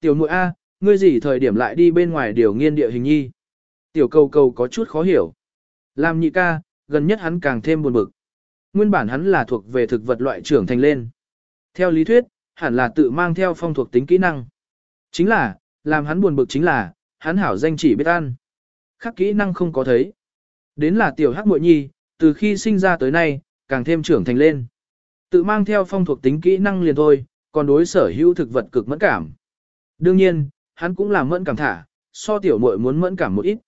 Tiểu muội A, ngươi gì thời điểm lại đi bên ngoài điều nghiên địa hình nhi. Tiểu cầu cầu có chút khó hiểu. Làm nhị ca, gần nhất hắn càng thêm buồn bực. Nguyên bản hắn là thuộc về thực vật loại trưởng thành lên. Theo lý thuyết, hẳn là tự mang theo phong thuộc tính kỹ năng. Chính là, làm hắn buồn bực chính là, hắn hảo danh chỉ biết ăn. Khác kỹ năng không có thấy. Đến là tiểu hắc muội nhi, từ khi sinh ra tới nay, càng thêm trưởng thành lên. Tự mang theo phong thuộc tính kỹ năng liền thôi, còn đối sở hữu thực vật cực mẫn cảm. Đương nhiên, hắn cũng làm mẫn cảm thả, so tiểu muội muốn mẫn cảm một ít.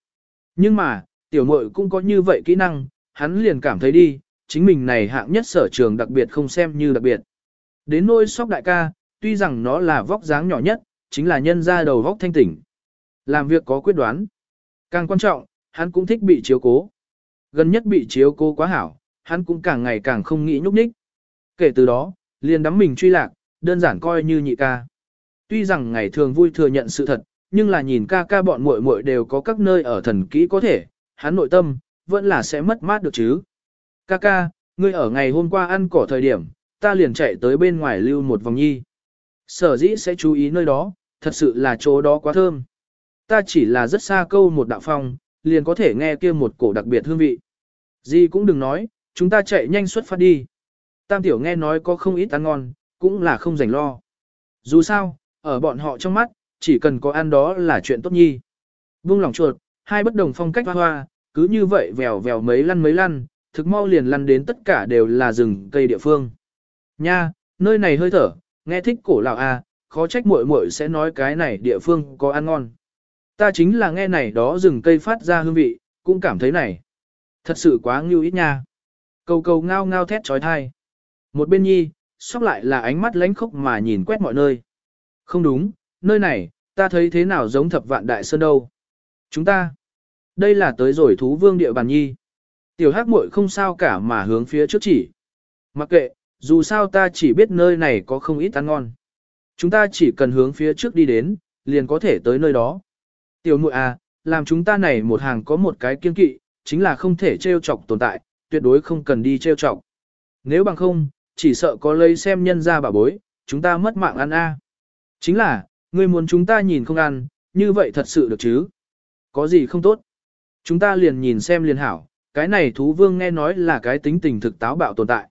Nhưng mà, tiểu muội cũng có như vậy kỹ năng, hắn liền cảm thấy đi, chính mình này hạng nhất sở trường đặc biệt không xem như đặc biệt. Đến nôi sóc đại ca, tuy rằng nó là vóc dáng nhỏ nhất, chính là nhân ra đầu vóc thanh tỉnh. Làm việc có quyết đoán. Càng quan trọng, hắn cũng thích bị chiếu cố. Gần nhất bị chiếu cố quá hảo, hắn cũng càng ngày càng không nghĩ nhúc nhích. Kể từ đó, liền đắm mình truy lạc, đơn giản coi như nhị ca. Tuy rằng ngày thường vui thừa nhận sự thật, nhưng là nhìn ca ca bọn muội muội đều có các nơi ở thần kỹ có thể, hắn nội tâm, vẫn là sẽ mất mát được chứ. Ca ca, ngươi ở ngày hôm qua ăn cỏ thời điểm, ta liền chạy tới bên ngoài lưu một vòng nhi. Sở dĩ sẽ chú ý nơi đó, thật sự là chỗ đó quá thơm. Ta chỉ là rất xa câu một đạo phong, liền có thể nghe kia một cổ đặc biệt hương vị. Gì cũng đừng nói, chúng ta chạy nhanh xuất phát đi. Tam tiểu nghe nói có không ít ăn ngon, cũng là không rảnh lo. Dù sao, ở bọn họ trong mắt, chỉ cần có ăn đó là chuyện tốt nhi. Vung lòng chuột, hai bất đồng phong cách hoa hoa, cứ như vậy vèo vèo mấy lăn mấy lăn, thực mau liền lăn đến tất cả đều là rừng cây địa phương. Nha, nơi này hơi thở, nghe thích cổ lão a, à, khó trách muội muội sẽ nói cái này địa phương có ăn ngon. Ta chính là nghe này đó rừng cây phát ra hương vị, cũng cảm thấy này. Thật sự quá ngưu ít nha. Cầu cầu ngao ngao thét trói thai. Một bên nhi, sóc lại là ánh mắt lánh khốc mà nhìn quét mọi nơi. Không đúng, nơi này, ta thấy thế nào giống thập vạn đại sơn đâu. Chúng ta, đây là tới rồi thú vương địa bàn nhi. Tiểu hắc muội không sao cả mà hướng phía trước chỉ. Mặc kệ, dù sao ta chỉ biết nơi này có không ít ăn ngon. Chúng ta chỉ cần hướng phía trước đi đến, liền có thể tới nơi đó. Tiểu muội à, làm chúng ta này một hàng có một cái kiên kỵ, chính là không thể trêu chọc tồn tại, tuyệt đối không cần đi trêu chọc. Nếu bằng không, chỉ sợ có lây xem nhân ra bà bối, chúng ta mất mạng ăn a. Chính là, ngươi muốn chúng ta nhìn không ăn, như vậy thật sự được chứ? Có gì không tốt? Chúng ta liền nhìn xem liền hảo, cái này thú vương nghe nói là cái tính tình thực táo bạo tồn tại.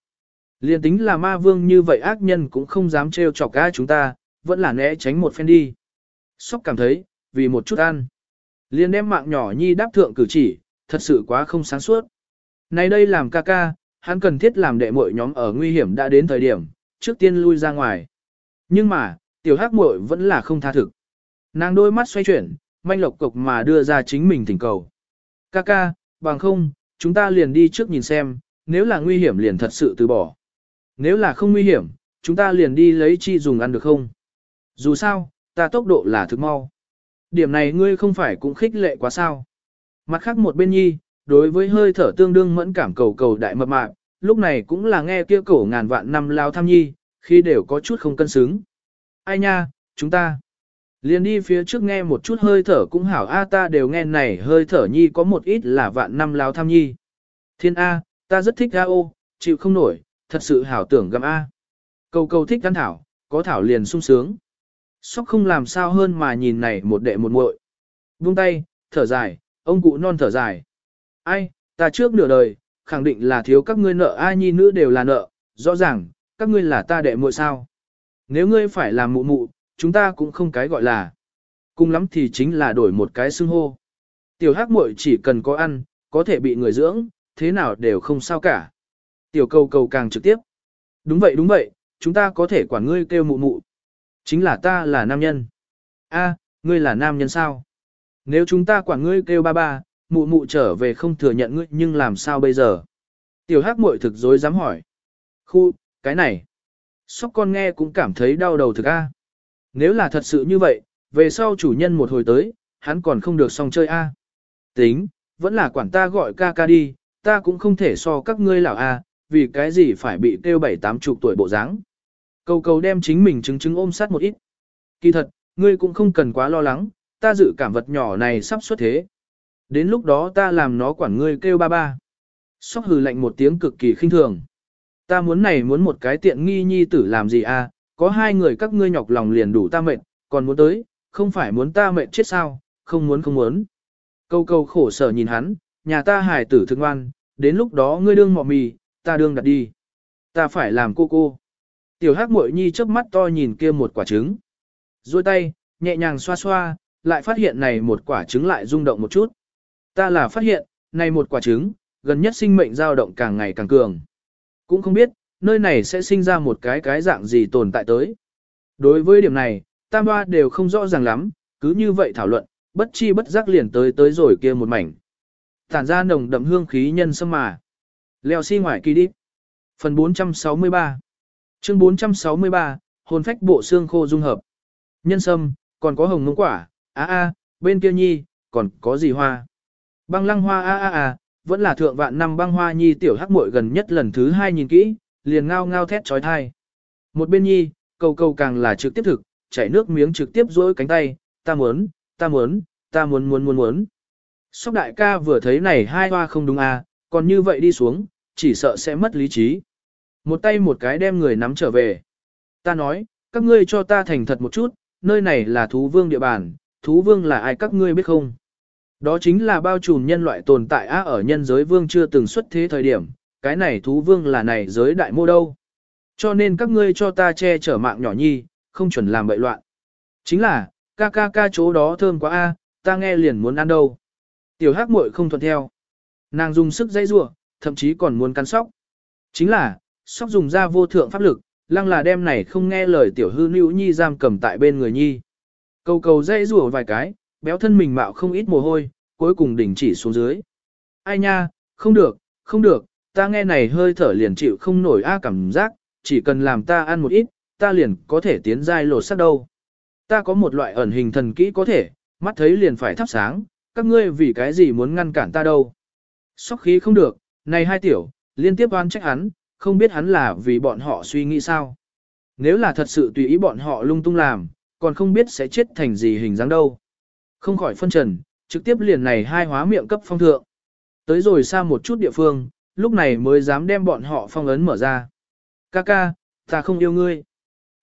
Liền tính là ma vương như vậy ác nhân cũng không dám trêu chọc ai chúng ta, vẫn là né tránh một phen đi. Sóc cảm thấy, vì một chút ăn. Liền đem mạng nhỏ nhi đáp thượng cử chỉ, thật sự quá không sáng suốt. Này đây làm ca ca, hắn cần thiết làm đệ muội nhóm ở nguy hiểm đã đến thời điểm, trước tiên lui ra ngoài. Nhưng mà, tiểu hắc muội vẫn là không tha thực. Nàng đôi mắt xoay chuyển, manh lộc cục mà đưa ra chính mình thỉnh cầu. Ca ca, bằng không, chúng ta liền đi trước nhìn xem, nếu là nguy hiểm liền thật sự từ bỏ. Nếu là không nguy hiểm, chúng ta liền đi lấy chi dùng ăn được không? Dù sao, ta tốc độ là thực mau. Điểm này ngươi không phải cũng khích lệ quá sao. Mặt khác một bên nhi, đối với hơi thở tương đương mẫn cảm cầu cầu đại mập mạp, lúc này cũng là nghe kia cổ ngàn vạn năm lao tham nhi, khi đều có chút không cân xứng. Ai nha, chúng ta liền đi phía trước nghe một chút hơi thở cũng hảo a ta đều nghe này hơi thở nhi có một ít là vạn năm lao tham nhi. Thiên A, ta rất thích A ô, chịu không nổi, thật sự hảo tưởng gặm A. Cầu cầu thích ăn thảo, có thảo liền sung sướng. Sóc không làm sao hơn mà nhìn này một đệ một muội. Buông tay, thở dài, ông cụ non thở dài. Ai, ta trước nửa đời, khẳng định là thiếu các ngươi nợ ai nhi nữ đều là nợ, rõ ràng, các ngươi là ta đệ muội sao. Nếu ngươi phải làm mụ mụ, chúng ta cũng không cái gọi là. Cùng lắm thì chính là đổi một cái xưng hô. Tiểu hắc muội chỉ cần có ăn, có thể bị người dưỡng, thế nào đều không sao cả. Tiểu cầu cầu càng trực tiếp. Đúng vậy đúng vậy, chúng ta có thể quản ngươi kêu mụ mụ. Chính là ta là nam nhân. A, ngươi là nam nhân sao? Nếu chúng ta quản ngươi kêu ba ba, mụ mụ trở về không thừa nhận ngươi nhưng làm sao bây giờ? Tiểu hắc muội thực dối dám hỏi. Khu, cái này. Sóc con nghe cũng cảm thấy đau đầu thực a. Nếu là thật sự như vậy, về sau chủ nhân một hồi tới, hắn còn không được xong chơi a. Tính, vẫn là quản ta gọi ca ca đi, ta cũng không thể so các ngươi lão a, vì cái gì phải bị kêu bảy tám chục tuổi bộ dáng. Cầu cầu đem chính mình chứng chứng ôm sát một ít. Kỳ thật, ngươi cũng không cần quá lo lắng, ta dự cảm vật nhỏ này sắp xuất thế. Đến lúc đó ta làm nó quản ngươi kêu ba ba. Sóc hừ lạnh một tiếng cực kỳ khinh thường. Ta muốn này muốn một cái tiện nghi nhi tử làm gì à, có hai người các ngươi nhọc lòng liền đủ ta mệt, còn muốn tới, không phải muốn ta mệnh chết sao, không muốn không muốn. Câu câu khổ sở nhìn hắn, nhà ta hài tử thương ngoan, đến lúc đó ngươi đương mọ mì, ta đương đặt đi. Ta phải làm cô cô. Tiểu hắc muội nhi chớp mắt to nhìn kia một quả trứng. duỗi tay, nhẹ nhàng xoa xoa, lại phát hiện này một quả trứng lại rung động một chút. Ta là phát hiện, này một quả trứng, gần nhất sinh mệnh dao động càng ngày càng cường. Cũng không biết, nơi này sẽ sinh ra một cái cái dạng gì tồn tại tới. Đối với điểm này, tam ba đều không rõ ràng lắm, cứ như vậy thảo luận, bất chi bất giác liền tới tới rồi kia một mảnh. Tản ra nồng đậm hương khí nhân sâm mà. Leo xi si ngoài kỳ đi. Phần 463 Chương 463, hồn phách bộ xương khô dung hợp. Nhân sâm, còn có hồng ngông quả, a a, bên kia nhi, còn có gì hoa? Băng lăng hoa a a a, vẫn là thượng vạn năm băng hoa nhi tiểu hắc muội gần nhất lần thứ hai nhìn kỹ, liền ngao ngao thét trói thai. Một bên nhi, cầu cầu càng là trực tiếp thực, chảy nước miếng trực tiếp dối cánh tay, ta muốn, ta muốn, ta muốn muốn muốn muốn. Sóc đại ca vừa thấy này hai hoa không đúng à, còn như vậy đi xuống, chỉ sợ sẽ mất lý trí. Một tay một cái đem người nắm trở về. Ta nói, các ngươi cho ta thành thật một chút, nơi này là thú vương địa bàn, thú vương là ai các ngươi biết không? Đó chính là bao trùm nhân loại tồn tại á ở nhân giới vương chưa từng xuất thế thời điểm, cái này thú vương là này giới đại mô đâu. Cho nên các ngươi cho ta che chở mạng nhỏ nhi, không chuẩn làm bậy loạn. Chính là, ca ca ca chỗ đó thơm quá a, ta nghe liền muốn ăn đâu. Tiểu hắc muội không thuận theo. Nàng dùng sức dây rủa, thậm chí còn muốn cắn sóc. Chính là, sóc dùng ra vô thượng pháp lực, lăng là đem này không nghe lời tiểu hư nữ nhi giam cầm tại bên người nhi. Cầu cầu dây rủa vài cái, béo thân mình mạo không ít mồ hôi, cuối cùng đỉnh chỉ xuống dưới. Ai nha, không được, không được, ta nghe này hơi thở liền chịu không nổi a cảm giác, chỉ cần làm ta ăn một ít, ta liền có thể tiến giai lột sắc đâu. Ta có một loại ẩn hình thần kỹ có thể, mắt thấy liền phải thắp sáng, các ngươi vì cái gì muốn ngăn cản ta đâu. Sóc khí không được, này hai tiểu, liên tiếp oan trách hắn, không biết hắn là vì bọn họ suy nghĩ sao. Nếu là thật sự tùy ý bọn họ lung tung làm, còn không biết sẽ chết thành gì hình dáng đâu. Không khỏi phân trần, trực tiếp liền này hai hóa miệng cấp phong thượng. Tới rồi xa một chút địa phương, lúc này mới dám đem bọn họ phong ấn mở ra. Ca ca, ta không yêu ngươi.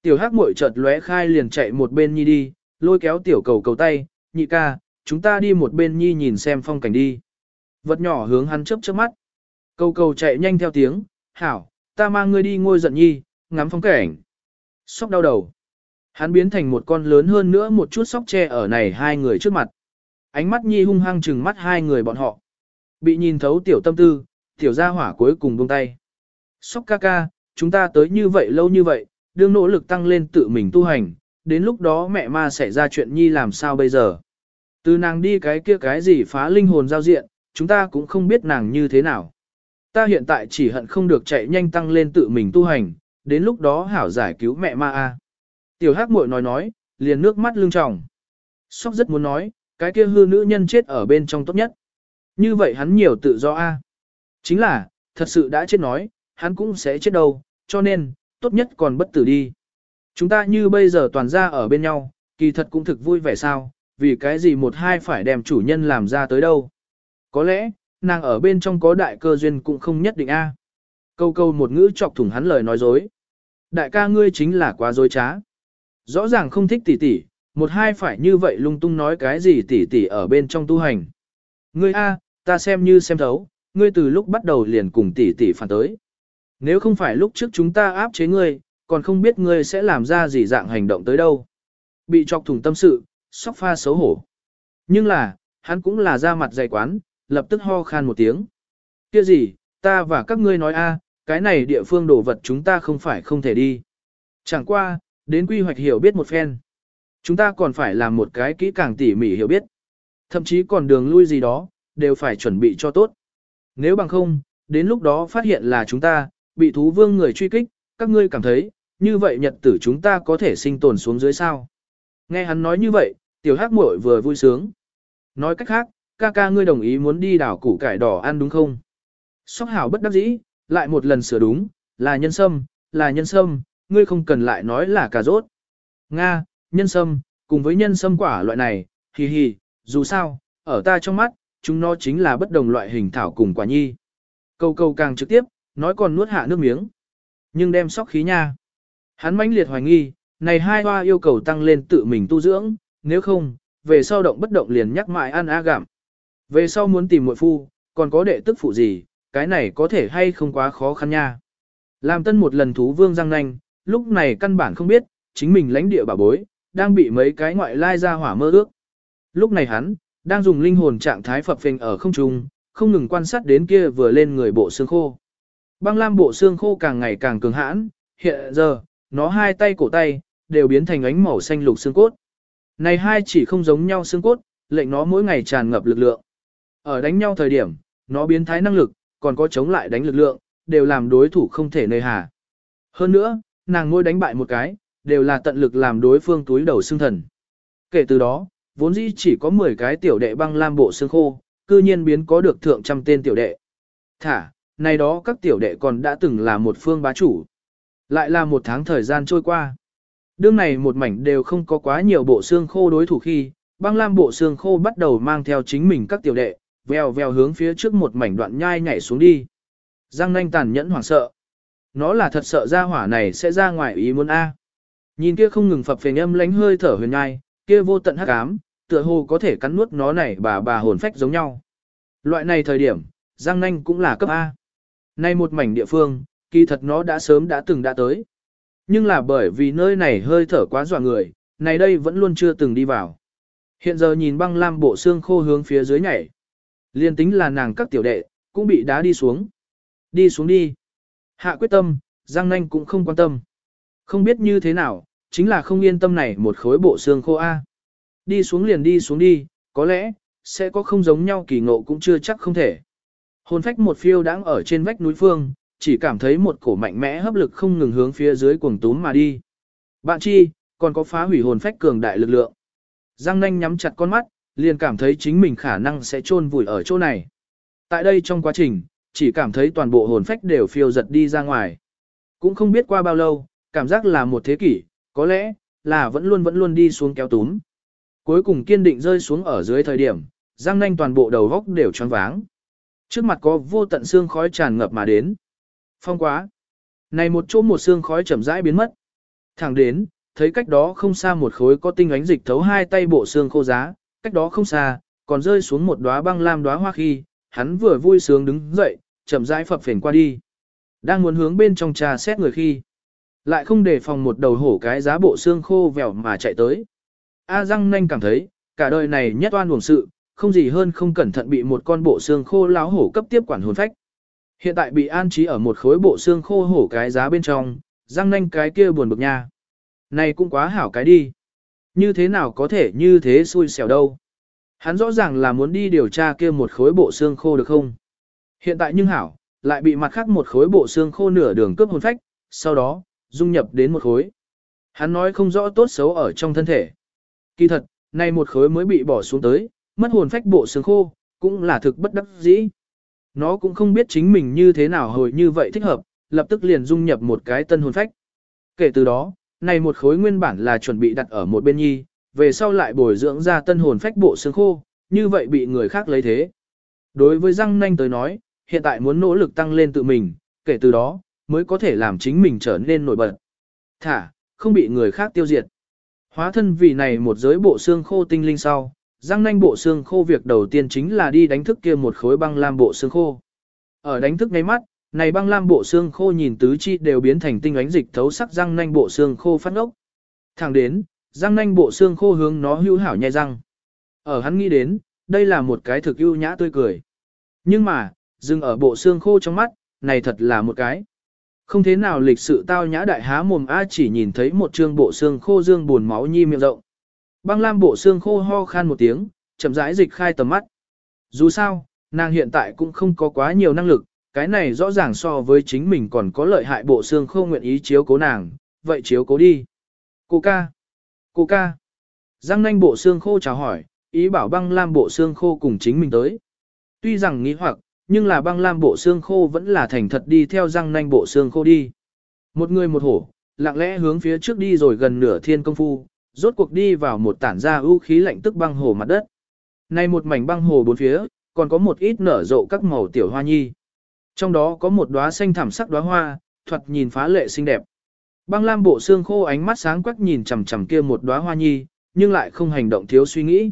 Tiểu hắc muội chợt lóe khai liền chạy một bên nhi đi, lôi kéo tiểu cầu cầu tay, nhị ca, chúng ta đi một bên nhi nhìn xem phong cảnh đi. Vật nhỏ hướng hắn chớp chớp mắt. Cầu cầu chạy nhanh theo tiếng, hảo, ta mang ngươi đi ngôi giận nhi, ngắm phong cảnh. Sóc đau đầu. Hắn biến thành một con lớn hơn nữa một chút sóc tre ở này hai người trước mặt. Ánh mắt nhi hung hăng trừng mắt hai người bọn họ. Bị nhìn thấu tiểu tâm tư, tiểu gia hỏa cuối cùng buông tay. Sóc ca ca, chúng ta tới như vậy lâu như vậy, đương nỗ lực tăng lên tự mình tu hành, đến lúc đó mẹ ma sẽ ra chuyện nhi làm sao bây giờ. Từ nàng đi cái kia cái gì phá linh hồn giao diện, chúng ta cũng không biết nàng như thế nào. Ta hiện tại chỉ hận không được chạy nhanh tăng lên tự mình tu hành, đến lúc đó hảo giải cứu mẹ ma a. Tiểu hắc muội nói nói, liền nước mắt lưng tròng. Sóc rất muốn nói, cái kia hư nữ nhân chết ở bên trong tốt nhất. Như vậy hắn nhiều tự do a. Chính là, thật sự đã chết nói, hắn cũng sẽ chết đâu, cho nên, tốt nhất còn bất tử đi. Chúng ta như bây giờ toàn ra ở bên nhau, kỳ thật cũng thực vui vẻ sao, vì cái gì một hai phải đem chủ nhân làm ra tới đâu. Có lẽ, nàng ở bên trong có đại cơ duyên cũng không nhất định a. Câu câu một ngữ chọc thủng hắn lời nói dối. Đại ca ngươi chính là quá dối trá. Rõ ràng không thích tỷ tỷ, một hai phải như vậy lung tung nói cái gì tỷ tỷ ở bên trong tu hành. Ngươi a, ta xem như xem thấu, ngươi từ lúc bắt đầu liền cùng tỷ tỷ phản tới. Nếu không phải lúc trước chúng ta áp chế ngươi, còn không biết ngươi sẽ làm ra gì dạng hành động tới đâu. Bị chọc thủng tâm sự, sóc pha xấu hổ. Nhưng là, hắn cũng là ra mặt dày quán, lập tức ho khan một tiếng. Kia gì, ta và các ngươi nói a, cái này địa phương đồ vật chúng ta không phải không thể đi. Chẳng qua, đến quy hoạch hiểu biết một phen. Chúng ta còn phải làm một cái kỹ càng tỉ mỉ hiểu biết. Thậm chí còn đường lui gì đó, đều phải chuẩn bị cho tốt. Nếu bằng không, đến lúc đó phát hiện là chúng ta, bị thú vương người truy kích, các ngươi cảm thấy, như vậy nhật tử chúng ta có thể sinh tồn xuống dưới sao. Nghe hắn nói như vậy, tiểu hắc muội vừa vui sướng. Nói cách khác, ca ca ngươi đồng ý muốn đi đảo củ cải đỏ ăn đúng không? Sóc hảo bất đắc dĩ, lại một lần sửa đúng, là nhân sâm, là nhân sâm, ngươi không cần lại nói là cà rốt. Nga, nhân sâm, cùng với nhân sâm quả loại này, hì hì, dù sao, ở ta trong mắt, chúng nó chính là bất đồng loại hình thảo cùng quả nhi. Câu câu càng trực tiếp, nói còn nuốt hạ nước miếng. Nhưng đem sóc khí nha. Hắn mãnh liệt hoài nghi, này hai hoa yêu cầu tăng lên tự mình tu dưỡng, nếu không, về sau động bất động liền nhắc mãi ăn a gạm. Về sau muốn tìm muội phu, còn có đệ tức phụ gì, cái này có thể hay không quá khó khăn nha. Làm tân một lần thú vương răng nanh, lúc này căn bản không biết, chính mình lãnh địa bà bối, đang bị mấy cái ngoại lai ra hỏa mơ ước. Lúc này hắn, đang dùng linh hồn trạng thái phập phình ở không trung, không ngừng quan sát đến kia vừa lên người bộ xương khô. Băng lam bộ xương khô càng ngày càng cường hãn, hiện giờ, nó hai tay cổ tay, đều biến thành ánh màu xanh lục xương cốt. Này hai chỉ không giống nhau xương cốt, lệnh nó mỗi ngày tràn ngập lực lượng. Ở đánh nhau thời điểm, nó biến thái năng lực, còn có chống lại đánh lực lượng, đều làm đối thủ không thể nơi hà. Hơn nữa, nàng ngôi đánh bại một cái, đều là tận lực làm đối phương túi đầu xương thần. Kể từ đó, vốn dĩ chỉ có 10 cái tiểu đệ băng lam bộ xương khô, cư nhiên biến có được thượng trăm tên tiểu đệ. Thả, này đó các tiểu đệ còn đã từng là một phương bá chủ. Lại là một tháng thời gian trôi qua. Đương này một mảnh đều không có quá nhiều bộ xương khô đối thủ khi, băng lam bộ xương khô bắt đầu mang theo chính mình các tiểu đệ, vèo vèo hướng phía trước một mảnh đoạn nhai nhảy xuống đi. Giang nanh tàn nhẫn hoảng sợ. Nó là thật sợ ra hỏa này sẽ ra ngoài ý muốn A. Nhìn kia không ngừng phập phình âm lánh hơi thở huyền nhai, kia vô tận hắc ám, tựa hồ có thể cắn nuốt nó này bà bà hồn phách giống nhau. Loại này thời điểm, Giang nanh cũng là cấp A. Nay một mảnh địa phương, kỳ thật nó đã sớm đã từng đã tới. Nhưng là bởi vì nơi này hơi thở quá dọa người, này đây vẫn luôn chưa từng đi vào. Hiện giờ nhìn băng lam bộ xương khô hướng phía dưới nhảy. Liên tính là nàng các tiểu đệ, cũng bị đá đi xuống. Đi xuống đi. Hạ quyết tâm, Giang Nanh cũng không quan tâm. Không biết như thế nào, chính là không yên tâm này một khối bộ xương khô A. Đi xuống liền đi xuống đi, có lẽ, sẽ có không giống nhau kỳ ngộ cũng chưa chắc không thể. Hồn phách một phiêu đang ở trên vách núi phương, chỉ cảm thấy một cổ mạnh mẽ hấp lực không ngừng hướng phía dưới cuồng túm mà đi. Bạn chi, còn có phá hủy hồn phách cường đại lực lượng. Giang nanh nhắm chặt con mắt, liền cảm thấy chính mình khả năng sẽ chôn vùi ở chỗ này. Tại đây trong quá trình, chỉ cảm thấy toàn bộ hồn phách đều phiêu giật đi ra ngoài. Cũng không biết qua bao lâu, cảm giác là một thế kỷ, có lẽ, là vẫn luôn vẫn luôn đi xuống kéo túm. Cuối cùng kiên định rơi xuống ở dưới thời điểm, Giang nanh toàn bộ đầu góc đều choáng váng. Trước mặt có vô tận xương khói tràn ngập mà đến. Phong quá. Này một chỗ một xương khói chậm rãi biến mất. Thẳng đến, thấy cách đó không xa một khối có tinh ánh dịch thấu hai tay bộ xương khô giá, cách đó không xa, còn rơi xuống một đóa băng lam đóa hoa khi, hắn vừa vui sướng đứng dậy, chậm rãi phập phền qua đi. Đang muốn hướng bên trong trà xét người khi, lại không để phòng một đầu hổ cái giá bộ xương khô vèo mà chạy tới. A răng nanh cảm thấy, cả đời này nhất oan uổng sự, không gì hơn không cẩn thận bị một con bộ xương khô láo hổ cấp tiếp quản hồn phách. Hiện tại bị an trí ở một khối bộ xương khô hổ cái giá bên trong, răng nanh cái kia buồn bực nha. Này cũng quá hảo cái đi. Như thế nào có thể như thế xui xẻo đâu. Hắn rõ ràng là muốn đi điều tra kia một khối bộ xương khô được không. Hiện tại nhưng hảo, lại bị mặt khác một khối bộ xương khô nửa đường cướp hồn phách, sau đó, dung nhập đến một khối. Hắn nói không rõ tốt xấu ở trong thân thể. Kỳ thật, nay một khối mới bị bỏ xuống tới, mất hồn phách bộ xương khô, cũng là thực bất đắc dĩ. Nó cũng không biết chính mình như thế nào hồi như vậy thích hợp, lập tức liền dung nhập một cái tân hồn phách. Kể từ đó, này một khối nguyên bản là chuẩn bị đặt ở một bên nhi, về sau lại bồi dưỡng ra tân hồn phách bộ xương khô, như vậy bị người khác lấy thế. Đối với răng nanh tới nói, hiện tại muốn nỗ lực tăng lên tự mình, kể từ đó, mới có thể làm chính mình trở nên nổi bật. Thả, không bị người khác tiêu diệt. Hóa thân vì này một giới bộ xương khô tinh linh sau, răng nanh bộ xương khô việc đầu tiên chính là đi đánh thức kia một khối băng lam bộ xương khô. Ở đánh thức ngay mắt, này băng lam bộ xương khô nhìn tứ chi đều biến thành tinh ánh dịch thấu sắc răng nanh bộ xương khô phát ốc. Thẳng đến, răng nanh bộ xương khô hướng nó hữu hảo nhai răng. Ở hắn nghĩ đến, đây là một cái thực ưu nhã tươi cười. Nhưng mà, dừng ở bộ xương khô trong mắt, này thật là một cái. Không thế nào lịch sự tao nhã đại há mồm A chỉ nhìn thấy một trương bộ xương khô dương buồn máu nhi miệng rộng. Băng lam bộ xương khô ho khan một tiếng, chậm rãi dịch khai tầm mắt. Dù sao, nàng hiện tại cũng không có quá nhiều năng lực, cái này rõ ràng so với chính mình còn có lợi hại bộ xương khô nguyện ý chiếu cố nàng, vậy chiếu cố đi. Cô ca, cô ca. Giang nanh bộ xương khô chào hỏi, ý bảo băng lam bộ xương khô cùng chính mình tới. Tuy rằng nghĩ hoặc, nhưng là băng lam bộ xương khô vẫn là thành thật đi theo răng nanh bộ xương khô đi. Một người một hổ, lặng lẽ hướng phía trước đi rồi gần nửa thiên công phu, rốt cuộc đi vào một tản ra ưu khí lạnh tức băng hồ mặt đất. Này một mảnh băng hồ bốn phía, còn có một ít nở rộ các màu tiểu hoa nhi. Trong đó có một đóa xanh thảm sắc đóa hoa, thuật nhìn phá lệ xinh đẹp. Băng lam bộ xương khô ánh mắt sáng quắc nhìn chằm chằm kia một đóa hoa nhi, nhưng lại không hành động thiếu suy nghĩ.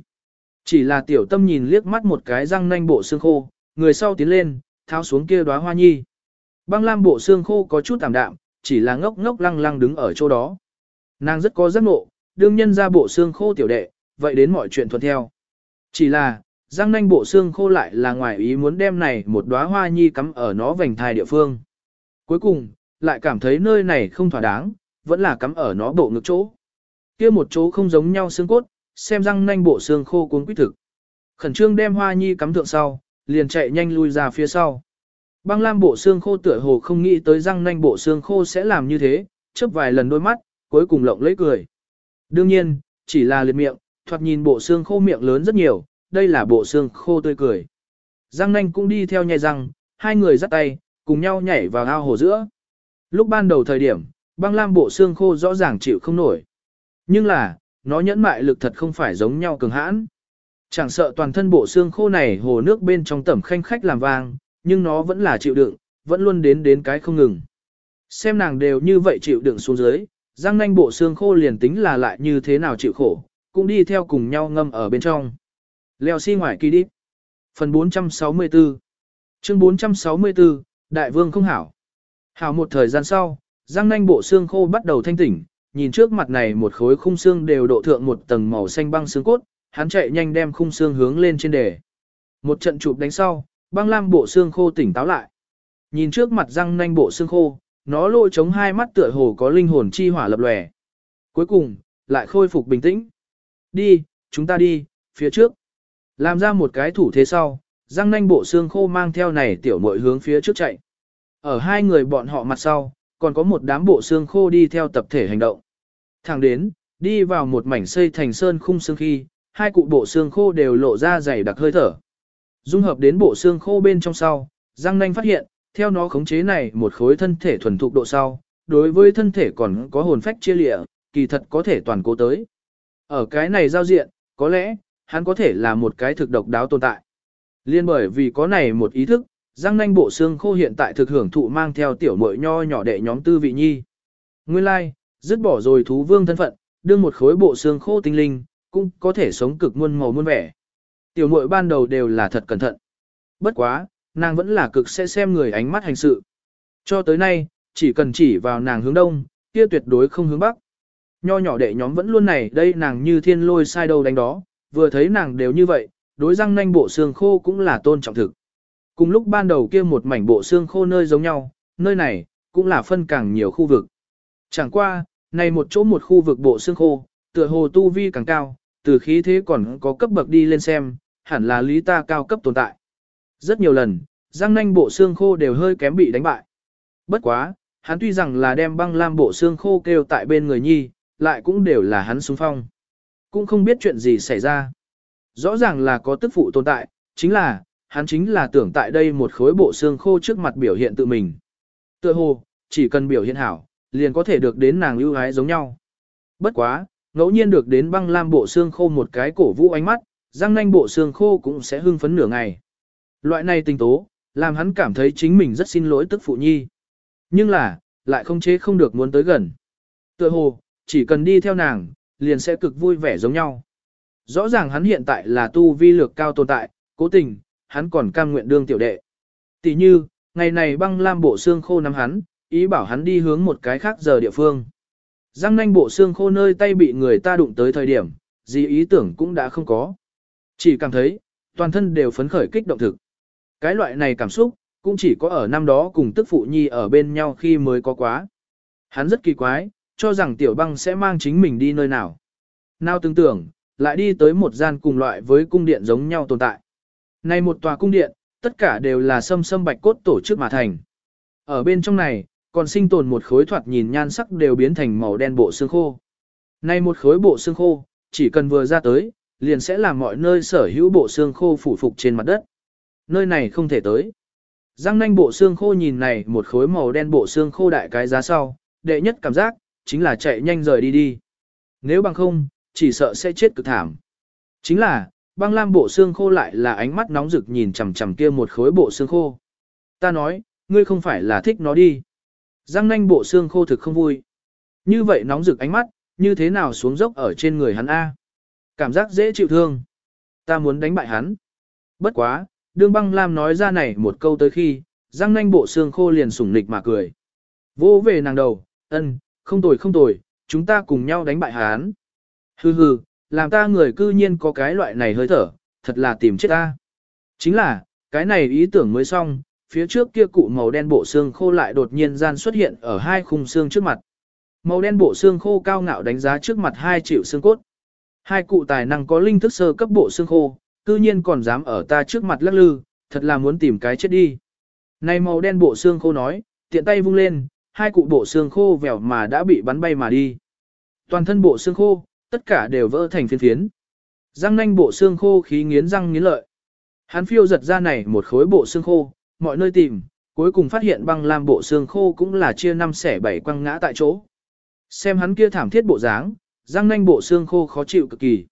Chỉ là tiểu tâm nhìn liếc mắt một cái răng nanh bộ xương khô, người sau tiến lên, tháo xuống kia đóa hoa nhi. Băng lam bộ xương khô có chút tạm đạm, chỉ là ngốc ngốc lăng lăng đứng ở chỗ đó. Nàng rất có giác ngộ, đương nhân ra bộ xương khô tiểu đệ, vậy đến mọi chuyện thuận theo. Chỉ là, răng nanh bộ xương khô lại là ngoài ý muốn đem này một đóa hoa nhi cắm ở nó vành thai địa phương. Cuối cùng, lại cảm thấy nơi này không thỏa đáng, vẫn là cắm ở nó bộ ngực chỗ. kia một chỗ không giống nhau xương cốt, xem răng nanh bộ xương khô cuốn quyết thực. Khẩn trương đem hoa nhi cắm thượng sau, liền chạy nhanh lui ra phía sau. Băng lam bộ xương khô tựa hồ không nghĩ tới răng nanh bộ xương khô sẽ làm như thế, chớp vài lần đôi mắt, cuối cùng lộng lấy cười. Đương nhiên, chỉ là liệt miệng, thoạt nhìn bộ xương khô miệng lớn rất nhiều, đây là bộ xương khô tươi cười. Giang nanh cũng đi theo nhai răng, hai người dắt tay, cùng nhau nhảy vào ao hồ giữa. Lúc ban đầu thời điểm, băng lam bộ xương khô rõ ràng chịu không nổi. Nhưng là, nó nhẫn mại lực thật không phải giống nhau cường hãn. Chẳng sợ toàn thân bộ xương khô này hồ nước bên trong tẩm khanh khách làm vang, nhưng nó vẫn là chịu đựng, vẫn luôn đến đến cái không ngừng. Xem nàng đều như vậy chịu đựng xuống dưới, răng nanh bộ xương khô liền tính là lại như thế nào chịu khổ, cũng đi theo cùng nhau ngâm ở bên trong. Leo xi si ngoài kỳ đi. Phần 464 Chương 464, Đại vương không hảo. Hảo một thời gian sau, răng nanh bộ xương khô bắt đầu thanh tỉnh, nhìn trước mặt này một khối khung xương đều độ thượng một tầng màu xanh băng xương cốt, hắn chạy nhanh đem khung xương hướng lên trên đề. Một trận chụp đánh sau, băng lam bộ xương khô tỉnh táo lại. Nhìn trước mặt răng nanh bộ xương khô, nó lôi chống hai mắt tựa hồ có linh hồn chi hỏa lập lòe. Cuối cùng, lại khôi phục bình tĩnh. Đi, chúng ta đi, phía trước. Làm ra một cái thủ thế sau, răng nanh bộ xương khô mang theo này tiểu muội hướng phía trước chạy. Ở hai người bọn họ mặt sau, còn có một đám bộ xương khô đi theo tập thể hành động. Thẳng đến, đi vào một mảnh xây thành sơn khung xương khi, hai cụ bộ xương khô đều lộ ra dày đặc hơi thở. Dung hợp đến bộ xương khô bên trong sau, răng nanh phát hiện, theo nó khống chế này một khối thân thể thuần thục độ sau, đối với thân thể còn có hồn phách chia lịa, kỳ thật có thể toàn cố tới. Ở cái này giao diện, có lẽ, hắn có thể là một cái thực độc đáo tồn tại. Liên bởi vì có này một ý thức, răng nanh bộ xương khô hiện tại thực hưởng thụ mang theo tiểu muội nho nhỏ đệ nhóm tư vị nhi. Nguyên lai, like, dứt bỏ rồi thú vương thân phận, đương một khối bộ xương khô tinh linh, cũng có thể sống cực muôn màu muôn vẻ. Tiểu muội ban đầu đều là thật cẩn thận. Bất quá, nàng vẫn là cực sẽ xem người ánh mắt hành sự. Cho tới nay, chỉ cần chỉ vào nàng hướng đông, kia tuyệt đối không hướng bắc. Nho nhỏ đệ nhóm vẫn luôn này đây nàng như thiên lôi sai đầu đánh đó, vừa thấy nàng đều như vậy, đối răng nanh bộ xương khô cũng là tôn trọng thực. Cùng lúc ban đầu kia một mảnh bộ xương khô nơi giống nhau, nơi này, cũng là phân càng nhiều khu vực. Chẳng qua, này một chỗ một khu vực bộ xương khô, tựa hồ tu vi càng cao, từ khí thế còn có cấp bậc đi lên xem, hẳn là lý ta cao cấp tồn tại. Rất nhiều lần, răng nanh bộ xương khô đều hơi kém bị đánh bại. Bất quá, hắn tuy rằng là đem băng lam bộ xương khô kêu tại bên người nhi, lại cũng đều là hắn xung phong. Cũng không biết chuyện gì xảy ra. Rõ ràng là có tức phụ tồn tại, chính là, hắn chính là tưởng tại đây một khối bộ xương khô trước mặt biểu hiện tự mình. Tựa hồ, chỉ cần biểu hiện hảo, liền có thể được đến nàng ưu ái giống nhau. Bất quá, ngẫu nhiên được đến băng lam bộ xương khô một cái cổ vũ ánh mắt, răng nanh bộ xương khô cũng sẽ hưng phấn nửa ngày. Loại này tình tố, làm hắn cảm thấy chính mình rất xin lỗi tức phụ nhi. Nhưng là, lại không chế không được muốn tới gần. Tựa hồ, chỉ cần đi theo nàng, liền sẽ cực vui vẻ giống nhau. Rõ ràng hắn hiện tại là tu vi lược cao tồn tại, cố tình, hắn còn cam nguyện đương tiểu đệ. Tỷ như, ngày này băng lam bộ xương khô nắm hắn, ý bảo hắn đi hướng một cái khác giờ địa phương. Răng nanh bộ xương khô nơi tay bị người ta đụng tới thời điểm, gì ý tưởng cũng đã không có. Chỉ cảm thấy, toàn thân đều phấn khởi kích động thực. Cái loại này cảm xúc, cũng chỉ có ở năm đó cùng tức phụ nhi ở bên nhau khi mới có quá. Hắn rất kỳ quái, cho rằng tiểu băng sẽ mang chính mình đi nơi nào. Nào tưởng tưởng, lại đi tới một gian cùng loại với cung điện giống nhau tồn tại. Này một tòa cung điện, tất cả đều là sâm sâm bạch cốt tổ chức mà thành. Ở bên trong này, còn sinh tồn một khối thoạt nhìn nhan sắc đều biến thành màu đen bộ xương khô. Này một khối bộ xương khô, chỉ cần vừa ra tới, liền sẽ làm mọi nơi sở hữu bộ xương khô phủ phục trên mặt đất. Nơi này không thể tới. Giang nanh bộ xương khô nhìn này một khối màu đen bộ xương khô đại cái giá sau, đệ nhất cảm giác, chính là chạy nhanh rời đi đi. Nếu bằng không, chỉ sợ sẽ chết cực thảm. Chính là, băng lam bộ xương khô lại là ánh mắt nóng rực nhìn chằm chằm kia một khối bộ xương khô. Ta nói, ngươi không phải là thích nó đi. Giang nanh bộ xương khô thực không vui. Như vậy nóng rực ánh mắt, như thế nào xuống dốc ở trên người hắn A. Cảm giác dễ chịu thương. Ta muốn đánh bại hắn. Bất quá, đương băng lam nói ra này một câu tới khi, Giang nanh bộ xương khô liền sủng nịch mà cười. Vô về nàng đầu, ân, không tồi không tồi, chúng ta cùng nhau đánh bại hắn. Hừ hừ, làm ta người cư nhiên có cái loại này hơi thở, thật là tìm chết ta. Chính là, cái này ý tưởng mới xong, phía trước kia cụ màu đen bộ xương khô lại đột nhiên gian xuất hiện ở hai khung xương trước mặt. Màu đen bộ xương khô cao ngạo đánh giá trước mặt hai triệu xương cốt. Hai cụ tài năng có linh thức sơ cấp bộ xương khô, cư nhiên còn dám ở ta trước mặt lắc lư, thật là muốn tìm cái chết đi. Này màu đen bộ xương khô nói, tiện tay vung lên, hai cụ bộ xương khô vèo mà đã bị bắn bay mà đi. Toàn thân bộ xương khô, tất cả đều vỡ thành phiến phiến. Răng nanh bộ xương khô khí nghiến răng nghiến lợi. Hắn phiêu giật ra này một khối bộ xương khô, mọi nơi tìm, cuối cùng phát hiện băng lam bộ xương khô cũng là chia năm xẻ bảy quăng ngã tại chỗ. Xem hắn kia thảm thiết bộ dáng, răng nanh bộ xương khô khó chịu cực kỳ.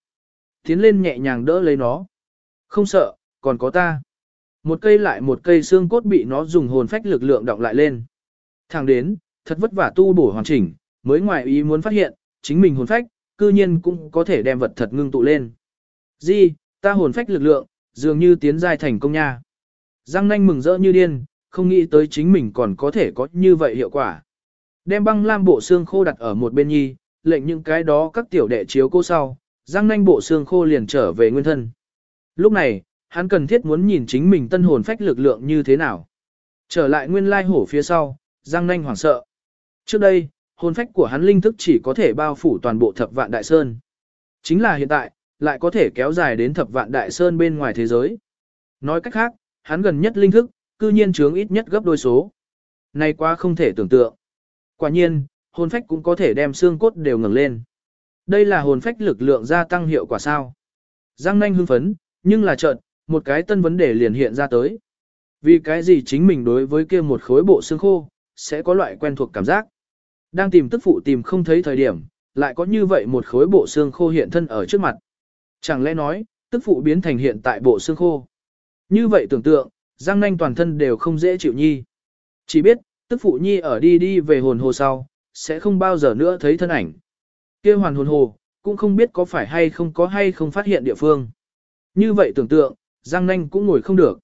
Tiến lên nhẹ nhàng đỡ lấy nó. Không sợ, còn có ta. Một cây lại một cây xương cốt bị nó dùng hồn phách lực lượng động lại lên. Thẳng đến, thật vất vả tu bổ hoàn chỉnh, mới ngoài ý muốn phát hiện, chính mình hồn phách, cư nhiên cũng có thể đem vật thật ngưng tụ lên. Di, ta hồn phách lực lượng, dường như tiến giai thành công nha. Giang nanh mừng rỡ như điên, không nghĩ tới chính mình còn có thể có như vậy hiệu quả. Đem băng lam bộ xương khô đặt ở một bên nhi, lệnh những cái đó các tiểu đệ chiếu cô sau, Giang nanh bộ xương khô liền trở về nguyên thân. Lúc này, hắn cần thiết muốn nhìn chính mình tân hồn phách lực lượng như thế nào. Trở lại nguyên lai hổ phía sau, Giang nanh hoảng sợ. Trước đây, hồn phách của hắn linh thức chỉ có thể bao phủ toàn bộ thập vạn đại sơn. Chính là hiện tại, lại có thể kéo dài đến thập vạn đại sơn bên ngoài thế giới. Nói cách khác, hắn gần nhất linh thức, cư nhiên chướng ít nhất gấp đôi số. Này quá không thể tưởng tượng. Quả nhiên, hồn phách cũng có thể đem xương cốt đều ngẩng lên. Đây là hồn phách lực lượng gia tăng hiệu quả sao. Giang nanh hưng phấn, nhưng là chợt, một cái tân vấn đề liền hiện ra tới. Vì cái gì chính mình đối với kia một khối bộ xương khô, sẽ có loại quen thuộc cảm giác. Đang tìm tức phụ tìm không thấy thời điểm, lại có như vậy một khối bộ xương khô hiện thân ở trước mặt. Chẳng lẽ nói, tức phụ biến thành hiện tại bộ xương khô. Như vậy tưởng tượng, Giang Nanh toàn thân đều không dễ chịu nhi. Chỉ biết, tức phụ nhi ở đi đi về hồn hồ sau, sẽ không bao giờ nữa thấy thân ảnh. kia hoàn hồn hồ, cũng không biết có phải hay không có hay không phát hiện địa phương. Như vậy tưởng tượng, Giang Nanh cũng ngồi không được.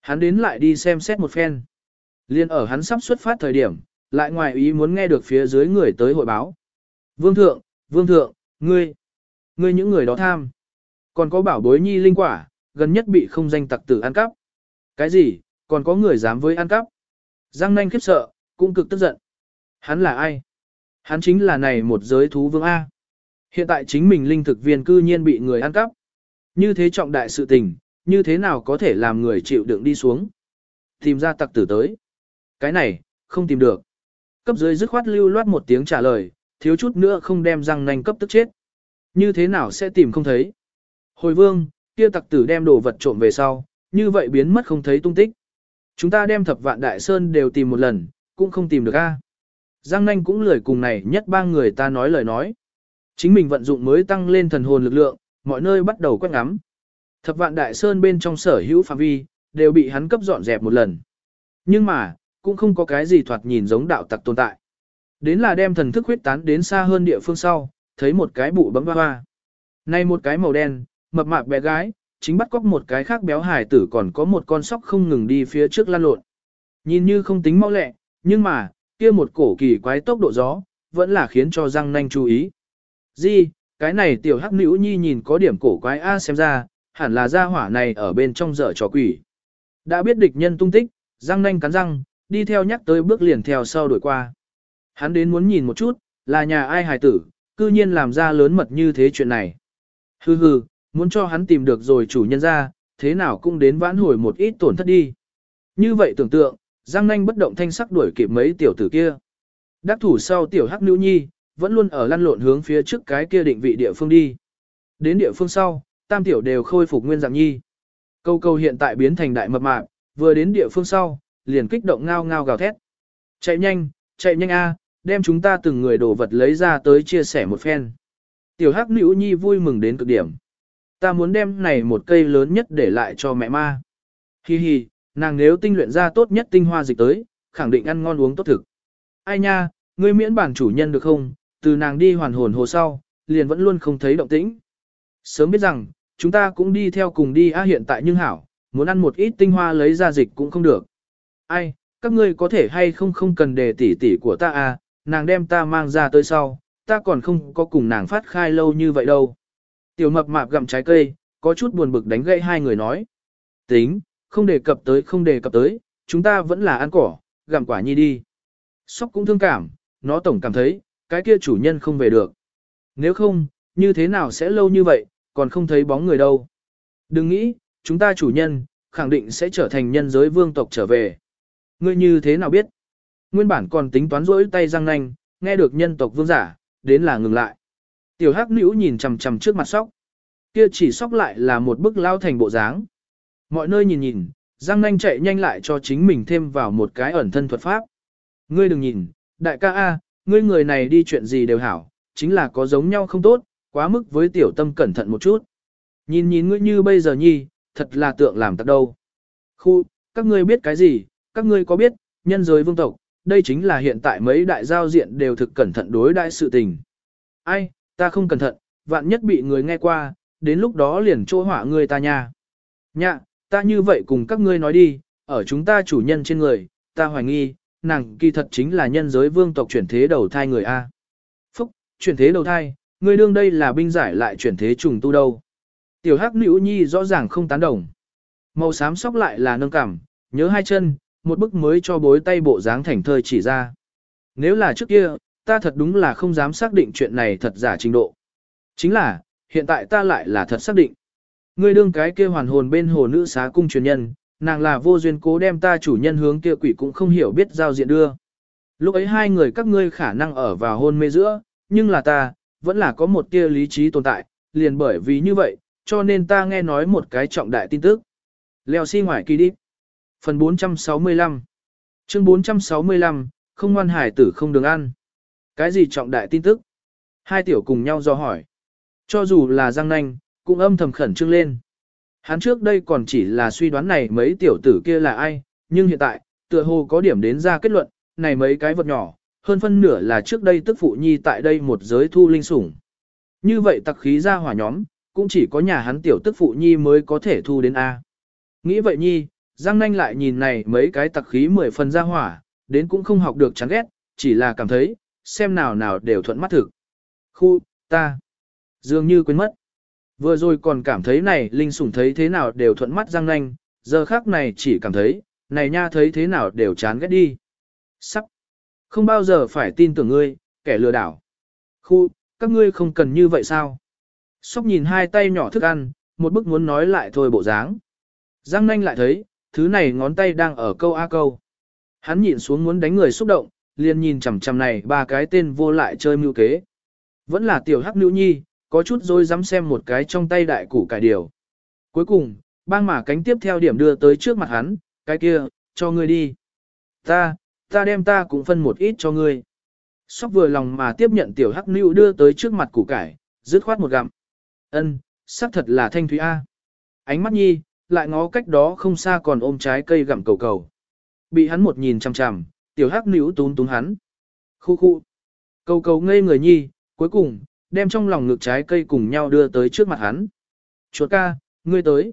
Hắn đến lại đi xem xét một phen. Liên ở hắn sắp xuất phát thời điểm, lại ngoài ý muốn nghe được phía dưới người tới hội báo. Vương thượng, vương thượng, ngươi, ngươi những người đó tham. Còn có bảo bối nhi linh quả, gần nhất bị không danh tặc tử ăn cắp. Cái gì, còn có người dám với ăn cắp. Giang nanh khiếp sợ, cũng cực tức giận. Hắn là ai? Hắn chính là này một giới thú vương A. Hiện tại chính mình linh thực viên cư nhiên bị người ăn cắp. Như thế trọng đại sự tình, như thế nào có thể làm người chịu đựng đi xuống. Tìm ra tặc tử tới. Cái này, không tìm được. Cấp dưới dứt khoát lưu loát một tiếng trả lời, thiếu chút nữa không đem răng nanh cấp tức chết. Như thế nào sẽ tìm không thấy? Hồi vương, kia tặc tử đem đồ vật trộm về sau, như vậy biến mất không thấy tung tích. Chúng ta đem thập vạn đại sơn đều tìm một lần, cũng không tìm được a. Giang nanh cũng lười cùng này nhất ba người ta nói lời nói. Chính mình vận dụng mới tăng lên thần hồn lực lượng, mọi nơi bắt đầu quét ngắm. Thập vạn đại sơn bên trong sở hữu phạm vi, đều bị hắn cấp dọn dẹp một lần. Nhưng mà, cũng không có cái gì thoạt nhìn giống đạo tặc tồn tại. Đến là đem thần thức huyết tán đến xa hơn địa phương sau, thấy một cái bụ bấm hoa hoa. Này một cái màu đen, mập mạp bé gái, chính bắt cóc một cái khác béo hải tử còn có một con sóc không ngừng đi phía trước lan lộn. Nhìn như không tính mau lẹ, nhưng mà, kia một cổ kỳ quái tốc độ gió, vẫn là khiến cho răng nanh chú ý. Di, cái này tiểu hắc nữ nhi nhìn có điểm cổ quái A xem ra, hẳn là gia hỏa này ở bên trong dở trò quỷ. Đã biết địch nhân tung tích, răng nanh cắn răng, đi theo nhắc tới bước liền theo sau đuổi qua. Hắn đến muốn nhìn một chút, là nhà ai hài tử, cư nhiên làm ra lớn mật như thế chuyện này. Hừ hừ, muốn cho hắn tìm được rồi chủ nhân ra, thế nào cũng đến vãn hồi một ít tổn thất đi. Như vậy tưởng tượng, Giang Nanh bất động thanh sắc đuổi kịp mấy tiểu tử kia. Đắc thủ sau tiểu hắc nữ nhi, vẫn luôn ở lăn lộn hướng phía trước cái kia định vị địa phương đi. Đến địa phương sau, tam tiểu đều khôi phục nguyên dạng nhi. Câu câu hiện tại biến thành đại mập mạp, vừa đến địa phương sau, liền kích động ngao ngao gào thét. Chạy nhanh, chạy nhanh a, đem chúng ta từng người đồ vật lấy ra tới chia sẻ một phen. Tiểu hắc nữ nhi vui mừng đến cực điểm. Ta muốn đem này một cây lớn nhất để lại cho mẹ ma. Hi hi, nàng nếu tinh luyện ra tốt nhất tinh hoa dịch tới, khẳng định ăn ngon uống tốt thực. Ai nha, ngươi miễn bản chủ nhân được không, từ nàng đi hoàn hồn hồ sau, liền vẫn luôn không thấy động tĩnh. Sớm biết rằng, chúng ta cũng đi theo cùng đi a hiện tại nhưng hảo, muốn ăn một ít tinh hoa lấy ra dịch cũng không được. Ai, các ngươi có thể hay không không cần đề tỷ tỷ của ta à, nàng đem ta mang ra tới sau, ta còn không có cùng nàng phát khai lâu như vậy đâu. Tiểu mập mạp gặm trái cây, có chút buồn bực đánh gãy hai người nói. Tính, không đề cập tới không đề cập tới, chúng ta vẫn là ăn cỏ, gặm quả nhi đi. Sóc cũng thương cảm, nó tổng cảm thấy, cái kia chủ nhân không về được. Nếu không, như thế nào sẽ lâu như vậy, còn không thấy bóng người đâu. Đừng nghĩ, chúng ta chủ nhân, khẳng định sẽ trở thành nhân giới vương tộc trở về. Ngươi như thế nào biết? Nguyên bản còn tính toán rỗi tay răng nanh, nghe được nhân tộc vương giả, đến là ngừng lại. Tiểu hắc nữ nhìn chằm chằm trước mặt sóc. Kia chỉ sóc lại là một bức lao thành bộ dáng. Mọi nơi nhìn nhìn, răng nanh chạy nhanh lại cho chính mình thêm vào một cái ẩn thân thuật pháp. Ngươi đừng nhìn, đại ca A, ngươi người này đi chuyện gì đều hảo, chính là có giống nhau không tốt, quá mức với tiểu tâm cẩn thận một chút. Nhìn nhìn ngươi như bây giờ nhi, thật là tượng làm tặc đâu. Khu, các ngươi biết cái gì, các ngươi có biết, nhân giới vương tộc, đây chính là hiện tại mấy đại giao diện đều thực cẩn thận đối đại sự tình. Ai, ta không cẩn thận, vạn nhất bị người nghe qua, đến lúc đó liền chỗ hỏa ngươi ta nha. Nhạ, ta như vậy cùng các ngươi nói đi, ở chúng ta chủ nhân trên người, ta hoài nghi, nàng kỳ thật chính là nhân giới vương tộc chuyển thế đầu thai người A. Phúc, chuyển thế đầu thai, ngươi đương đây là binh giải lại chuyển thế trùng tu đâu. Tiểu hắc nữ nhi rõ ràng không tán đồng. Màu xám sóc lại là nâng cảm, nhớ hai chân, một bức mới cho bối tay bộ dáng thành thơi chỉ ra. Nếu là trước kia, ta thật đúng là không dám xác định chuyện này thật giả trình độ. Chính là, hiện tại ta lại là thật xác định. Ngươi đương cái kia hoàn hồn bên hồ nữ xá cung truyền nhân, nàng là vô duyên cố đem ta chủ nhân hướng kia quỷ cũng không hiểu biết giao diện đưa. Lúc ấy hai người các ngươi khả năng ở vào hôn mê giữa, nhưng là ta, vẫn là có một tia lý trí tồn tại, liền bởi vì như vậy, cho nên ta nghe nói một cái trọng đại tin tức. Leo xi si ngoài kỳ đi. Phần 465 Chương 465, không ngoan hải tử không đường ăn. Cái gì trọng đại tin tức? Hai tiểu cùng nhau do hỏi. Cho dù là Giang Nanh, cũng âm thầm khẩn trương lên. Hắn trước đây còn chỉ là suy đoán này mấy tiểu tử kia là ai, nhưng hiện tại, tựa hồ có điểm đến ra kết luận, này mấy cái vật nhỏ, hơn phân nửa là trước đây tức phụ nhi tại đây một giới thu linh sủng. Như vậy tặc khí ra hỏa nhóm, cũng chỉ có nhà hắn tiểu tức phụ nhi mới có thể thu đến A. Nghĩ vậy nhi, Giang Nanh lại nhìn này mấy cái tặc khí mười phần ra hỏa, đến cũng không học được chán ghét, chỉ là cảm thấy, xem nào nào đều thuận mắt thực. Khu, ta, dường như quên mất. Vừa rồi còn cảm thấy này linh sủng thấy thế nào đều thuận mắt Giang Nanh, giờ khác này chỉ cảm thấy, này nha thấy thế nào đều chán ghét đi. Sắp, không bao giờ phải tin tưởng ngươi, kẻ lừa đảo. Khu, các ngươi không cần như vậy sao? Sóc nhìn hai tay nhỏ thức ăn, một bức muốn nói lại thôi bộ dáng. Giang nanh lại thấy, thứ này ngón tay đang ở câu A câu. Hắn nhìn xuống muốn đánh người xúc động, liền nhìn chằm chằm này ba cái tên vô lại chơi mưu kế. Vẫn là tiểu hắc nữ nhi, có chút rồi dám xem một cái trong tay đại củ cải điều. Cuối cùng, bang mà cánh tiếp theo điểm đưa tới trước mặt hắn, cái kia, cho ngươi đi. Ta, ta đem ta cũng phân một ít cho ngươi. Sóc vừa lòng mà tiếp nhận tiểu hắc nữ đưa tới trước mặt củ cải, dứt khoát một gặm. Ân, sắc thật là thanh thúy A. Ánh mắt nhi, lại ngó cách đó không xa còn ôm trái cây gặm cầu cầu. Bị hắn một nhìn chằm chằm, tiểu hắc nữ tún tún hắn. Khu khu. Cầu cầu ngây người nhi, cuối cùng, đem trong lòng ngực trái cây cùng nhau đưa tới trước mặt hắn. Chuột ca, ngươi tới.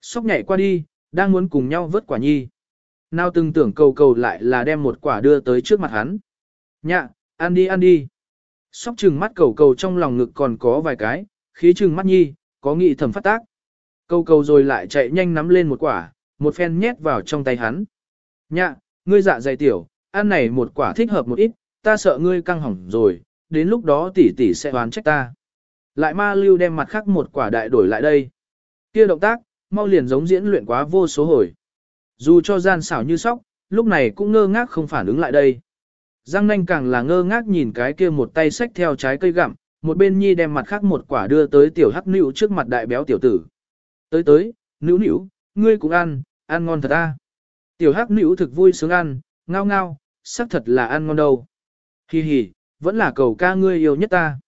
Sóc nhảy qua đi, đang muốn cùng nhau vớt quả nhi. Nào từng tưởng cầu cầu lại là đem một quả đưa tới trước mặt hắn. Nhạ, ăn đi ăn đi. Sóc trừng mắt cầu cầu trong lòng ngực còn có vài cái, khí trừng mắt nhi, có nghị thẩm phát tác câu cầu rồi lại chạy nhanh nắm lên một quả, một phen nhét vào trong tay hắn. Nhạ, ngươi dạ dày tiểu, ăn này một quả thích hợp một ít, ta sợ ngươi căng hỏng rồi, đến lúc đó tỷ tỷ sẽ đoán trách ta. Lại ma lưu đem mặt khác một quả đại đổi lại đây. Kia động tác, mau liền giống diễn luyện quá vô số hồi. Dù cho gian xảo như sóc, lúc này cũng ngơ ngác không phản ứng lại đây. Giang nanh càng là ngơ ngác nhìn cái kia một tay xách theo trái cây gặm, một bên nhi đem mặt khác một quả đưa tới tiểu hắc nữu trước mặt đại béo tiểu tử. Tới tới, nữu nữu, ngươi cũng ăn, ăn ngon thật a. Tiểu hắc nữu thực vui sướng ăn, ngao ngao, sắc thật là ăn ngon đâu. Hi hi, vẫn là cầu ca ngươi yêu nhất ta.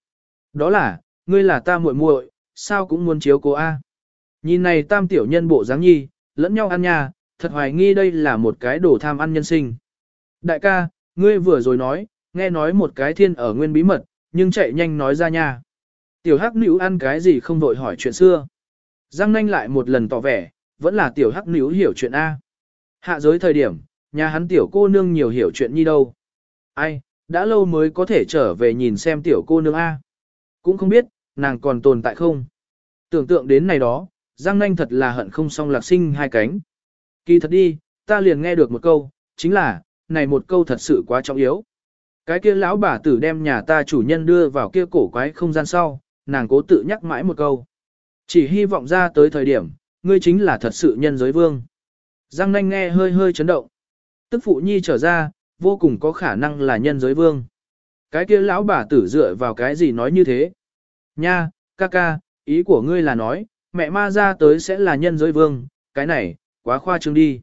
Đó là, ngươi là ta muội muội, sao cũng muốn chiếu cố a. Nhìn này tam tiểu nhân bộ dáng nhi, lẫn nhau ăn nhà, thật hoài nghi đây là một cái đồ tham ăn nhân sinh. Đại ca, ngươi vừa rồi nói, nghe nói một cái thiên ở nguyên bí mật, nhưng chạy nhanh nói ra nha. Tiểu hắc nữ ăn cái gì không vội hỏi chuyện xưa. Giang nanh lại một lần tỏ vẻ, vẫn là tiểu hắc níu hiểu chuyện A. Hạ giới thời điểm, nhà hắn tiểu cô nương nhiều hiểu chuyện như đâu. Ai, đã lâu mới có thể trở về nhìn xem tiểu cô nương A. Cũng không biết, nàng còn tồn tại không. Tưởng tượng đến này đó, Giang nanh thật là hận không xong lạc sinh hai cánh. Kỳ thật đi, ta liền nghe được một câu, chính là, này một câu thật sự quá trọng yếu. Cái kia lão bà tử đem nhà ta chủ nhân đưa vào kia cổ quái không gian sau, nàng cố tự nhắc mãi một câu. Chỉ hy vọng ra tới thời điểm, ngươi chính là thật sự nhân giới vương. Giang nanh nghe hơi hơi chấn động. Tức phụ nhi trở ra, vô cùng có khả năng là nhân giới vương. Cái kia lão bà tử dựa vào cái gì nói như thế? Nha, ca ca, ý của ngươi là nói, mẹ ma ra tới sẽ là nhân giới vương, cái này, quá khoa trương đi.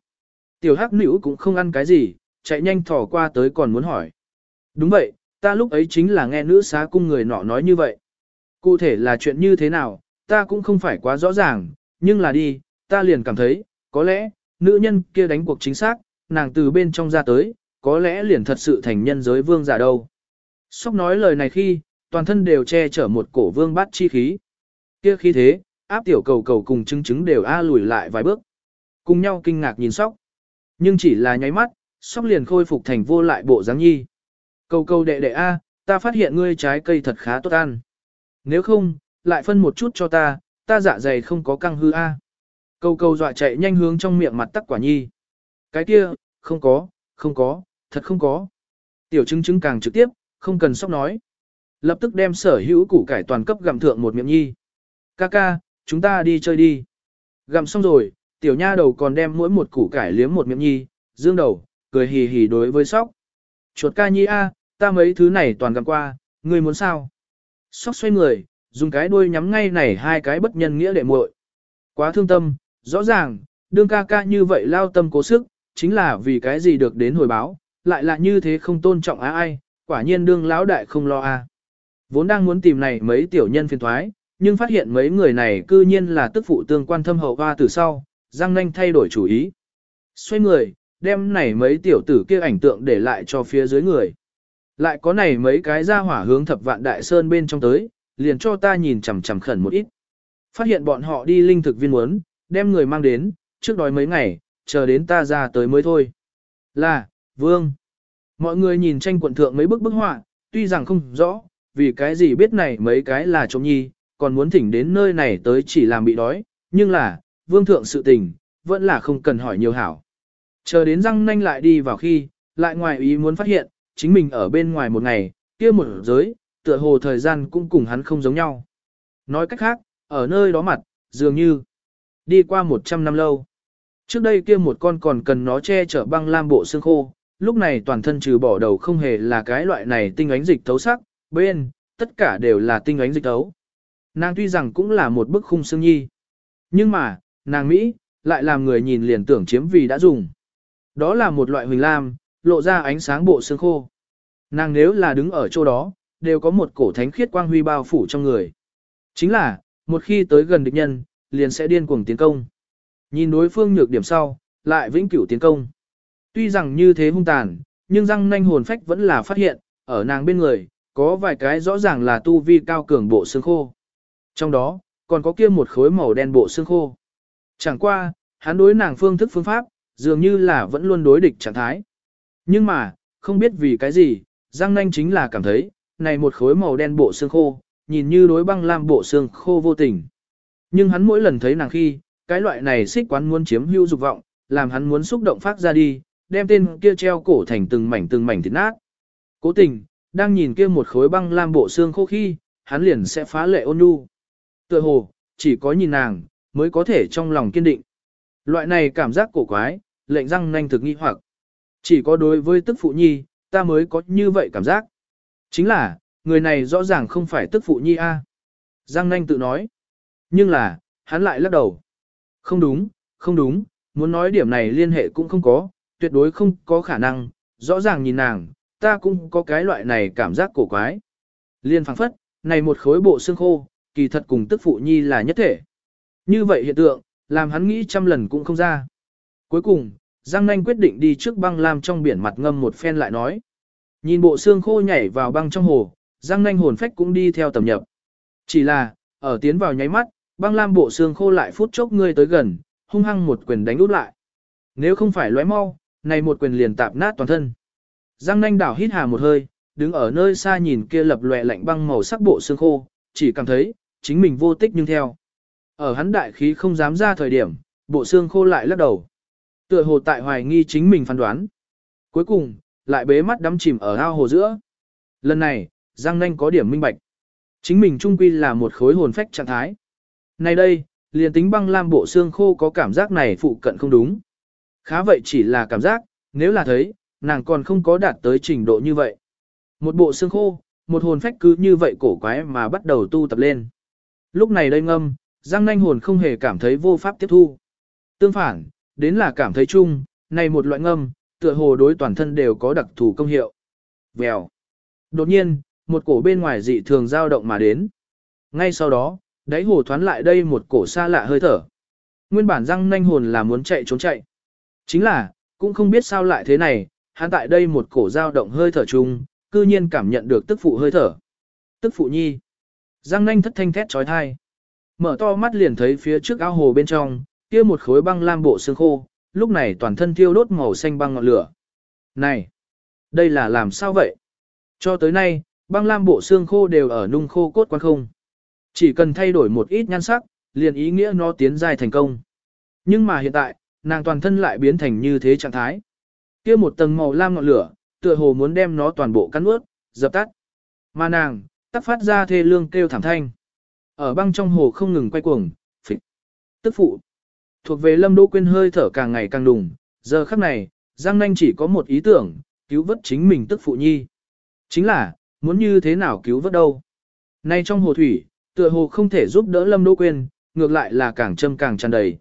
Tiểu hắc nữ cũng không ăn cái gì, chạy nhanh thỏ qua tới còn muốn hỏi. Đúng vậy, ta lúc ấy chính là nghe nữ xá cung người nọ nói như vậy. Cụ thể là chuyện như thế nào, ta cũng không phải quá rõ ràng, nhưng là đi, ta liền cảm thấy, có lẽ, nữ nhân kia đánh cuộc chính xác, nàng từ bên trong ra tới, có lẽ liền thật sự thành nhân giới vương giả đâu. Sóc nói lời này khi, toàn thân đều che chở một cổ vương bát chi khí. Kia khí thế, áp tiểu cầu cầu cùng chứng chứng đều a lùi lại vài bước. Cùng nhau kinh ngạc nhìn sóc. Nhưng chỉ là nháy mắt, sóc liền khôi phục thành vô lại bộ dáng nhi. Cầu cầu đệ đệ a, ta phát hiện ngươi trái cây thật khá tốt ăn. Nếu không, lại phân một chút cho ta, ta dạ dày không có căng hư a. câu câu dọa chạy nhanh hướng trong miệng mặt tắc quả nhi. Cái kia, không có, không có, thật không có. Tiểu chứng chứng càng trực tiếp, không cần sóc nói. Lập tức đem sở hữu củ cải toàn cấp gặm thượng một miệng nhi. Ca ca, chúng ta đi chơi đi. Gặm xong rồi, tiểu nha đầu còn đem mỗi một củ cải liếm một miệng nhi, dương đầu, cười hì hì đối với sóc. Chuột ca nhi a, ta mấy thứ này toàn gặm qua, ngươi muốn sao? Sóc xoay người, dùng cái đuôi nhắm ngay này hai cái bất nhân nghĩa đệ muội. Quá thương tâm, rõ ràng, đương ca ca như vậy lao tâm cố sức, chính là vì cái gì được đến hồi báo, lại là như thế không tôn trọng á ai, quả nhiên đương lão đại không lo a. Vốn đang muốn tìm này mấy tiểu nhân phiền thoái, nhưng phát hiện mấy người này cư nhiên là tức phụ tương quan thâm hậu hoa từ sau, Giang Nanh thay đổi chủ ý. Xoay người, đem này mấy tiểu tử kia ảnh tượng để lại cho phía dưới người. Lại có này mấy cái ra hỏa hướng thập vạn đại sơn bên trong tới, liền cho ta nhìn chằm chằm khẩn một ít. Phát hiện bọn họ đi linh thực viên muốn, đem người mang đến, trước đói mấy ngày, chờ đến ta ra tới mới thôi. Là, vương. Mọi người nhìn tranh quận thượng mấy bức bức họa, tuy rằng không rõ, vì cái gì biết này mấy cái là trộm nhi, còn muốn thỉnh đến nơi này tới chỉ làm bị đói, nhưng là, vương thượng sự tình, vẫn là không cần hỏi nhiều hảo. Chờ đến răng nanh lại đi vào khi, lại ngoài ý muốn phát hiện, chính mình ở bên ngoài một ngày, kia một giới, tựa hồ thời gian cũng cùng hắn không giống nhau. Nói cách khác, ở nơi đó mặt, dường như đi qua 100 năm lâu. Trước đây kia một con còn cần nó che chở băng lam bộ xương khô, lúc này toàn thân trừ bỏ đầu không hề là cái loại này tinh ánh dịch thấu sắc, bên, tất cả đều là tinh ánh dịch thấu. Nàng tuy rằng cũng là một bức khung xương nhi, nhưng mà, nàng Mỹ, lại làm người nhìn liền tưởng chiếm vì đã dùng. Đó là một loại huỳnh lam, lộ ra ánh sáng bộ xương khô. Nàng nếu là đứng ở chỗ đó, đều có một cổ thánh khiết quang huy bao phủ trong người. Chính là, một khi tới gần địch nhân, liền sẽ điên cuồng tiến công. Nhìn đối phương nhược điểm sau, lại vĩnh cửu tiến công. Tuy rằng như thế hung tàn, nhưng răng nanh hồn phách vẫn là phát hiện, ở nàng bên người, có vài cái rõ ràng là tu vi cao cường bộ xương khô. Trong đó, còn có kia một khối màu đen bộ xương khô. Chẳng qua, hắn đối nàng phương thức phương pháp, dường như là vẫn luôn đối địch trạng thái. Nhưng mà, không biết vì cái gì, Giang Nanh chính là cảm thấy, này một khối màu đen bộ xương khô, nhìn như đối băng lam bộ xương khô vô tình. Nhưng hắn mỗi lần thấy nàng khi, cái loại này xích quán muốn chiếm hữu dục vọng, làm hắn muốn xúc động phát ra đi, đem tên kia treo cổ thành từng mảnh từng mảnh thịt nát. Cố tình, đang nhìn kia một khối băng lam bộ xương khô khi, hắn liền sẽ phá lệ ôn nhu. Tựa hồ, chỉ có nhìn nàng, mới có thể trong lòng kiên định. Loại này cảm giác cổ quái, lệnh răng nanh thực nghi hoặc. Chỉ có đối với tức phụ nhi, ta mới có như vậy cảm giác. Chính là, người này rõ ràng không phải tức phụ nhi a. Giang nanh tự nói. Nhưng là, hắn lại lắc đầu. Không đúng, không đúng, muốn nói điểm này liên hệ cũng không có, tuyệt đối không có khả năng, rõ ràng nhìn nàng, ta cũng có cái loại này cảm giác cổ quái. Liên phảng phất, này một khối bộ xương khô, kỳ thật cùng tức phụ nhi là nhất thể. Như vậy hiện tượng, làm hắn nghĩ trăm lần cũng không ra. Cuối cùng, Giang Nanh quyết định đi trước băng lam trong biển mặt ngâm một phen lại nói. Nhìn bộ xương khô nhảy vào băng trong hồ, Giang Nanh hồn phách cũng đi theo tầm nhập. Chỉ là, ở tiến vào nháy mắt, băng lam bộ xương khô lại phút chốc ngươi tới gần, hung hăng một quyền đánh út lại. Nếu không phải lóe mau, này một quyền liền tạp nát toàn thân. Giang nanh đảo hít hà một hơi, đứng ở nơi xa nhìn kia lập lòe lạnh băng màu sắc bộ xương khô, chỉ cảm thấy, chính mình vô tích nhưng theo. Ở hắn đại khí không dám ra thời điểm, bộ xương khô lại lắc đầu. Tựa hồ tại hoài nghi chính mình phán đoán. Cuối cùng, lại bế mắt đắm chìm ở ao hồ giữa. Lần này, Giang Nanh có điểm minh bạch. Chính mình trung quy là một khối hồn phách trạng thái. Này đây, liền tính băng lam bộ xương khô có cảm giác này phụ cận không đúng. Khá vậy chỉ là cảm giác, nếu là thấy, nàng còn không có đạt tới trình độ như vậy. Một bộ xương khô, một hồn phách cứ như vậy cổ quái mà bắt đầu tu tập lên. Lúc này đây ngâm, Giang Nanh hồn không hề cảm thấy vô pháp tiếp thu. Tương phản, đến là cảm thấy chung, này một loại ngâm, tựa hồ đối toàn thân đều có đặc thù công hiệu. Vèo. Đột nhiên, một cổ bên ngoài dị thường dao động mà đến. Ngay sau đó, đáy hồ thoán lại đây một cổ xa lạ hơi thở. Nguyên bản răng nanh hồn là muốn chạy trốn chạy. Chính là, cũng không biết sao lại thế này, hắn tại đây một cổ dao động hơi thở chung, cư nhiên cảm nhận được tức phụ hơi thở. Tức phụ nhi. Răng nanh thất thanh thét trói thai. Mở to mắt liền thấy phía trước ao hồ bên trong, kia một khối băng lam bộ xương khô, lúc này toàn thân thiêu đốt màu xanh băng ngọn lửa. Này, đây là làm sao vậy? Cho tới nay, băng lam bộ xương khô đều ở nung khô cốt quan không. Chỉ cần thay đổi một ít nhan sắc, liền ý nghĩa nó tiến dài thành công. Nhưng mà hiện tại, nàng toàn thân lại biến thành như thế trạng thái. kia một tầng màu lam ngọn lửa, tựa hồ muốn đem nó toàn bộ cắn ướt, dập tắt. Mà nàng, tắt phát ra thê lương kêu thảm thanh. Ở băng trong hồ không ngừng quay cuồng, phịch. Tức phụ. Thuộc về Lâm Đỗ Quyên hơi thở càng ngày càng đùng, giờ khắc này, Giang Nanh chỉ có một ý tưởng, cứu vớt chính mình tức phụ nhi. Chính là, muốn như thế nào cứu vớt đâu. Nay trong hồ thủy, tựa hồ không thể giúp đỡ Lâm Đỗ Quyên, ngược lại là càng châm càng tràn đầy.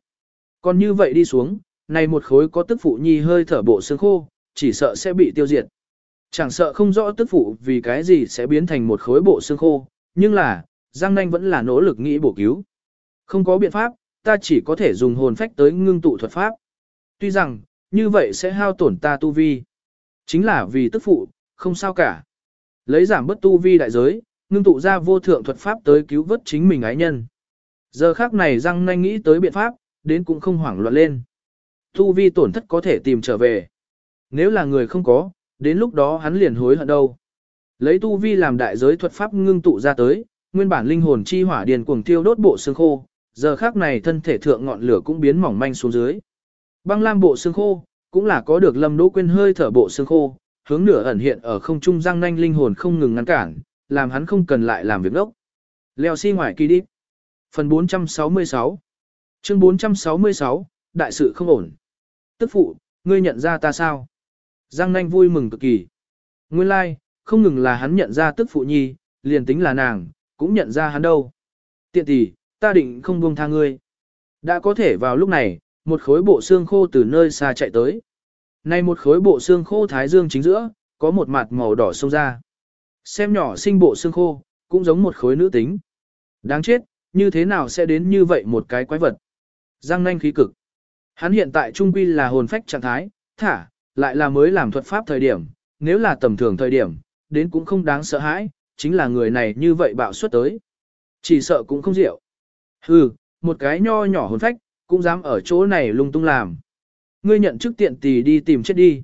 Còn như vậy đi xuống, này một khối có tức phụ nhi hơi thở bộ xương khô, chỉ sợ sẽ bị tiêu diệt. Chẳng sợ không rõ tức phụ vì cái gì sẽ biến thành một khối bộ xương khô, nhưng là, Giang Nanh vẫn là nỗ lực nghĩ bổ cứu. Không có biện pháp, ta chỉ có thể dùng hồn phách tới ngưng tụ thuật pháp. Tuy rằng, như vậy sẽ hao tổn ta tu vi. Chính là vì tức phụ, không sao cả. Lấy giảm bất tu vi đại giới, ngưng tụ ra vô thượng thuật pháp tới cứu vớt chính mình ái nhân. Giờ khác này răng nanh nghĩ tới biện pháp, đến cũng không hoảng loạn lên. Tu vi tổn thất có thể tìm trở về. Nếu là người không có, đến lúc đó hắn liền hối hận đâu. Lấy tu vi làm đại giới thuật pháp ngưng tụ ra tới, nguyên bản linh hồn chi hỏa điền cuồng tiêu đốt bộ xương khô, giờ khác này thân thể thượng ngọn lửa cũng biến mỏng manh xuống dưới. Băng lam bộ xương khô, cũng là có được lâm đỗ quên hơi thở bộ xương khô, hướng nửa ẩn hiện ở không trung răng nanh linh hồn không ngừng ngăn cản, làm hắn không cần lại làm việc đốc. Leo xi si ngoài kỳ đi. Phần 466 Chương 466, Đại sự không ổn. Tức phụ, ngươi nhận ra ta sao? Giang nanh vui mừng cực kỳ. Nguyên lai, like, không ngừng là hắn nhận ra tức phụ nhi, liền tính là nàng, cũng nhận ra hắn đâu. Tiện tỷ, ta định không buông tha ngươi. Đã có thể vào lúc này, một khối bộ xương khô từ nơi xa chạy tới. nay một khối bộ xương khô thái dương chính giữa, có một mặt màu đỏ sông ra. Xem nhỏ sinh bộ xương khô, cũng giống một khối nữ tính. Đáng chết, như thế nào sẽ đến như vậy một cái quái vật. Giang nanh khí cực. Hắn hiện tại trung quy là hồn phách trạng thái, thả, lại là mới làm thuật pháp thời điểm, nếu là tầm thường thời điểm, đến cũng không đáng sợ hãi, chính là người này như vậy bạo suất tới. Chỉ sợ cũng không diệu. Hừ, một cái nho nhỏ hồn phách, cũng dám ở chỗ này lung tung làm. Ngươi nhận chức tiện tì đi tìm chết đi.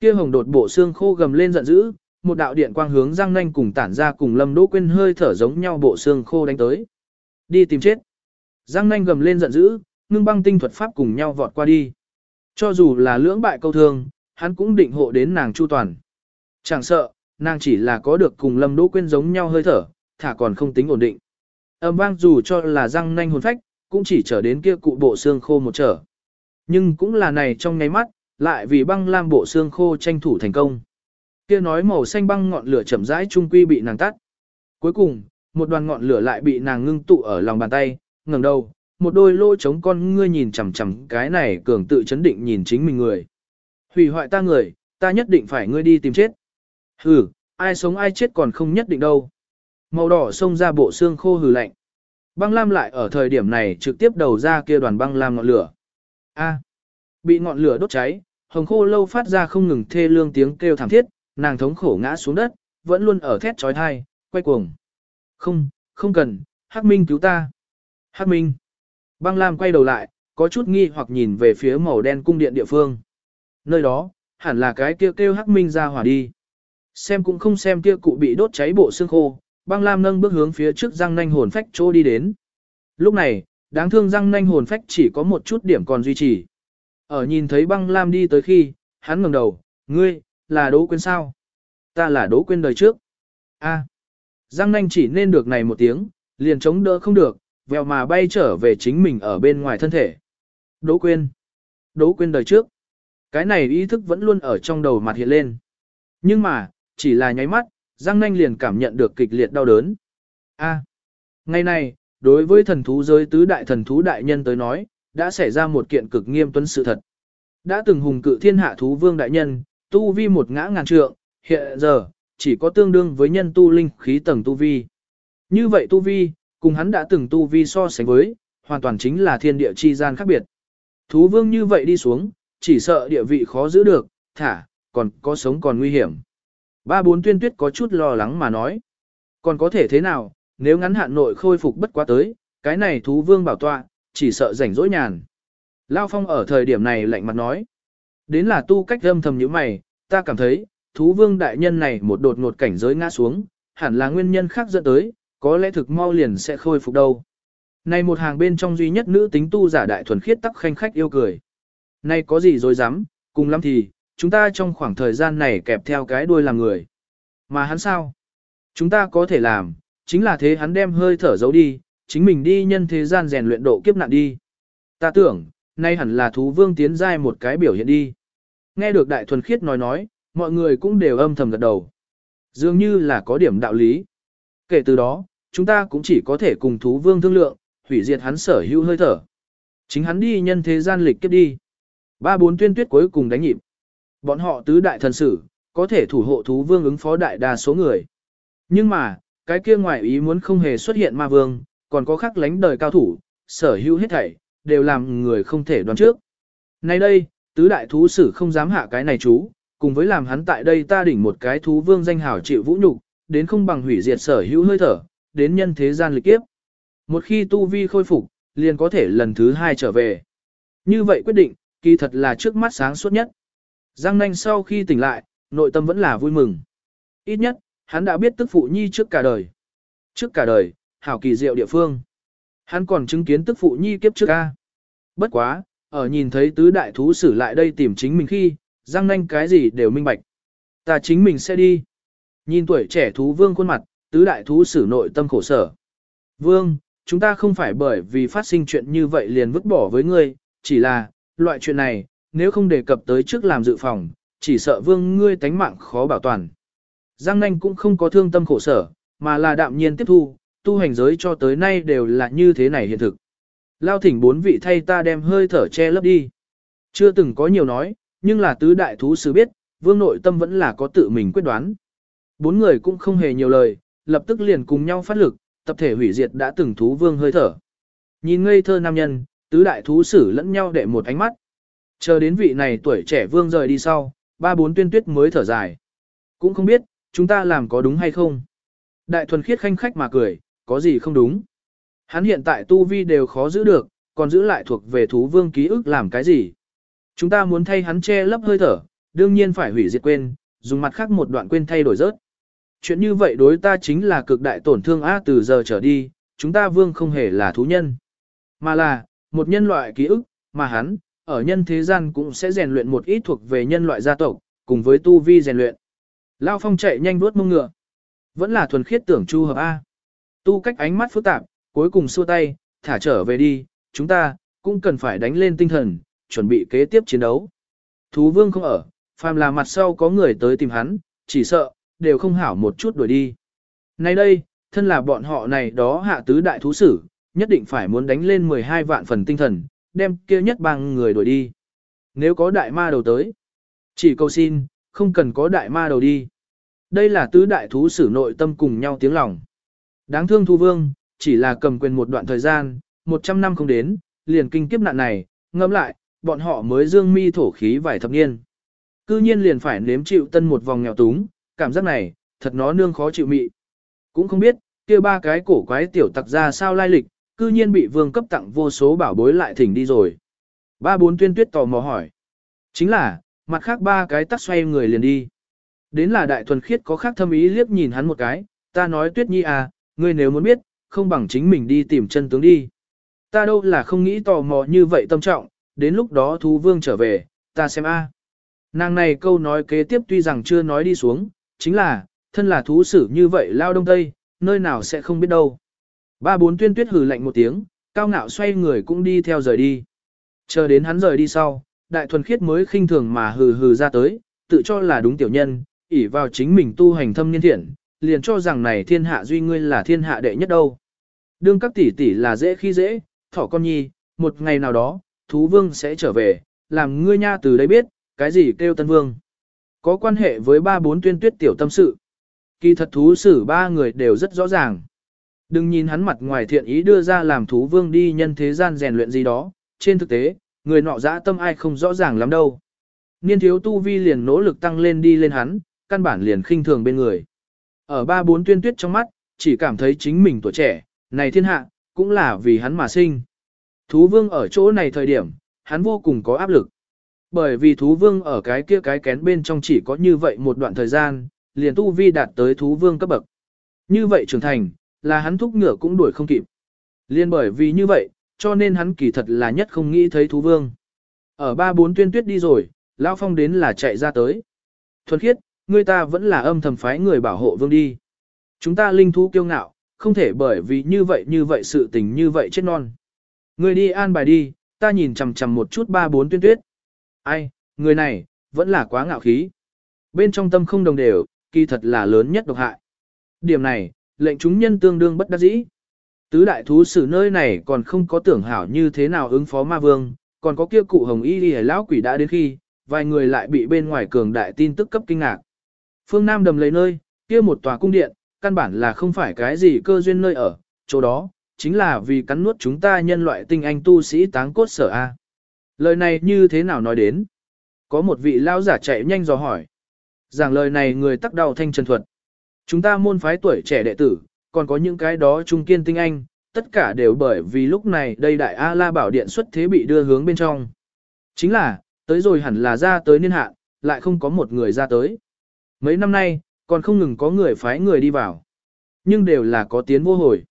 Kia hồng đột bộ xương khô gầm lên giận dữ, một đạo điện quang hướng răng nanh cùng tản ra cùng lâm đỗ quên hơi thở giống nhau bộ xương khô đánh tới. Đi tìm chết. Giang nanh gầm lên giận dữ, ngưng băng tinh thuật pháp cùng nhau vọt qua đi. Cho dù là lưỡng bại câu thương, hắn cũng định hộ đến nàng chu toàn. Chẳng sợ, nàng chỉ là có được cùng lâm đỗ quên giống nhau hơi thở, thả còn không tính ổn định. Âm vang dù cho là răng nanh hồn phách, cũng chỉ trở đến kia cụ bộ xương khô một trở. Nhưng cũng là này trong nháy mắt, lại vì băng lam bộ xương khô tranh thủ thành công. Kia nói màu xanh băng ngọn lửa chậm rãi trung quy bị nàng tắt. Cuối cùng, một đoàn ngọn lửa lại bị nàng ngưng tụ ở lòng bàn tay, ngẩng đầu, một đôi lỗ trống con ngươi nhìn chằm chằm cái này cường tự chấn định nhìn chính mình người. Hủy hoại ta người, ta nhất định phải ngươi đi tìm chết. Hừ, ai sống ai chết còn không nhất định đâu. Màu đỏ xông ra bộ xương khô hừ lạnh. Băng lam lại ở thời điểm này trực tiếp đầu ra kia đoàn băng lam ngọn lửa. A, bị ngọn lửa đốt cháy, hồng khô lâu phát ra không ngừng thê lương tiếng kêu thảm thiết, nàng thống khổ ngã xuống đất, vẫn luôn ở thét trói thai, quay cuồng. Không, không cần, Hắc Minh cứu ta. Hắc Minh. Băng Lam quay đầu lại, có chút nghi hoặc nhìn về phía màu đen cung điện địa phương. Nơi đó, hẳn là cái kia kêu, kêu Hắc Minh ra hỏa đi. Xem cũng không xem kia cụ bị đốt cháy bộ xương khô, băng lam nâng bước hướng phía trước răng nanh hồn phách chỗ đi đến. Lúc này, đáng thương răng nanh hồn phách chỉ có một chút điểm còn duy trì. Ở nhìn thấy băng lam đi tới khi, hắn ngẩng đầu, ngươi, là đỗ quên sao? Ta là đỗ quên đời trước. a à, răng nanh chỉ nên được này một tiếng, liền chống đỡ không được, vèo mà bay trở về chính mình ở bên ngoài thân thể. Đỗ quên. Đỗ quên đời trước. Cái này ý thức vẫn luôn ở trong đầu mặt hiện lên. Nhưng mà, chỉ là nháy mắt, Giang Nanh liền cảm nhận được kịch liệt đau đớn. A, ngày này, đối với thần thú giới tứ đại thần thú đại nhân tới nói, đã xảy ra một kiện cực nghiêm tuấn sự thật. Đã từng hùng cự thiên hạ thú vương đại nhân, tu vi một ngã ngàn trượng, hiện giờ, chỉ có tương đương với nhân tu linh khí tầng tu vi. Như vậy tu vi, cùng hắn đã từng tu vi so sánh với, hoàn toàn chính là thiên địa chi gian khác biệt. Thú vương như vậy đi xuống, chỉ sợ địa vị khó giữ được, thả, còn có sống còn nguy hiểm. Ba bốn tuyên tuyết có chút lo lắng mà nói. Còn có thể thế nào, nếu ngắn hạn nội khôi phục bất quá tới, cái này thú vương bảo tọa, chỉ sợ rảnh rỗi nhàn. Lao Phong ở thời điểm này lạnh mặt nói. Đến là tu cách âm thầm như mày, ta cảm thấy, thú vương đại nhân này một đột ngột cảnh giới ngã xuống, hẳn là nguyên nhân khác dẫn tới, có lẽ thực mau liền sẽ khôi phục đâu. Này một hàng bên trong duy nhất nữ tính tu giả đại thuần khiết tắc khanh khách yêu cười. Này có gì dối dám, cùng lắm thì, chúng ta trong khoảng thời gian này kẹp theo cái đuôi làm người. Mà hắn sao? Chúng ta có thể làm, chính là thế hắn đem hơi thở giấu đi, chính mình đi nhân thế gian rèn luyện độ kiếp nạn đi. Ta tưởng, nay hẳn là thú vương tiến giai một cái biểu hiện đi. Nghe được đại thuần khiết nói nói, mọi người cũng đều âm thầm gật đầu. Dường như là có điểm đạo lý. Kể từ đó, chúng ta cũng chỉ có thể cùng thú vương thương lượng, hủy diệt hắn sở hữu hơi thở. Chính hắn đi nhân thế gian lịch kiếp đi. Ba bốn tuyên tuyết cuối cùng đánh nhịp. Bọn họ tứ đại thần sử, có thể thủ hộ thú vương ứng phó đại đa số người. Nhưng mà, cái kia ngoài ý muốn không hề xuất hiện ma vương, còn có khắc lánh đời cao thủ, sở hữu hết thảy, đều làm người không thể đoán trước. Nay đây, tứ đại thú sử không dám hạ cái này chú, cùng với làm hắn tại đây ta đỉnh một cái thú vương danh hào chịu vũ nhục, đến không bằng hủy diệt sở hữu hơi thở, đến nhân thế gian lịch kiếp. Một khi tu vi khôi phục, liền có thể lần thứ hai trở về. Như vậy quyết định, kỳ thật là trước mắt sáng suốt nhất. Giang nanh sau khi tỉnh lại, nội tâm vẫn là vui mừng. Ít nhất, hắn đã biết tức phụ nhi trước cả đời. Trước cả đời, hảo kỳ diệu địa phương. Hắn còn chứng kiến tức phụ nhi kiếp trước ca. Bất quá, ở nhìn thấy tứ đại thú sử lại đây tìm chính mình khi, Giang nanh cái gì đều minh bạch. Ta chính mình sẽ đi. Nhìn tuổi trẻ thú vương khuôn mặt, tứ đại thú sử nội tâm khổ sở. Vương, chúng ta không phải bởi vì phát sinh chuyện như vậy liền vứt bỏ với ngươi, chỉ là, loại chuyện này, nếu không đề cập tới trước làm dự phòng, chỉ sợ vương ngươi tánh mạng khó bảo toàn. Giang nanh cũng không có thương tâm khổ sở, mà là đạm nhiên tiếp thu, tu hành giới cho tới nay đều là như thế này hiện thực. Lao thỉnh bốn vị thay ta đem hơi thở che lấp đi. Chưa từng có nhiều nói, nhưng là tứ đại thú sứ biết, vương nội tâm vẫn là có tự mình quyết đoán. Bốn người cũng không hề nhiều lời, lập tức liền cùng nhau phát lực, tập thể hủy diệt đã từng thú vương hơi thở. Nhìn ngây thơ nam nhân, tứ đại thú sử lẫn nhau để một ánh mắt. Chờ đến vị này tuổi trẻ vương rời đi sau, ba bốn tuyên tuyết mới thở dài. Cũng không biết, chúng ta làm có đúng hay không. Đại thuần khiết khanh khách mà cười, có gì không đúng. Hắn hiện tại tu vi đều khó giữ được, còn giữ lại thuộc về thú vương ký ức làm cái gì. Chúng ta muốn thay hắn che lấp hơi thở, đương nhiên phải hủy diệt quên, dùng mặt khác một đoạn quên thay đổi rớt. Chuyện như vậy đối ta chính là cực đại tổn thương A từ giờ trở đi, chúng ta vương không hề là thú nhân, mà là, một nhân loại ký ức, mà hắn, ở nhân thế gian cũng sẽ rèn luyện một ít thuộc về nhân loại gia tộc, cùng với tu vi rèn luyện. Lao Phong chạy nhanh đuốt mông ngựa. Vẫn là thuần khiết tưởng chu hợp A. Tu cách ánh mắt phức tạp, cuối cùng xua tay, thả trở về đi, chúng ta, cũng cần phải đánh lên tinh thần, chuẩn bị kế tiếp chiến đấu. Thú vương không ở, phàm là mặt sau có người tới tìm hắn, chỉ sợ, đều không hảo một chút đuổi đi. Nay đây, thân là bọn họ này đó hạ tứ đại thú sử, nhất định phải muốn đánh lên 12 vạn phần tinh thần, đem kia nhất bằng người đuổi đi. Nếu có đại ma đầu tới, chỉ cầu xin, không cần có đại ma đầu đi. Đây là tứ đại thú sử nội tâm cùng nhau tiếng lòng. Đáng thương thu vương, chỉ là cầm quyền một đoạn thời gian, 100 năm không đến, liền kinh kiếp nạn này, ngâm lại, bọn họ mới dương mi thổ khí vài thập niên. Cư nhiên liền phải nếm chịu tân một vòng nghèo túng, cảm giác này, thật nó nương khó chịu mị. Cũng không biết, kia ba cái cổ quái tiểu tặc ra sao lai lịch, cư nhiên bị vương cấp tặng vô số bảo bối lại thỉnh đi rồi. Ba bốn tuyên tuyết tò mò hỏi. Chính là, mặt khác ba cái tắt xoay người liền đi. Đến là đại thuần khiết có khác thâm ý liếc nhìn hắn một cái, ta nói tuyết nhi à, ngươi nếu muốn biết, không bằng chính mình đi tìm chân tướng đi. Ta đâu là không nghĩ tò mò như vậy tâm trọng, đến lúc đó thú vương trở về, ta xem a. Nàng này câu nói kế tiếp tuy rằng chưa nói đi xuống, chính là, thân là thú sử như vậy lao đông tây, nơi nào sẽ không biết đâu. Ba bốn tuyên tuyết hừ lạnh một tiếng, cao ngạo xoay người cũng đi theo rời đi. Chờ đến hắn rời đi sau, đại thuần khiết mới khinh thường mà hừ hừ ra tới, tự cho là đúng tiểu nhân, ỷ vào chính mình tu hành thâm niên thiện, liền cho rằng này thiên hạ duy ngươi là thiên hạ đệ nhất đâu. Đương các tỷ tỷ là dễ khi dễ, thỏ con nhi, một ngày nào đó, thú vương sẽ trở về, làm ngươi nha từ đấy biết, cái gì kêu tân vương. Có quan hệ với ba bốn tuyên tuyết tiểu tâm sự. Kỳ thật thú sử ba người đều rất rõ ràng. Đừng nhìn hắn mặt ngoài thiện ý đưa ra làm thú vương đi nhân thế gian rèn luyện gì đó, trên thực tế, người nọ dã tâm ai không rõ ràng lắm đâu. Niên thiếu tu vi liền nỗ lực tăng lên đi lên hắn, căn bản liền khinh thường bên người. Ở ba bốn tuyên tuyết trong mắt, chỉ cảm thấy chính mình tuổi trẻ, này thiên hạ, cũng là vì hắn mà sinh. Thú vương ở chỗ này thời điểm, hắn vô cùng có áp lực. Bởi vì thú vương ở cái kia cái kén bên trong chỉ có như vậy một đoạn thời gian, liền tu vi đạt tới thú vương cấp bậc. Như vậy trưởng thành, là hắn thúc ngựa cũng đuổi không kịp. Liên bởi vì như vậy, cho nên hắn kỳ thật là nhất không nghĩ thấy thú vương. Ở ba bốn tuyên tuyết đi rồi, Lão Phong đến là chạy ra tới. Thuần khiết, người ta vẫn là âm thầm phái người bảo hộ vương đi. Chúng ta linh thú kiêu ngạo, không thể bởi vì như vậy như vậy sự tình như vậy chết non. Người đi an bài đi, ta nhìn chằm chằm một chút ba bốn tuyên tuyết. Ai, người này, vẫn là quá ngạo khí. Bên trong tâm không đồng đều, kỳ thật là lớn nhất độc hại. Điểm này, lệnh chúng nhân tương đương bất đắc dĩ. Tứ đại thú sử nơi này còn không có tưởng hảo như thế nào ứng phó ma vương, còn có kia cụ hồng y đi lão quỷ đã đến khi, vài người lại bị bên ngoài cường đại tin tức cấp kinh ngạc. Phương Nam đầm lấy nơi, kia một tòa cung điện, căn bản là không phải cái gì cơ duyên nơi ở, chỗ đó, chính là vì cắn nuốt chúng ta nhân loại tinh anh tu sĩ táng cốt sở A. Lời này như thế nào nói đến? Có một vị lao giả chạy nhanh dò hỏi. Giảng lời này người tắc đầu thanh trần thuật. Chúng ta môn phái tuổi trẻ đệ tử, còn có những cái đó trung kiên tinh anh, tất cả đều bởi vì lúc này đây đại A-la bảo điện xuất thế bị đưa hướng bên trong. Chính là, tới rồi hẳn là ra tới niên hạn, lại không có một người ra tới. Mấy năm nay, còn không ngừng có người phái người đi vào. Nhưng đều là có tiến vô hồi.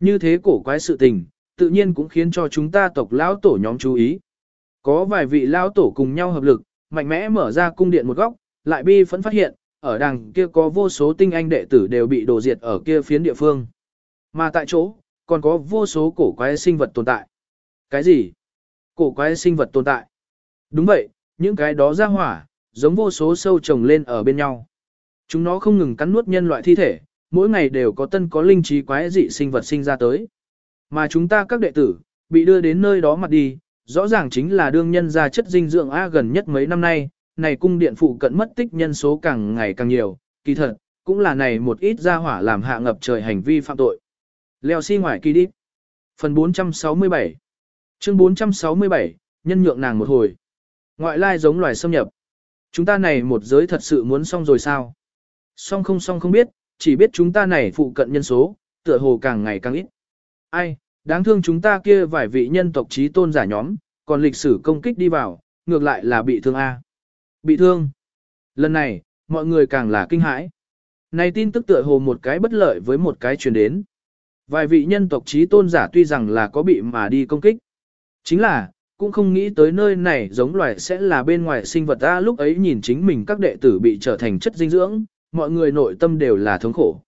Như thế cổ quái sự tình, tự nhiên cũng khiến cho chúng ta tộc lão tổ nhóm chú ý. Có vài vị lão tổ cùng nhau hợp lực, mạnh mẽ mở ra cung điện một góc, lại bi phẫn phát hiện, ở đằng kia có vô số tinh anh đệ tử đều bị đổ diệt ở kia phiến địa phương. Mà tại chỗ, còn có vô số cổ quái sinh vật tồn tại. Cái gì? Cổ quái sinh vật tồn tại. Đúng vậy, những cái đó ra hỏa, giống vô số sâu trồng lên ở bên nhau. Chúng nó không ngừng cắn nuốt nhân loại thi thể, mỗi ngày đều có tân có linh trí quái dị sinh vật sinh ra tới. Mà chúng ta các đệ tử, bị đưa đến nơi đó mặt đi, rõ ràng chính là đương nhân ra chất dinh dưỡng A gần nhất mấy năm nay, này cung điện phụ cận mất tích nhân số càng ngày càng nhiều, kỳ thật, cũng là này một ít gia hỏa làm hạ ngập trời hành vi phạm tội. Leo xi si ngoài kỳ đi. Phần 467 Chương 467, nhân nhượng nàng một hồi. Ngoại lai giống loài xâm nhập. Chúng ta này một giới thật sự muốn xong rồi sao? Xong không xong không biết, chỉ biết chúng ta này phụ cận nhân số, tựa hồ càng ngày càng ít. Ai, đáng thương chúng ta kia vài vị nhân tộc trí tôn giả nhóm, còn lịch sử công kích đi vào, ngược lại là bị thương A. Bị thương. Lần này, mọi người càng là kinh hãi. Này tin tức tựa hồ một cái bất lợi với một cái truyền đến. Vài vị nhân tộc trí tôn giả tuy rằng là có bị mà đi công kích. Chính là, cũng không nghĩ tới nơi này giống loài sẽ là bên ngoài sinh vật ta lúc ấy nhìn chính mình các đệ tử bị trở thành chất dinh dưỡng, mọi người nội tâm đều là thống khổ.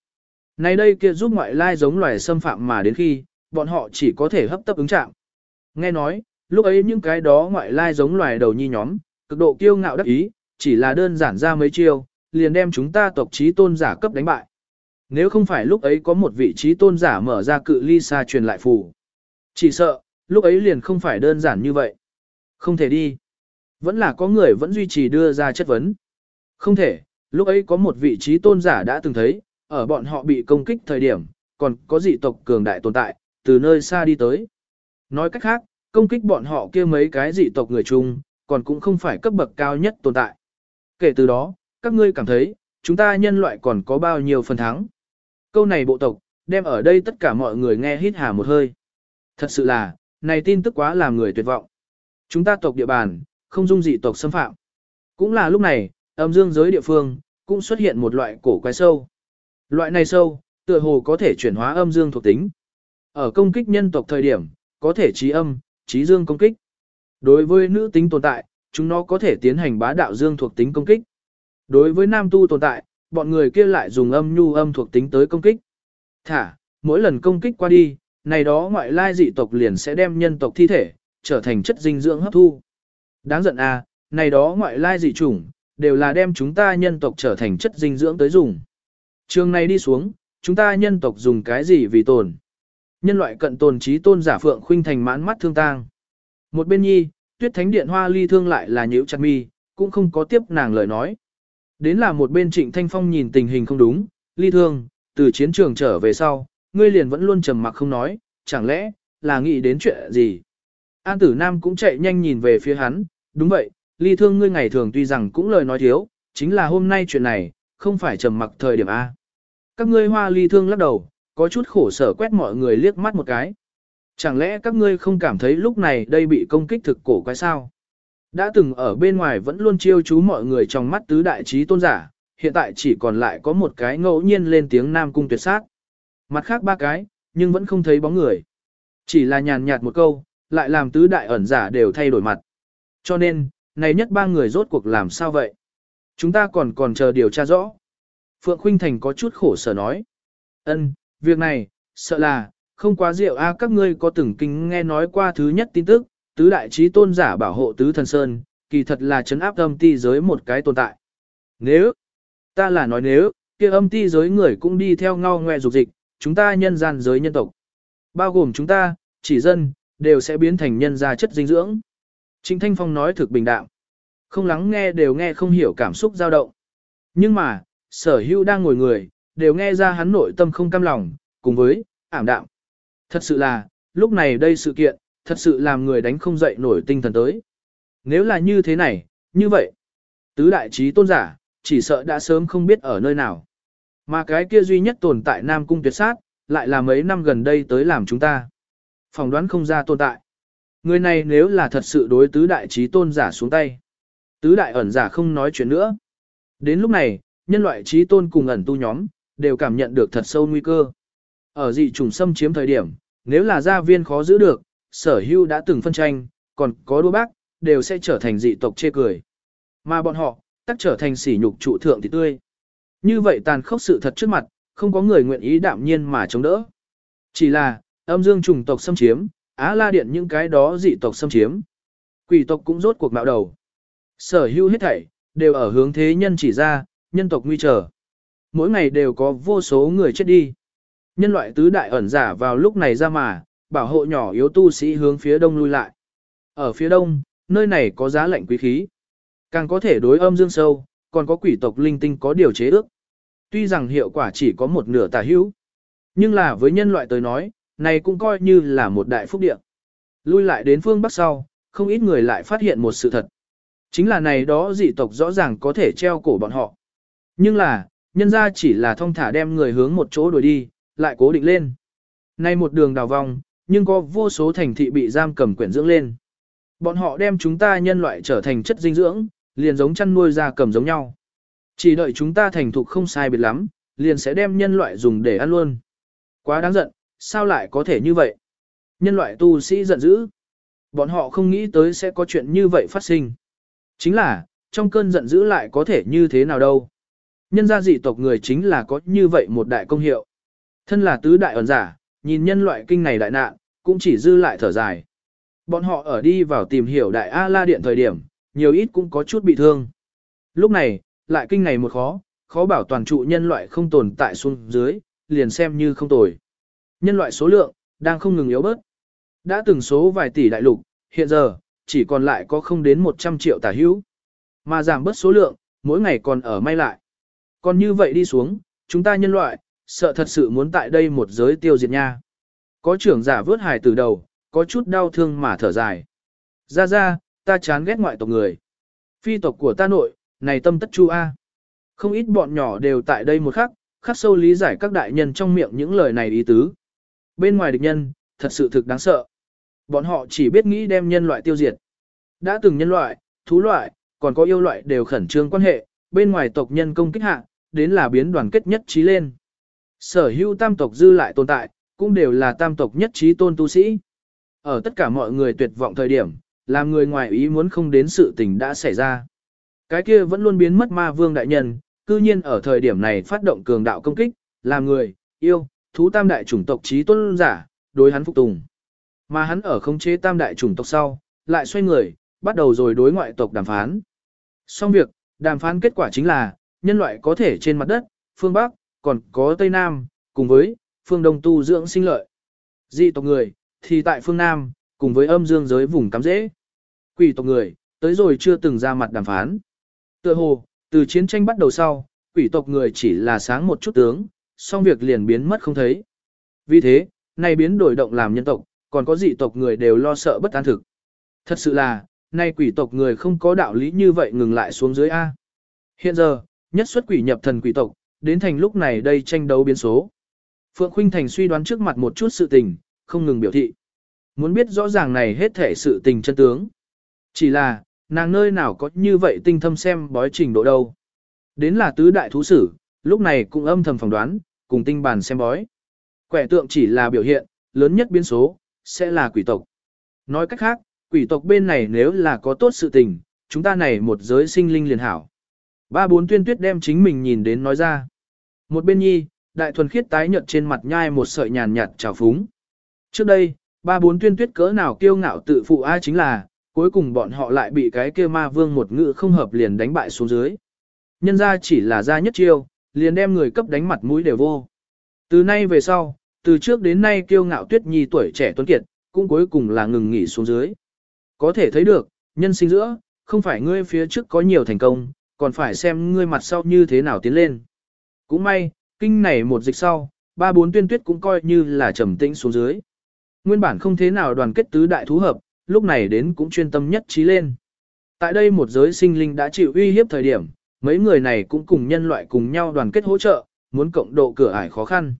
Này đây kia giúp ngoại lai giống loài xâm phạm mà đến khi, bọn họ chỉ có thể hấp tấp ứng trạng. Nghe nói, lúc ấy những cái đó ngoại lai giống loài đầu nhi nhóm, cực độ kiêu ngạo đắc ý, chỉ là đơn giản ra mấy chiêu, liền đem chúng ta tộc trí tôn giả cấp đánh bại. Nếu không phải lúc ấy có một vị trí tôn giả mở ra cự ly xa truyền lại phù. Chỉ sợ, lúc ấy liền không phải đơn giản như vậy. Không thể đi. Vẫn là có người vẫn duy trì đưa ra chất vấn. Không thể, lúc ấy có một vị trí tôn giả đã từng thấy, ở bọn họ bị công kích thời điểm, còn có dị tộc cường đại tồn tại, từ nơi xa đi tới. Nói cách khác, công kích bọn họ kia mấy cái dị tộc người chung, còn cũng không phải cấp bậc cao nhất tồn tại. Kể từ đó, các ngươi cảm thấy, chúng ta nhân loại còn có bao nhiêu phần thắng. Câu này bộ tộc, đem ở đây tất cả mọi người nghe hít hà một hơi. Thật sự là, này tin tức quá làm người tuyệt vọng. Chúng ta tộc địa bàn, không dung dị tộc xâm phạm. Cũng là lúc này, âm dương giới địa phương, cũng xuất hiện một loại cổ quái sâu. Loại này sâu, tựa hồ có thể chuyển hóa âm dương thuộc tính. Ở công kích nhân tộc thời điểm, có thể trí âm, trí dương công kích. Đối với nữ tính tồn tại, chúng nó có thể tiến hành bá đạo dương thuộc tính công kích. Đối với nam tu tồn tại, bọn người kia lại dùng âm nhu âm thuộc tính tới công kích. Thả, mỗi lần công kích qua đi, này đó ngoại lai dị tộc liền sẽ đem nhân tộc thi thể, trở thành chất dinh dưỡng hấp thu. Đáng giận à, này đó ngoại lai dị chủng, đều là đem chúng ta nhân tộc trở thành chất dinh dưỡng tới dùng. Trường này đi xuống, chúng ta nhân tộc dùng cái gì vì tồn? Nhân loại cận tồn trí tôn giả phượng khuynh thành mãn mắt thương tang. Một bên nhi, tuyết thánh điện hoa ly thương lại là nhíu chặt mi, cũng không có tiếp nàng lời nói. Đến là một bên trịnh thanh phong nhìn tình hình không đúng, ly thương, từ chiến trường trở về sau, ngươi liền vẫn luôn trầm mặc không nói, chẳng lẽ, là nghĩ đến chuyện gì? An tử nam cũng chạy nhanh nhìn về phía hắn, đúng vậy, ly thương ngươi ngày thường tuy rằng cũng lời nói thiếu, chính là hôm nay chuyện này, không phải trầm mặc thời điểm A. Các ngươi hoa ly thương lắc đầu, có chút khổ sở quét mọi người liếc mắt một cái. Chẳng lẽ các ngươi không cảm thấy lúc này đây bị công kích thực cổ quái sao? Đã từng ở bên ngoài vẫn luôn chiêu chú mọi người trong mắt tứ đại trí tôn giả, hiện tại chỉ còn lại có một cái ngẫu nhiên lên tiếng nam cung tuyệt sát. Mặt khác ba cái, nhưng vẫn không thấy bóng người. Chỉ là nhàn nhạt một câu, lại làm tứ đại ẩn giả đều thay đổi mặt. Cho nên, này nhất ba người rốt cuộc làm sao vậy? Chúng ta còn còn chờ điều tra rõ. Phượng Khuynh Thành có chút khổ sở nói. Ân, việc này, sợ là, không quá rượu a các ngươi có từng kinh nghe nói qua thứ nhất tin tức, tứ đại trí tôn giả bảo hộ tứ thần sơn, kỳ thật là chấn áp âm ti giới một cái tồn tại. Nếu, ta là nói nếu, kia âm ti giới người cũng đi theo ngao ngoe dục dịch, chúng ta nhân gian giới nhân tộc. Bao gồm chúng ta, chỉ dân, đều sẽ biến thành nhân gia chất dinh dưỡng. Trịnh Thanh Phong nói thực bình đạm. Không lắng nghe đều nghe không hiểu cảm xúc dao động. Nhưng mà, sở hữu đang ngồi người, đều nghe ra hắn nội tâm không cam lòng, cùng với, ảm đạm. Thật sự là, lúc này đây sự kiện, thật sự làm người đánh không dậy nổi tinh thần tới. Nếu là như thế này, như vậy, tứ đại trí tôn giả, chỉ sợ đã sớm không biết ở nơi nào. Mà cái kia duy nhất tồn tại Nam Cung tuyệt sát, lại là mấy năm gần đây tới làm chúng ta. Phỏng đoán không ra tồn tại. Người này nếu là thật sự đối tứ đại trí tôn giả xuống tay. Tứ đại ẩn giả không nói chuyện nữa. Đến lúc này, nhân loại trí tôn cùng ẩn tu nhóm, đều cảm nhận được thật sâu nguy cơ. Ở dị trùng xâm chiếm thời điểm, nếu là gia viên khó giữ được, sở hưu đã từng phân tranh, còn có đua bác, đều sẽ trở thành dị tộc chê cười. Mà bọn họ, tắc trở thành sỉ nhục trụ thượng thì tươi. Như vậy tàn khốc sự thật trước mặt, không có người nguyện ý đạm nhiên mà chống đỡ. Chỉ là, âm dương trùng tộc xâm chiếm, Á La Điện những cái đó dị tộc xâm chiếm. Quỷ tộc cũng rốt cuộc mạo đầu. Sở hữu hết thảy, đều ở hướng thế nhân chỉ ra, nhân tộc nguy trở. Mỗi ngày đều có vô số người chết đi. Nhân loại tứ đại ẩn giả vào lúc này ra mà, bảo hộ nhỏ yếu tu sĩ hướng phía đông lui lại. Ở phía đông, nơi này có giá lạnh quý khí. Càng có thể đối âm dương sâu, còn có quỷ tộc linh tinh có điều chế ước. Tuy rằng hiệu quả chỉ có một nửa tà hữu, nhưng là với nhân loại tới nói, này cũng coi như là một đại phúc địa. Lui lại đến phương Bắc sau, không ít người lại phát hiện một sự thật. Chính là này đó dị tộc rõ ràng có thể treo cổ bọn họ. Nhưng là, nhân ra chỉ là thông thả đem người hướng một chỗ đuổi đi, lại cố định lên. Nay một đường đào vòng, nhưng có vô số thành thị bị giam cầm quyển dưỡng lên. Bọn họ đem chúng ta nhân loại trở thành chất dinh dưỡng, liền giống chăn nuôi ra cầm giống nhau. Chỉ đợi chúng ta thành thục không sai biệt lắm, liền sẽ đem nhân loại dùng để ăn luôn. Quá đáng giận, sao lại có thể như vậy? Nhân loại tu sĩ giận dữ. Bọn họ không nghĩ tới sẽ có chuyện như vậy phát sinh. Chính là, trong cơn giận dữ lại có thể như thế nào đâu. Nhân gia dị tộc người chính là có như vậy một đại công hiệu. Thân là tứ đại ẩn giả, nhìn nhân loại kinh này đại nạn, cũng chỉ dư lại thở dài. Bọn họ ở đi vào tìm hiểu đại A-la điện thời điểm, nhiều ít cũng có chút bị thương. Lúc này, lại kinh này một khó, khó bảo toàn trụ nhân loại không tồn tại xuống dưới, liền xem như không tồi. Nhân loại số lượng, đang không ngừng yếu bớt. Đã từng số vài tỷ đại lục, hiện giờ, chỉ còn lại có không đến 100 triệu tả hữu. Mà giảm bớt số lượng, mỗi ngày còn ở may lại. Còn như vậy đi xuống, chúng ta nhân loại, sợ thật sự muốn tại đây một giới tiêu diệt nha. Có trưởng giả vớt hài từ đầu, có chút đau thương mà thở dài. Ra ra, ta chán ghét ngoại tộc người. Phi tộc của ta nội, này tâm tất chu A. Không ít bọn nhỏ đều tại đây một khắc, khắc sâu lý giải các đại nhân trong miệng những lời này ý tứ. Bên ngoài địch nhân, thật sự thực đáng sợ. Bọn họ chỉ biết nghĩ đem nhân loại tiêu diệt. Đã từng nhân loại, thú loại, còn có yêu loại đều khẩn trương quan hệ, bên ngoài tộc nhân công kích hạ, đến là biến đoàn kết nhất trí lên. Sở hữu tam tộc dư lại tồn tại, cũng đều là tam tộc nhất trí tôn tu sĩ. Ở tất cả mọi người tuyệt vọng thời điểm, làm người ngoài ý muốn không đến sự tình đã xảy ra. Cái kia vẫn luôn biến mất ma vương đại nhân, cư nhiên ở thời điểm này phát động cường đạo công kích, làm người, yêu, thú tam đại chủng tộc trí tôn giả, đối hắn phục tùng. Mà hắn ở khống chế tam đại chủng tộc sau, lại xoay người, bắt đầu rồi đối ngoại tộc đàm phán. Xong việc, đàm phán kết quả chính là, nhân loại có thể trên mặt đất, phương Bắc, còn có Tây Nam, cùng với phương Đông tu dưỡng sinh lợi. Dị tộc người, thì tại phương Nam, cùng với âm dương giới vùng cắm dễ. Quỷ tộc người, tới rồi chưa từng ra mặt đàm phán. Tựa hồ, từ chiến tranh bắt đầu sau, quỷ tộc người chỉ là sáng một chút tướng, xong việc liền biến mất không thấy. Vì thế, nay biến đổi động làm nhân tộc, còn có dị tộc người đều lo sợ bất an thực. Thật sự là, nay quỷ tộc người không có đạo lý như vậy ngừng lại xuống dưới A. Hiện giờ, nhất xuất quỷ nhập thần quỷ tộc, đến thành lúc này đây tranh đấu biến số. Phượng Khuynh Thành suy đoán trước mặt một chút sự tình, không ngừng biểu thị. Muốn biết rõ ràng này hết thể sự tình chân tướng. Chỉ là, nàng nơi nào có như vậy tinh thâm xem bói trình độ đâu. Đến là tứ đại thú sử, lúc này cũng âm thầm phỏng đoán, cùng tinh bàn xem bói. Quẻ tượng chỉ là biểu hiện, lớn nhất biến số, sẽ là quỷ tộc. Nói cách khác, quỷ tộc bên này nếu là có tốt sự tình, chúng ta này một giới sinh linh liền hảo. Ba bốn tuyên tuyết đem chính mình nhìn đến nói ra. Một bên nhi, đại thuần khiết tái nhợt trên mặt nhai một sợi nhàn nhạt trào phúng. Trước đây, ba bốn tuyên tuyết cỡ nào kiêu ngạo tự phụ ai chính là, cuối cùng bọn họ lại bị cái kia ma vương một ngự không hợp liền đánh bại xuống dưới. Nhân ra chỉ là ra nhất chiêu, liền đem người cấp đánh mặt mũi đều vô. Từ nay về sau, từ trước đến nay kiêu ngạo tuyết nhi tuổi trẻ tuấn kiệt, cũng cuối cùng là ngừng nghỉ xuống dưới. Có thể thấy được, nhân sinh giữa, không phải ngươi phía trước có nhiều thành công, còn phải xem ngươi mặt sau như thế nào tiến lên. Cũng may, kinh này một dịch sau, ba bốn tuyên tuyết cũng coi như là trầm tĩnh xuống dưới. Nguyên bản không thế nào đoàn kết tứ đại thú hợp, lúc này đến cũng chuyên tâm nhất trí lên. Tại đây một giới sinh linh đã chịu uy hiếp thời điểm, mấy người này cũng cùng nhân loại cùng nhau đoàn kết hỗ trợ, muốn cộng độ cửa ải khó khăn.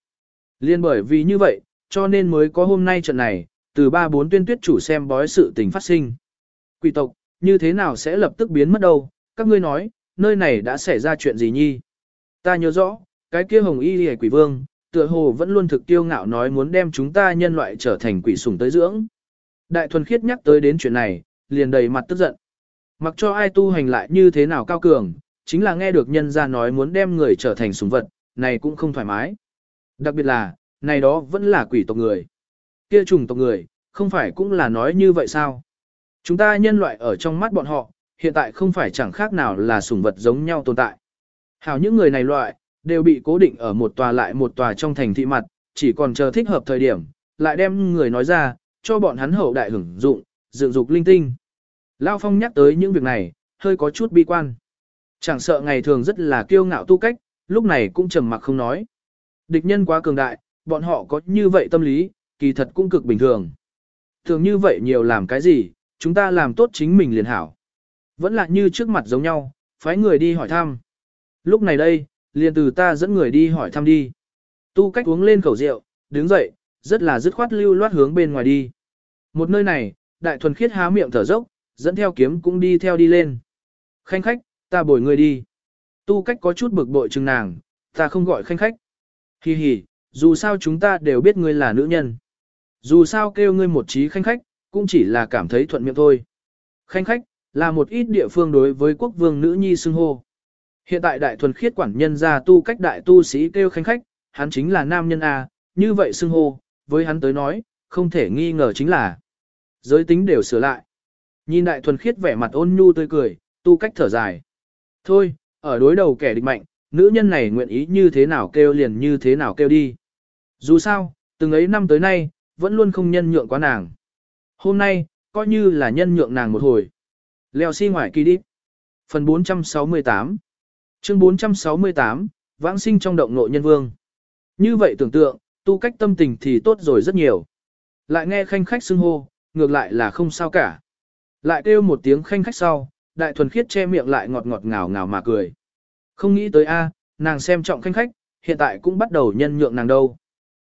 Liên bởi vì như vậy, cho nên mới có hôm nay trận này, từ ba bốn tuyên tuyết chủ xem bói sự tình phát sinh. Quỷ tộc, như thế nào sẽ lập tức biến mất đâu, các ngươi nói, nơi này đã xảy ra chuyện gì nhi? Ta nhớ rõ, cái kia hồng y hề quỷ vương, tựa hồ vẫn luôn thực tiêu ngạo nói muốn đem chúng ta nhân loại trở thành quỷ sủng tới dưỡng. Đại thuần khiết nhắc tới đến chuyện này, liền đầy mặt tức giận. Mặc cho ai tu hành lại như thế nào cao cường, chính là nghe được nhân ra nói muốn đem người trở thành sủng vật, này cũng không thoải mái. Đặc biệt là, này đó vẫn là quỷ tộc người. Kia trùng tộc người, không phải cũng là nói như vậy sao? Chúng ta nhân loại ở trong mắt bọn họ, hiện tại không phải chẳng khác nào là sủng vật giống nhau tồn tại. Hảo những người này loại, đều bị cố định ở một tòa lại một tòa trong thành thị mặt, chỉ còn chờ thích hợp thời điểm, lại đem người nói ra, cho bọn hắn hậu đại hưởng dụng, dựng dục linh tinh. Lao Phong nhắc tới những việc này, hơi có chút bi quan. Chẳng sợ ngày thường rất là kiêu ngạo tu cách, lúc này cũng trầm mặc không nói. Địch nhân quá cường đại, bọn họ có như vậy tâm lý, kỳ thật cũng cực bình thường. Thường như vậy nhiều làm cái gì, chúng ta làm tốt chính mình liền hảo. Vẫn là như trước mặt giống nhau, phái người đi hỏi thăm. Lúc này đây, liền từ ta dẫn người đi hỏi thăm đi. Tu cách uống lên khẩu rượu, đứng dậy, rất là dứt khoát lưu loát hướng bên ngoài đi. Một nơi này, đại thuần khiết há miệng thở dốc, dẫn theo kiếm cũng đi theo đi lên. Khanh khách, ta bồi người đi. Tu cách có chút bực bội chừng nàng, ta không gọi khanh khách. Hi hi, dù sao chúng ta đều biết ngươi là nữ nhân. Dù sao kêu ngươi một trí khanh khách, cũng chỉ là cảm thấy thuận miệng thôi. Khanh khách, là một ít địa phương đối với quốc vương nữ nhi xưng hô. Hiện tại đại thuần khiết quản nhân gia tu cách đại tu sĩ kêu khanh khách, hắn chính là nam nhân A, như vậy xưng hô, với hắn tới nói, không thể nghi ngờ chính là giới tính đều sửa lại. Nhìn đại thuần khiết vẻ mặt ôn nhu tươi cười, tu cách thở dài. Thôi, ở đối đầu kẻ địch mạnh, nữ nhân này nguyện ý như thế nào kêu liền như thế nào kêu đi. Dù sao, từng ấy năm tới nay, vẫn luôn không nhân nhượng quá nàng. Hôm nay, coi như là nhân nhượng nàng một hồi. Leo xi si ngoài kỳ đi. Phần 468 Chương 468, Vãng sinh trong động nội nhân vương. Như vậy tưởng tượng, tu cách tâm tình thì tốt rồi rất nhiều. Lại nghe khanh khách xưng hô, ngược lại là không sao cả. Lại kêu một tiếng khanh khách sau, đại thuần khiết che miệng lại ngọt ngọt ngào ngào mà cười. Không nghĩ tới a, nàng xem trọng khanh khách, hiện tại cũng bắt đầu nhân nhượng nàng đâu.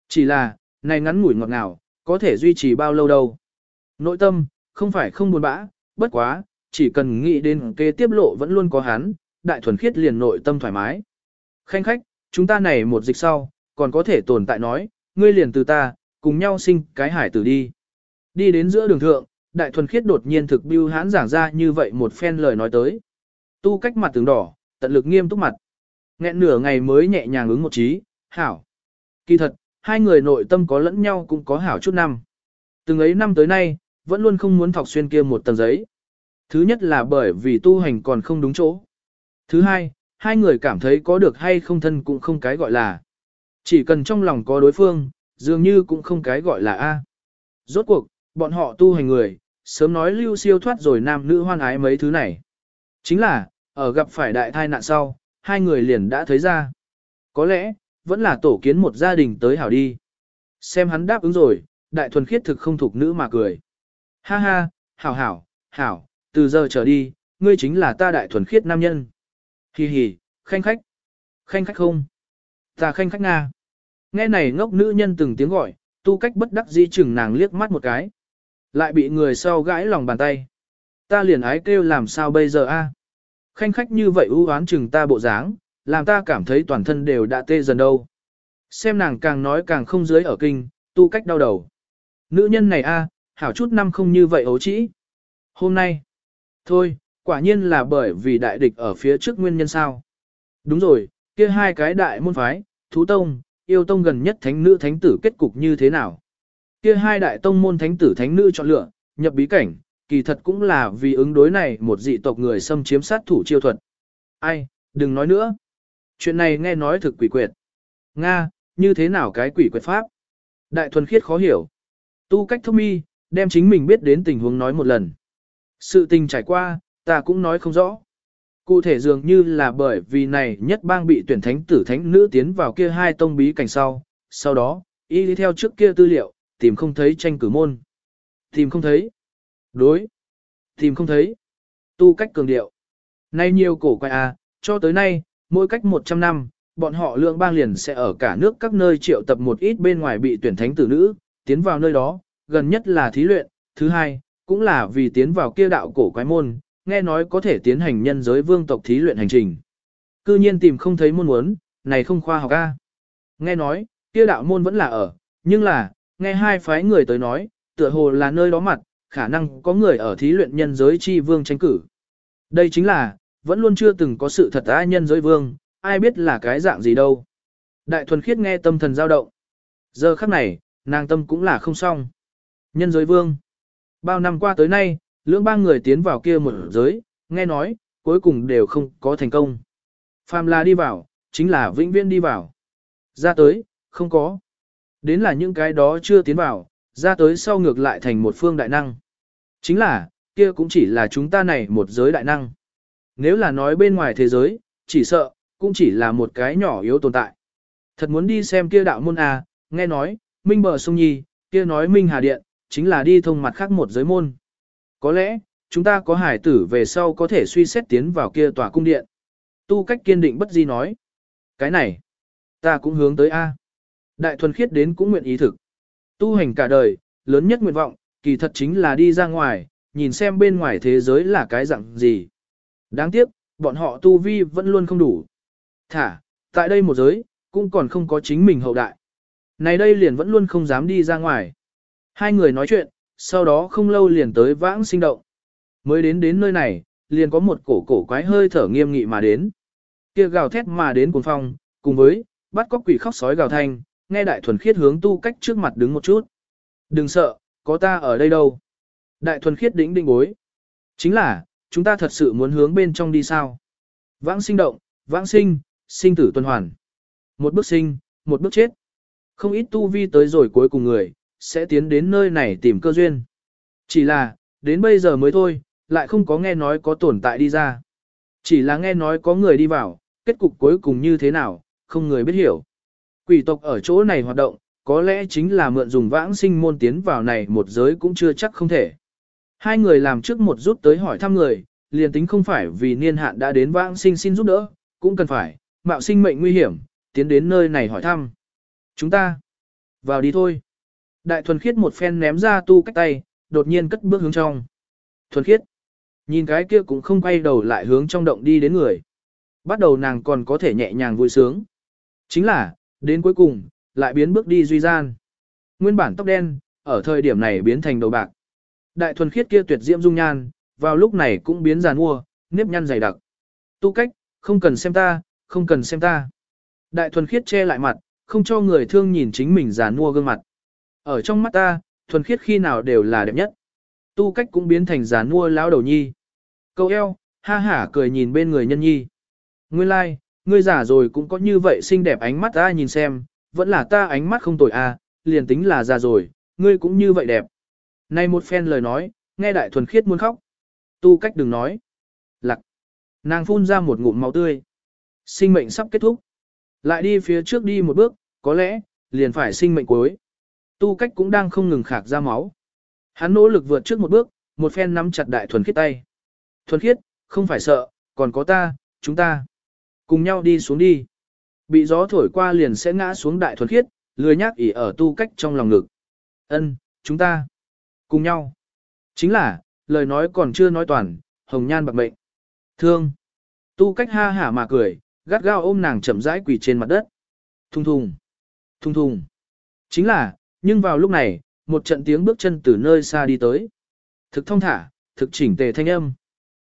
Chỉ là, này ngắn ngủi ngọt ngào, có thể duy trì bao lâu đâu. Nội tâm, không phải không buồn bã, bất quá, chỉ cần nghĩ đến kế tiếp lộ vẫn luôn có hắn, đại thuần khiết liền nội tâm thoải mái. Khanh khách, chúng ta này một dịch sau, còn có thể tồn tại nói, ngươi liền từ ta, cùng nhau sinh cái hải tử đi. Đi đến giữa đường thượng, đại thuần khiết đột nhiên thực bưu hãn giảng ra như vậy một phen lời nói tới. Tu cách mặt tướng đỏ, tận lực nghiêm túc mặt. Nghẹn nửa ngày mới nhẹ nhàng ứng một trí, hảo. Kỳ thật, hai người nội tâm có lẫn nhau cũng có hảo chút năm. Từng ấy năm tới nay, vẫn luôn không muốn thọc xuyên kia một tầng giấy. Thứ nhất là bởi vì tu hành còn không đúng chỗ. Thứ hai, hai người cảm thấy có được hay không thân cũng không cái gọi là. Chỉ cần trong lòng có đối phương, dường như cũng không cái gọi là A. Rốt cuộc, bọn họ tu hành người, sớm nói lưu siêu thoát rồi nam nữ hoan ái mấy thứ này. Chính là, ở gặp phải đại thai nạn sau, hai người liền đã thấy ra. Có lẽ, vẫn là tổ kiến một gia đình tới hảo đi. Xem hắn đáp ứng rồi, đại thuần khiết thực không thuộc nữ mà cười. Ha ha, hảo hảo, hảo, từ giờ trở đi, ngươi chính là ta đại thuần khiết nam nhân. Hì hì, khanh khách. Khanh khách không? Ta khanh khách nga. Nghe này ngốc nữ nhân từng tiếng gọi, tu cách bất đắc dĩ chừng nàng liếc mắt một cái. Lại bị người sau gãi lòng bàn tay. Ta liền ái kêu làm sao bây giờ a? Khanh khách như vậy ưu oán chừng ta bộ dáng, làm ta cảm thấy toàn thân đều đã tê dần đâu. Xem nàng càng nói càng không dưới ở kinh, tu cách đau đầu. Nữ nhân này a, hảo chút năm không như vậy ấu trĩ. Hôm nay, thôi, quả nhiên là bởi vì đại địch ở phía trước nguyên nhân sao. Đúng rồi, kia hai cái đại môn phái, thú tông, yêu tông gần nhất thánh nữ thánh tử kết cục như thế nào. Kia hai đại tông môn thánh tử thánh nữ chọn lựa, nhập bí cảnh, kỳ thật cũng là vì ứng đối này một dị tộc người xâm chiếm sát thủ chiêu thuật. Ai, đừng nói nữa. Chuyện này nghe nói thực quỷ quyệt. Nga, như thế nào cái quỷ quyệt pháp? Đại thuần khiết khó hiểu. Tu cách thông mi, đem chính mình biết đến tình huống nói một lần. Sự tình trải qua, ta cũng nói không rõ. Cụ thể dường như là bởi vì này nhất bang bị tuyển thánh tử thánh nữ tiến vào kia hai tông bí cảnh sau, sau đó, y đi theo trước kia tư liệu, tìm không thấy tranh cử môn. Tìm không thấy. Đối. Tìm không thấy. Tu cách cường điệu. Nay nhiều cổ quay à, cho tới nay, mỗi cách 100 năm, bọn họ lượng bang liền sẽ ở cả nước các nơi triệu tập một ít bên ngoài bị tuyển thánh tử nữ, tiến vào nơi đó, gần nhất là thí luyện, thứ hai, cũng là vì tiến vào kia đạo cổ quái môn, nghe nói có thể tiến hành nhân giới vương tộc thí luyện hành trình. Cư nhiên tìm không thấy môn muốn, này không khoa học a. Nghe nói, kia đạo môn vẫn là ở, nhưng là, nghe hai phái người tới nói, tựa hồ là nơi đó mặt, khả năng có người ở thí luyện nhân giới chi vương tranh cử. Đây chính là, vẫn luôn chưa từng có sự thật ai nhân giới vương, ai biết là cái dạng gì đâu. Đại thuần khiết nghe tâm thần dao động. Giờ khắc này, nàng tâm cũng là không xong. Nhân giới vương. Bao năm qua tới nay, lưỡng ba người tiến vào kia một giới, nghe nói, cuối cùng đều không có thành công. Phàm là đi vào, chính là vĩnh viễn đi vào. Ra tới, không có. Đến là những cái đó chưa tiến vào, ra tới sau ngược lại thành một phương đại năng. Chính là, kia cũng chỉ là chúng ta này một giới đại năng. Nếu là nói bên ngoài thế giới, chỉ sợ, cũng chỉ là một cái nhỏ yếu tồn tại. Thật muốn đi xem kia đạo môn à, nghe nói, Minh Bờ Sông Nhi, kia nói Minh Hà Điện, chính là đi thông mặt khác một giới môn. Có lẽ, chúng ta có hải tử về sau có thể suy xét tiến vào kia tòa cung điện. Tu cách kiên định bất di nói. Cái này, ta cũng hướng tới A. Đại thuần khiết đến cũng nguyện ý thực. Tu hành cả đời, lớn nhất nguyện vọng, kỳ thật chính là đi ra ngoài, nhìn xem bên ngoài thế giới là cái dạng gì. Đáng tiếc, bọn họ tu vi vẫn luôn không đủ. Thả, tại đây một giới, cũng còn không có chính mình hậu đại. Này đây liền vẫn luôn không dám đi ra ngoài. Hai người nói chuyện, sau đó không lâu liền tới vãng sinh động. Mới đến đến nơi này, liền có một cổ cổ quái hơi thở nghiêm nghị mà đến. Kia gào thét mà đến cuồng phong, cùng với, bắt cóc quỷ khóc sói gào thanh, nghe đại thuần khiết hướng tu cách trước mặt đứng một chút. Đừng sợ, có ta ở đây đâu. Đại thuần khiết đỉnh đỉnh bối. Chính là, chúng ta thật sự muốn hướng bên trong đi sao. Vãng sinh động, vãng sinh, sinh tử tuần hoàn. Một bước sinh, một bước chết. Không ít tu vi tới rồi cuối cùng người, sẽ tiến đến nơi này tìm cơ duyên. Chỉ là, đến bây giờ mới thôi, lại không có nghe nói có tồn tại đi ra. Chỉ là nghe nói có người đi vào, kết cục cuối cùng như thế nào, không người biết hiểu. Quỷ tộc ở chỗ này hoạt động, có lẽ chính là mượn dùng vãng sinh môn tiến vào này một giới cũng chưa chắc không thể. Hai người làm trước một rút tới hỏi thăm người, liền tính không phải vì niên hạn đã đến vãng sinh xin giúp đỡ, cũng cần phải, mạo sinh mệnh nguy hiểm, tiến đến nơi này hỏi thăm. Chúng ta, vào đi thôi. Đại thuần khiết một phen ném ra tu cách tay, đột nhiên cất bước hướng trong. Thuần khiết, nhìn cái kia cũng không quay đầu lại hướng trong động đi đến người. Bắt đầu nàng còn có thể nhẹ nhàng vui sướng. Chính là, đến cuối cùng, lại biến bước đi duy gian. Nguyên bản tóc đen, ở thời điểm này biến thành đầu bạc. Đại thuần khiết kia tuyệt diễm dung nhan, vào lúc này cũng biến giàn mua, nếp nhăn dày đặc. Tu cách, không cần xem ta, không cần xem ta. Đại thuần khiết che lại mặt, không cho người thương nhìn chính mình giàn mua gương mặt. Ở trong mắt ta, thuần khiết khi nào đều là đẹp nhất. Tu cách cũng biến thành gián mua lão đầu nhi. Câu eo, ha hả cười nhìn bên người nhân nhi. Nguyên lai, like, ngươi giả rồi cũng có như vậy xinh đẹp ánh mắt ta nhìn xem, vẫn là ta ánh mắt không tồi à, liền tính là già rồi, ngươi cũng như vậy đẹp. Này một phen lời nói, nghe đại thuần khiết muốn khóc. Tu cách đừng nói. Lặc. Nàng phun ra một ngụm máu tươi. Sinh mệnh sắp kết thúc. Lại đi phía trước đi một bước, có lẽ, liền phải sinh mệnh cuối. Tu cách cũng đang không ngừng khạc ra máu. Hắn nỗ lực vượt trước một bước, một phen nắm chặt đại thuần khiết tay. Thuần khiết, không phải sợ, còn có ta, chúng ta. Cùng nhau đi xuống đi. Bị gió thổi qua liền sẽ ngã xuống đại thuần khiết, lười nhác ỉ ở tu cách trong lòng ngực. Ân, chúng ta. Cùng nhau. Chính là, lời nói còn chưa nói toàn, hồng nhan bạc mệnh. Thương. Tu cách ha hả mà cười, gắt gao ôm nàng chậm rãi quỳ trên mặt đất. Thung thùng. Thung thùng. Chính là, nhưng vào lúc này, một trận tiếng bước chân từ nơi xa đi tới. Thực thông thả, thực chỉnh tề thanh âm.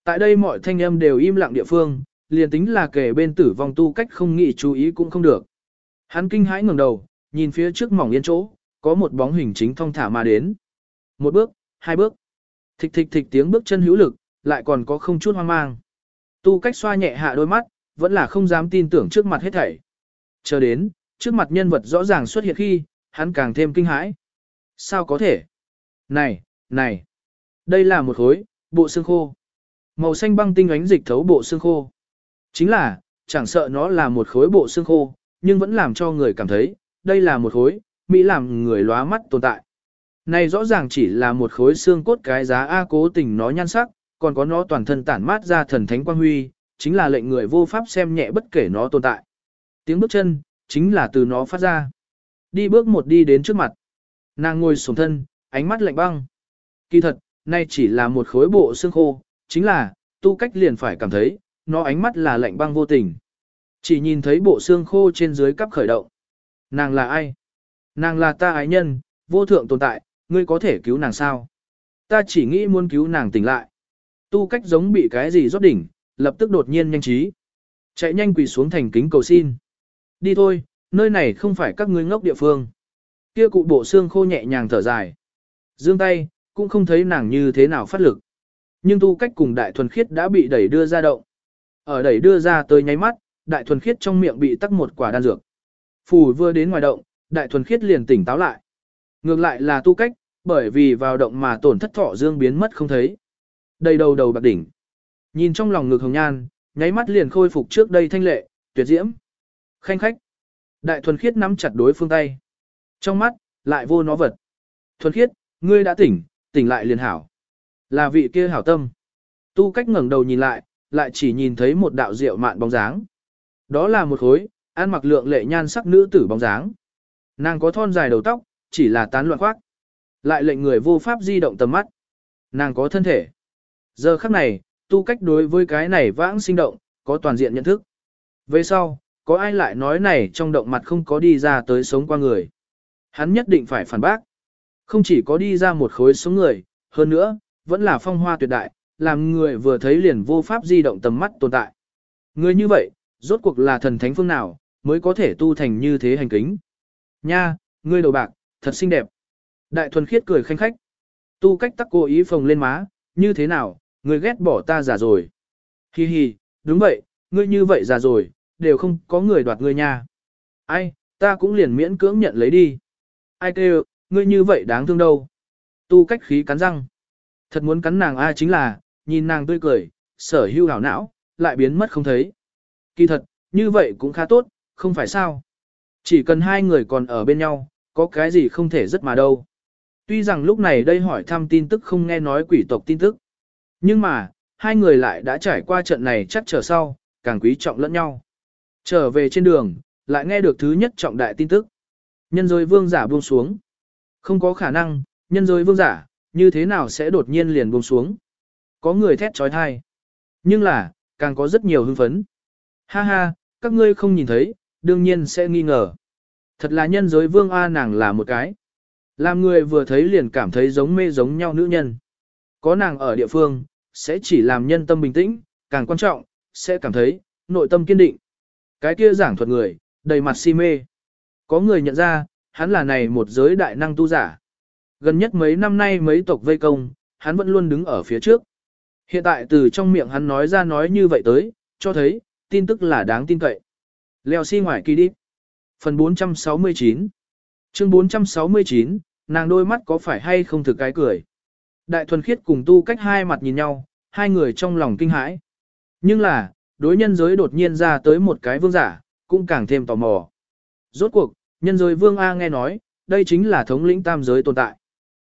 Tại đây mọi thanh âm đều im lặng địa phương, liền tính là kể bên tử vong tu cách không nghĩ chú ý cũng không được. Hắn kinh hãi ngẩng đầu, nhìn phía trước mỏng yên chỗ, có một bóng hình chính thông thả mà đến. Một bước, hai bước. Thịch thịch thịch tiếng bước chân hữu lực, lại còn có không chút hoang mang. Tu cách xoa nhẹ hạ đôi mắt, vẫn là không dám tin tưởng trước mặt hết thảy. Chờ đến, trước mặt nhân vật rõ ràng xuất hiện khi, hắn càng thêm kinh hãi. Sao có thể? Này, này, đây là một khối, bộ xương khô. Màu xanh băng tinh ánh dịch thấu bộ xương khô. Chính là, chẳng sợ nó là một khối bộ xương khô, nhưng vẫn làm cho người cảm thấy, đây là một khối, Mỹ làm người lóa mắt tồn tại. Này rõ ràng chỉ là một khối xương cốt cái giá A cố tình nó nhan sắc, còn có nó toàn thân tản mát ra thần thánh quang huy, chính là lệnh người vô pháp xem nhẹ bất kể nó tồn tại. Tiếng bước chân, chính là từ nó phát ra. Đi bước một đi đến trước mặt. Nàng ngồi sổng thân, ánh mắt lạnh băng. Kỳ thật, nay chỉ là một khối bộ xương khô, chính là, tu cách liền phải cảm thấy, nó ánh mắt là lạnh băng vô tình. Chỉ nhìn thấy bộ xương khô trên dưới cắp khởi động. Nàng là ai? Nàng là ta ái nhân, vô thượng tồn tại, ngươi có thể cứu nàng sao? Ta chỉ nghĩ muốn cứu nàng tỉnh lại. Tu cách giống bị cái gì rót đỉnh, lập tức đột nhiên nhanh trí. Chạy nhanh quỳ xuống thành kính cầu xin. Đi thôi, nơi này không phải các ngươi ngốc địa phương. Kia cụ bộ xương khô nhẹ nhàng thở dài. Dương tay, cũng không thấy nàng như thế nào phát lực. Nhưng tu cách cùng đại thuần khiết đã bị đẩy đưa ra động. Ở đẩy đưa ra tới nháy mắt, đại thuần khiết trong miệng bị tắc một quả đan dược. Phù vừa đến ngoài động, đại thuần khiết liền tỉnh táo lại. Ngược lại là tu cách, bởi vì vào động mà tổn thất thọ dương biến mất không thấy. Đầy đầu đầu bạc đỉnh. Nhìn trong lòng ngực hồng nhan, nháy mắt liền khôi phục trước đây thanh lệ, tuyệt diễm. Khanh khách. Đại thuần khiết nắm chặt đối phương tay. Trong mắt, lại vô nó vật. Thuần khiết, ngươi đã tỉnh, tỉnh lại liền hảo. Là vị kia hảo tâm. Tu cách ngẩng đầu nhìn lại, lại chỉ nhìn thấy một đạo rượu mạn bóng dáng. Đó là một khối, ăn mặc lượng lệ nhan sắc nữ tử bóng dáng. Nàng có thon dài đầu tóc, chỉ là tán loạn khoác. Lại lệnh người vô pháp di động tầm mắt. Nàng có thân thể. Giờ khắc này, tu cách đối với cái này vãng sinh động, có toàn diện nhận thức. Về sau, có ai lại nói này trong động mặt không có đi ra tới sống qua người. Hắn nhất định phải phản bác. Không chỉ có đi ra một khối sống người, hơn nữa, vẫn là phong hoa tuyệt đại, làm người vừa thấy liền vô pháp di động tầm mắt tồn tại. Người như vậy, rốt cuộc là thần thánh phương nào, mới có thể tu thành như thế hành kính. Nha, ngươi đầu bạc, thật xinh đẹp. Đại thuần khiết cười khanh khách. Tu cách tắc cố ý phồng lên má, như thế nào, ngươi ghét bỏ ta già rồi. Hi hi, đúng vậy, ngươi như vậy già rồi, đều không có người đoạt ngươi nha. Ai, ta cũng liền miễn cưỡng nhận lấy đi. Ai kêu, ngươi như vậy đáng thương đâu. Tu cách khí cắn răng. Thật muốn cắn nàng ai chính là, nhìn nàng tươi cười, sở hưu hảo não, lại biến mất không thấy. Kỳ thật, như vậy cũng khá tốt, không phải sao. Chỉ cần hai người còn ở bên nhau, có cái gì không thể rất mà đâu. Tuy rằng lúc này đây hỏi thăm tin tức không nghe nói quỷ tộc tin tức. Nhưng mà, hai người lại đã trải qua trận này chắc trở sau, càng quý trọng lẫn nhau. Trở về trên đường, lại nghe được thứ nhất trọng đại tin tức. Nhân giới vương giả buông xuống. Không có khả năng, nhân giới vương giả, như thế nào sẽ đột nhiên liền buông xuống. Có người thét trói thai. Nhưng là, càng có rất nhiều hưng phấn. Ha ha, các ngươi không nhìn thấy, đương nhiên sẽ nghi ngờ. Thật là nhân giới vương A nàng là một cái. Làm người vừa thấy liền cảm thấy giống mê giống nhau nữ nhân. Có nàng ở địa phương, sẽ chỉ làm nhân tâm bình tĩnh, càng quan trọng, sẽ cảm thấy, nội tâm kiên định. Cái kia giảng thuật người, đầy mặt si mê. Có người nhận ra, hắn là này một giới đại năng tu giả. Gần nhất mấy năm nay mấy tộc vây công, hắn vẫn luôn đứng ở phía trước. Hiện tại từ trong miệng hắn nói ra nói như vậy tới, cho thấy, tin tức là đáng tin cậy. Leo xi si ngoài kỳ đi. Phần 469 Chương 469, nàng đôi mắt có phải hay không thực cái cười. Đại thuần khiết cùng tu cách hai mặt nhìn nhau, hai người trong lòng kinh hãi. Nhưng là, đối nhân giới đột nhiên ra tới một cái vương giả, cũng càng thêm tò mò. Rốt cuộc, nhân giới vương A nghe nói, đây chính là thống lĩnh tam giới tồn tại.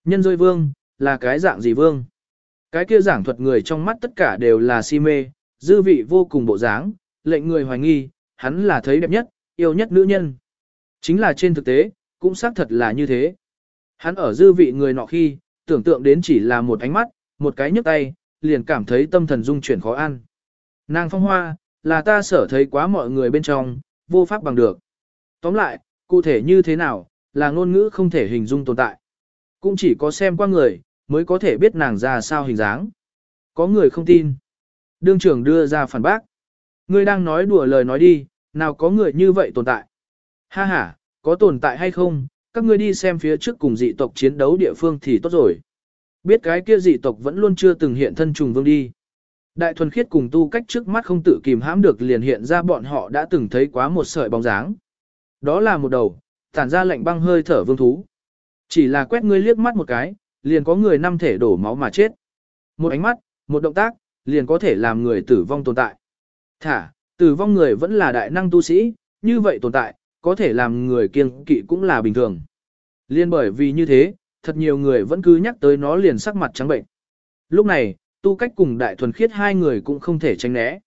Nhân giới vương, là cái dạng gì vương? Cái kia giảng thuật người trong mắt tất cả đều là si mê, dư vị vô cùng bộ dáng, lệnh người hoài nghi, hắn là thấy đẹp nhất, yêu nhất nữ nhân. Chính là trên thực tế, cũng xác thật là như thế. Hắn ở dư vị người nọ khi, tưởng tượng đến chỉ là một ánh mắt, một cái nhấc tay, liền cảm thấy tâm thần dung chuyển khó ăn. Nàng phong hoa, là ta sở thấy quá mọi người bên trong, vô pháp bằng được. Tóm lại, cụ thể như thế nào, là ngôn ngữ không thể hình dung tồn tại. Cũng chỉ có xem qua người, mới có thể biết nàng ra sao hình dáng. Có người không tin. Đương trưởng đưa ra phản bác. Ngươi đang nói đùa lời nói đi, nào có người như vậy tồn tại. Ha ha, có tồn tại hay không, các ngươi đi xem phía trước cùng dị tộc chiến đấu địa phương thì tốt rồi. Biết cái kia dị tộc vẫn luôn chưa từng hiện thân trùng vương đi. Đại thuần khiết cùng tu cách trước mắt không tự kìm hãm được liền hiện ra bọn họ đã từng thấy quá một sợi bóng dáng. Đó là một đầu, tản ra lạnh băng hơi thở vương thú. Chỉ là quét ngươi liếc mắt một cái, liền có người năm thể đổ máu mà chết. Một ánh mắt, một động tác, liền có thể làm người tử vong tồn tại. Thả, tử vong người vẫn là đại năng tu sĩ, như vậy tồn tại, có thể làm người kiêng kỵ cũng là bình thường. Liên bởi vì như thế, thật nhiều người vẫn cứ nhắc tới nó liền sắc mặt trắng bệnh. Lúc này, tu cách cùng đại thuần khiết hai người cũng không thể tránh né.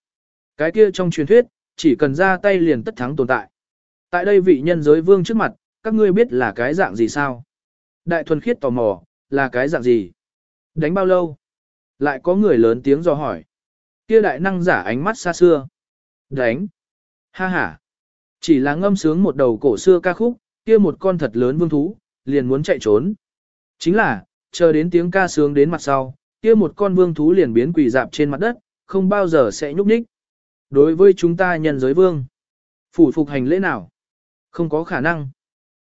Cái kia trong truyền thuyết, chỉ cần ra tay liền tất thắng tồn tại. Tại đây vị nhân giới vương trước mặt, các ngươi biết là cái dạng gì sao? Đại thuần khiết tò mò, là cái dạng gì? Đánh bao lâu? Lại có người lớn tiếng dò hỏi. Kia đại năng giả ánh mắt xa xưa. Đánh. Ha ha. Chỉ là ngâm sướng một đầu cổ xưa ca khúc, kia một con thật lớn vương thú, liền muốn chạy trốn. Chính là, chờ đến tiếng ca sướng đến mặt sau, kia một con vương thú liền biến quỷ dạp trên mặt đất, không bao giờ sẽ nhúc nhích. Đối với chúng ta nhân giới vương, phủ phục hành lễ nào? Không có khả năng.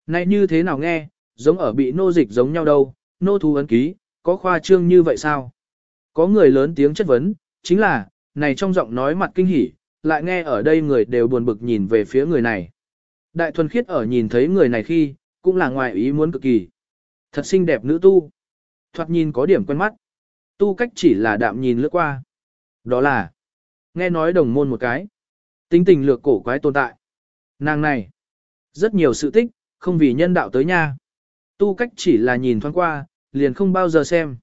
Này như thế nào nghe, giống ở bị nô dịch giống nhau đâu, nô thú ấn ký, có khoa trương như vậy sao? Có người lớn tiếng chất vấn, chính là, này trong giọng nói mặt kinh hỉ, lại nghe ở đây người đều buồn bực nhìn về phía người này. Đại thuần khiết ở nhìn thấy người này khi, cũng là ngoài ý muốn cực kỳ. Thật xinh đẹp nữ tu. Thoạt nhìn có điểm quen mắt. Tu cách chỉ là đạm nhìn lướt qua. Đó là, nghe nói đồng môn một cái. Tính tình lược cổ quái tồn tại. Nàng này, rất nhiều sự tích, không vì nhân đạo tới nha. Tu cách chỉ là nhìn thoáng qua, liền không bao giờ xem.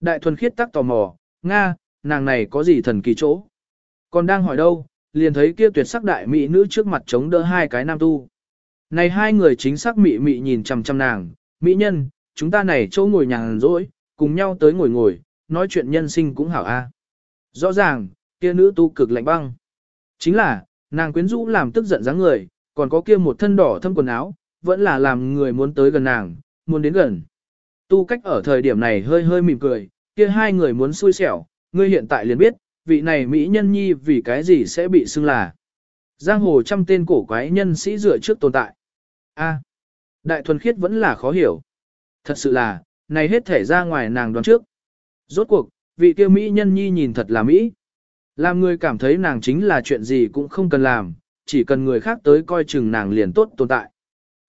Đại thuần khiết tắc tò mò, Nga, nàng này có gì thần kỳ chỗ. Còn đang hỏi đâu, liền thấy kia tuyệt sắc đại mỹ nữ trước mặt chống đỡ hai cái nam tu. Này hai người chính xác mị mị nhìn chằm chằm nàng, mỹ nhân, chúng ta này chỗ ngồi nhàn rỗi, cùng nhau tới ngồi ngồi, nói chuyện nhân sinh cũng hảo a. Rõ ràng, kia nữ tu cực lạnh băng. Chính là, nàng quyến rũ làm tức giận dáng người, còn có kia một thân đỏ thâm quần áo, vẫn là làm người muốn tới gần nàng, muốn đến gần. Tu cách ở thời điểm này hơi hơi mỉm cười, kia hai người muốn xui xẻo, ngươi hiện tại liền biết, vị này Mỹ nhân nhi vì cái gì sẽ bị xưng là. Giang hồ trăm tên cổ quái nhân sĩ dựa trước tồn tại. A, đại thuần khiết vẫn là khó hiểu. Thật sự là, này hết thể ra ngoài nàng đoán trước. Rốt cuộc, vị kia Mỹ nhân nhi nhìn thật là Mỹ. Làm người cảm thấy nàng chính là chuyện gì cũng không cần làm, chỉ cần người khác tới coi chừng nàng liền tốt tồn tại.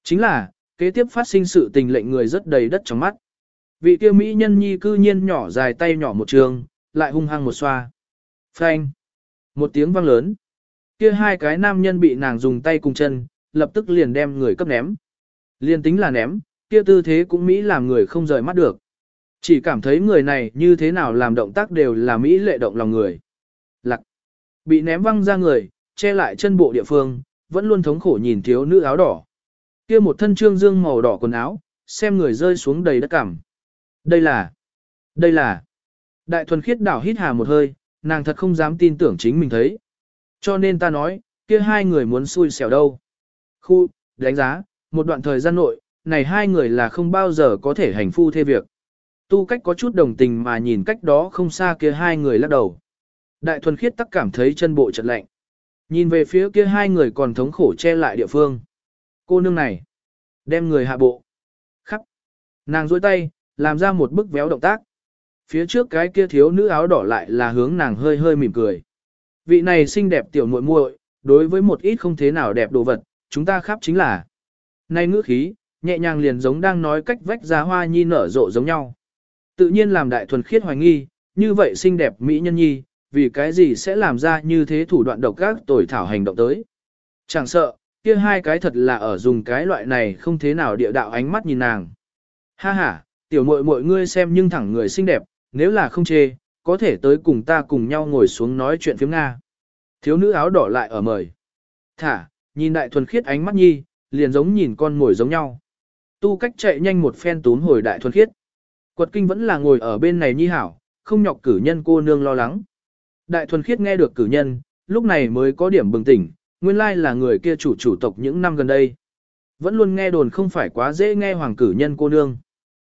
Chính là, kế tiếp phát sinh sự tình lệnh người rất đầy đất trong mắt. Vị kia Mỹ nhân nhi cư nhiên nhỏ dài tay nhỏ một trường, lại hung hăng một xoa. Phanh. Một tiếng vang lớn. Kia hai cái nam nhân bị nàng dùng tay cùng chân, lập tức liền đem người cấp ném. Liên tính là ném, kia tư thế cũng Mỹ làm người không rời mắt được. Chỉ cảm thấy người này như thế nào làm động tác đều là Mỹ lệ động lòng người. Lặc. Bị ném văng ra người, che lại chân bộ địa phương, vẫn luôn thống khổ nhìn thiếu nữ áo đỏ. Kia một thân trương dương màu đỏ quần áo, xem người rơi xuống đầy đất cảm. Đây là, đây là, đại thuần khiết đảo hít hà một hơi, nàng thật không dám tin tưởng chính mình thấy. Cho nên ta nói, kia hai người muốn xui xẻo đâu. Khu, đánh giá, một đoạn thời gian nội, này hai người là không bao giờ có thể hành phu thê việc. Tu cách có chút đồng tình mà nhìn cách đó không xa kia hai người lắc đầu. Đại thuần khiết tắc cảm thấy chân bộ chật lạnh. Nhìn về phía kia hai người còn thống khổ che lại địa phương. Cô nương này, đem người hạ bộ. Khắc. Nàng dôi tay, làm ra một bức véo động tác. Phía trước cái kia thiếu nữ áo đỏ lại là hướng nàng hơi hơi mỉm cười. Vị này xinh đẹp tiểu muội muội, đối với một ít không thế nào đẹp đồ vật, chúng ta khắp chính là. Nay ngữ khí, nhẹ nhàng liền giống đang nói cách vách ra hoa nhi nở rộ giống nhau. Tự nhiên làm đại thuần khiết hoài nghi, như vậy xinh đẹp mỹ nhân nhi, vì cái gì sẽ làm ra như thế thủ đoạn độc ác tồi thảo hành động tới. Chẳng sợ, kia hai cái thật là ở dùng cái loại này không thế nào địa đạo ánh mắt nhìn nàng. Ha ha, tiểu muội muội ngươi xem nhưng thẳng người xinh đẹp, nếu là không chê, có thể tới cùng ta cùng nhau ngồi xuống nói chuyện phiếm Nga. Thiếu nữ áo đỏ lại ở mời. Thả, nhìn đại thuần khiết ánh mắt nhi, liền giống nhìn con ngồi giống nhau. Tu cách chạy nhanh một phen tún hồi đại thuần khiết. Quật kinh vẫn là ngồi ở bên này nhi hảo, không nhọc cử nhân cô nương lo lắng. Đại thuần khiết nghe được cử nhân, lúc này mới có điểm bừng tỉnh, nguyên lai là người kia chủ chủ tộc những năm gần đây. Vẫn luôn nghe đồn không phải quá dễ nghe hoàng cử nhân cô nương.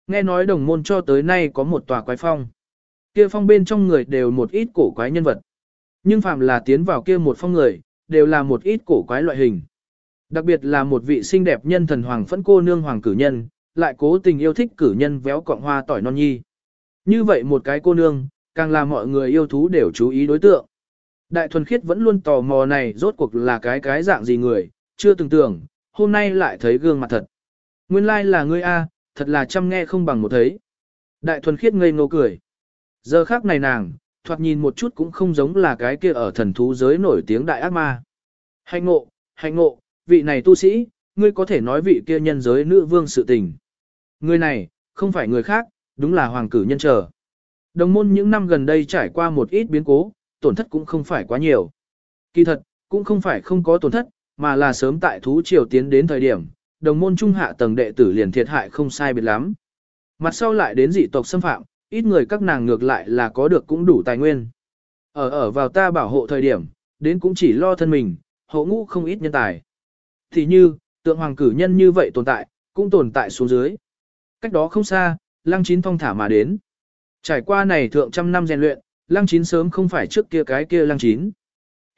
Nghe nói đồng môn cho tới nay có một tòa quái phong. Kia phong bên trong người đều một ít cổ quái nhân vật. Nhưng phạm là tiến vào kia một phong người, đều là một ít cổ quái loại hình. Đặc biệt là một vị xinh đẹp nhân thần hoàng phẫn cô nương hoàng cử nhân, lại cố tình yêu thích cử nhân véo cọng hoa tỏi non nhi. Như vậy một cái cô nương, càng làm mọi người yêu thú đều chú ý đối tượng. Đại thuần khiết vẫn luôn tò mò này rốt cuộc là cái cái dạng gì người, chưa từng tưởng, hôm nay lại thấy gương mặt thật. Nguyên lai like là ngươi A, thật là chăm nghe không bằng một thấy. Đại thuần khiết ngây ngô cười. Giờ khác này nàng, thoạt nhìn một chút cũng không giống là cái kia ở thần thú giới nổi tiếng đại ác ma. Hạnh ngộ, hạnh ngộ, vị này tu sĩ, ngươi có thể nói vị kia nhân giới nữ vương sự tình. Người này, không phải người khác, đúng là hoàng cử nhân trở. Đồng môn những năm gần đây trải qua một ít biến cố, tổn thất cũng không phải quá nhiều. Kỳ thật, cũng không phải không có tổn thất, mà là sớm tại thú triều tiến đến thời điểm, đồng môn trung hạ tầng đệ tử liền thiệt hại không sai biệt lắm. Mặt sau lại đến dị tộc xâm phạm, ít người các nàng ngược lại là có được cũng đủ tài nguyên. Ở ở vào ta bảo hộ thời điểm, đến cũng chỉ lo thân mình, hộ ngũ không ít nhân tài. Thì như, tượng hoàng cử nhân như vậy tồn tại, cũng tồn tại xuống dưới. Cách đó không xa, lăng chín thong thả mà đến. Trải qua này thượng trăm năm rèn luyện, lăng chín sớm không phải trước kia cái kia lăng chín.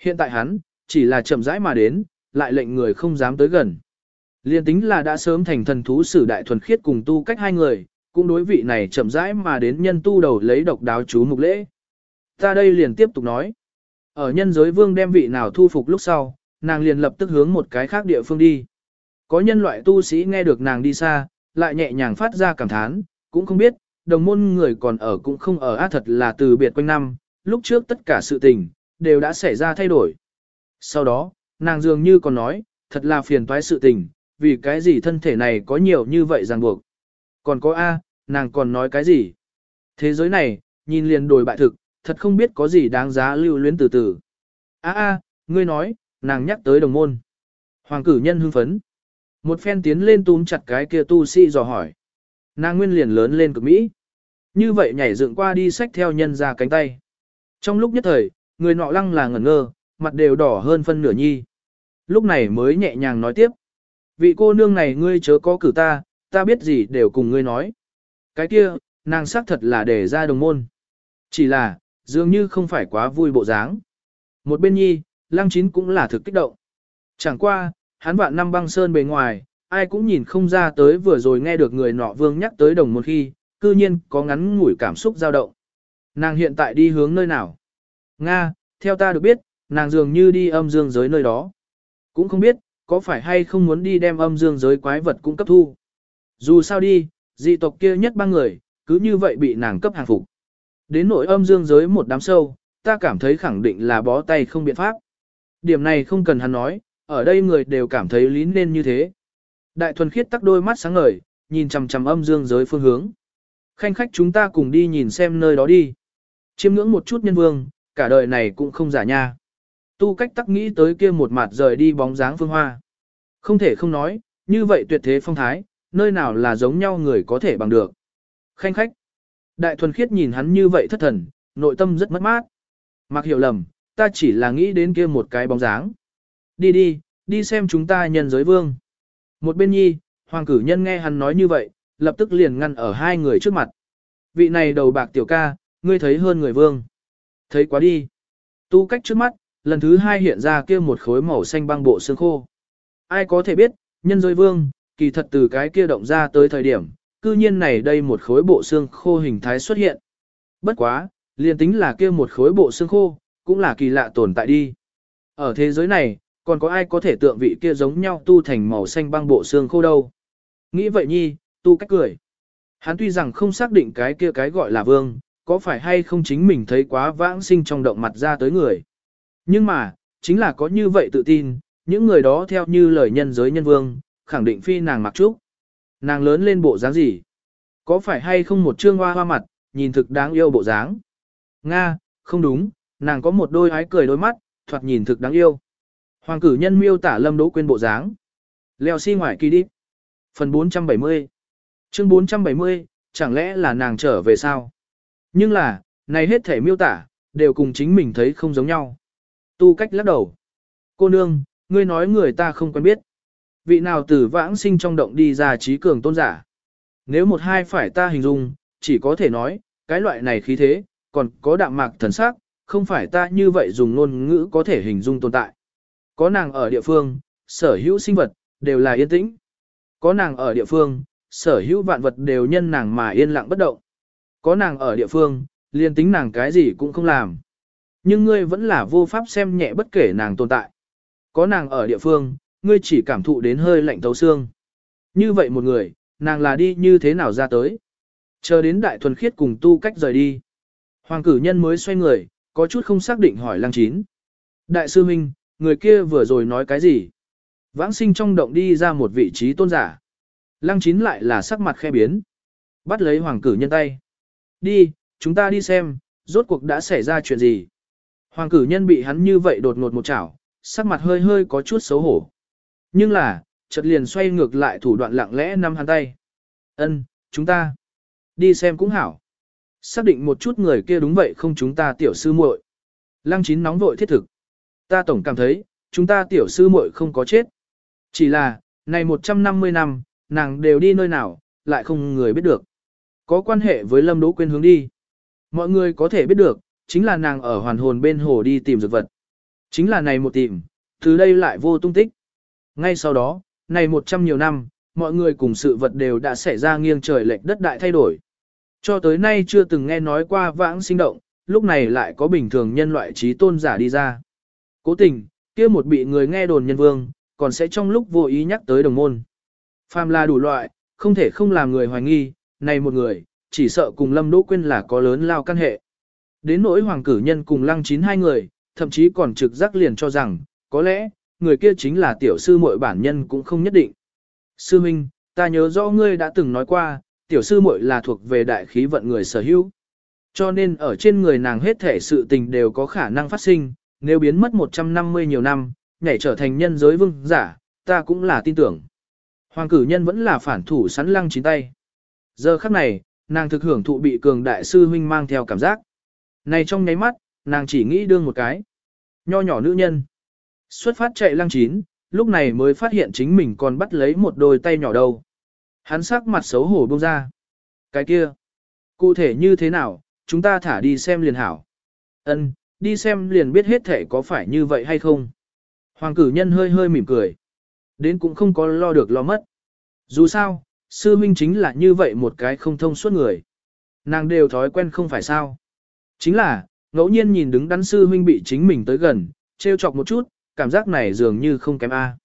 Hiện tại hắn, chỉ là chậm rãi mà đến, lại lệnh người không dám tới gần. Liên tính là đã sớm thành thần thú sử đại thuần khiết cùng tu cách hai người, cũng đối vị này chậm rãi mà đến nhân tu đầu lấy độc đáo chú mục lễ. Ta đây liền tiếp tục nói. Ở nhân giới vương đem vị nào thu phục lúc sau, nàng liền lập tức hướng một cái khác địa phương đi. Có nhân loại tu sĩ nghe được nàng đi xa, lại nhẹ nhàng phát ra cảm thán, cũng không biết, đồng môn người còn ở cũng không ở á thật là từ biệt quanh năm, lúc trước tất cả sự tình, đều đã xảy ra thay đổi. Sau đó, nàng dường như còn nói, thật là phiền toái sự tình, vì cái gì thân thể này có nhiều như vậy ràng buộc. Còn có A, nàng còn nói cái gì? Thế giới này, nhìn liền đổi bại thực, thật không biết có gì đáng giá lưu luyến từ từ. A a, ngươi nói, nàng nhắc tới đồng môn. Hoàng cử nhân hưng phấn. Một phen tiến lên túm chặt cái kia tu sĩ dò hỏi. Nàng nguyên liền lớn lên cực Mỹ. Như vậy nhảy dựng qua đi sách theo nhân ra cánh tay. Trong lúc nhất thời, người nọ lăng là ngẩn ngơ, mặt đều đỏ hơn phân nửa nhi. Lúc này mới nhẹ nhàng nói tiếp. Vị cô nương này ngươi chớ có cử ta, ta biết gì đều cùng ngươi nói. Cái kia, nàng xác thật là để ra đồng môn. Chỉ là, dường như không phải quá vui bộ dáng. Một bên nhi, lăng chín cũng là thực kích động. Chẳng qua, hắn vạn năm băng sơn bề ngoài, ai cũng nhìn không ra tới vừa rồi nghe được người nọ vương nhắc tới đồng một khi, cư nhiên có ngắn ngủi cảm xúc dao động. Nàng hiện tại đi hướng nơi nào? Nga, theo ta được biết, nàng dường như đi âm dương giới nơi đó. Cũng không biết, có phải hay không muốn đi đem âm dương giới quái vật cung cấp thu. Dù sao đi, dị tộc kia nhất ba người, cứ như vậy bị nàng cấp hàng phục. Đến nội âm dương giới một đám sâu, ta cảm thấy khẳng định là bó tay không biện pháp. Điểm này không cần hắn nói, ở đây người đều cảm thấy lý nên như thế. Đại thuần khiết tắc đôi mắt sáng ngời, nhìn chằm chằm âm dương giới phương hướng. Khanh khách chúng ta cùng đi nhìn xem nơi đó đi. Chiêm ngưỡng một chút nhân vương, cả đời này cũng không giả nha. Tu cách tắc nghĩ tới kia một mặt rời đi bóng dáng phương hoa. Không thể không nói, như vậy tuyệt thế phong thái, nơi nào là giống nhau người có thể bằng được. Khanh khách. Đại thuần khiết nhìn hắn như vậy thất thần, nội tâm rất mất mát. Mặc hiểu lầm, ta chỉ là nghĩ đến kia một cái bóng dáng. Đi đi, đi xem chúng ta nhân giới vương. Một bên nhi, hoàng cử nhân nghe hắn nói như vậy, lập tức liền ngăn ở hai người trước mặt. Vị này đầu bạc tiểu ca, ngươi thấy hơn người vương. Thấy quá đi. Tu cách trước mắt, lần thứ hai hiện ra kia một khối màu xanh băng bộ xương khô. Ai có thể biết, nhân giới vương, kỳ thật từ cái kia động ra tới thời điểm, cư nhiên này đây một khối bộ xương khô hình thái xuất hiện. Bất quá, liền tính là kia một khối bộ xương khô, cũng là kỳ lạ tồn tại đi. Ở thế giới này, còn có ai có thể tượng vị kia giống nhau tu thành màu xanh băng bộ xương khô đâu. Nghĩ vậy nhi, tu cách cười. Hắn tuy rằng không xác định cái kia cái gọi là vương, có phải hay không chính mình thấy quá vãng sinh trong động mặt ra tới người. Nhưng mà, chính là có như vậy tự tin, những người đó theo như lời nhân giới nhân vương, khẳng định phi nàng mặc trúc. Nàng lớn lên bộ dáng gì? Có phải hay không một trương hoa hoa mặt, nhìn thực đáng yêu bộ dáng? Nga, không đúng, nàng có một đôi ái cười đôi mắt, thoạt nhìn thực đáng yêu. Hoàng cử nhân miêu tả lâm đỗ Quyên bộ dáng. Leo xi si ngoài kỳ đi. Phần 470 Chương 470, chẳng lẽ là nàng trở về sao? Nhưng là, này hết thể miêu tả, đều cùng chính mình thấy không giống nhau. Tu cách lắc đầu. Cô nương, ngươi nói người ta không quen biết. Vị nào từ vãng sinh trong động đi ra trí cường tôn giả. Nếu một hai phải ta hình dung, chỉ có thể nói, cái loại này khí thế, còn có đạm mạc thần sắc, không phải ta như vậy dùng ngôn ngữ có thể hình dung tồn tại. Có nàng ở địa phương, sở hữu sinh vật, đều là yên tĩnh. Có nàng ở địa phương, sở hữu vạn vật đều nhân nàng mà yên lặng bất động. Có nàng ở địa phương, liền tính nàng cái gì cũng không làm. Nhưng ngươi vẫn là vô pháp xem nhẹ bất kể nàng tồn tại. Có nàng ở địa phương, ngươi chỉ cảm thụ đến hơi lạnh thấu xương. Như vậy một người, nàng là đi như thế nào ra tới. Chờ đến đại thuần khiết cùng tu cách rời đi. Hoàng cử nhân mới xoay người, có chút không xác định hỏi lăng chín. Đại sư huynh người kia vừa rồi nói cái gì? Vãng sinh trong động đi ra một vị trí tôn giả. Lăng chín lại là sắc mặt khe biến. Bắt lấy hoàng cử nhân tay. Đi, chúng ta đi xem, rốt cuộc đã xảy ra chuyện gì. Hoàng cử nhân bị hắn như vậy đột ngột một chảo, sắc mặt hơi hơi có chút xấu hổ. Nhưng là, chợt liền xoay ngược lại thủ đoạn lặng lẽ nắm hắn tay. Ân, chúng ta đi xem cũng hảo. Xác định một chút người kia đúng vậy không chúng ta tiểu sư muội. Lăng chín nóng vội thiết thực. Ta tổng cảm thấy, chúng ta tiểu sư muội không có chết. Chỉ là, này 150 năm, nàng đều đi nơi nào, lại không người biết được. Có quan hệ với Lâm Đỗ Quyên hướng đi. Mọi người có thể biết được, chính là nàng ở hoàn hồn bên hồ đi tìm dược vật. Chính là này một tìm, từ đây lại vô tung tích. Ngay sau đó, này một trăm nhiều năm, mọi người cùng sự vật đều đã xảy ra nghiêng trời lệch đất đại thay đổi. Cho tới nay chưa từng nghe nói qua vãng sinh động, lúc này lại có bình thường nhân loại trí tôn giả đi ra. Cố tình, kia một bị người nghe đồn nhân vương, còn sẽ trong lúc vô ý nhắc tới đồng môn. Phàm là đủ loại, không thể không làm người hoài nghi, này một người, chỉ sợ cùng Lâm Đỗ Quyên là có lớn lao căn hệ. Đến nỗi hoàng cử nhân cùng lăng chín hai người, thậm chí còn trực giác liền cho rằng, có lẽ, người kia chính là tiểu sư muội bản nhân cũng không nhất định. Sư Minh, ta nhớ rõ ngươi đã từng nói qua, tiểu sư muội là thuộc về đại khí vận người sở hữu. Cho nên ở trên người nàng hết thể sự tình đều có khả năng phát sinh, nếu biến mất 150 nhiều năm, nhảy trở thành nhân giới vương giả, ta cũng là tin tưởng. Hoàng cử nhân vẫn là phản thủ sắn lăng chín tay. Giờ khắc này, nàng thực hưởng thụ bị cường đại sư huynh mang theo cảm giác. Này trong nháy mắt, nàng chỉ nghĩ đương một cái. Nho nhỏ nữ nhân. Xuất phát chạy lăng chín, lúc này mới phát hiện chính mình còn bắt lấy một đôi tay nhỏ đầu. Hắn sắc mặt xấu hổ buông ra. Cái kia. Cụ thể như thế nào, chúng ta thả đi xem liền hảo. Ân, đi xem liền biết hết thể có phải như vậy hay không. Hoàng cử nhân hơi hơi mỉm cười. Đến cũng không có lo được lo mất. Dù sao, sư minh chính là như vậy một cái không thông suốt người. Nàng đều thói quen không phải sao. Chính là, ngẫu nhiên nhìn đứng đắn sư huynh bị chính mình tới gần, trêu chọc một chút, cảm giác này dường như không kém A.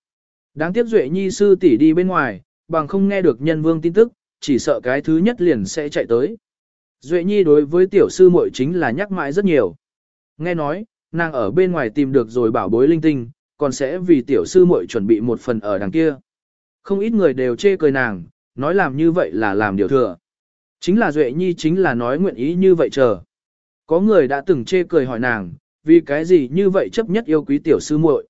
Đáng tiếc Duệ Nhi sư tỷ đi bên ngoài, bằng không nghe được nhân vương tin tức, chỉ sợ cái thứ nhất liền sẽ chạy tới. Duệ Nhi đối với tiểu sư muội chính là nhắc mãi rất nhiều. Nghe nói, nàng ở bên ngoài tìm được rồi bảo bối linh tinh, còn sẽ vì tiểu sư muội chuẩn bị một phần ở đằng kia. Không ít người đều chê cười nàng, nói làm như vậy là làm điều thừa. Chính là Duệ Nhi chính là nói nguyện ý như vậy chờ. Có người đã từng chê cười hỏi nàng, vì cái gì như vậy chấp nhất yêu quý tiểu sư muội.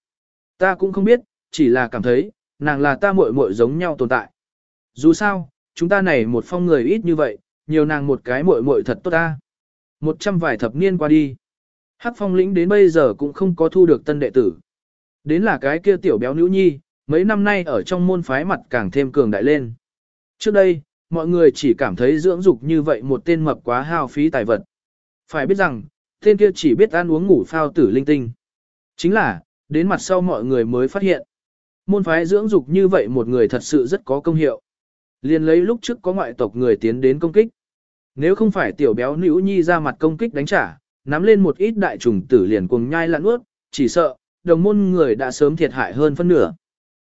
Ta cũng không biết, chỉ là cảm thấy, nàng là ta muội muội giống nhau tồn tại. Dù sao, chúng ta này một phong người ít như vậy, nhiều nàng một cái muội muội thật tốt ta. Một trăm vài thập niên qua đi. Hắc phong lĩnh đến bây giờ cũng không có thu được tân đệ tử. Đến là cái kia tiểu béo nữ nhi, mấy năm nay ở trong môn phái mặt càng thêm cường đại lên. Trước đây, mọi người chỉ cảm thấy dưỡng dục như vậy một tên mập quá hao phí tài vật. Phải biết rằng, tên kia chỉ biết ăn uống ngủ phao tử linh tinh. Chính là, đến mặt sau mọi người mới phát hiện. Môn phái dưỡng dục như vậy một người thật sự rất có công hiệu. Liên lấy lúc trước có ngoại tộc người tiến đến công kích. Nếu không phải tiểu béo nữ nhi ra mặt công kích đánh trả, nắm lên một ít đại trùng tử liền cuồng nhai lặn ướt, chỉ sợ, đồng môn người đã sớm thiệt hại hơn phân nửa.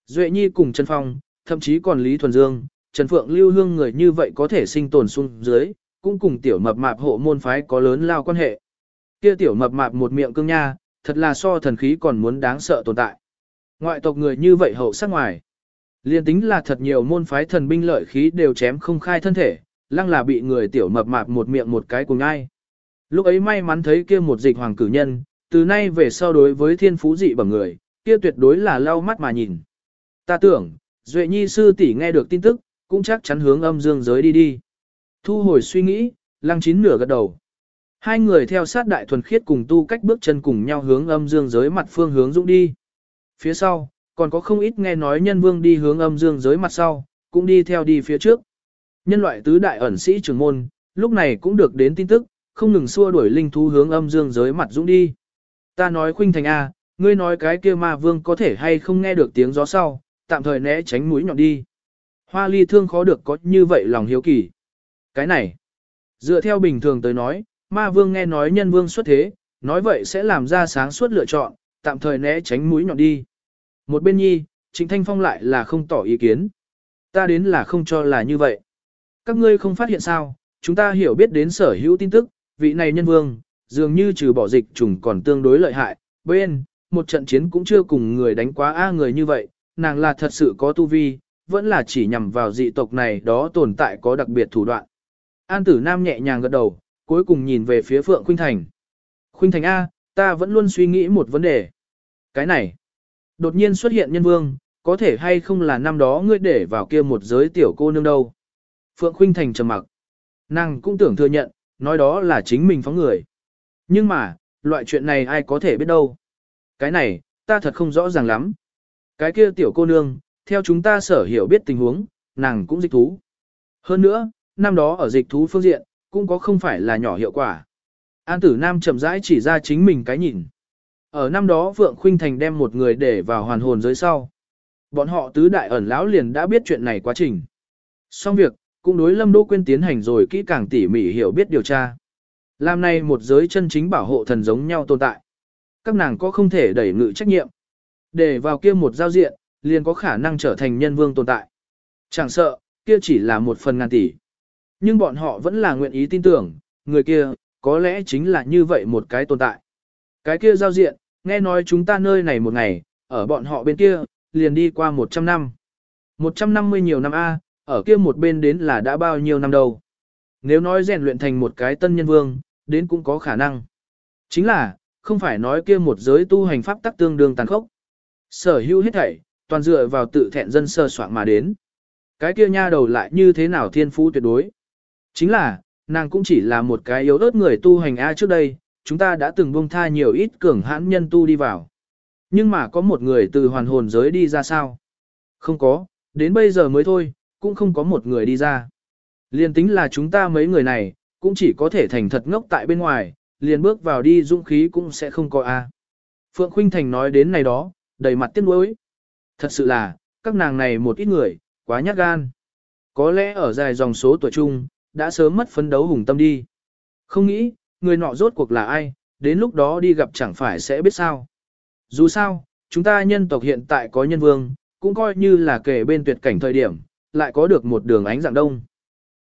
Duệ Nhi cùng Trần Phong, thậm chí còn Lý Thuần Dương, Trần Phượng Lưu Hương người như vậy có thể sinh tồn xuống dưới, cũng cùng tiểu mập mạp hộ môn phái có lớn lao quan hệ. Kia tiểu mập mạp một miệng cương nha, thật là so thần khí còn muốn đáng sợ tồn tại. Ngoại tộc người như vậy hậu sắc ngoài. Liên tính là thật nhiều môn phái thần binh lợi khí đều chém không khai thân thể, lăng là bị người tiểu mập mạp một miệng một cái cùng ai. Lúc ấy may mắn thấy kia một dịch hoàng cử nhân, từ nay về sau đối với thiên phú dị bằng người, kia tuyệt đối là lau mắt mà nhìn. Ta tưởng, Duệ Nhi sư tỷ nghe được tin tức, cũng chắc chắn hướng âm dương giới đi đi. Thu hồi suy nghĩ, lăng chín nửa gật đầu. Hai người theo sát đại thuần khiết cùng tu cách bước chân cùng nhau hướng âm dương giới mặt phương hướng dũng đi. Phía sau, còn có không ít nghe nói nhân vương đi hướng âm dương giới mặt sau, cũng đi theo đi phía trước. Nhân loại tứ đại ẩn sĩ trưởng môn, lúc này cũng được đến tin tức, không ngừng xua đuổi linh thú hướng âm dương giới mặt dũng đi. Ta nói khuynh thành A, ngươi nói cái kia ma vương có thể hay không nghe được tiếng gió sau, tạm thời né tránh mũi nhọn đi. Hoa ly thương khó được có như vậy lòng hiếu kỳ. Cái này, dựa theo bình thường tới nói, ma vương nghe nói nhân vương xuất thế, nói vậy sẽ làm ra sáng suốt lựa chọn, tạm thời né tránh mũi nhọn đi. Một bên nhi, Trịnh Thanh Phong lại là không tỏ ý kiến. Ta đến là không cho là như vậy. Các ngươi không phát hiện sao, chúng ta hiểu biết đến sở hữu tin tức, vị này nhân vương, dường như trừ bỏ dịch trùng còn tương đối lợi hại, bên, một trận chiến cũng chưa cùng người đánh quá a người như vậy, nàng là thật sự có tu vi, vẫn là chỉ nhằm vào dị tộc này đó tồn tại có đặc biệt thủ đoạn. An tử nam nhẹ nhàng gật đầu, cuối cùng nhìn về phía Phượng Khuynh Thành. Khuynh Thành A, ta vẫn luôn suy nghĩ một vấn đề. Cái này, đột nhiên xuất hiện nhân vương, có thể hay không là năm đó ngươi để vào kia một giới tiểu cô nương đâu. Phượng Khuynh Thành trầm mặc. Nàng cũng tưởng thừa nhận, nói đó là chính mình phóng người. Nhưng mà, loại chuyện này ai có thể biết đâu. Cái này, ta thật không rõ ràng lắm. Cái kia tiểu cô nương, theo chúng ta sở hiểu biết tình huống, nàng cũng dịch thú. Hơn nữa, năm đó ở dịch thú phương diện, cũng có không phải là nhỏ hiệu quả. An tử nam chậm rãi chỉ ra chính mình cái nhìn. Ở năm đó Vượng Khuynh Thành đem một người để vào hoàn hồn giới sau. Bọn họ tứ đại ẩn lão liền đã biết chuyện này quá trình. Xong việc, cũng đối Lâm Đỗ Quyên tiến hành rồi kỹ càng tỉ mỉ hiểu biết điều tra. Làm này một giới chân chính bảo hộ thần giống nhau tồn tại. Các nàng có không thể đẩy ngự trách nhiệm. Để vào kia một giao diện, liền có khả năng trở thành nhân vương tồn tại. Chẳng sợ, kia chỉ là một phần ngàn tỷ. Nhưng bọn họ vẫn là nguyện ý tin tưởng, người kia, có lẽ chính là như vậy một cái tồn tại. Cái kia giao diện, nghe nói chúng ta nơi này một ngày, ở bọn họ bên kia, liền đi qua 100 năm. 150 nhiều năm A, ở kia một bên đến là đã bao nhiêu năm đâu. Nếu nói rèn luyện thành một cái tân nhân vương, đến cũng có khả năng. Chính là, không phải nói kia một giới tu hành pháp tắc tương đương tàn khốc. Sở hữu hết thảy, toàn dựa vào tự thẹn dân sơ soạn mà đến. Cái kia nha đầu lại như thế nào thiên phú tuyệt đối. Chính là, nàng cũng chỉ là một cái yếu ớt người tu hành A trước đây, chúng ta đã từng buông tha nhiều ít cường hãn nhân tu đi vào. Nhưng mà có một người từ hoàn hồn giới đi ra sao? Không có, đến bây giờ mới thôi, cũng không có một người đi ra. Liên tính là chúng ta mấy người này, cũng chỉ có thể thành thật ngốc tại bên ngoài, liền bước vào đi dũng khí cũng sẽ không có A. Phượng Khuynh Thành nói đến này đó, đầy mặt tiếc nuối. Thật sự là, các nàng này một ít người, quá nhát gan. Có lẽ ở dài dòng số tuổi chung, đã sớm mất phấn đấu hùng tâm đi. Không nghĩ, người nọ rốt cuộc là ai, đến lúc đó đi gặp chẳng phải sẽ biết sao. Dù sao, chúng ta nhân tộc hiện tại có nhân vương, cũng coi như là kể bên tuyệt cảnh thời điểm, lại có được một đường ánh dạng đông.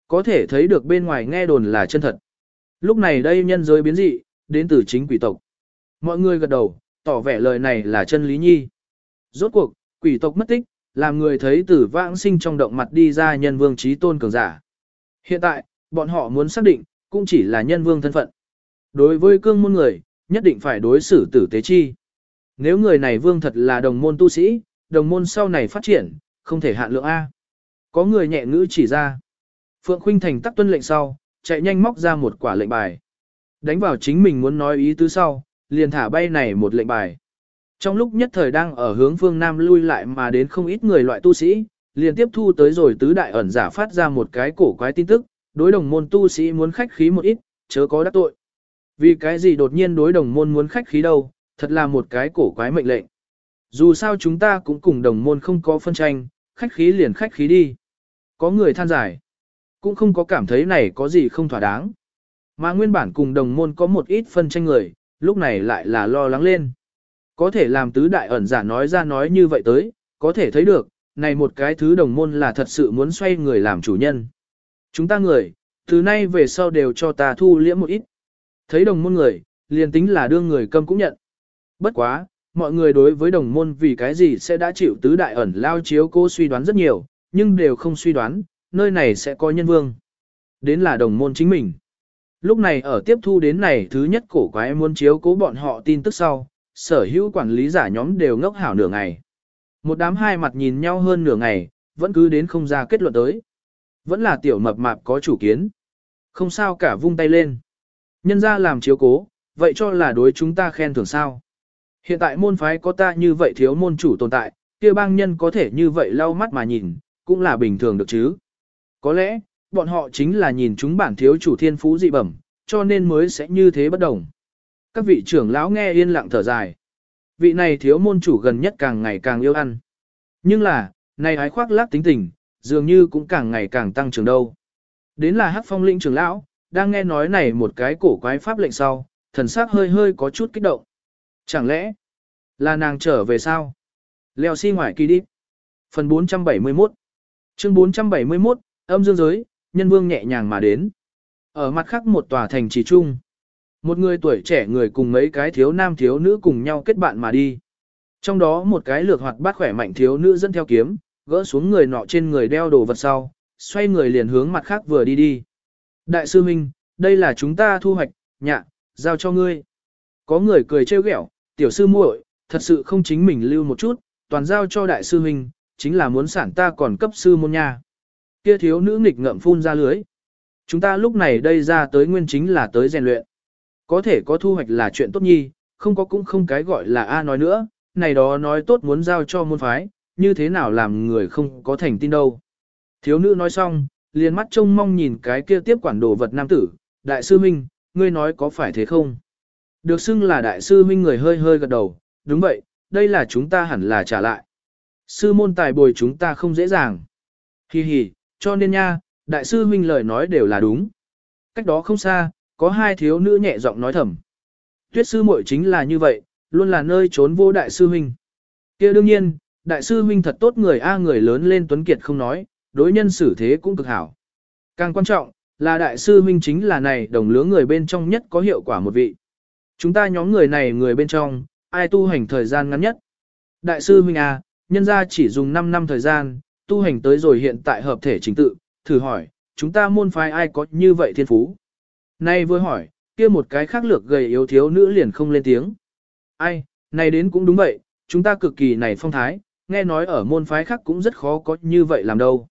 Có thể thấy được bên ngoài nghe đồn là chân thật. Lúc này đây nhân giới biến dị, đến từ chính quỷ tộc. Mọi người gật đầu, tỏ vẻ lời này là chân lý nhi. Rốt cuộc, quỷ tộc mất tích, làm người thấy tử vãng sinh trong động mặt đi ra nhân vương trí tôn cường giả. Hiện tại, bọn họ muốn xác định, cũng chỉ là nhân vương thân phận. Đối với cương môn người, Nhất định phải đối xử tử tế chi. Nếu người này vương thật là đồng môn tu sĩ, đồng môn sau này phát triển, không thể hạn lượng A. Có người nhẹ ngữ chỉ ra. Phượng Khuynh Thành tắc tuân lệnh sau, chạy nhanh móc ra một quả lệnh bài. Đánh vào chính mình muốn nói ý tứ sau, liền thả bay này một lệnh bài. Trong lúc nhất thời đang ở hướng phương Nam lui lại mà đến không ít người loại tu sĩ, liền tiếp thu tới rồi tứ đại ẩn giả phát ra một cái cổ quái tin tức, đối đồng môn tu sĩ muốn khách khí một ít, chớ có đắc tội. Vì cái gì đột nhiên đối đồng môn muốn khách khí đâu, thật là một cái cổ quái mệnh lệnh. Dù sao chúng ta cũng cùng đồng môn không có phân tranh, khách khí liền khách khí đi. Có người than giải, cũng không có cảm thấy này có gì không thỏa đáng. Mà nguyên bản cùng đồng môn có một ít phân tranh người, lúc này lại là lo lắng lên. Có thể làm tứ đại ẩn giả nói ra nói như vậy tới, có thể thấy được, này một cái thứ đồng môn là thật sự muốn xoay người làm chủ nhân. Chúng ta người, từ nay về sau đều cho ta thu liễm một ít. Thấy đồng môn người, liền tính là đương người câm cũng nhận. Bất quá, mọi người đối với đồng môn vì cái gì sẽ đã chịu tứ đại ẩn lao chiếu cô suy đoán rất nhiều, nhưng đều không suy đoán, nơi này sẽ có nhân vương. Đến là đồng môn chính mình. Lúc này ở tiếp thu đến này thứ nhất cổ quái muốn chiếu cố bọn họ tin tức sau, sở hữu quản lý giả nhóm đều ngốc hảo nửa ngày. Một đám hai mặt nhìn nhau hơn nửa ngày, vẫn cứ đến không ra kết luận tới. Vẫn là tiểu mập mạp có chủ kiến. Không sao cả vung tay lên. Nhân ra làm chiếu cố, vậy cho là đối chúng ta khen thưởng sao. Hiện tại môn phái có ta như vậy thiếu môn chủ tồn tại, kia bang nhân có thể như vậy lau mắt mà nhìn, cũng là bình thường được chứ. Có lẽ, bọn họ chính là nhìn chúng bản thiếu chủ thiên phú dị bẩm, cho nên mới sẽ như thế bất đồng. Các vị trưởng lão nghe yên lặng thở dài. Vị này thiếu môn chủ gần nhất càng ngày càng yêu ăn. Nhưng là, này ái khoác lác tính tình, dường như cũng càng ngày càng tăng trưởng đâu. Đến là hắc phong lĩnh trưởng lão, đang nghe nói này một cái cổ quái pháp lệnh sau, thần sắc hơi hơi có chút kích động. Chẳng lẽ, là nàng trở về sao? Leo xi si ngoài kỳ đi. Phần 471 Chương 471, âm dương giới, nhân vương nhẹ nhàng mà đến. Ở mặt khác một tòa thành trì trung. Một người tuổi trẻ người cùng mấy cái thiếu nam thiếu nữ cùng nhau kết bạn mà đi. Trong đó một cái lược hoạt bát khỏe mạnh thiếu nữ dẫn theo kiếm, gỡ xuống người nọ trên người đeo đồ vật sau, xoay người liền hướng mặt khác vừa đi đi. Đại sư Minh, đây là chúng ta thu hoạch, nhạ, giao cho ngươi. Có người cười trêu ghẹo, tiểu sư muội, thật sự không chính mình lưu một chút, toàn giao cho đại sư huynh, chính là muốn sản ta còn cấp sư môn nha. Kia thiếu nữ nghịch ngậm phun ra lưới. Chúng ta lúc này đây ra tới nguyên chính là tới rèn luyện. Có thể có thu hoạch là chuyện tốt nhi, không có cũng không cái gọi là A nói nữa, này đó nói tốt muốn giao cho môn phái, như thế nào làm người không có thành tin đâu. Thiếu nữ nói xong, liền mắt trông mong nhìn cái kia tiếp quản đồ vật nam tử, đại sư huynh, ngươi nói có phải thế không? Được xưng là đại sư minh người hơi hơi gật đầu, đúng vậy, đây là chúng ta hẳn là trả lại. Sư môn tài bồi chúng ta không dễ dàng. Hi hi, cho nên nha, đại sư minh lời nói đều là đúng. Cách đó không xa, có hai thiếu nữ nhẹ giọng nói thầm. Tuyết sư muội chính là như vậy, luôn là nơi trốn vô đại sư huynh. kia đương nhiên, đại sư huynh thật tốt người A người lớn lên tuấn kiệt không nói, đối nhân xử thế cũng cực hảo. Càng quan trọng, là đại sư huynh chính là này đồng lứa người bên trong nhất có hiệu quả một vị. Chúng ta nhóm người này người bên trong, ai tu hành thời gian ngắn nhất. Đại sư huynh A, nhân gia chỉ dùng 5 năm thời gian, tu hành tới rồi hiện tại hợp thể chính tự, thử hỏi, chúng ta môn phái ai có như vậy thiên phú. Nay vừa hỏi, kia một cái khác lược gầy yếu thiếu nữ liền không lên tiếng. Ai, này đến cũng đúng vậy, chúng ta cực kỳ này phong thái, nghe nói ở môn phái khác cũng rất khó có như vậy làm đâu.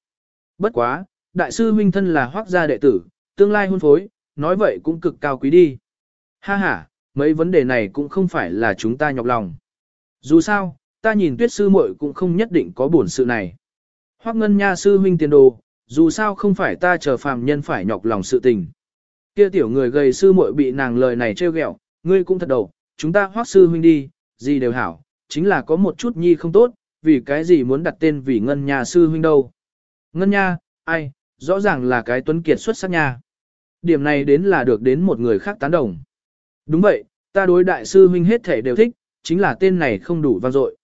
Bất quá, đại sư huynh thân là hoác gia đệ tử, tương lai hôn phối, nói vậy cũng cực cao quý đi. Ha ha, mấy vấn đề này cũng không phải là chúng ta nhọc lòng. Dù sao, ta nhìn tuyết sư muội cũng không nhất định có bổn sự này. Hoác ngân nha sư huynh tiền đồ, dù sao không phải ta chờ phàm nhân phải nhọc lòng sự tình. Kia tiểu người gầy sư muội bị nàng lời này trêu ghẹo, ngươi cũng thật đầu, chúng ta hoác sư huynh đi, gì đều hảo, chính là có một chút nhi không tốt, vì cái gì muốn đặt tên vì ngân nhà sư huynh đâu. Ngân nha, ai, rõ ràng là cái tuấn kiệt xuất sắc nha. Điểm này đến là được đến một người khác tán đồng. Đúng vậy, ta đối đại sư huynh hết thể đều thích, chính là tên này không đủ vang dội.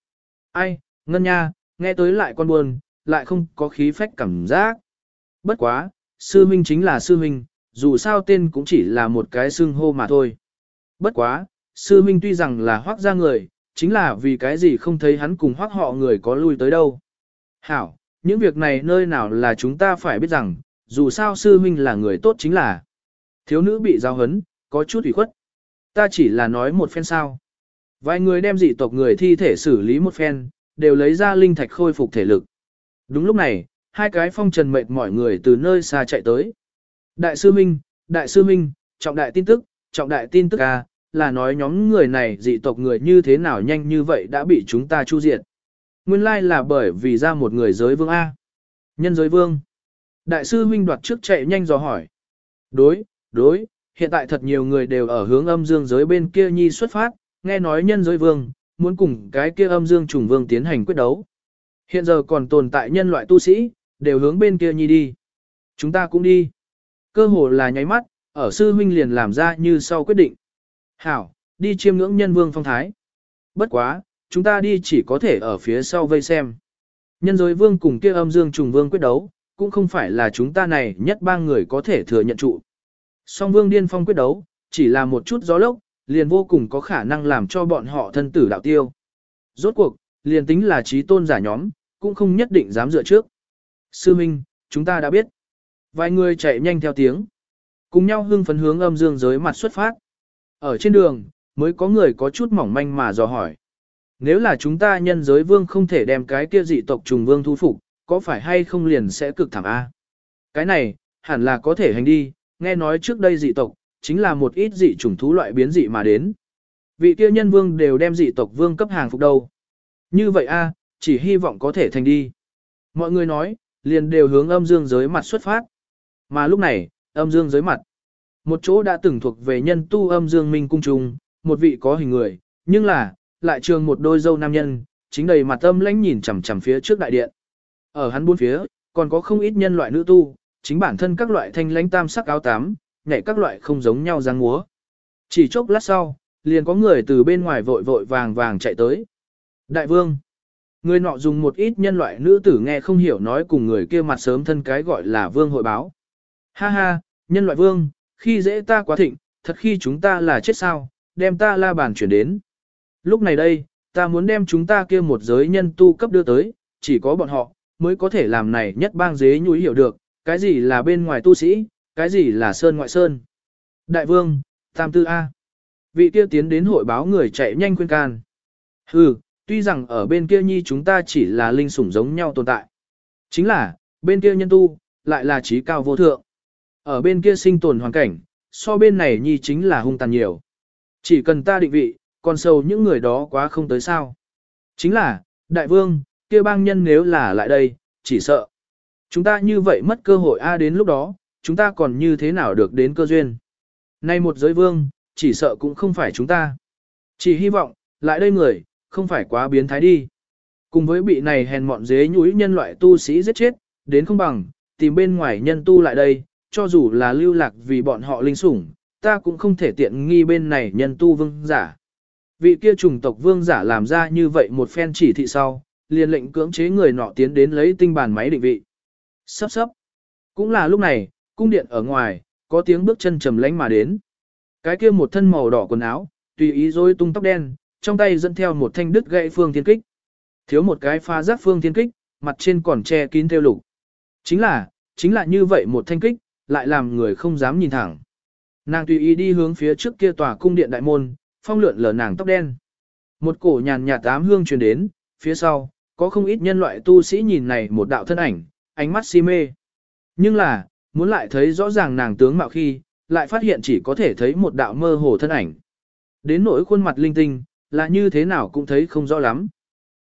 Ai, ngân nha, nghe tới lại con buồn, lại không có khí phách cảm giác. Bất quá, sư huynh chính là sư huynh, dù sao tên cũng chỉ là một cái xưng hô mà thôi. Bất quá, sư huynh tuy rằng là hoác ra người, chính là vì cái gì không thấy hắn cùng hoác họ người có lui tới đâu. Hảo, những việc này nơi nào là chúng ta phải biết rằng, dù sao sư huynh là người tốt chính là. Thiếu nữ bị giao hấn, có chút ủy khuất. Ta chỉ là nói một phen sao. Vài người đem dị tộc người thi thể xử lý một phen, đều lấy ra linh thạch khôi phục thể lực. Đúng lúc này, hai cái phong trần mệt mọi người từ nơi xa chạy tới. Đại sư Minh, Đại sư Minh, trọng đại tin tức, trọng đại tin tức à, là nói nhóm người này dị tộc người như thế nào nhanh như vậy đã bị chúng ta chu diệt. Nguyên lai là bởi vì ra một người giới vương A. Nhân giới vương. Đại sư Minh đoạt trước chạy nhanh dò hỏi. Đối, đối, hiện tại thật nhiều người đều ở hướng âm dương giới bên kia nhi xuất phát, nghe nói nhân giới vương, muốn cùng cái kia âm dương trùng vương tiến hành quyết đấu. Hiện giờ còn tồn tại nhân loại tu sĩ, đều hướng bên kia nhi đi. Chúng ta cũng đi. Cơ hồ là nháy mắt, ở sư huynh liền làm ra như sau quyết định. Hảo, đi chiêm ngưỡng nhân vương phong thái. Bất quá, chúng ta đi chỉ có thể ở phía sau vây xem. Nhân giới vương cùng kia âm dương trùng vương quyết đấu, cũng không phải là chúng ta này nhất ba người có thể thừa nhận trụ. Song vương điên phong quyết đấu, chỉ là một chút gió lốc, liền vô cùng có khả năng làm cho bọn họ thân tử đạo tiêu. Rốt cuộc, liền tính là trí tôn giả nhóm, cũng không nhất định dám dựa trước. Sư Minh, chúng ta đã biết. Vài người chạy nhanh theo tiếng. Cùng nhau hưng phấn hướng âm dương giới mặt xuất phát. Ở trên đường, mới có người có chút mỏng manh mà dò hỏi. Nếu là chúng ta nhân giới vương không thể đem cái kia dị tộc trùng vương thu phục, có phải hay không liền sẽ cực thảm A? Cái này, hẳn là có thể hành đi, nghe nói trước đây dị tộc, chính là một ít dị chủng thú loại biến dị mà đến. Vị kia nhân vương đều đem dị tộc vương cấp hàng phục đâu. Như vậy a, chỉ hy vọng có thể thành đi. Mọi người nói, liền đều hướng âm dương giới mặt xuất phát. Mà lúc này, âm dương giới mặt. Một chỗ đã từng thuộc về nhân tu âm dương minh cung trùng, một vị có hình người, nhưng là, lại trường một đôi dâu nam nhân, chính đầy mặt âm lãnh nhìn chằm chằm phía trước đại điện. Ở hắn bốn phía, còn có không ít nhân loại nữ tu, chính bản thân các loại thanh lãnh tam sắc áo tám, nhảy các loại không giống nhau giang múa. Chỉ chốc lát sau, liền có người từ bên ngoài vội vội vàng vàng chạy tới. Đại vương, người nọ dùng một ít nhân loại nữ tử nghe không hiểu nói cùng người kia mặt sớm thân cái gọi là vương hội báo. Ha ha, nhân loại vương, khi dễ ta quá thịnh, thật khi chúng ta là chết sao, đem ta la bàn chuyển đến. Lúc này đây, ta muốn đem chúng ta kia một giới nhân tu cấp đưa tới, chỉ có bọn họ, mới có thể làm này nhất bang dế nhúi hiểu được, cái gì là bên ngoài tu sĩ, cái gì là sơn ngoại sơn. Đại vương, tam tư A. Vị kia tiến đến hội báo người chạy nhanh khuyên can. Hừ, tuy rằng ở bên kia nhi chúng ta chỉ là linh sủng giống nhau tồn tại. Chính là, bên kia nhân tu, lại là trí cao vô thượng. Ở bên kia sinh tồn hoàn cảnh, so bên này nhi chính là hung tàn nhiều. Chỉ cần ta định vị, còn sâu những người đó quá không tới sao. Chính là, đại vương, kia bang nhân nếu là lại đây, chỉ sợ. Chúng ta như vậy mất cơ hội A đến lúc đó, chúng ta còn như thế nào được đến cơ duyên. Nay một giới vương, chỉ sợ cũng không phải chúng ta. Chỉ hy vọng, lại đây người, không phải quá biến thái đi. Cùng với bị này hèn mọn dế nhúi nhân loại tu sĩ giết chết, đến không bằng, tìm bên ngoài nhân tu lại đây, cho dù là lưu lạc vì bọn họ linh sủng, ta cũng không thể tiện nghi bên này nhân tu vương giả. Vị kia trùng tộc vương giả làm ra như vậy một phen chỉ thị sau, liền lệnh cưỡng chế người nọ tiến đến lấy tinh bàn máy định vị. Sắp sắp. Cũng là lúc này, cung điện ở ngoài, có tiếng bước chân trầm lánh mà đến. Cái kia một thân màu đỏ quần áo, tùy ý rối tung tóc đen, trong tay dẫn theo một thanh đứt gậy phương thiên kích. Thiếu một cái pha giác phương thiên kích, mặt trên còn che kín theo lục. Chính là, chính là như vậy một thanh kích, lại làm người không dám nhìn thẳng. Nàng tùy ý đi hướng phía trước kia tòa cung điện đại môn, phong lượn lờ nàng tóc đen. Một cổ nhàn nhạt tám hương truyền đến, phía sau, có không ít nhân loại tu sĩ nhìn này một đạo thân ảnh, ánh mắt si mê. Nhưng là, muốn lại thấy rõ ràng nàng tướng mạo khi, lại phát hiện chỉ có thể thấy một đạo mơ hồ thân ảnh. Đến nỗi khuôn mặt linh tinh, là như thế nào cũng thấy không rõ lắm.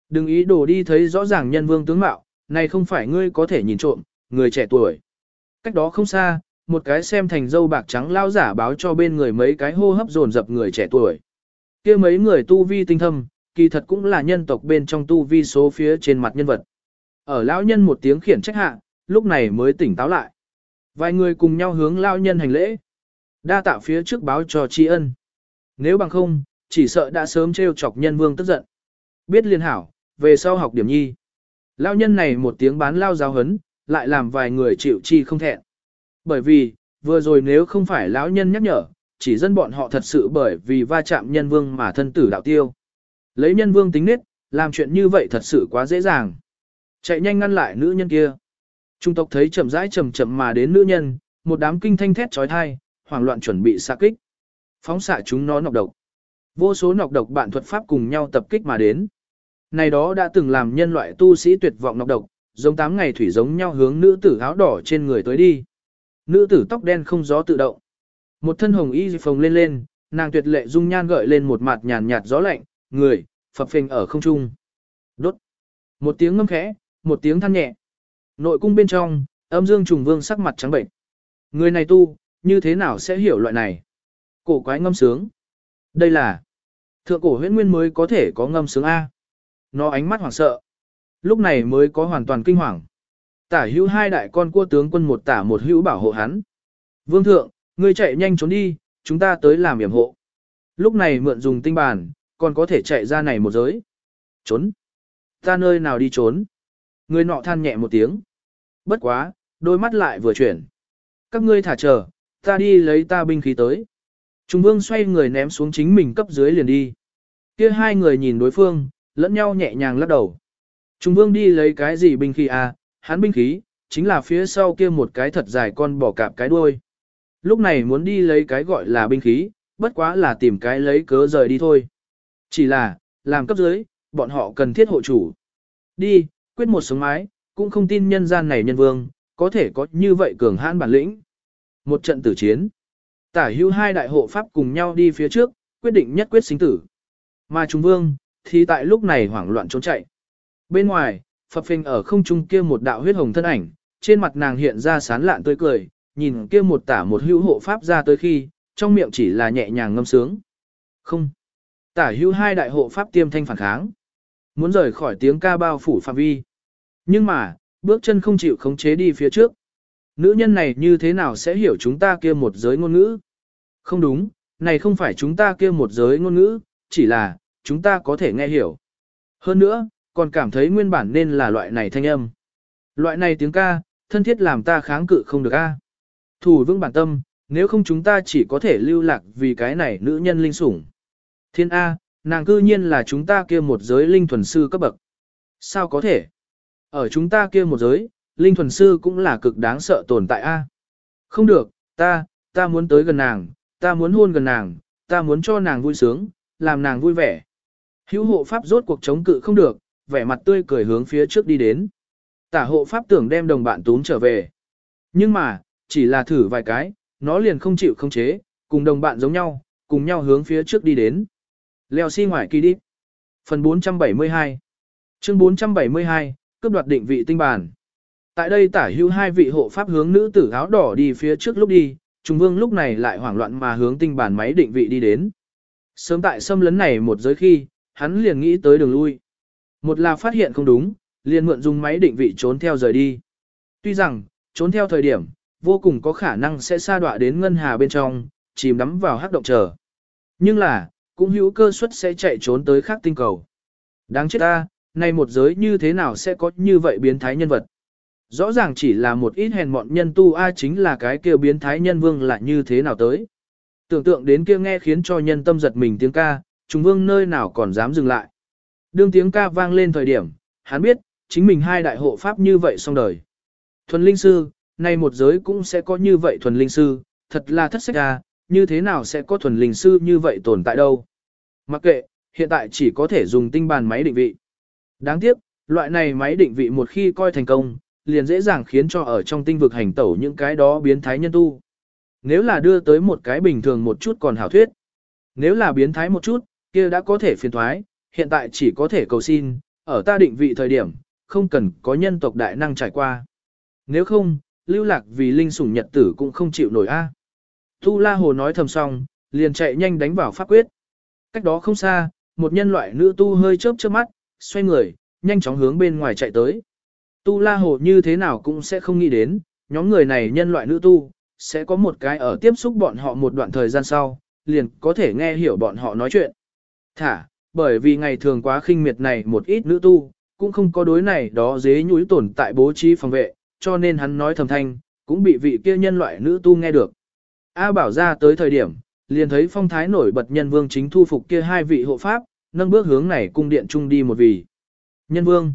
Đừng ý đồ đi thấy rõ ràng nhân vương tướng mạo, này không phải ngươi có thể nhìn trộm, người trẻ tuổi. Cách đó không xa, một cái xem thành dâu bạc trắng lao giả báo cho bên người mấy cái hô hấp dồn dập người trẻ tuổi. kia mấy người tu vi tinh thâm, kỳ thật cũng là nhân tộc bên trong tu vi số phía trên mặt nhân vật. Ở lão nhân một tiếng khiển trách hạ, lúc này mới tỉnh táo lại. Vài người cùng nhau hướng lão nhân hành lễ. Đa tạ phía trước báo cho tri ân. Nếu bằng không, chỉ sợ đã sớm trêu chọc nhân vương tức giận. Biết liên hảo, về sau học điểm nhi. Lão nhân này một tiếng bán lao giáo hấn, lại làm vài người chịu chi không thẹn. Bởi vì, vừa rồi nếu không phải lão nhân nhắc nhở, chỉ dân bọn họ thật sự bởi vì va chạm nhân vương mà thân tử đạo tiêu. Lấy nhân vương tính nết, làm chuyện như vậy thật sự quá dễ dàng. Chạy nhanh ngăn lại nữ nhân kia. Trung tộc thấy chậm rãi chậm chậm mà đến nữ nhân, một đám kinh thanh thét trói thai, hoảng loạn chuẩn bị xạ kích. Phóng xạ chúng nó nọc độc. Vô số nọc độc bạn thuật pháp cùng nhau tập kích mà đến. Này đó đã từng làm nhân loại tu sĩ tuyệt vọng nọc độc, giống tám ngày thủy giống nhau hướng nữ tử áo đỏ trên người tới đi. Nữ tử tóc đen không gió tự động. Một thân hồng y phồng lên lên, nàng tuyệt lệ dung nhan gợi lên một mặt nhàn nhạt gió lạnh, người, phập phình ở không trung. Đốt. Một tiếng ngâm khẽ, một tiếng than nhẹ. Nội cung bên trong, âm dương trùng vương sắc mặt trắng bệnh. Người này tu, như thế nào sẽ hiểu loại này? Cổ quái ngâm sướng. Đây là thượng cổ huyễn nguyên mới có thể có ngâm sướng A. Nó ánh mắt hoảng sợ. Lúc này mới có hoàn toàn kinh hoàng. Tả hữu hai đại con cua tướng quân một tả một hữu bảo hộ hắn. Vương thượng, ngươi chạy nhanh trốn đi, chúng ta tới làm yểm hộ. Lúc này mượn dùng tinh bản còn có thể chạy ra này một giới. Trốn. Ta nơi nào đi trốn. Người nọ than nhẹ một tiếng. Bất quá, đôi mắt lại vừa chuyển. Các ngươi thả chờ, ta đi lấy ta binh khí tới. Trung vương xoay người ném xuống chính mình cấp dưới liền đi. Kia hai người nhìn đối phương, lẫn nhau nhẹ nhàng lắc đầu. Trung vương đi lấy cái gì binh khí à, hắn binh khí, chính là phía sau kia một cái thật dài con bỏ cạp cái đuôi. Lúc này muốn đi lấy cái gọi là binh khí, bất quá là tìm cái lấy cớ rời đi thôi. Chỉ là, làm cấp dưới, bọn họ cần thiết hộ chủ. Đi, quyết một sống mái, cũng không tin nhân gian này nhân vương, có thể có như vậy cường hãn bản lĩnh. Một trận tử chiến. Tả hưu hai đại hộ pháp cùng nhau đi phía trước, quyết định nhất quyết sinh tử. Mà Trung vương, thì tại lúc này hoảng loạn trốn chạy. Bên ngoài, phập phình ở không trung kia một đạo huyết hồng thân ảnh, trên mặt nàng hiện ra sán lạn tươi cười, nhìn kia một tả một hữu hộ pháp ra tới khi, trong miệng chỉ là nhẹ nhàng ngâm sướng. Không. Tả hữu hai đại hộ pháp tiêm thanh phản kháng. Muốn rời khỏi tiếng ca bao phủ phạm vi. Nhưng mà, bước chân không chịu khống chế đi phía trước. Nữ nhân này như thế nào sẽ hiểu chúng ta kia một giới ngôn ngữ? Không đúng, này không phải chúng ta kia một giới ngôn ngữ, chỉ là, chúng ta có thể nghe hiểu. Hơn nữa, còn cảm thấy nguyên bản nên là loại này thanh âm. Loại này tiếng ca, thân thiết làm ta kháng cự không được a. Thủ vững bản tâm, nếu không chúng ta chỉ có thể lưu lạc vì cái này nữ nhân linh sủng. Thiên A, nàng cư nhiên là chúng ta kia một giới linh thuần sư cấp bậc. Sao có thể? Ở chúng ta kia một giới, linh thuần sư cũng là cực đáng sợ tồn tại A. Không được, ta, ta muốn tới gần nàng, ta muốn hôn gần nàng, ta muốn cho nàng vui sướng, làm nàng vui vẻ. Hữu hộ pháp rốt cuộc chống cự không được, vẻ mặt tươi cười hướng phía trước đi đến. Tả hộ pháp tưởng đem đồng bạn tún trở về. Nhưng mà, chỉ là thử vài cái, nó liền không chịu không chế, cùng đồng bạn giống nhau, cùng nhau hướng phía trước đi đến. Leo xi si ngoài kỳ đi. Phần 472 Chương 472, cướp đoạt định vị tinh bản. Tại đây tả hữu hai vị hộ pháp hướng nữ tử áo đỏ đi phía trước lúc đi, Trung Vương lúc này lại hoảng loạn mà hướng tinh bản máy định vị đi đến. Sớm tại xâm lấn này một giới khi, hắn liền nghĩ tới đường lui. Một là phát hiện không đúng, liền mượn dùng máy định vị trốn theo rời đi. Tuy rằng, trốn theo thời điểm, vô cùng có khả năng sẽ xa đọa đến ngân hà bên trong, chìm đắm vào hắc động chờ. Nhưng là, cũng hữu cơ suất sẽ chạy trốn tới khác tinh cầu. Đáng chết ta, nay một giới như thế nào sẽ có như vậy biến thái nhân vật. Rõ ràng chỉ là một ít hèn mọn nhân tu A chính là cái kêu biến thái nhân vương là như thế nào tới. Tưởng tượng đến kia nghe khiến cho nhân tâm giật mình tiếng ca, chúng vương nơi nào còn dám dừng lại. Đương tiếng ca vang lên thời điểm, hắn biết, chính mình hai đại hộ pháp như vậy xong đời. Thuần linh sư, nay một giới cũng sẽ có như vậy thuần linh sư, thật là thất sách à, như thế nào sẽ có thuần linh sư như vậy tồn tại đâu. Mặc kệ, hiện tại chỉ có thể dùng tinh bàn máy định vị. Đáng tiếc, loại này máy định vị một khi coi thành công, liền dễ dàng khiến cho ở trong tinh vực hành tẩu những cái đó biến thái nhân tu. Nếu là đưa tới một cái bình thường một chút còn hảo thuyết. Nếu là biến thái một chút, kia đã có thể phiền thoái, hiện tại chỉ có thể cầu xin, ở ta định vị thời điểm, không cần có nhân tộc đại năng trải qua. Nếu không, lưu lạc vì linh sủng nhật tử cũng không chịu nổi a. Tu La Hồ nói thầm xong, liền chạy nhanh đánh vào pháp quyết. Cách đó không xa, một nhân loại nữ tu hơi chớp chớp mắt, xoay người, nhanh chóng hướng bên ngoài chạy tới. Tu La Hồ như thế nào cũng sẽ không nghĩ đến, nhóm người này nhân loại nữ tu, sẽ có một cái ở tiếp xúc bọn họ một đoạn thời gian sau, liền có thể nghe hiểu bọn họ nói chuyện. Thả, bởi vì ngày thường quá khinh miệt này một ít nữ tu, cũng không có đối này đó dế nhúi tồn tại bố trí phòng vệ, cho nên hắn nói thầm thanh, cũng bị vị kia nhân loại nữ tu nghe được. A bảo ra tới thời điểm, liền thấy phong thái nổi bật nhân vương chính thu phục kia hai vị hộ pháp, nâng bước hướng này cung điện trung đi một vị. Nhân vương.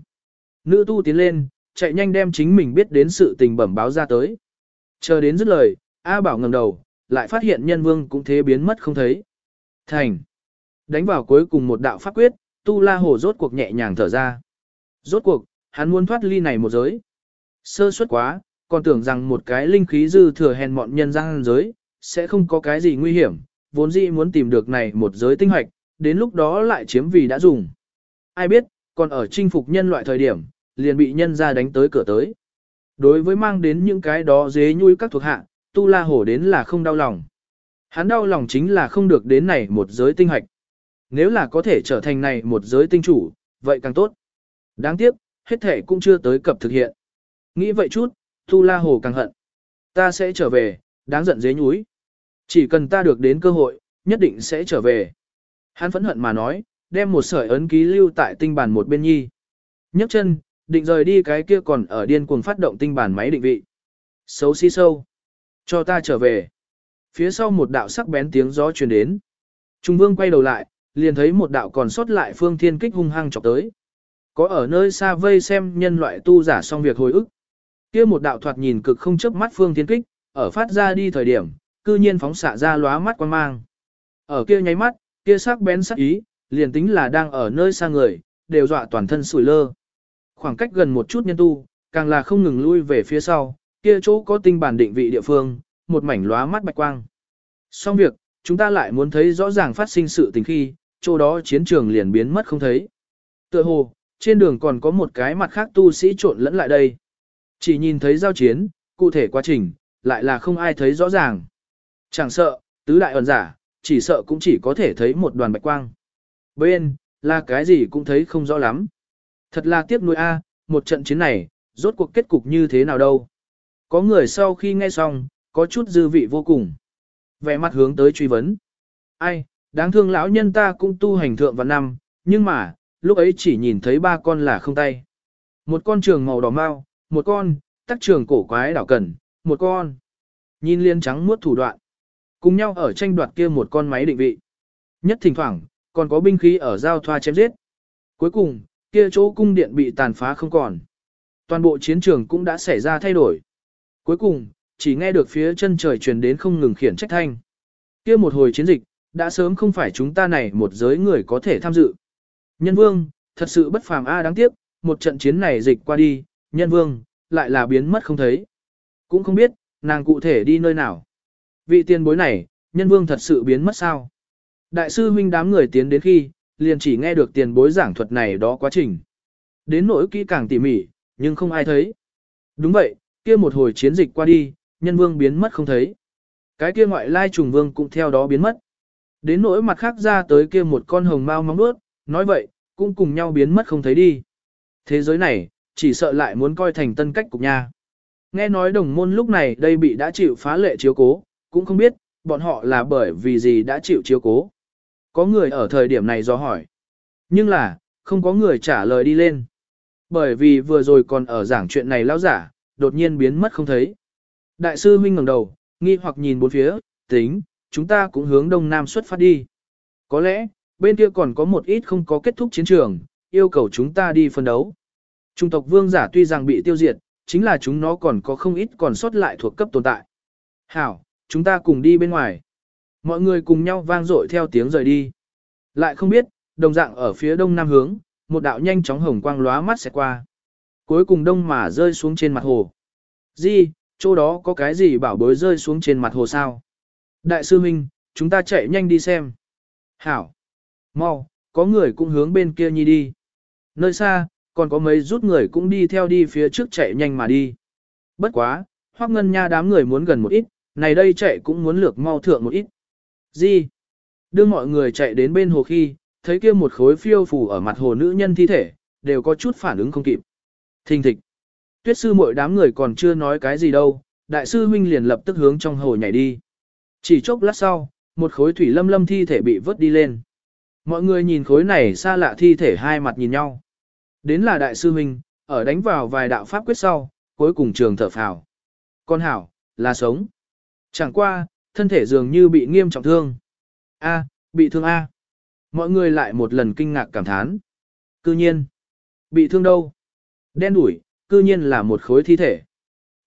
Nữ tu tiến lên, chạy nhanh đem chính mình biết đến sự tình bẩm báo ra tới. Chờ đến dứt lời, A bảo ngẩng đầu, lại phát hiện nhân vương cũng thế biến mất không thấy. Thành. Đánh vào cuối cùng một đạo pháp quyết, tu la hồ rốt cuộc nhẹ nhàng thở ra. Rốt cuộc, hắn muốn thoát ly này một giới. Sơ suất quá, còn tưởng rằng một cái linh khí dư thừa hèn mọn nhân gian giới, sẽ không có cái gì nguy hiểm, vốn dĩ muốn tìm được này một giới tinh hoạch, đến lúc đó lại chiếm vì đã dùng. Ai biết, còn ở chinh phục nhân loại thời điểm, liền bị nhân ra đánh tới cửa tới. Đối với mang đến những cái đó dế nhui các thuộc hạ, tu la hổ đến là không đau lòng. Hắn đau lòng chính là không được đến này một giới tinh hoạch. Nếu là có thể trở thành này một giới tinh chủ, vậy càng tốt. Đáng tiếc, hết thể cũng chưa tới cập thực hiện. Nghĩ vậy chút, tu la Hổ càng hận. Ta sẽ trở về, đáng giận dế nhúi. Chỉ cần ta được đến cơ hội, nhất định sẽ trở về. Hắn phẫn hận mà nói, đem một sợi ấn ký lưu tại tinh bản một bên nhi. nhấc chân, định rời đi cái kia còn ở điên cuồng phát động tinh bản máy định vị. Xấu xí sâu. Cho ta trở về. Phía sau một đạo sắc bén tiếng gió truyền đến. Trung vương quay đầu lại, liền thấy một đạo còn sót lại phương thiên kích hung hăng chọc tới. Có ở nơi xa vây xem nhân loại tu giả xong việc hồi ức. Kia một đạo thoạt nhìn cực không chớp mắt phương thiên kích, ở phát ra đi thời điểm, cư nhiên phóng xạ ra lóa mắt quan mang. Ở kia nháy mắt, kia sắc bén sắc ý, liền tính là đang ở nơi xa người, đều dọa toàn thân sủi lơ. Khoảng cách gần một chút nhân tu, càng là không ngừng lui về phía sau, kia chỗ có tinh bản định vị địa phương, một mảnh lóa mắt bạch quang. Xong việc, chúng ta lại muốn thấy rõ ràng phát sinh sự tình khi, chỗ đó chiến trường liền biến mất không thấy. Tựa hồ, trên đường còn có một cái mặt khác tu sĩ trộn lẫn lại đây. Chỉ nhìn thấy giao chiến, cụ thể quá trình, lại là không ai thấy rõ ràng. Chẳng sợ, tứ đại ẩn giả, chỉ sợ cũng chỉ có thể thấy một đoàn bạch quang. Bên, là cái gì cũng thấy không rõ lắm. Thật là tiếc nuối a, một trận chiến này, rốt cuộc kết cục như thế nào đâu. Có người sau khi nghe xong, có chút dư vị vô cùng. Vẻ mặt hướng tới truy vấn. Ai, đáng thương lão nhân ta cũng tu hành thượng vào năm, nhưng mà, lúc ấy chỉ nhìn thấy ba con là không tay. Một con trường màu đỏ mau, một con, tắc trường cổ quái đảo cần, một con. Nhìn liên trắng muốt thủ đoạn. Cùng nhau ở tranh đoạt kia một con máy định vị. Nhất thỉnh thoảng, còn có binh khí ở giao thoa chém giết. Cuối cùng, kia chỗ cung điện bị tàn phá không còn. Toàn bộ chiến trường cũng đã xảy ra thay đổi. Cuối cùng, chỉ nghe được phía chân trời truyền đến không ngừng khiển trách thanh. Kia một hồi chiến dịch, đã sớm không phải chúng ta này một giới người có thể tham dự. Nhân vương, thật sự bất phàm A đáng tiếc, một trận chiến này dịch qua đi, nhân vương, lại là biến mất không thấy. Cũng không biết, nàng cụ thể đi nơi nào. Vị tiền bối này, nhân vương thật sự biến mất sao? Đại sư huynh đám người tiến đến khi, liền chỉ nghe được tiền bối giảng thuật này đó quá trình. Đến nỗi kỹ càng tỉ mỉ, nhưng không ai thấy. Đúng vậy, kia một hồi chiến dịch qua đi, nhân vương biến mất không thấy. Cái kia ngoại lai trùng vương cũng theo đó biến mất. Đến nỗi mặt khác ra tới kia một con hồng mau móng nuốt, nói vậy, cũng cùng nhau biến mất không thấy đi. Thế giới này, chỉ sợ lại muốn coi thành tân cách cục nha. Nghe nói đồng môn lúc này đây bị đã chịu phá lệ chiếu cố, cũng không biết, bọn họ là bởi vì gì đã chịu chiếu cố. Có người ở thời điểm này do hỏi. Nhưng là, không có người trả lời đi lên. Bởi vì vừa rồi còn ở giảng chuyện này lão giả, đột nhiên biến mất không thấy. Đại sư huynh ngẩng đầu, nghi hoặc nhìn bốn phía, tính, chúng ta cũng hướng đông nam xuất phát đi. Có lẽ, bên kia còn có một ít không có kết thúc chiến trường, yêu cầu chúng ta đi phân đấu. Trung tộc vương giả tuy rằng bị tiêu diệt, chính là chúng nó còn có không ít còn sót lại thuộc cấp tồn tại. Hảo, chúng ta cùng đi bên ngoài. Mọi người cùng nhau vang dội theo tiếng rời đi. Lại không biết, đồng dạng ở phía đông nam hướng, một đạo nhanh chóng hồng quang lóa mắt sẽ qua. Cuối cùng đông mà rơi xuống trên mặt hồ. Di, chỗ đó có cái gì bảo bối rơi xuống trên mặt hồ sao? Đại sư Minh, chúng ta chạy nhanh đi xem. Hảo. Mau, có người cũng hướng bên kia nhi đi. Nơi xa, còn có mấy rút người cũng đi theo đi phía trước chạy nhanh mà đi. Bất quá, hoác ngân nha đám người muốn gần một ít, này đây chạy cũng muốn lược mau thượng một ít. Gì? Đưa mọi người chạy đến bên hồ khi, thấy kia một khối phiêu phù ở mặt hồ nữ nhân thi thể, đều có chút phản ứng không kịp. Thình thịch. Tuyết sư mỗi đám người còn chưa nói cái gì đâu, đại sư huynh liền lập tức hướng trong hồ nhảy đi. Chỉ chốc lát sau, một khối thủy lâm lâm thi thể bị vớt đi lên. Mọi người nhìn khối này xa lạ thi thể hai mặt nhìn nhau. Đến là đại sư huynh, ở đánh vào vài đạo pháp quyết sau, cuối cùng trường thở phào. Con hảo, là sống. Chẳng qua, thân thể dường như bị nghiêm trọng thương. A, bị thương A. Mọi người lại một lần kinh ngạc cảm thán. Cư nhiên, bị thương đâu? Đen đủi, cư nhiên là một khối thi thể.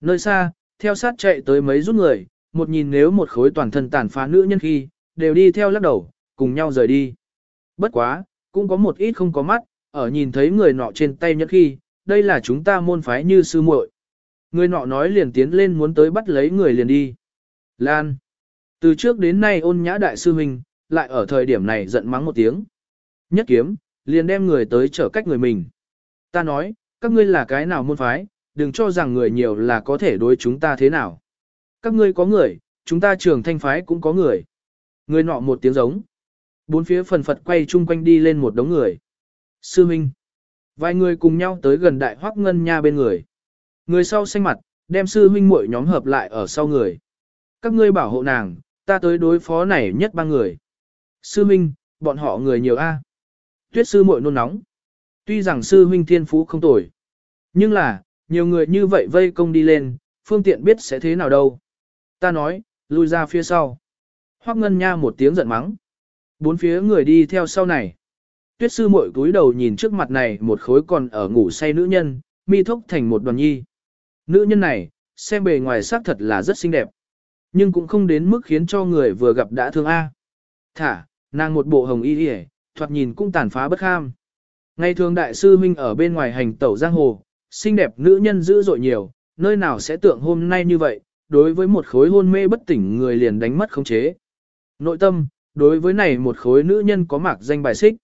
Nơi xa, theo sát chạy tới mấy rút người, một nhìn nếu một khối toàn thân tàn phá nữ nhân khi, đều đi theo lắc đầu, cùng nhau rời đi. Bất quá, cũng có một ít không có mắt, ở nhìn thấy người nọ trên tay nhất khi, đây là chúng ta môn phái như sư muội. Người nọ nói liền tiến lên muốn tới bắt lấy người liền đi. Lan. Từ trước đến nay ôn nhã đại sư huynh, lại ở thời điểm này giận mắng một tiếng. Nhất kiếm, liền đem người tới trở cách người mình. Ta nói, các ngươi là cái nào môn phái, đừng cho rằng người nhiều là có thể đối chúng ta thế nào. Các ngươi có người, chúng ta trường thanh phái cũng có người. Người nọ một tiếng giống. Bốn phía phần phật quay chung quanh đi lên một đống người. Sư Minh. Vài người cùng nhau tới gần đại hoác ngân nha bên người. Người sau xanh mặt, đem sư huynh muội nhóm hợp lại ở sau người. Các ngươi bảo hộ nàng, ta tới đối phó này nhất ba người. Sư huynh, bọn họ người nhiều a. Tuyết sư muội nôn nóng. Tuy rằng sư huynh thiên phú không tồi, nhưng là, nhiều người như vậy vây công đi lên, phương tiện biết sẽ thế nào đâu. Ta nói, lui ra phía sau. Hoắc Ngân Nha một tiếng giận mắng. Bốn phía người đi theo sau này. Tuyết sư muội cúi đầu nhìn trước mặt này một khối còn ở ngủ say nữ nhân, mi thúc thành một đoàn nhi. Nữ nhân này, xem bề ngoài sắc thật là rất xinh đẹp. Nhưng cũng không đến mức khiến cho người vừa gặp đã thương A. Thả, nàng một bộ hồng y hề, thoạt nhìn cũng tàn phá bất kham. Ngày thường đại sư huynh ở bên ngoài hành tẩu giang hồ, xinh đẹp nữ nhân dữ dội nhiều, nơi nào sẽ tượng hôm nay như vậy, đối với một khối hôn mê bất tỉnh người liền đánh mất khống chế. Nội tâm, đối với này một khối nữ nhân có mạc danh bài xích.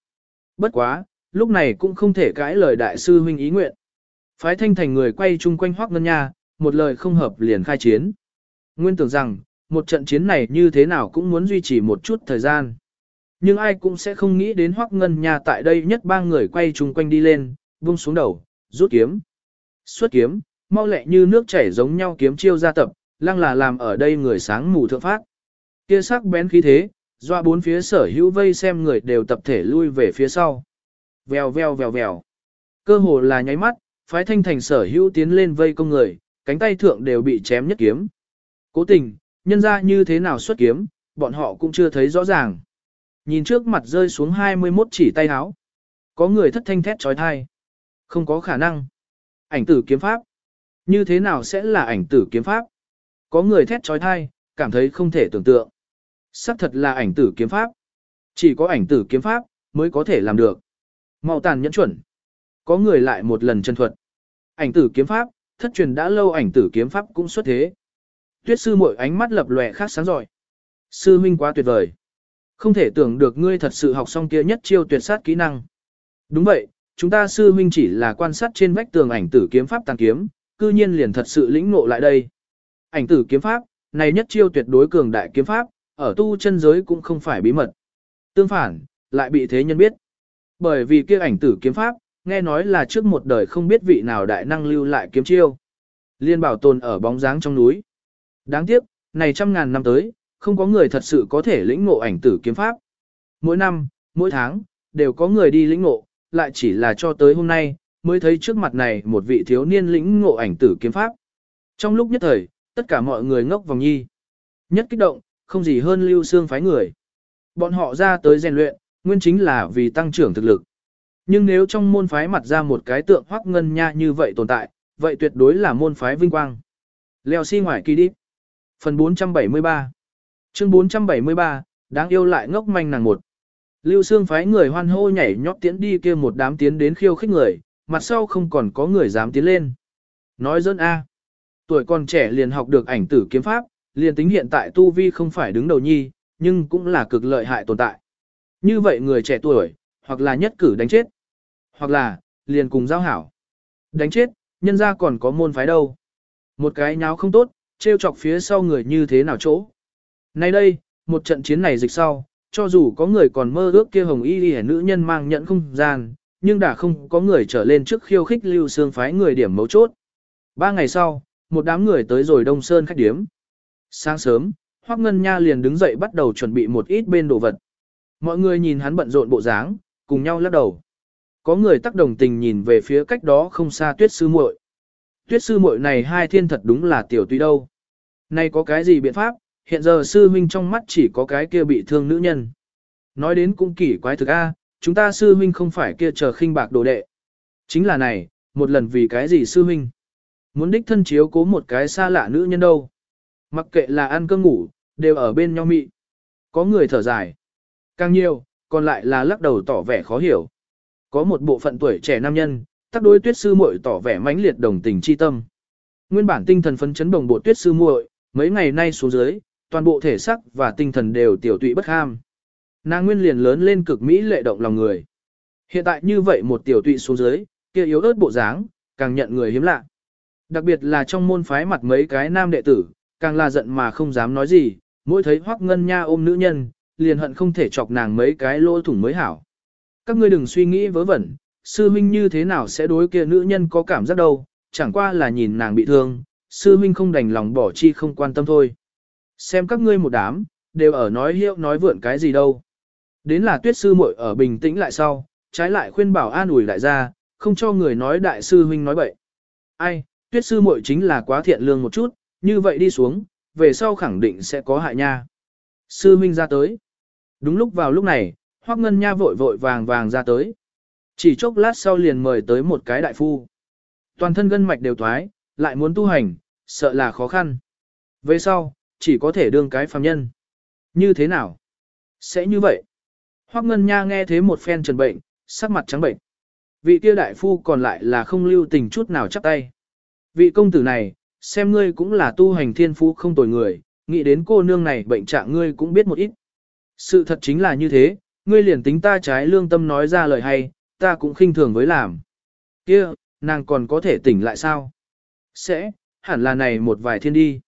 Bất quá, lúc này cũng không thể cãi lời đại sư huynh ý nguyện. Phái thanh thành người quay chung quanh hoác ngân nha, một lời không hợp liền khai chiến. Nguyên tưởng rằng, một trận chiến này như thế nào cũng muốn duy trì một chút thời gian. Nhưng ai cũng sẽ không nghĩ đến hoắc ngân nha tại đây nhất ba người quay chung quanh đi lên, buông xuống đầu, rút kiếm. Xuất kiếm, mau lẹ như nước chảy giống nhau kiếm chiêu ra tập, lăng là làm ở đây người sáng mù thượng phát. Kia sắc bén khí thế, doa bốn phía sở hữu vây xem người đều tập thể lui về phía sau. Vèo vèo vèo vèo. Cơ hồ là nháy mắt, phái thanh thành sở hữu tiến lên vây công người, cánh tay thượng đều bị chém nhất kiếm. Cố tình, nhân ra như thế nào xuất kiếm, bọn họ cũng chưa thấy rõ ràng. Nhìn trước mặt rơi xuống 21 chỉ tay háo. Có người thất thanh thét trói thai. Không có khả năng. Ảnh tử kiếm pháp. Như thế nào sẽ là ảnh tử kiếm pháp? Có người thét trói thai, cảm thấy không thể tưởng tượng. Sắc thật là ảnh tử kiếm pháp. Chỉ có ảnh tử kiếm pháp, mới có thể làm được. Màu tàn nhẫn chuẩn. Có người lại một lần chân thuật. Ảnh tử kiếm pháp, thất truyền đã lâu ảnh tử kiếm pháp cũng xuất thế. Tuyết sư muội ánh mắt lập lòe khác sáng giỏi. Sư minh quá tuyệt vời. Không thể tưởng được ngươi thật sự học xong kia nhất chiêu tuyệt sát kỹ năng. Đúng vậy, chúng ta sư huynh chỉ là quan sát trên vách tường ảnh tử kiếm pháp tàn kiếm, cư nhiên liền thật sự lĩnh ngộ lại đây. Ảnh tử kiếm pháp, này nhất chiêu tuyệt đối cường đại kiếm pháp, ở tu chân giới cũng không phải bí mật. Tương phản, lại bị thế nhân biết. Bởi vì kia ảnh tử kiếm pháp, nghe nói là trước một đời không biết vị nào đại năng lưu lại kiếm chiêu. Liên bảo tồn ở bóng dáng trong núi. Đáng tiếc, này trăm ngàn năm tới, không có người thật sự có thể lĩnh ngộ ảnh tử kiếm pháp. Mỗi năm, mỗi tháng, đều có người đi lĩnh ngộ, lại chỉ là cho tới hôm nay, mới thấy trước mặt này một vị thiếu niên lĩnh ngộ ảnh tử kiếm pháp. Trong lúc nhất thời, tất cả mọi người ngốc vòng nhi. Nhất kích động, không gì hơn lưu xương phái người. Bọn họ ra tới rèn luyện, nguyên chính là vì tăng trưởng thực lực. Nhưng nếu trong môn phái mặt ra một cái tượng hoắc ngân nha như vậy tồn tại, vậy tuyệt đối là môn phái vinh quang. Leo xi si ngoài kỳ đi. Phần 473 Chương 473, đáng yêu lại ngốc manh nàng một. Lưu Sương phái người hoan hô nhảy nhót tiến đi kia một đám tiến đến khiêu khích người, mặt sau không còn có người dám tiến lên. Nói dân A. Tuổi còn trẻ liền học được ảnh tử kiếm pháp, liền tính hiện tại Tu Vi không phải đứng đầu nhi, nhưng cũng là cực lợi hại tồn tại. Như vậy người trẻ tuổi, hoặc là nhất cử đánh chết, hoặc là, liền cùng giao hảo. Đánh chết, nhân ra còn có môn phái đâu. Một cái nháo không tốt, treo chọc phía sau người như thế nào chỗ. Nay đây, một trận chiến này dịch sau, cho dù có người còn mơ ước kia hồng y đi nữ nhân mang nhận không gian, nhưng đã không có người trở lên trước khiêu khích lưu xương phái người điểm mấu chốt. Ba ngày sau, một đám người tới rồi Đông Sơn khách điếm. Sáng sớm, Hoắc Ngân Nha liền đứng dậy bắt đầu chuẩn bị một ít bên đồ vật. Mọi người nhìn hắn bận rộn bộ dáng, cùng nhau lắc đầu. Có người tác đồng tình nhìn về phía cách đó không xa tuyết sư muội. Tuyết sư muội này hai thiên thật đúng là tiểu tùy đâu. Nay có cái gì biện pháp, hiện giờ sư huynh trong mắt chỉ có cái kia bị thương nữ nhân. Nói đến cũng kỳ quái thực a, chúng ta sư huynh không phải kia chờ khinh bạc đồ đệ. Chính là này, một lần vì cái gì sư huynh? Muốn đích thân chiếu cố một cái xa lạ nữ nhân đâu. Mặc kệ là ăn cơm ngủ, đều ở bên nhau mị. Có người thở dài. Càng nhiều, còn lại là lắc đầu tỏ vẻ khó hiểu. Có một bộ phận tuổi trẻ nam nhân, tác đối tuyết sư muội tỏ vẻ mãnh liệt đồng tình chi tâm. Nguyên bản tinh thần phấn chấn đồng bộ tuyết sư muội, mấy ngày nay xuống dưới, toàn bộ thể sắc và tinh thần đều tiểu tụy bất ham. Nàng nguyên liền lớn lên cực mỹ lệ động lòng người. Hiện tại như vậy một tiểu tụy xuống dưới, kia yếu ớt bộ dáng, càng nhận người hiếm lạ. Đặc biệt là trong môn phái mặt mấy cái nam đệ tử, càng là giận mà không dám nói gì, mỗi thấy Hoắc Ngân Nha ôm nữ nhân, liền hận không thể chọc nàng mấy cái lỗ thủng mới hảo. Các ngươi đừng suy nghĩ vớ vẩn, sư minh như thế nào sẽ đối kia nữ nhân có cảm giác đâu, chẳng qua là nhìn nàng bị thương, sư minh không đành lòng bỏ chi không quan tâm thôi. Xem các ngươi một đám, đều ở nói hiệu nói vượn cái gì đâu. Đến là tuyết sư muội ở bình tĩnh lại sau, trái lại khuyên bảo an ủi đại gia, không cho người nói đại sư huynh nói bậy. Ai, tuyết sư muội chính là quá thiện lương một chút, như vậy đi xuống, về sau khẳng định sẽ có hại nha. Sư huynh ra tới. Đúng lúc vào lúc này, Hoắc Ngân Nha vội vội vàng vàng ra tới. Chỉ chốc lát sau liền mời tới một cái đại phu. Toàn thân gân mạch đều thoái, lại muốn tu hành, sợ là khó khăn. Về sau, chỉ có thể đương cái phàm nhân. Như thế nào? Sẽ như vậy. Hoắc Ngân Nha nghe thế một phen trần bệnh, sắc mặt trắng bệnh. Vị kia đại phu còn lại là không lưu tình chút nào chắp tay. Vị công tử này, xem ngươi cũng là tu hành thiên phú không tồi người, nghĩ đến cô nương này bệnh trạng ngươi cũng biết một ít. Sự thật chính là như thế, ngươi liền tính ta trái lương tâm nói ra lời hay, ta cũng khinh thường với làm. Kia, nàng còn có thể tỉnh lại sao? Sẽ, hẳn là này một vài thiên đi.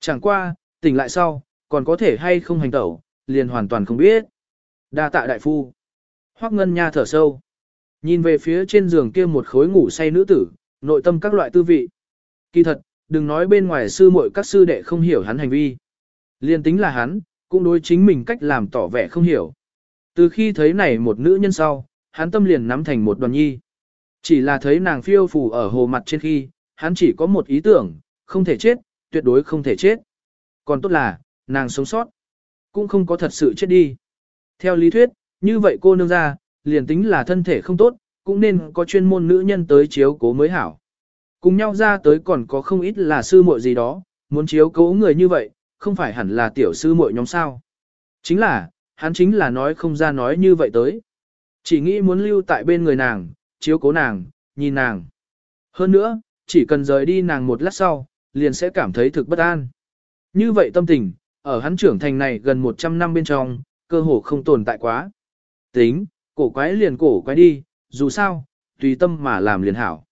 Chẳng qua, tỉnh lại sau, còn có thể hay không hành tẩu, liền hoàn toàn không biết. Đa tạ đại phu. Hoắc Ngân Nha thở sâu. Nhìn về phía trên giường kia một khối ngủ say nữ tử, nội tâm các loại tư vị. Kỳ thật, đừng nói bên ngoài sư muội các sư đệ không hiểu hắn hành vi. Liên tính là hắn, cũng đối chính mình cách làm tỏ vẻ không hiểu. Từ khi thấy này một nữ nhân sau, hắn tâm liền nắm thành một đoàn nhi. Chỉ là thấy nàng phiêu phù ở hồ mặt trên khi, hắn chỉ có một ý tưởng, không thể chết, tuyệt đối không thể chết. Còn tốt là, nàng sống sót, cũng không có thật sự chết đi. Theo lý thuyết, như vậy cô nương ra, liền tính là thân thể không tốt, cũng nên có chuyên môn nữ nhân tới chiếu cố mới hảo. Cùng nhau ra tới còn có không ít là sư muội gì đó, muốn chiếu cố người như vậy, không phải hẳn là tiểu sư muội nhóm sao. Chính là, hắn chính là nói không ra nói như vậy tới. Chỉ nghĩ muốn lưu tại bên người nàng, chiếu cố nàng, nhìn nàng. Hơn nữa, chỉ cần rời đi nàng một lát sau, liền sẽ cảm thấy thực bất an. Như vậy tâm tình, ở hắn trưởng thành này gần 100 năm bên trong, cơ hồ không tồn tại quá. Tính, cổ quái liền cổ quái đi, dù sao, tùy tâm mà làm liền hảo.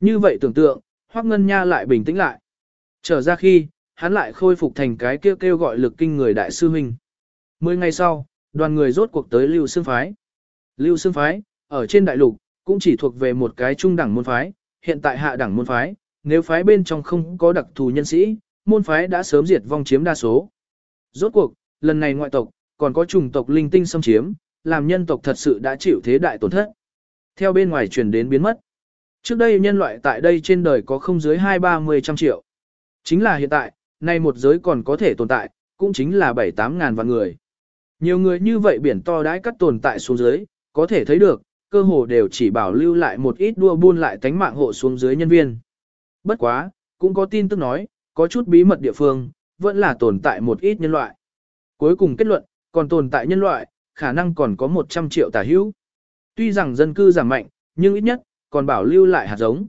Như vậy tưởng tượng, Hoắc Ngân Nha lại bình tĩnh lại. Trở ra khi, hắn lại khôi phục thành cái kêu kêu gọi lực kinh người đại sư huynh. Mười ngày sau, đoàn người rốt cuộc tới Lưu Sương Phái. Lưu Sương Phái, ở trên đại lục, cũng chỉ thuộc về một cái trung đẳng môn phái, hiện tại hạ đẳng môn phái, nếu phái bên trong không có đặc thù nhân sĩ, môn phái đã sớm diệt vong chiếm đa số. Rốt cuộc, lần này ngoại tộc, còn có chủng tộc linh tinh xâm chiếm, làm nhân tộc thật sự đã chịu thế đại tổn thất. Theo bên ngoài truyền đến biến mất. Trước đây nhân loại tại đây trên đời có không dưới hai ba mươi trăm triệu. Chính là hiện tại, nay một giới còn có thể tồn tại, cũng chính là bảy tám ngàn vạn người. Nhiều người như vậy biển to đãi cắt tồn tại xuống dưới, có thể thấy được, cơ hồ đều chỉ bảo lưu lại một ít đua buôn lại tánh mạng hộ xuống dưới nhân viên. Bất quá, cũng có tin tức nói, có chút bí mật địa phương, vẫn là tồn tại một ít nhân loại. Cuối cùng kết luận, còn tồn tại nhân loại, khả năng còn có 100 triệu tà hữu. Tuy rằng dân cư giảm mạnh, nhưng ít nhất, còn bảo lưu lại hạt giống.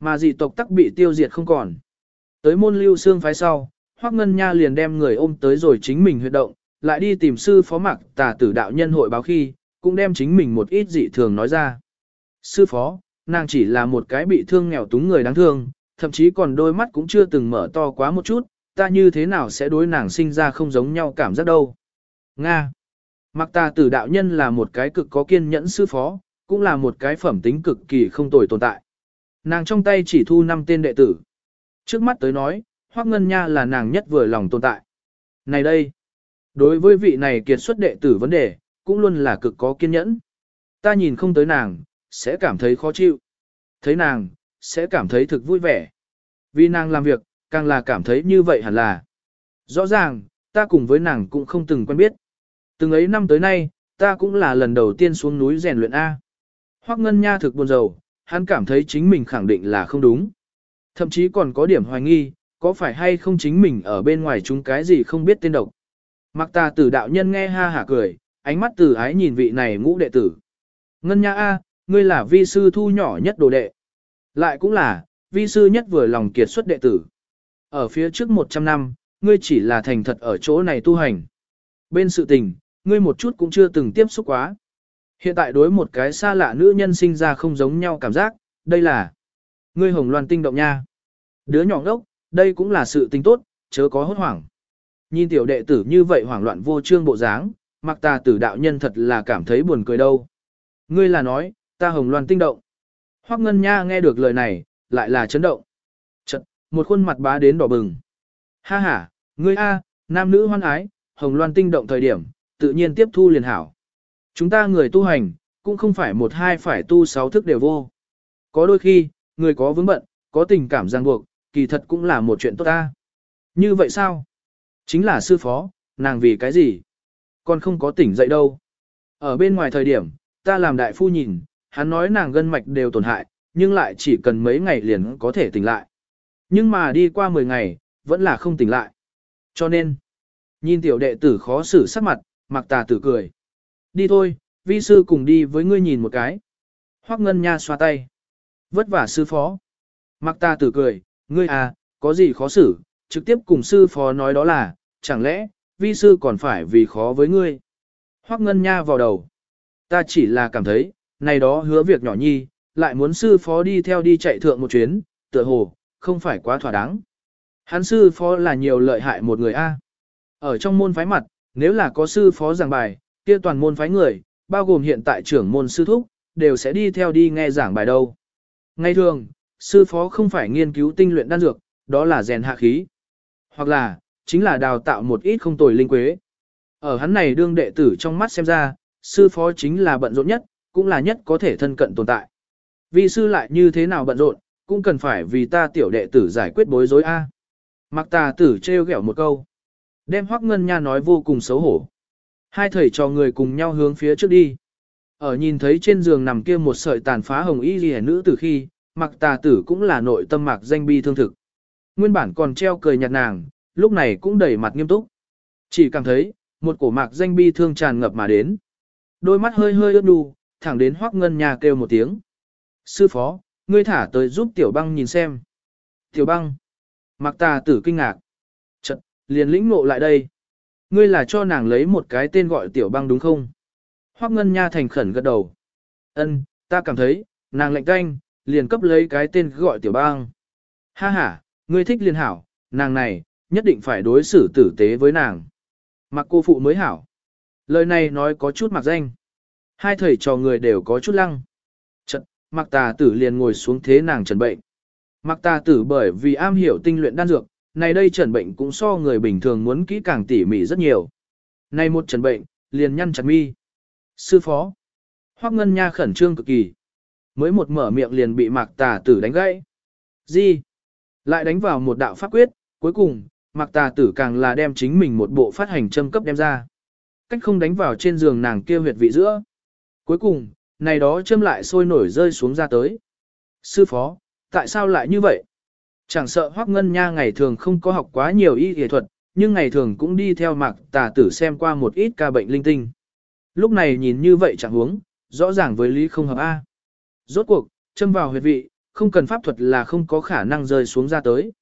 Mà dị tộc tắc bị tiêu diệt không còn. Tới môn lưu xương phái sau, Hoắc Ngân Nha liền đem người ôm tới rồi chính mình huyệt động, lại đi tìm sư phó mặc tà tử đạo nhân hội báo khi, cũng đem chính mình một ít dị thường nói ra. Sư phó, nàng chỉ là một cái bị thương nghèo túng người đáng thương, thậm chí còn đôi mắt cũng chưa từng mở to quá một chút, ta như thế nào sẽ đối nàng sinh ra không giống nhau cảm giác đâu. Nga. Mặc ta tử đạo nhân là một cái cực có kiên nhẫn sư phó, cũng là một cái phẩm tính cực kỳ không tồi tồn tại. Nàng trong tay chỉ thu 5 tên đệ tử. Trước mắt tới nói, Hoắc Ngân Nha là nàng nhất vừa lòng tồn tại. Này đây, đối với vị này kiệt xuất đệ tử vấn đề, cũng luôn là cực có kiên nhẫn. Ta nhìn không tới nàng, sẽ cảm thấy khó chịu. Thấy nàng, sẽ cảm thấy thực vui vẻ. Vì nàng làm việc, càng là cảm thấy như vậy hẳn là. Rõ ràng, ta cùng với nàng cũng không từng quen biết. Từng ấy năm tới nay, ta cũng là lần đầu tiên xuống núi rèn luyện A. Hoắc Ngân Nha thực buồn rầu, hắn cảm thấy chính mình khẳng định là không đúng. Thậm chí còn có điểm hoài nghi, có phải hay không chính mình ở bên ngoài chúng cái gì không biết tên độc. Mặc ta tử đạo nhân nghe ha hả cười, ánh mắt từ ái nhìn vị này ngũ đệ tử. Ngân nha A, ngươi là vi sư thu nhỏ nhất đồ đệ. Lại cũng là, vi sư nhất vừa lòng kiệt xuất đệ tử. Ở phía trước 100 năm, ngươi chỉ là thành thật ở chỗ này tu hành. Bên sự tình, ngươi một chút cũng chưa từng tiếp xúc quá. Hiện tại đối một cái xa lạ nữ nhân sinh ra không giống nhau cảm giác, đây là ngươi hồng loan tinh động nha. Đứa nhỏ ngốc, đây cũng là sự tình tốt, chớ có hốt hoảng. Nhìn tiểu đệ tử như vậy hoảng loạn vô trương bộ dáng, mặc ta tử đạo nhân thật là cảm thấy buồn cười đâu. Ngươi là nói, ta hồng loan tinh động. Hoắc Ngân Nha nghe được lời này, lại là chấn động. Chật, một khuôn mặt bá đến đỏ bừng. Ha ha, ngươi a, nam nữ hoan ái, hồng loan tinh động thời điểm, tự nhiên tiếp thu liền hảo. Chúng ta người tu hành, cũng không phải một hai phải tu sáu thức đều vô. Có đôi khi, người có vướng bận, có tình cảm ràng buộc, kỳ thật cũng là một chuyện tốt ta. Như vậy sao? Chính là sư phó, nàng vì cái gì? Còn không có tỉnh dậy đâu. Ở bên ngoài thời điểm, ta làm đại phu nhìn, hắn nói nàng gân mạch đều tổn hại, nhưng lại chỉ cần mấy ngày liền có thể tỉnh lại. Nhưng mà đi qua 10 ngày, vẫn là không tỉnh lại. Cho nên, nhìn tiểu đệ tử khó xử sắc mặt, mặc tà tử cười. Đi thôi, vi sư cùng đi với ngươi nhìn một cái. Hoắc Ngân Nha xoa tay. Vất vả sư phó. Mặc tà tử cười, ngươi à, có gì khó xử, trực tiếp cùng sư phó nói đó là, chẳng lẽ, vi sư còn phải vì khó với ngươi. Hoắc Ngân Nha vào đầu. Ta chỉ là cảm thấy, này đó hứa việc nhỏ nhi, lại muốn sư phó đi theo đi chạy thượng một chuyến, tựa hồ, không phải quá thỏa đáng. Hắn sư phó là nhiều lợi hại một người A. Ở trong môn phái mặt, nếu là có sư phó giảng bài, kia toàn môn phái người, bao gồm hiện tại trưởng môn sư thúc, đều sẽ đi theo đi nghe giảng bài đâu. Ngay thường, sư phó không phải nghiên cứu tinh luyện đan dược, đó là rèn hạ khí. Hoặc là, chính là đào tạo một ít không tồi linh quế. Ở hắn này đương đệ tử trong mắt xem ra, sư phó chính là bận rộn nhất, cũng là nhất có thể thân cận tồn tại. Vì sư lại như thế nào bận rộn, cũng cần phải vì ta tiểu đệ tử giải quyết bối rối A. Mặc tà tử trêu ghẹo một câu. Đem Hoắc Ngân Nha nói vô cùng xấu hổ. Hai thầy trò người cùng nhau hướng phía trước đi. Ở nhìn thấy trên giường nằm kia một sợi tàn phá hồng y lìa nữ từ khi, mặc tà tử cũng là nội tâm mạc danh bi thương thực. Nguyên bản còn treo cười nhạt nàng, lúc này cũng đầy mặt nghiêm túc. Chỉ cảm thấy, một cổ mạc danh bi thương tràn ngập mà đến. Đôi mắt hơi hơi ướt đù, thẳng đến Hoắc Ngân Nha kêu một tiếng. Sư phó, ngươi thả tới giúp tiểu băng nhìn xem. Tiểu băng. Mặc tà tử kinh ngạc. Chật, liền lĩnh ngộ lại đây. Ngươi là cho nàng lấy một cái tên gọi tiểu băng đúng không? Hoắc Ngân Nha thành khẩn gật đầu. Ân, ta cảm thấy, nàng lệnh canh, liền cấp lấy cái tên gọi tiểu băng. Ha ha, ngươi thích liên hảo, nàng này, nhất định phải đối xử tử tế với nàng. Mặc cô phụ mới hảo. Lời này nói có chút mặc danh. Hai thầy trò người đều có chút lăng. Chật, mặc tà tử liền ngồi xuống thế nàng trần bệnh. Mặc tà tử bởi vì am hiểu tinh luyện đan dược, này đây trần bệnh cũng so người bình thường muốn kỹ càng tỉ mỉ rất nhiều. Này một trần bệnh, liền nhăn chặt mi. Sư phó. Hoắc Ngân Nha khẩn trương cực kỳ. Mới một mở miệng liền bị mạc tà tử đánh gãy. Gì? Lại đánh vào một đạo pháp quyết, cuối cùng, mạc tà tử càng là đem chính mình một bộ phát hành châm cấp đem ra. Cách không đánh vào trên giường nàng kia huyệt vị giữa. Cuối cùng, này đó châm lại sôi nổi rơi xuống ra tới. Sư phó, tại sao lại như vậy? Chẳng sợ Hoắc Ngân Nha ngày thường không có học quá nhiều y y thuật, nhưng ngày thường cũng đi theo mạc tà tử xem qua một ít ca bệnh linh tinh. Lúc này nhìn như vậy chẳng huống, rõ ràng với lý không hợp A. Rốt cuộc, châm vào huyệt vị, không cần pháp thuật là không có khả năng rơi xuống ra tới.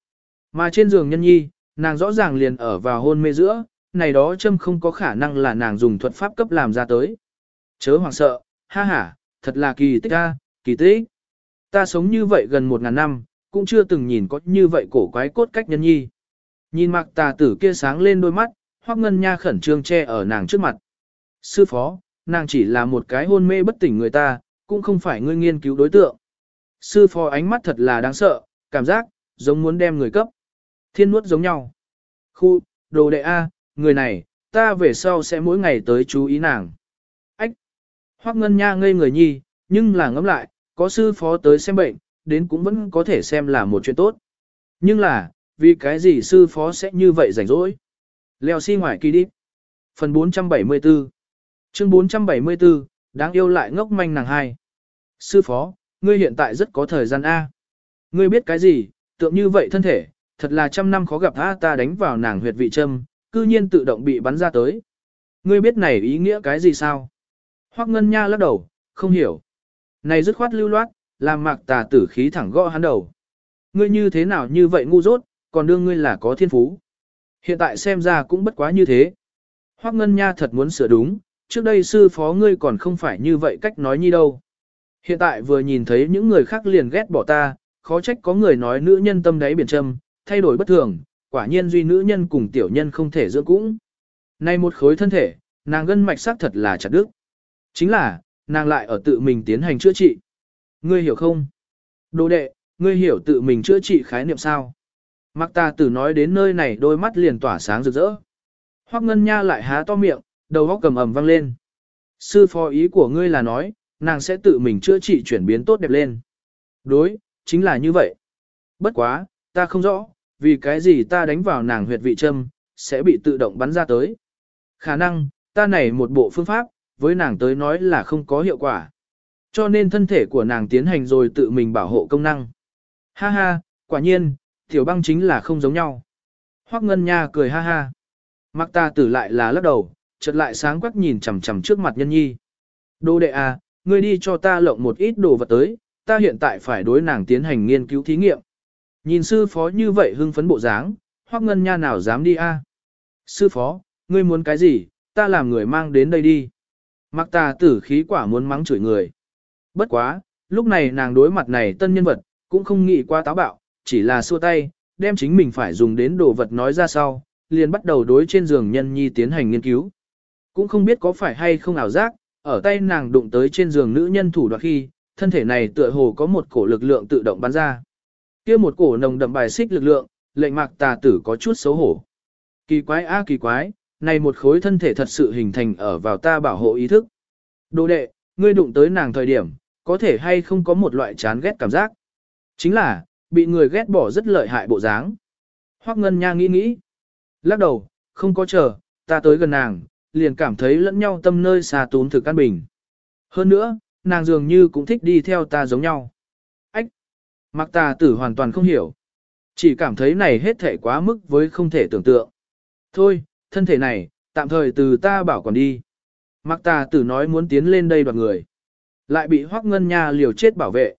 Mà trên giường nhân nhi, nàng rõ ràng liền ở vào hôn mê giữa, này đó châm không có khả năng là nàng dùng thuật pháp cấp làm ra tới. Chớ hoàng sợ, ha ha, thật là kỳ tích a, kỳ tích. Ta sống như vậy gần một ngàn năm, cũng chưa từng nhìn có như vậy cổ quái cốt cách nhân nhi. Nhìn mặc tà tử kia sáng lên đôi mắt, hoắc ngân nha khẩn trương che ở nàng trước mặt. Sư phó, nàng chỉ là một cái hôn mê bất tỉnh người ta, cũng không phải ngươi nghiên cứu đối tượng. Sư phó ánh mắt thật là đáng sợ, cảm giác, giống muốn đem người cấp. Thiên nuốt giống nhau. Khu, đồ đệ A, người này, ta về sau sẽ mỗi ngày tới chú ý nàng. Ách! Hoắc Ngân Nha ngây người nhi, nhưng là ngẫm lại, có sư phó tới xem bệnh, đến cũng vẫn có thể xem là một chuyện tốt. Nhưng là, vì cái gì sư phó sẽ như vậy rảnh rỗi? Leo xi si ngoài kỳ đi. Phần 474 Chương 474, đáng yêu lại ngốc manh nàng hai. Sư phó, ngươi hiện tại rất có thời gian A. Ngươi biết cái gì, tượng như vậy thân thể, thật là trăm năm khó gặp a ta đánh vào nàng huyệt vị châm, cư nhiên tự động bị bắn ra tới. Ngươi biết này ý nghĩa cái gì sao? Hoắc Ngân Nha lắc đầu, không hiểu. Này dứt khoát lưu loát, làm mạc tà tử khí thẳng gõ hắn đầu. Ngươi như thế nào như vậy ngu dốt, còn đương ngươi là có thiên phú. Hiện tại xem ra cũng bất quá như thế. Hoắc Ngân Nha thật muốn sửa đúng, trước đây sư phó ngươi còn không phải như vậy cách nói như đâu. Hiện tại vừa nhìn thấy những người khác liền ghét bỏ ta, khó trách có người nói nữ nhân tâm đáy biển châm, thay đổi bất thường, quả nhiên duy nữ nhân cùng tiểu nhân không thể dưỡng cũng. Nay một khối thân thể, nàng gân mạch sắc thật là chặt đứt. Chính là, nàng lại ở tự mình tiến hành chữa trị. Ngươi hiểu không? Đồ đệ, ngươi hiểu tự mình chữa trị khái niệm sao? Mặc ta tử nói đến nơi này đôi mắt liền tỏa sáng rực rỡ. Hoắc Ngân Nha lại há to miệng, đầu góc cầm ầm vang lên. Sư phó ý của ngươi là nói, nàng sẽ tự mình chữa trị chuyển biến tốt đẹp lên. Đối, chính là như vậy. Bất quá, ta không rõ, vì cái gì ta đánh vào nàng huyệt vị châm, sẽ bị tự động bắn ra tới. Khả năng, ta này một bộ phương pháp, với nàng tới nói là không có hiệu quả. Cho nên thân thể của nàng tiến hành rồi tự mình bảo hộ công năng. Ha ha, quả nhiên, tiểu băng chính là không giống nhau. Hoắc Ngân Nha cười ha ha. Mặc ta tử lại là lắc đầu, chợt lại sáng quắc nhìn chằm chằm trước mặt nhân nhi. Đô đệ à, ngươi đi cho ta lộng một ít đồ vật tới, ta hiện tại phải đối nàng tiến hành nghiên cứu thí nghiệm. Nhìn sư phó như vậy hưng phấn bộ dáng, Hoắc Ngân Nha nào dám đi a? Sư phó, ngươi muốn cái gì, ta làm người mang đến đây đi. Mặc tà tử khí quả muốn mắng chửi người. Bất quá, lúc này nàng đối mặt này tân nhân vật, cũng không nghĩ qua táo bạo, chỉ là xua tay, đem chính mình phải dùng đến đồ vật nói ra sau, liền bắt đầu đối trên giường nhân nhi tiến hành nghiên cứu. Cũng không biết có phải hay không ảo giác, ở tay nàng đụng tới trên giường nữ nhân thủ đoạt khi, thân thể này tựa hồ có một cổ lực lượng tự động bắn ra kia một cổ nồng đậm bài xích lực lượng, lệnh mạc tà tử có chút xấu hổ. Kỳ quái a kỳ quái, này một khối thân thể thật sự hình thành ở vào ta bảo hộ ý thức. Đồ đệ, ngươi đụng tới nàng thời điểm, có thể hay không có một loại chán ghét cảm giác. Chính là, bị người ghét bỏ rất lợi hại bộ dáng. Hoắc Ngân Nha nghĩ nghĩ. Lắc đầu, không có chờ, ta tới gần nàng, liền cảm thấy lẫn nhau tâm nơi xa tún thực căn bình. Hơn nữa, nàng dường như cũng thích đi theo ta giống nhau. Mặc tà tử hoàn toàn không hiểu. Chỉ cảm thấy này hết thể quá mức với không thể tưởng tượng. Thôi, thân thể này, tạm thời từ ta bảo còn đi. Mặc tà tử nói muốn tiến lên đây đoạt người. Lại bị hoác ngân nha liều chết bảo vệ.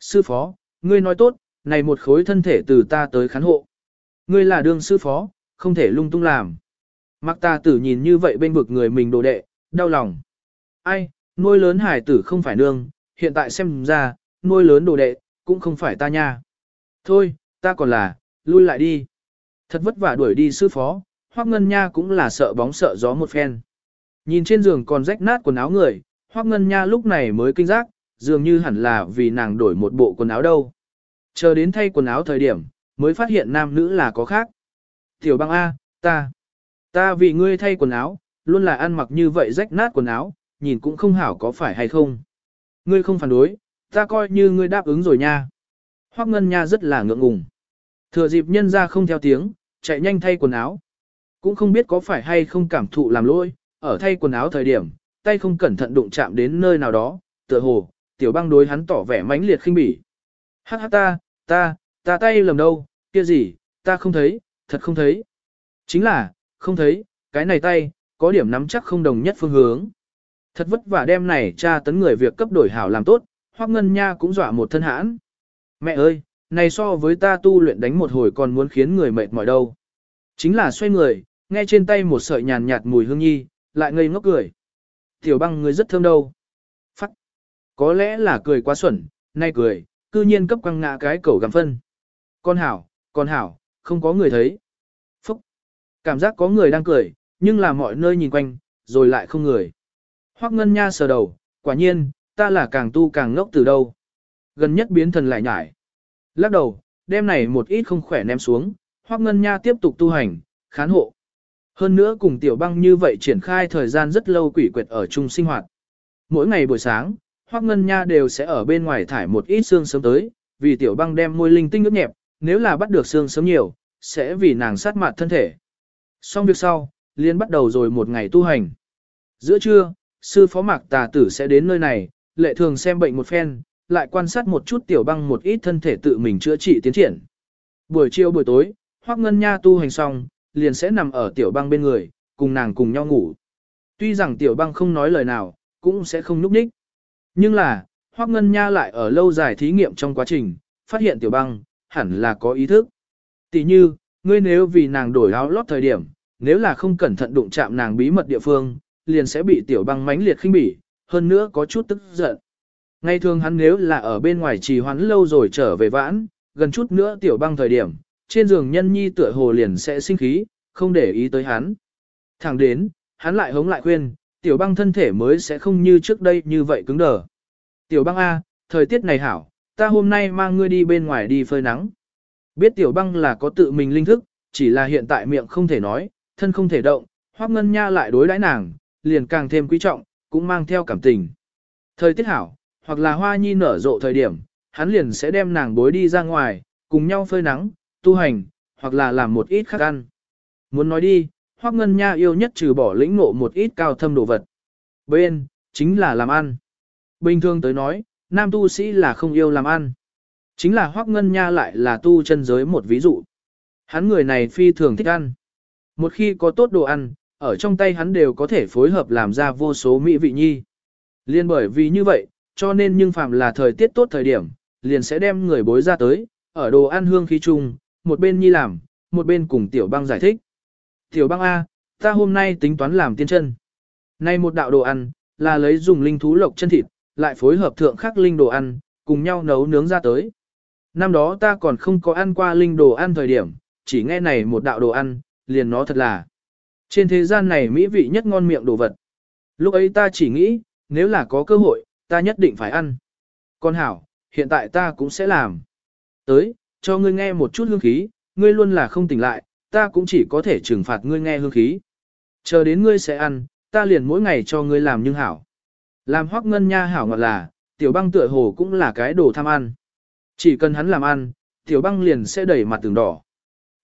Sư phó, ngươi nói tốt, này một khối thân thể từ ta tới khán hộ. Ngươi là đương sư phó, không thể lung tung làm. Mặc tà tử nhìn như vậy bên vực người mình đồ đệ, đau lòng. Ai, nuôi lớn hải tử không phải nương, hiện tại xem ra, nuôi lớn đồ đệ, cũng không phải ta nha. Thôi, ta còn là, lui lại đi. Thật vất vả đuổi đi sư phó, Hoắc Ngân Nha cũng là sợ bóng sợ gió một phen. Nhìn trên giường còn rách nát quần áo người, Hoắc Ngân Nha lúc này mới kinh giác, dường như hẳn là vì nàng đổi một bộ quần áo đâu. Chờ đến thay quần áo thời điểm, mới phát hiện nam nữ là có khác. Tiểu băng A, ta, ta vì ngươi thay quần áo, luôn là ăn mặc như vậy rách nát quần áo, nhìn cũng không hảo có phải hay không. Ngươi không phản đối, ta coi như ngươi đáp ứng rồi nha. Hoắc Ngân Nha rất là ngượng ngùng. Thừa dịp nhân ra không theo tiếng, chạy nhanh thay quần áo. Cũng không biết có phải hay không cảm thụ làm lỗi, ở thay quần áo thời điểm, tay không cẩn thận đụng chạm đến nơi nào đó, tựa hồ, tiểu băng đối hắn tỏ vẻ mãnh liệt khinh bỉ. Hắc hắc ta, ta, ta tay lầm đâu, kia gì, ta không thấy, thật không thấy. Chính là, không thấy, cái này tay, có điểm nắm chắc không đồng nhất phương hướng. Thật vất vả đem này cha tấn người việc cấp đổi hảo làm tốt, Hoắc Ngân Nha cũng dọa một thân hãn. Mẹ ơi, này so với ta tu luyện đánh một hồi còn muốn khiến người mệt mỏi đâu. Chính là xoay người, nghe trên tay một sợi nhàn nhạt mùi hương nhi, lại ngây ngốc cười. Tiểu băng người rất thơm đâu. Phắc. Có lẽ là cười quá xuẩn, nay cười, cư nhiên cấp quăng ngã cái cầu gặm phân. Con hảo, con hảo, không có người thấy. Phúc. Cảm giác có người đang cười, nhưng là mọi nơi nhìn quanh, rồi lại không người. Hoắc Ngân Nha sờ đầu, quả nhiên, ta là càng tu càng ngốc từ đâu. Gần nhất biến thần lại nhải. Lắc đầu, đem này một ít không khỏe ném xuống, Hoắc Ngân Nha tiếp tục tu hành, khán hộ. Hơn nữa cùng tiểu băng như vậy triển khai thời gian rất lâu quỷ quyệt ở chung sinh hoạt. Mỗi ngày buổi sáng, Hoắc Ngân Nha đều sẽ ở bên ngoài thải một ít xương sớm tới, vì tiểu băng đem môi linh tinh ướt nhẹp, nếu là bắt được xương sớm nhiều, sẽ vì nàng sát mặt thân thể. Xong việc sau, liên bắt đầu rồi một ngày tu hành. Giữa trưa, sư phó mạc tà tử sẽ đến nơi này, lệ thường xem bệnh một phen, lại quan sát một chút tiểu băng một ít thân thể tự mình chữa trị tiến triển. Buổi chiều buổi tối, Hoắc Ngân Nha tu hành xong, liền sẽ nằm ở tiểu băng bên người, cùng nàng cùng nhau ngủ. Tuy rằng tiểu băng không nói lời nào, cũng sẽ không núp ních. Nhưng là, Hoắc Ngân Nha lại ở lâu dài thí nghiệm trong quá trình, phát hiện tiểu băng, hẳn là có ý thức. Tỷ như, ngươi nếu vì nàng đổi áo lót thời điểm, nếu là không cẩn thận đụng chạm nàng bí mật địa phương, liền sẽ bị tiểu băng mãnh liệt khinh bỉ, hơn nữa có chút tức giận. Ngày thường hắn nếu là ở bên ngoài trì hoãn lâu rồi trở về vãn, gần chút nữa tiểu băng thời điểm, trên giường nhân nhi tựa hồ liền sẽ sinh khí, không để ý tới hắn. Thẳng đến, hắn lại hống lại khuyên, tiểu băng thân thể mới sẽ không như trước đây như vậy cứng đờ. Tiểu băng A, thời tiết này hảo, ta hôm nay mang ngươi đi bên ngoài đi phơi nắng. Biết tiểu băng là có tự mình linh thức, chỉ là hiện tại miệng không thể nói, thân không thể động, hoác ngân nha lại đối đãi nàng, liền càng thêm quý trọng, cũng mang theo cảm tình. Thời tiết hảo, hoặc là hoa nhi nở rộ thời điểm, hắn liền sẽ đem nàng bối đi ra ngoài, cùng nhau phơi nắng, tu hành, hoặc là làm một ít khác ăn. Muốn nói đi, Hoắc Ngân Nha yêu nhất trừ bỏ lĩnh ngộ một ít cao thâm đồ vật. Bên, chính là làm ăn. Bình thường tới nói, nam tu sĩ là không yêu làm ăn. Chính là Hoắc Ngân Nha lại là tu chân giới một ví dụ. Hắn người này phi thường thích ăn. Một khi có tốt đồ ăn, ở trong tay hắn đều có thể phối hợp làm ra vô số mỹ vị nhi. Liên bởi vì như vậy, cho nên nhưng phàm là thời tiết tốt thời điểm, liền sẽ đem người bối ra tới, ở đồ ăn hương khí chung, một bên nhi làm, một bên cùng tiểu băng giải thích. Tiểu băng A, ta hôm nay tính toán làm tiên chân. Nay một đạo đồ ăn, là lấy dùng linh thú lộc chân thịt, lại phối hợp thượng khắc linh đồ ăn, cùng nhau nấu nướng ra tới. Năm đó ta còn không có ăn qua linh đồ ăn thời điểm, chỉ nghe này một đạo đồ ăn, liền nó thật là. Trên thế gian này mỹ vị nhất ngon miệng đồ vật. Lúc ấy ta chỉ nghĩ, nếu là có cơ hội, ta nhất định phải ăn. Con hảo, hiện tại ta cũng sẽ làm. Tới, cho ngươi nghe một chút hương khí, ngươi luôn là không tỉnh lại, ta cũng chỉ có thể trừng phạt ngươi nghe hương khí. Chờ đến ngươi sẽ ăn, ta liền mỗi ngày cho ngươi làm nhưng hảo. Làm hoác ngân nha hảo ngọt là, tiểu băng tựa hồ cũng là cái đồ tham ăn. Chỉ cần hắn làm ăn, tiểu băng liền sẽ đẩy mặt tường đỏ.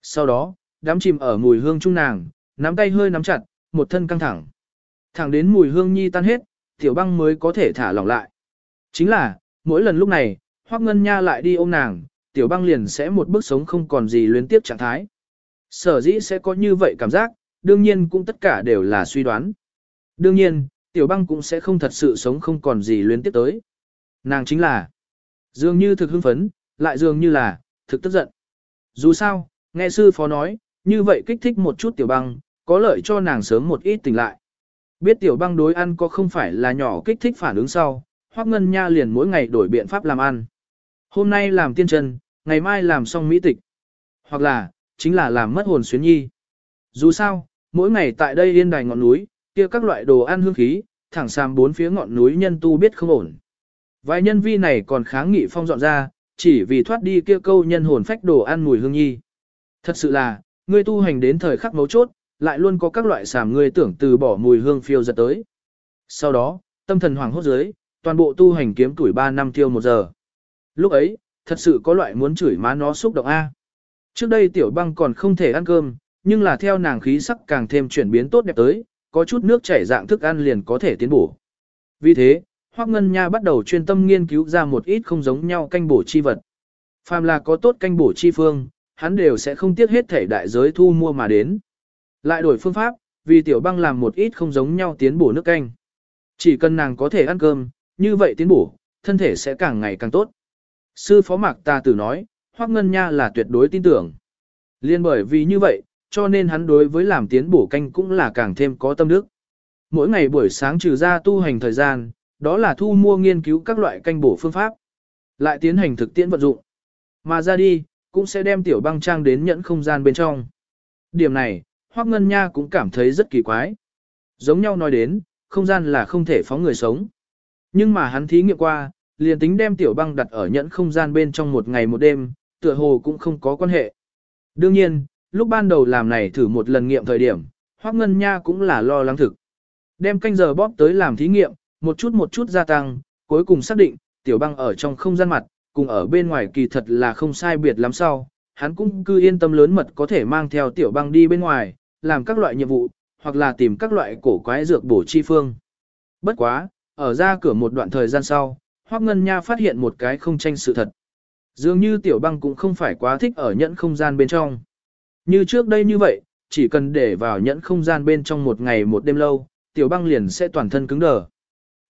Sau đó, đám chìm ở mùi hương trung nàng, nắm tay hơi nắm chặt, một thân căng thẳng. Thẳng đến mùi hương nhi tan hết, tiểu băng mới có thể thả lỏng lại. Chính là, mỗi lần lúc này, hoác ngân nha lại đi ôm nàng, tiểu băng liền sẽ một bước sống không còn gì luyến tiếp trạng thái. Sở dĩ sẽ có như vậy cảm giác, đương nhiên cũng tất cả đều là suy đoán. Đương nhiên, tiểu băng cũng sẽ không thật sự sống không còn gì luyến tiếp tới. Nàng chính là dường như thực hưng phấn, lại dường như là thực tức giận. Dù sao, nghe sư phó nói, như vậy kích thích một chút tiểu băng, có lợi cho nàng sớm một ít tỉnh lại. Biết tiểu băng đối ăn có không phải là nhỏ kích thích phản ứng sau, Hoắc Ngân Nha liền mỗi ngày đổi biện pháp làm ăn. Hôm nay làm tiên chân, ngày mai làm xong mỹ tịch. Hoặc là, chính là làm mất hồn xuyến nhi. Dù sao, mỗi ngày tại đây yên đài ngọn núi, kia các loại đồ ăn hương khí, thẳng xàm bốn phía ngọn núi nhân tu biết không ổn. Vài nhân vi này còn kháng nghị phong dọn ra, chỉ vì thoát đi kia câu nhân hồn phách đồ ăn mùi hương nhi. Thật sự là, ngươi tu hành đến thời khắc mấu chốt, lại luôn có các loại sàm người tưởng từ bỏ mùi hương phiêu giật tới. Sau đó, tâm thần hoàng hốt dưới, toàn bộ tu hành kiếm tuổi 3 năm tiêu một giờ. Lúc ấy, thật sự có loại muốn chửi má nó xúc động A. Trước đây tiểu băng còn không thể ăn cơm, nhưng là theo nàng khí sắc càng thêm chuyển biến tốt đẹp tới, có chút nước chảy dạng thức ăn liền có thể tiến bổ. Vì thế, Hoắc Ngân Nha bắt đầu chuyên tâm nghiên cứu ra một ít không giống nhau canh bổ chi vật. Phàm là có tốt canh bổ chi phương, hắn đều sẽ không tiếc hết thể đại giới thu mua mà đến. Lại đổi phương pháp, vì tiểu băng làm một ít không giống nhau tiến bổ nước canh. Chỉ cần nàng có thể ăn cơm, như vậy tiến bổ, thân thể sẽ càng ngày càng tốt. Sư phó mạc ta tử nói, Hoắc Ngân Nha là tuyệt đối tin tưởng. Liên bởi vì như vậy, cho nên hắn đối với làm tiến bổ canh cũng là càng thêm có tâm đức. Mỗi ngày buổi sáng trừ ra tu hành thời gian, đó là thu mua nghiên cứu các loại canh bổ phương pháp, lại tiến hành thực tiễn vận dụng. Mà ra đi, cũng sẽ đem tiểu băng trang đến nhẫn không gian bên trong. Điểm này, Hoắc Ngân Nha cũng cảm thấy rất kỳ quái. Giống nhau nói đến, không gian là không thể phóng người sống. Nhưng mà hắn thí nghiệm qua, liền tính đem tiểu băng đặt ở nhẫn không gian bên trong một ngày một đêm, tựa hồ cũng không có quan hệ. Đương nhiên, lúc ban đầu làm này thử một lần nghiệm thời điểm, Hoắc Ngân Nha cũng là lo lắng thực. Đem canh giờ bóp tới làm thí nghiệm, một chút một chút gia tăng, cuối cùng xác định, tiểu băng ở trong không gian mặt, cùng ở bên ngoài kỳ thật là không sai biệt lắm sau, hắn cũng cứ yên tâm lớn mật có thể mang theo tiểu băng đi bên ngoài, làm các loại nhiệm vụ, hoặc là tìm các loại cổ quái dược bổ chi phương. Bất quá, ở ra cửa một đoạn thời gian sau, Hoắc Ngân Nha phát hiện một cái không tranh sự thật. Dường như tiểu băng cũng không phải quá thích ở nhẫn không gian bên trong. Như trước đây như vậy, chỉ cần để vào nhẫn không gian bên trong một ngày một đêm lâu, tiểu băng liền sẽ toàn thân cứng đờ.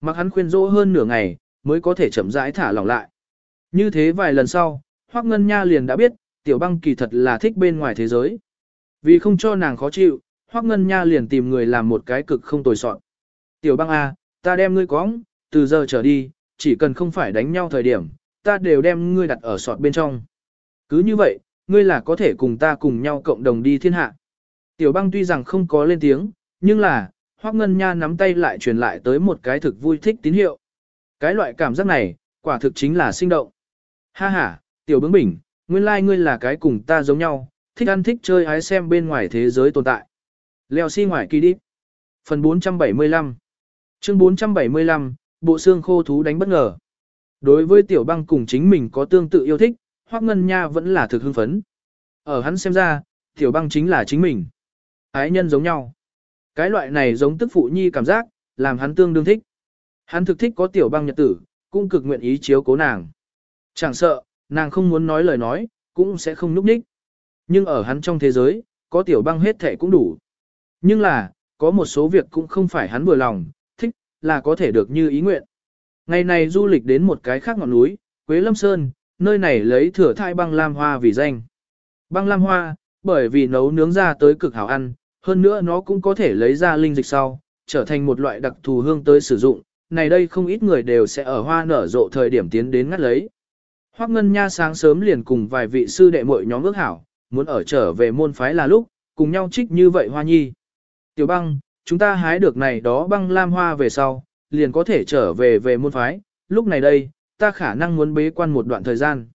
Mặc hắn khuyên dỗ hơn nửa ngày, mới có thể chậm rãi thả lỏng lại. Như thế vài lần sau, Hoắc Ngân Nha liền đã biết, tiểu băng kỳ thật là thích bên ngoài thế giới. Vì không cho nàng khó chịu, Hoắc Ngân Nha liền tìm người làm một cái cực không tồi soạn. Tiểu băng A, ta đem ngươi cóng, từ giờ trở đi, chỉ cần không phải đánh nhau thời điểm, ta đều đem ngươi đặt ở sọt bên trong. Cứ như vậy, ngươi là có thể cùng ta cùng nhau cộng đồng đi thiên hạ. Tiểu băng tuy rằng không có lên tiếng, nhưng là, Hoắc Ngân Nha nắm tay lại truyền lại tới một cái thực vui thích tín hiệu. Cái loại cảm giác này, quả thực chính là sinh động. Ha ha, tiểu bướng bỉnh, nguyên lai like ngươi là cái cùng ta giống nhau, thích ăn thích chơi hái xem bên ngoài thế giới tồn tại. Leo xi si ngoài kỳ đi. Phần 475 Chương 475, bộ xương khô thú đánh bất ngờ. Đối với tiểu băng cùng chính mình có tương tự yêu thích, Hoắc Ngân Nha vẫn là thực hưng phấn. Ở hắn xem ra, tiểu băng chính là chính mình. Ái nhân giống nhau. Cái loại này giống tức phụ nhi cảm giác, làm hắn tương đương thích. Hắn thực thích có tiểu băng nhật tử, cũng cực nguyện ý chiếu cố nàng. Chẳng sợ, nàng không muốn nói lời nói, cũng sẽ không núp ních. Nhưng ở hắn trong thế giới, có tiểu băng hết thể cũng đủ. Nhưng là, có một số việc cũng không phải hắn vừa lòng, thích, là có thể được như ý nguyện. Ngày này du lịch đến một cái khác ngọn núi, Quế Lâm Sơn, nơi này lấy thừa thai băng lam hoa vì danh. Băng lam hoa, bởi vì nấu nướng ra tới cực hảo ăn, hơn nữa nó cũng có thể lấy ra linh dịch sau, trở thành một loại đặc thù hương tới sử dụng, này đây không ít người đều sẽ ở hoa nở rộ thời điểm tiến đến ngắt lấy. Hoắc Ngân Nha sáng sớm liền cùng vài vị sư đệ muội nhóm ước hảo, muốn ở trở về môn phái là lúc, cùng nhau trích như vậy hoa nhi. Tiểu băng, chúng ta hái được này đó băng lam hoa về sau, liền có thể trở về về môn phái, lúc này đây, ta khả năng muốn bế quan một đoạn thời gian.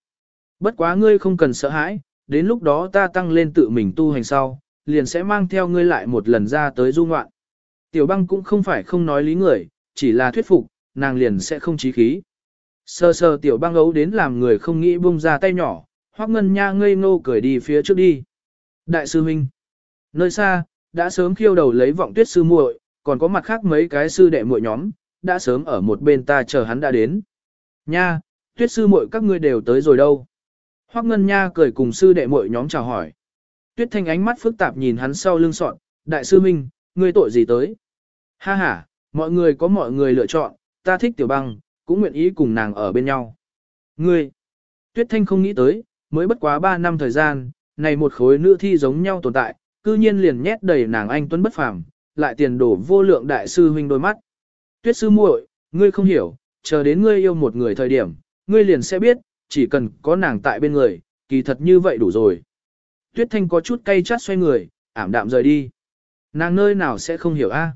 Bất quá ngươi không cần sợ hãi, đến lúc đó ta tăng lên tự mình tu hành sau, liền sẽ mang theo ngươi lại một lần ra tới du ngoạn. Tiểu băng cũng không phải không nói lý người, chỉ là thuyết phục, nàng liền sẽ không trí khí. Sơ sơ tiểu băng ấu đến làm người không nghĩ buông ra tay nhỏ, hoắc ngân nha ngây ngô cười đi phía trước đi. Đại sư huynh, nơi xa, đã sớm khiêu đầu lấy vọng tuyết sư muội, còn có mặt khác mấy cái sư đệ muội nhóm, đã sớm ở một bên ta chờ hắn đã đến. Nha, tuyết sư muội các ngươi đều tới rồi đâu. Hoắc Ngân Nha cười cùng sư đệ muội nhóm chào hỏi. Tuyết Thanh ánh mắt phức tạp nhìn hắn sau lưng sọn, đại sư Minh, ngươi tội gì tới? Ha ha, mọi người có mọi người lựa chọn, ta thích tiểu băng, cũng nguyện ý cùng nàng ở bên nhau. Ngươi, Tuyết Thanh không nghĩ tới, mới bất quá 3 năm thời gian, này một khối nữ thi giống nhau tồn tại, cư nhiên liền nhét đầy nàng anh tuấn bất phàm, lại tiền đổ vô lượng đại sư huynh đôi mắt. Tuyết sư muội, ngươi không hiểu, chờ đến ngươi yêu một người thời điểm, ngươi liền sẽ biết, chỉ cần có nàng tại bên người, kỳ thật như vậy đủ rồi. Tuyết Thanh có chút cay chát xoay người, ảm đạm rời đi. Nàng nơi nào sẽ không hiểu a?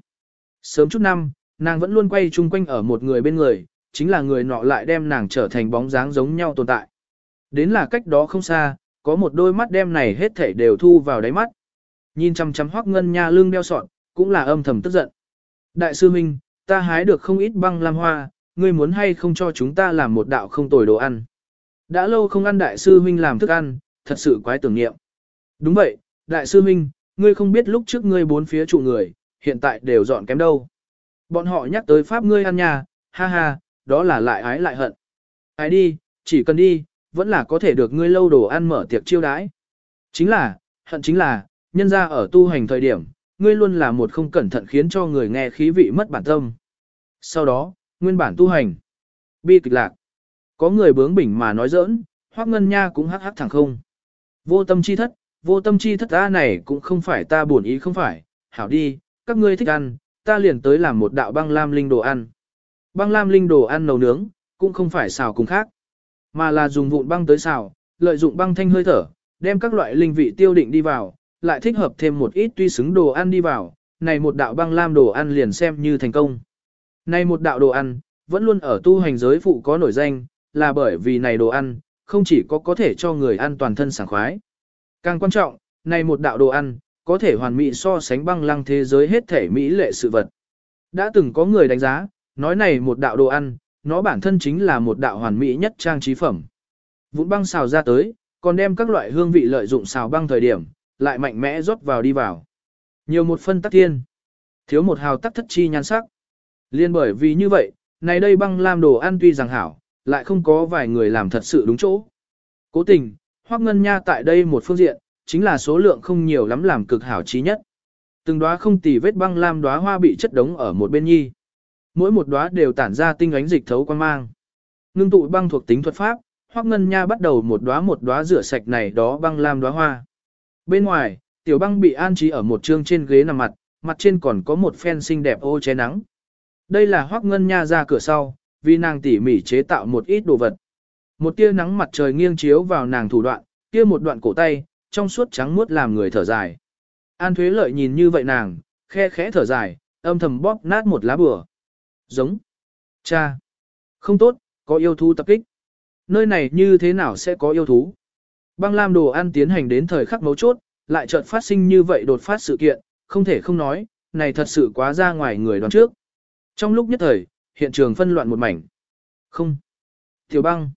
Sớm chút năm, nàng vẫn luôn quay chung quanh ở một người bên người, chính là người nọ lại đem nàng trở thành bóng dáng giống nhau tồn tại. Đến là cách đó không xa, có một đôi mắt đem này hết thảy đều thu vào đáy mắt. Nhìn chăm chăm hoắc ngân nha lưng đeo sọn, cũng là âm thầm tức giận. Đại sư Minh, ta hái được không ít băng lam hoa, ngươi muốn hay không cho chúng ta làm một đạo không tồi đồ ăn. Đã lâu không ăn đại sư huynh làm thức ăn, thật sự quái tưởng niệm. Đúng vậy, đại sư huynh, ngươi không biết lúc trước ngươi bốn phía trụ người, hiện tại đều dọn kém đâu. Bọn họ nhắc tới pháp ngươi ăn nhà, ha ha, đó là lại ái lại hận. ái đi, chỉ cần đi, vẫn là có thể được ngươi lâu đồ ăn mở tiệc chiêu đãi. Chính là, hận chính là, nhân ra ở tu hành thời điểm, ngươi luôn là một không cẩn thận khiến cho người nghe khí vị mất bản tâm. Sau đó, nguyên bản tu hành. Bi kịch lạc. Có người bướng bỉnh mà nói giỡn, hoác ngân nha cũng hắc hắc thẳng không. Vô tâm chi thất, vô tâm chi thất ta này cũng không phải ta buồn ý không phải, hảo đi, các ngươi thích ăn, ta liền tới làm một đạo băng lam linh đồ ăn. Băng lam linh đồ ăn nấu nướng, cũng không phải xào cùng khác, mà là dùng vụn băng tới xào, lợi dụng băng thanh hơi thở, đem các loại linh vị tiêu định đi vào, lại thích hợp thêm một ít tuy xứng đồ ăn đi vào, này một đạo băng lam đồ ăn liền xem như thành công. Này một đạo đồ ăn, vẫn luôn ở tu hành giới phụ có nổi danh, là bởi vì này đồ ăn, không chỉ có có thể cho người ăn toàn thân sảng khoái. Càng quan trọng, này một đạo đồ ăn, có thể hoàn mỹ so sánh băng lăng thế giới hết thể mỹ lệ sự vật. Đã từng có người đánh giá, nói này một đạo đồ ăn, nó bản thân chính là một đạo hoàn mỹ nhất trang trí phẩm. Vụn băng xào ra tới, còn đem các loại hương vị lợi dụng xào băng thời điểm, lại mạnh mẽ rót vào đi vào. Nhiều một phân tắc thiên, thiếu một hào tắc thất chi nhan sắc. Liên bởi vì như vậy, này đây băng lam đồ ăn tuy rằng hảo, lại không có vài người làm thật sự đúng chỗ. Cố tình, Hoắc Ngân Nha tại đây một phương diện, chính là số lượng không nhiều lắm làm cực hảo trí nhất. Từng đóa không tì vết băng lam đóa hoa bị chất đống ở một bên nhi. Mỗi một đóa đều tản ra tinh ánh dịch thấu quan mang. Ngưng tụ băng thuộc tính thuật pháp, Hoắc Ngân Nha bắt đầu một đóa một đóa rửa sạch này đó băng lam đóa hoa. Bên ngoài, tiểu băng bị an trí ở một trương trên ghế nằm mặt, mặt trên còn có một phen xinh đẹp ô che nắng. Đây là Hoắc Ngân Nha ra cửa sau, vì nàng tỉ mỉ chế tạo một ít đồ vật. Một tia nắng mặt trời nghiêng chiếu vào nàng thủ đoạn, kia một đoạn cổ tay, trong suốt trắng muốt làm người thở dài. An Thuế Lợi nhìn như vậy nàng, khe khẽ thở dài, âm thầm bóp nát một lá bừa. Giống. Cha. Không tốt, có yêu thú tập kích. Nơi này như thế nào sẽ có yêu thú? Băng Lam đồ ăn tiến hành đến thời khắc mấu chốt, lại chợt phát sinh như vậy đột phát sự kiện, không thể không nói, này thật sự quá ra ngoài người đoán trước. Trong lúc nhất thời, hiện trường phân loạn một mảnh. Không. Tiểu băng.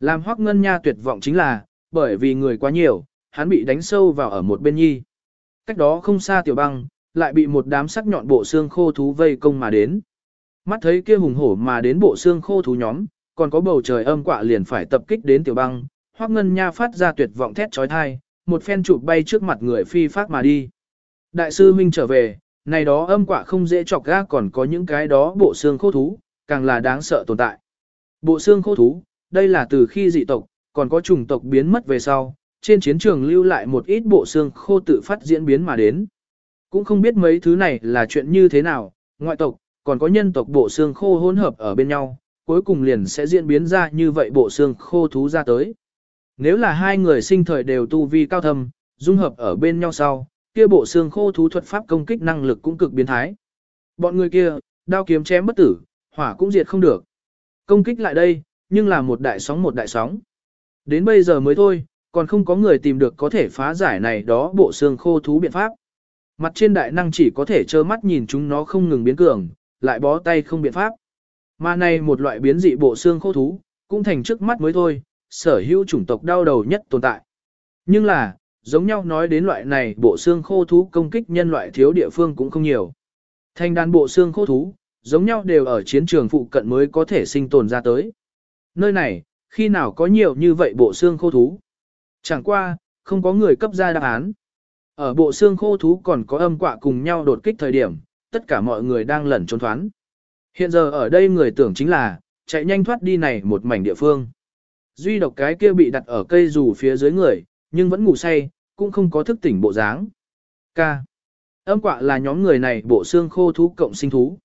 Làm hoắc ngân nha tuyệt vọng chính là, bởi vì người quá nhiều, hắn bị đánh sâu vào ở một bên nhi. Cách đó không xa tiểu băng, lại bị một đám sắc nhọn bộ xương khô thú vây công mà đến. Mắt thấy kia hùng hổ mà đến bộ xương khô thú nhóm, còn có bầu trời âm quạ liền phải tập kích đến tiểu băng, hoắc ngân nha phát ra tuyệt vọng thét trói thai, một phen chụp bay trước mặt người phi phát mà đi. Đại sư huynh trở về, này đó âm quạ không dễ chọc ga còn có những cái đó bộ xương khô thú, càng là đáng sợ tồn tại. Bộ xương khô thú, đây là từ khi dị tộc, còn có chủng tộc biến mất về sau, trên chiến trường lưu lại một ít bộ xương khô tự phát diễn biến mà đến. Cũng không biết mấy thứ này là chuyện như thế nào, ngoại tộc, còn có nhân tộc bộ xương khô hỗn hợp ở bên nhau, cuối cùng liền sẽ diễn biến ra như vậy bộ xương khô thú ra tới. Nếu là hai người sinh thời đều tu vi cao thâm, dung hợp ở bên nhau sau, kia bộ xương khô thú thuật pháp công kích năng lực cũng cực biến thái. Bọn người kia, đao kiếm chém bất tử, hỏa cũng diệt không được. Công kích lại đây, nhưng là một đại sóng một đại sóng. Đến bây giờ mới thôi, còn không có người tìm được có thể phá giải này đó bộ xương khô thú biện pháp. Mặt trên đại năng chỉ có thể trơ mắt nhìn chúng nó không ngừng biến cường, lại bó tay không biện pháp. Mà này một loại biến dị bộ xương khô thú, cũng thành trước mắt mới thôi, sở hữu chủng tộc đau đầu nhất tồn tại. Nhưng là, giống nhau nói đến loại này bộ xương khô thú công kích nhân loại thiếu địa phương cũng không nhiều. Thành đàn bộ xương khô thú, giống nhau đều ở chiến trường phụ cận mới có thể sinh tồn ra tới. Nơi này, khi nào có nhiều như vậy bộ xương khô thú? Chẳng qua, không có người cấp ra đáp án. Ở bộ xương khô thú còn có âm quạ cùng nhau đột kích thời điểm, tất cả mọi người đang lẩn trốn thoán. Hiện giờ ở đây người tưởng chính là, chạy nhanh thoát đi này một mảnh địa phương. Duy độc cái kia bị đặt ở cây dù phía dưới người, nhưng vẫn ngủ say, cũng không có thức tỉnh bộ dáng. K. Âm quạ là nhóm người này bộ xương khô thú cộng sinh thú.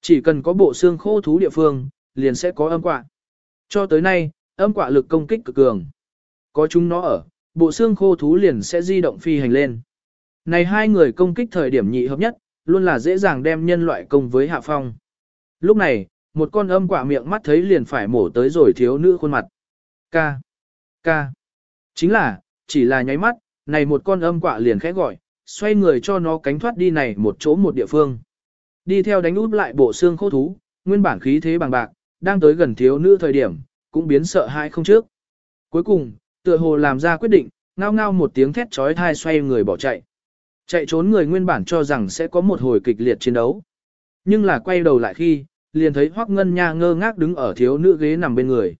Chỉ cần có bộ xương khô thú địa phương, liền sẽ có âm quạ. Cho tới nay, âm quạ lực công kích cực cường. Có chúng nó ở, bộ xương khô thú liền sẽ di động phi hành lên. Này hai người công kích thời điểm nhị hợp nhất, luôn là dễ dàng đem nhân loại công với hạ phong. Lúc này, một con âm quạ miệng mắt thấy liền phải mổ tới rồi thiếu nữ khuôn mặt. Ca. Ca. Chính là, chỉ là nháy mắt, này một con âm quạ liền khẽ gọi, xoay người cho nó cánh thoát đi này một chỗ một địa phương. Đi theo đánh út lại bộ xương khô thú, nguyên bản khí thế bằng bạc, đang tới gần thiếu nữ thời điểm, cũng biến sợ hãi không trước. Cuối cùng, tựa hồ làm ra quyết định, ngao ngao một tiếng thét chói tai xoay người bỏ chạy. Chạy trốn người nguyên bản cho rằng sẽ có một hồi kịch liệt chiến đấu. Nhưng là quay đầu lại khi, liền thấy Hoắc Ngân Nha ngơ ngác đứng ở thiếu nữ ghế nằm bên người.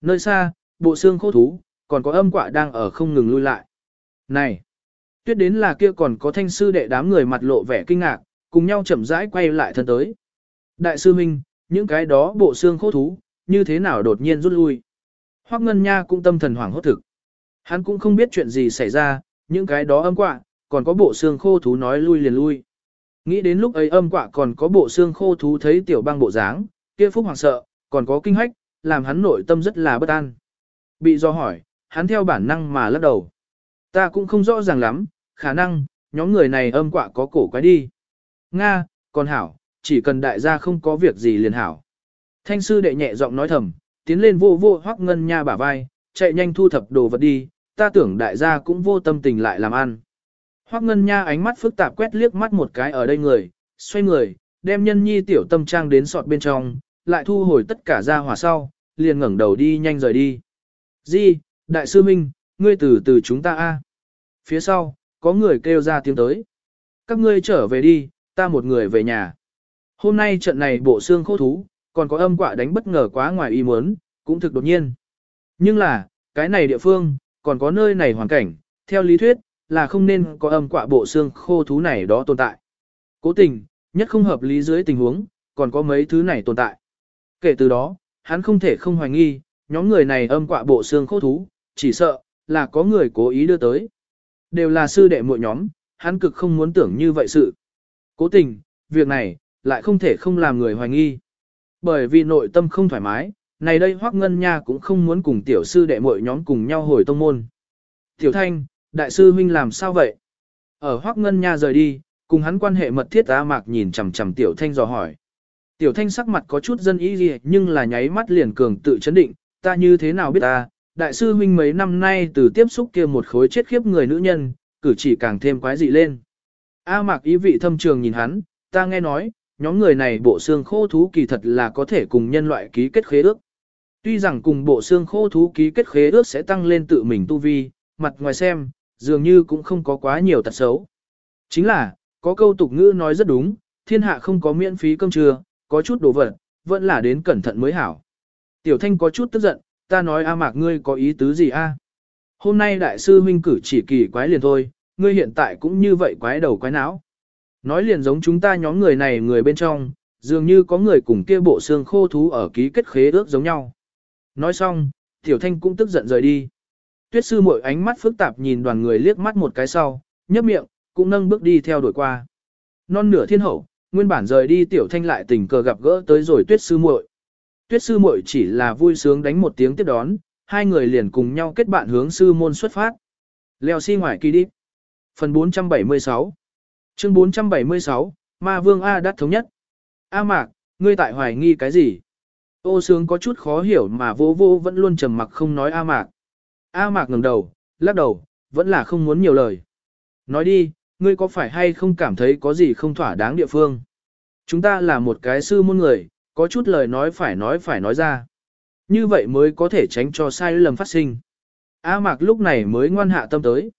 Nơi xa, bộ xương khô thú, còn có âm quạ đang ở không ngừng lui lại. Này! Tuyết đến là kia còn có thanh sư đệ đám người mặt lộ vẻ kinh ngạc, cùng nhau chậm rãi quay lại thân tới. Đại sư Minh, những cái đó bộ xương khô thú, như thế nào đột nhiên rút lui. Hoắc Ngân Nha cũng tâm thần hoảng hốt thực. Hắn cũng không biết chuyện gì xảy ra, những cái đó âm quạ, còn có bộ xương khô thú nói lui liền lui. Nghĩ đến lúc ấy âm quạ còn có bộ xương khô thú thấy tiểu băng bộ dáng, kia phúc hoảng sợ, còn có kinh hách, làm hắn nội tâm rất là bất an. Bị do hỏi, hắn theo bản năng mà lắc đầu. Ta cũng không rõ ràng lắm, khả năng, nhóm người này âm quạ có cổ quái đi. Nga, còn hảo, chỉ cần đại gia không có việc gì liền hảo. Thanh sư đệ nhẹ giọng nói thầm, tiến lên vô vô hoắc ngân nha bả vai, chạy nhanh thu thập đồ vật đi, ta tưởng đại gia cũng vô tâm tình lại làm ăn. Hoắc ngân nha ánh mắt phức tạp quét liếc mắt một cái ở đây người, xoay người, đem nhân nhi tiểu tâm trang đến sọt bên trong, lại thu hồi tất cả ra hỏa sau, liền ngẩng đầu đi nhanh rời đi. Di, đại sư Minh, ngươi từ từ chúng ta a. Phía sau, có người kêu ra tiếng tới. Các ngươi trở về đi, ta một người về nhà. Hôm nay trận này bộ xương khô thú, còn có âm quạ đánh bất ngờ quá ngoài ý muốn, cũng thực đột nhiên. Nhưng là, cái này địa phương, còn có nơi này hoàn cảnh, theo lý thuyết, là không nên có âm quạ bộ xương khô thú này đó tồn tại. Cố tình, nhất không hợp lý dưới tình huống, còn có mấy thứ này tồn tại. Kể từ đó, hắn không thể không hoài nghi, nhóm người này âm quạ bộ xương khô thú, chỉ sợ, là có người cố ý đưa tới. Đều là sư đệ muội nhóm, hắn cực không muốn tưởng như vậy sự. Cố tình, việc này, lại không thể không làm người hoài nghi. Bởi vì nội tâm không thoải mái, này đây Hoắc Ngân Nha cũng không muốn cùng tiểu sư đệ muội nhóm cùng nhau hồi tông môn. Tiểu Thanh, đại sư huynh làm sao vậy? Ở Hoắc Ngân Nha rời đi, cùng hắn quan hệ mật thiết A Mạc nhìn chằm chằm Tiểu Thanh dò hỏi. Tiểu Thanh sắc mặt có chút dân ý gì nhưng là nháy mắt liền cường tự chấn định, ta như thế nào biết ta, đại sư huynh mấy năm nay từ tiếp xúc kia một khối chết khiếp người nữ nhân, cử chỉ càng thêm quái dị lên. A Mạc ý vị thâm trường nhìn hắn, ta nghe nói, nhóm người này bộ xương khô thú kỳ thật là có thể cùng nhân loại ký kết khế ước. Tuy rằng cùng bộ xương khô thú ký kết khế ước sẽ tăng lên tự mình tu vi, mặt ngoài xem, dường như cũng không có quá nhiều tật xấu. Chính là, có câu tục ngữ nói rất đúng, thiên hạ không có miễn phí cơm trưa, có chút đồ vật, vẫn là đến cẩn thận mới hảo. Tiểu thanh có chút tức giận, ta nói A mạc ngươi có ý tứ gì a? Hôm nay đại sư huynh cử chỉ kỳ quái liền thôi, ngươi hiện tại cũng như vậy quái đầu quái não. Nói liền giống chúng ta nhóm người này người bên trong, dường như có người cùng kia bộ xương khô thú ở ký kết khế ước giống nhau. Nói xong, Tiểu Thanh cũng tức giận rời đi. Tuyết sư muội ánh mắt phức tạp nhìn đoàn người liếc mắt một cái sau, nhấp miệng, cũng nâng bước đi theo đuổi qua. Non nửa thiên hậu, nguyên bản rời đi Tiểu Thanh lại tình cờ gặp gỡ tới rồi Tuyết sư muội. Tuyết sư muội chỉ là vui sướng đánh một tiếng tiếp đón, hai người liền cùng nhau kết bạn hướng sư môn xuất phát. Leo xi si ngoài kỳ đi. Phần 476 Chương 476, Ma Vương A đắt thống nhất. A Mạc, ngươi tại hoài nghi cái gì? Ô sướng có chút khó hiểu mà vô vô vẫn luôn trầm mặc không nói A Mạc. A Mạc ngẩng đầu, lắc đầu, vẫn là không muốn nhiều lời. Nói đi, ngươi có phải hay không cảm thấy có gì không thỏa đáng địa phương? Chúng ta là một cái sư môn người, có chút lời nói phải nói phải nói ra. Như vậy mới có thể tránh cho sai lầm phát sinh. A Mạc lúc này mới ngoan hạ tâm tới.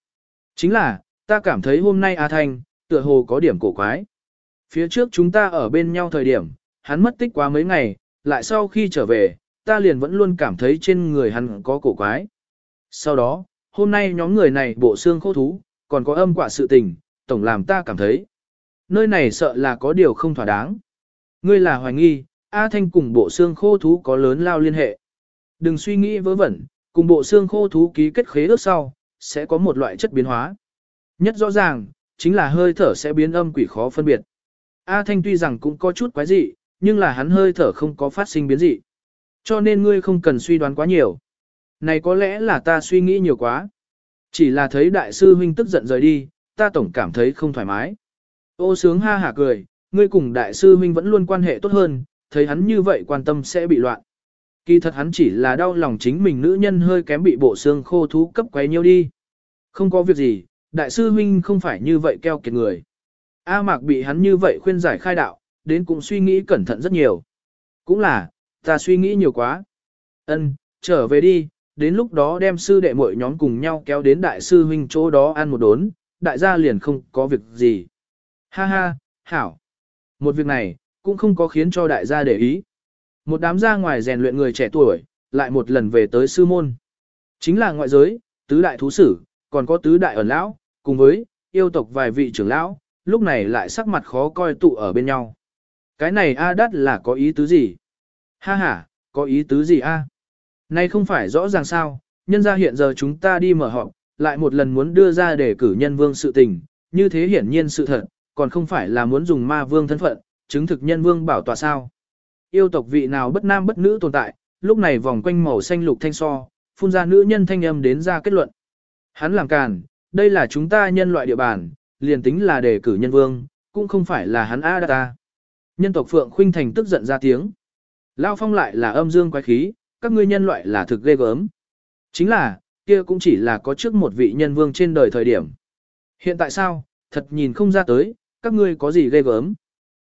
Chính là, ta cảm thấy hôm nay A Thanh, tựa hồ có điểm cổ quái. Phía trước chúng ta ở bên nhau thời điểm, hắn mất tích quá mấy ngày, lại sau khi trở về, ta liền vẫn luôn cảm thấy trên người hắn có cổ quái. Sau đó, hôm nay nhóm người này bộ xương khô thú, còn có âm quả sự tình, tổng làm ta cảm thấy. Nơi này sợ là có điều không thỏa đáng. Ngươi là hoài nghi, A Thanh cùng bộ xương khô thú có lớn lao liên hệ. Đừng suy nghĩ vớ vẩn, cùng bộ xương khô thú ký kết khế ước sau, sẽ có một loại chất biến hóa. Nhất rõ ràng, chính là hơi thở sẽ biến âm quỷ khó phân biệt. A Thanh tuy rằng cũng có chút quái dị, nhưng là hắn hơi thở không có phát sinh biến dị. Cho nên ngươi không cần suy đoán quá nhiều. Này có lẽ là ta suy nghĩ nhiều quá. Chỉ là thấy đại sư huynh tức giận rời đi, ta tổng cảm thấy không thoải mái. Ô sướng ha hả cười, ngươi cùng đại sư huynh vẫn luôn quan hệ tốt hơn, thấy hắn như vậy quan tâm sẽ bị loạn. Kỳ thật hắn chỉ là đau lòng chính mình nữ nhân hơi kém bị bộ xương khô thú cấp quấy nhiêu đi. Không có việc gì, đại sư huynh không phải như vậy keo kiệt người. A mạc bị hắn như vậy khuyên giải khai đạo, đến cũng suy nghĩ cẩn thận rất nhiều. Cũng là, ta suy nghĩ nhiều quá. Ân, trở về đi, đến lúc đó đem sư đệ muội nhóm cùng nhau kéo đến đại sư huynh chỗ đó ăn một đốn, đại gia liền không có việc gì. Ha ha, hảo. Một việc này, cũng không có khiến cho đại gia để ý. Một đám gia ngoài rèn luyện người trẻ tuổi, lại một lần về tới sư môn. Chính là ngoại giới, tứ đại thú sử, còn có tứ đại ẩn lão, cùng với, yêu tộc vài vị trưởng lão, lúc này lại sắc mặt khó coi tụ ở bên nhau. Cái này A đắt là có ý tứ gì? Ha ha, có ý tứ gì A? Này không phải rõ ràng sao, nhân ra hiện giờ chúng ta đi mở họp, lại một lần muốn đưa ra để cử nhân vương sự tình, như thế hiển nhiên sự thật, còn không phải là muốn dùng ma vương thân phận, chứng thực nhân vương bảo tòa sao. Yêu tộc vị nào bất nam bất nữ tồn tại, lúc này vòng quanh màu xanh lục thanh so, phun ra nữ nhân thanh âm đến ra kết luận. Hắn làm càn, đây là chúng ta nhân loại địa bàn, liền tính là đề cử nhân vương, cũng không phải là hắn A ta. Nhân tộc Phượng Khuynh Thành tức giận ra tiếng. Lao phong lại là âm dương quái khí, các ngươi nhân loại là thực ghê gớm. Chính là, kia cũng chỉ là có trước một vị nhân vương trên đời thời điểm. Hiện tại sao, thật nhìn không ra tới, các ngươi có gì ghê gớm.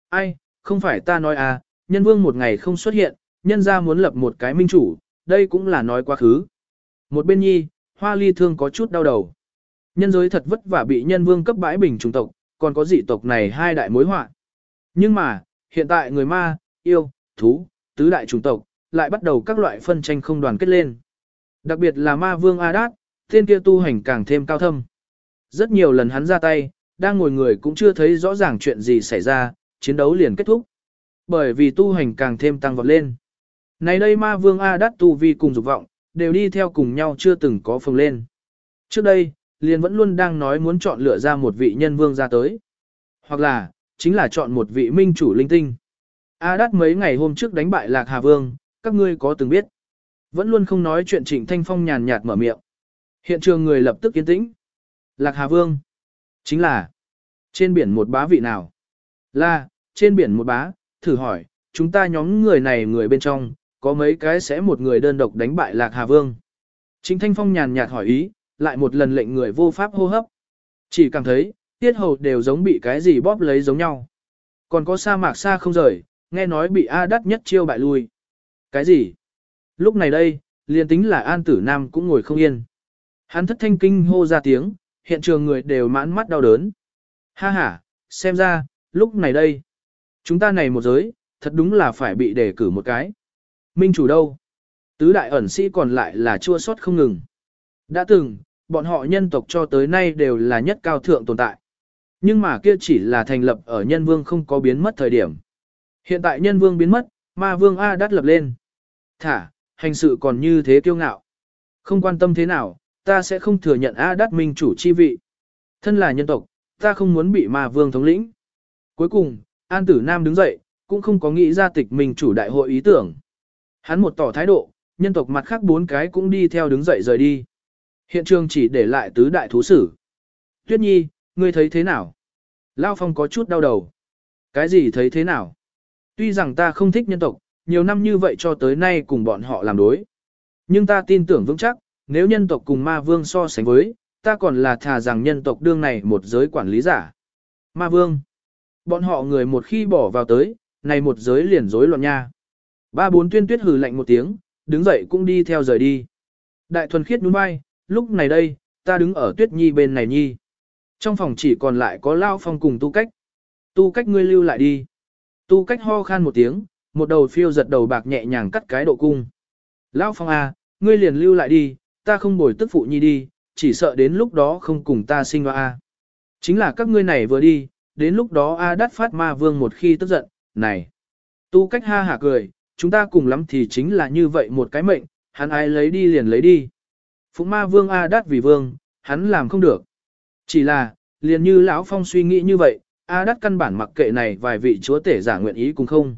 Ai, không phải ta nói à, nhân vương một ngày không xuất hiện, nhân ra muốn lập một cái minh chủ, đây cũng là nói quá khứ. Một bên nhi, hoa ly thương có chút đau đầu. Nhân giới thật vất vả bị nhân vương cấp bãi bình trùng tộc, còn có dị tộc này hai đại mối họa. Nhưng mà, hiện tại người ma, yêu, thú, tứ đại trùng tộc, lại bắt đầu các loại phân tranh không đoàn kết lên. Đặc biệt là ma vương Adat, tên kia tu hành càng thêm cao thâm. Rất nhiều lần hắn ra tay, đang ngồi người cũng chưa thấy rõ ràng chuyện gì xảy ra, chiến đấu liền kết thúc. Bởi vì tu hành càng thêm tăng vọt lên. Này đây ma vương Adat tu vi cùng dục vọng, đều đi theo cùng nhau chưa từng có phồng lên. Trước đây, liền vẫn luôn đang nói muốn chọn lựa ra một vị nhân vương ra tới. Hoặc là, chính là chọn một vị minh chủ linh tinh. A đắt mấy ngày hôm trước đánh bại Lạc Hà Vương, các ngươi có từng biết. Vẫn luôn không nói chuyện Trịnh Thanh Phong nhàn nhạt mở miệng. Hiện trường người lập tức yên tĩnh. Lạc Hà Vương. Chính là. Trên biển một bá vị nào? Là, trên biển một bá, thử hỏi, chúng ta nhóm người này người bên trong, có mấy cái sẽ một người đơn độc đánh bại Lạc Hà Vương. Trịnh Thanh Phong nhàn nhạt hỏi ý, lại một lần lệnh người vô pháp hô hấp. Chỉ cảm thấy, tiết hầu đều giống bị cái gì bóp lấy giống nhau. Còn có sa mạc xa không rời, nghe nói bị A đắt nhất chiêu bại lui. Cái gì? Lúc này đây, liền tính là An Tử Nam cũng ngồi không yên. Hắn thất thanh kinh hô ra tiếng, hiện trường người đều mãn mắt đau đớn. Ha ha, xem ra, lúc này đây, chúng ta này một giới, thật đúng là phải bị đề cử một cái. Minh chủ đâu? Tứ đại ẩn sĩ còn lại là chua sót không ngừng. Đã từng, bọn họ nhân tộc cho tới nay đều là nhất cao thượng tồn tại. Nhưng mà kia chỉ là thành lập ở nhân vương không có biến mất thời điểm. Hiện tại nhân vương biến mất, ma vương A đắt lập lên. Thả, hành sự còn như thế kiêu ngạo. Không quan tâm thế nào, ta sẽ không thừa nhận A đắt minh chủ chi vị. Thân là nhân tộc, ta không muốn bị ma vương thống lĩnh. Cuối cùng, An Tử Nam đứng dậy, cũng không có nghĩ ra tịch minh chủ đại hội ý tưởng. Hắn một tỏ thái độ, nhân tộc mặt khác bốn cái cũng đi theo đứng dậy rời đi. Hiện trường chỉ để lại tứ đại thú sử. Tuyết Nhi, ngươi thấy thế nào? Lao Phong có chút đau đầu. Cái gì thấy thế nào? Tuy rằng ta không thích nhân tộc, nhiều năm như vậy cho tới nay cùng bọn họ làm đối. Nhưng ta tin tưởng vững chắc, nếu nhân tộc cùng ma vương so sánh với, ta còn là thà rằng nhân tộc đương này một giới quản lý giả. Ma vương. Bọn họ người một khi bỏ vào tới, này một giới liền rối loạn nha. Ba bốn tuyên tuyết hừ lạnh một tiếng, đứng dậy cũng đi theo rời đi. Đại thuần khiết đúng bay, lúc này đây, ta đứng ở tuyết nhi bên này nhi. Trong phòng chỉ còn lại có lao phong cùng tu cách. Tu cách ngươi lưu lại đi. Tu cách ho khan một tiếng, một đầu phiêu giật đầu bạc nhẹ nhàng cắt cái độ cung. Lão phong à, ngươi liền lưu lại đi, ta không bồi tức phụ nhi đi, chỉ sợ đến lúc đó không cùng ta sinh hoa a. À. Chính là các ngươi này vừa đi, đến lúc đó a đắt phát ma vương một khi tức giận, này. Tu cách ha hả cười, chúng ta cùng lắm thì chính là như vậy một cái mệnh, hắn ai lấy đi liền lấy đi. Phụng ma vương A đắt vì vương, hắn làm không được. Chỉ là, liền như lão Phong suy nghĩ như vậy, A đắt căn bản mặc kệ này vài vị chúa tể giả nguyện ý cùng không.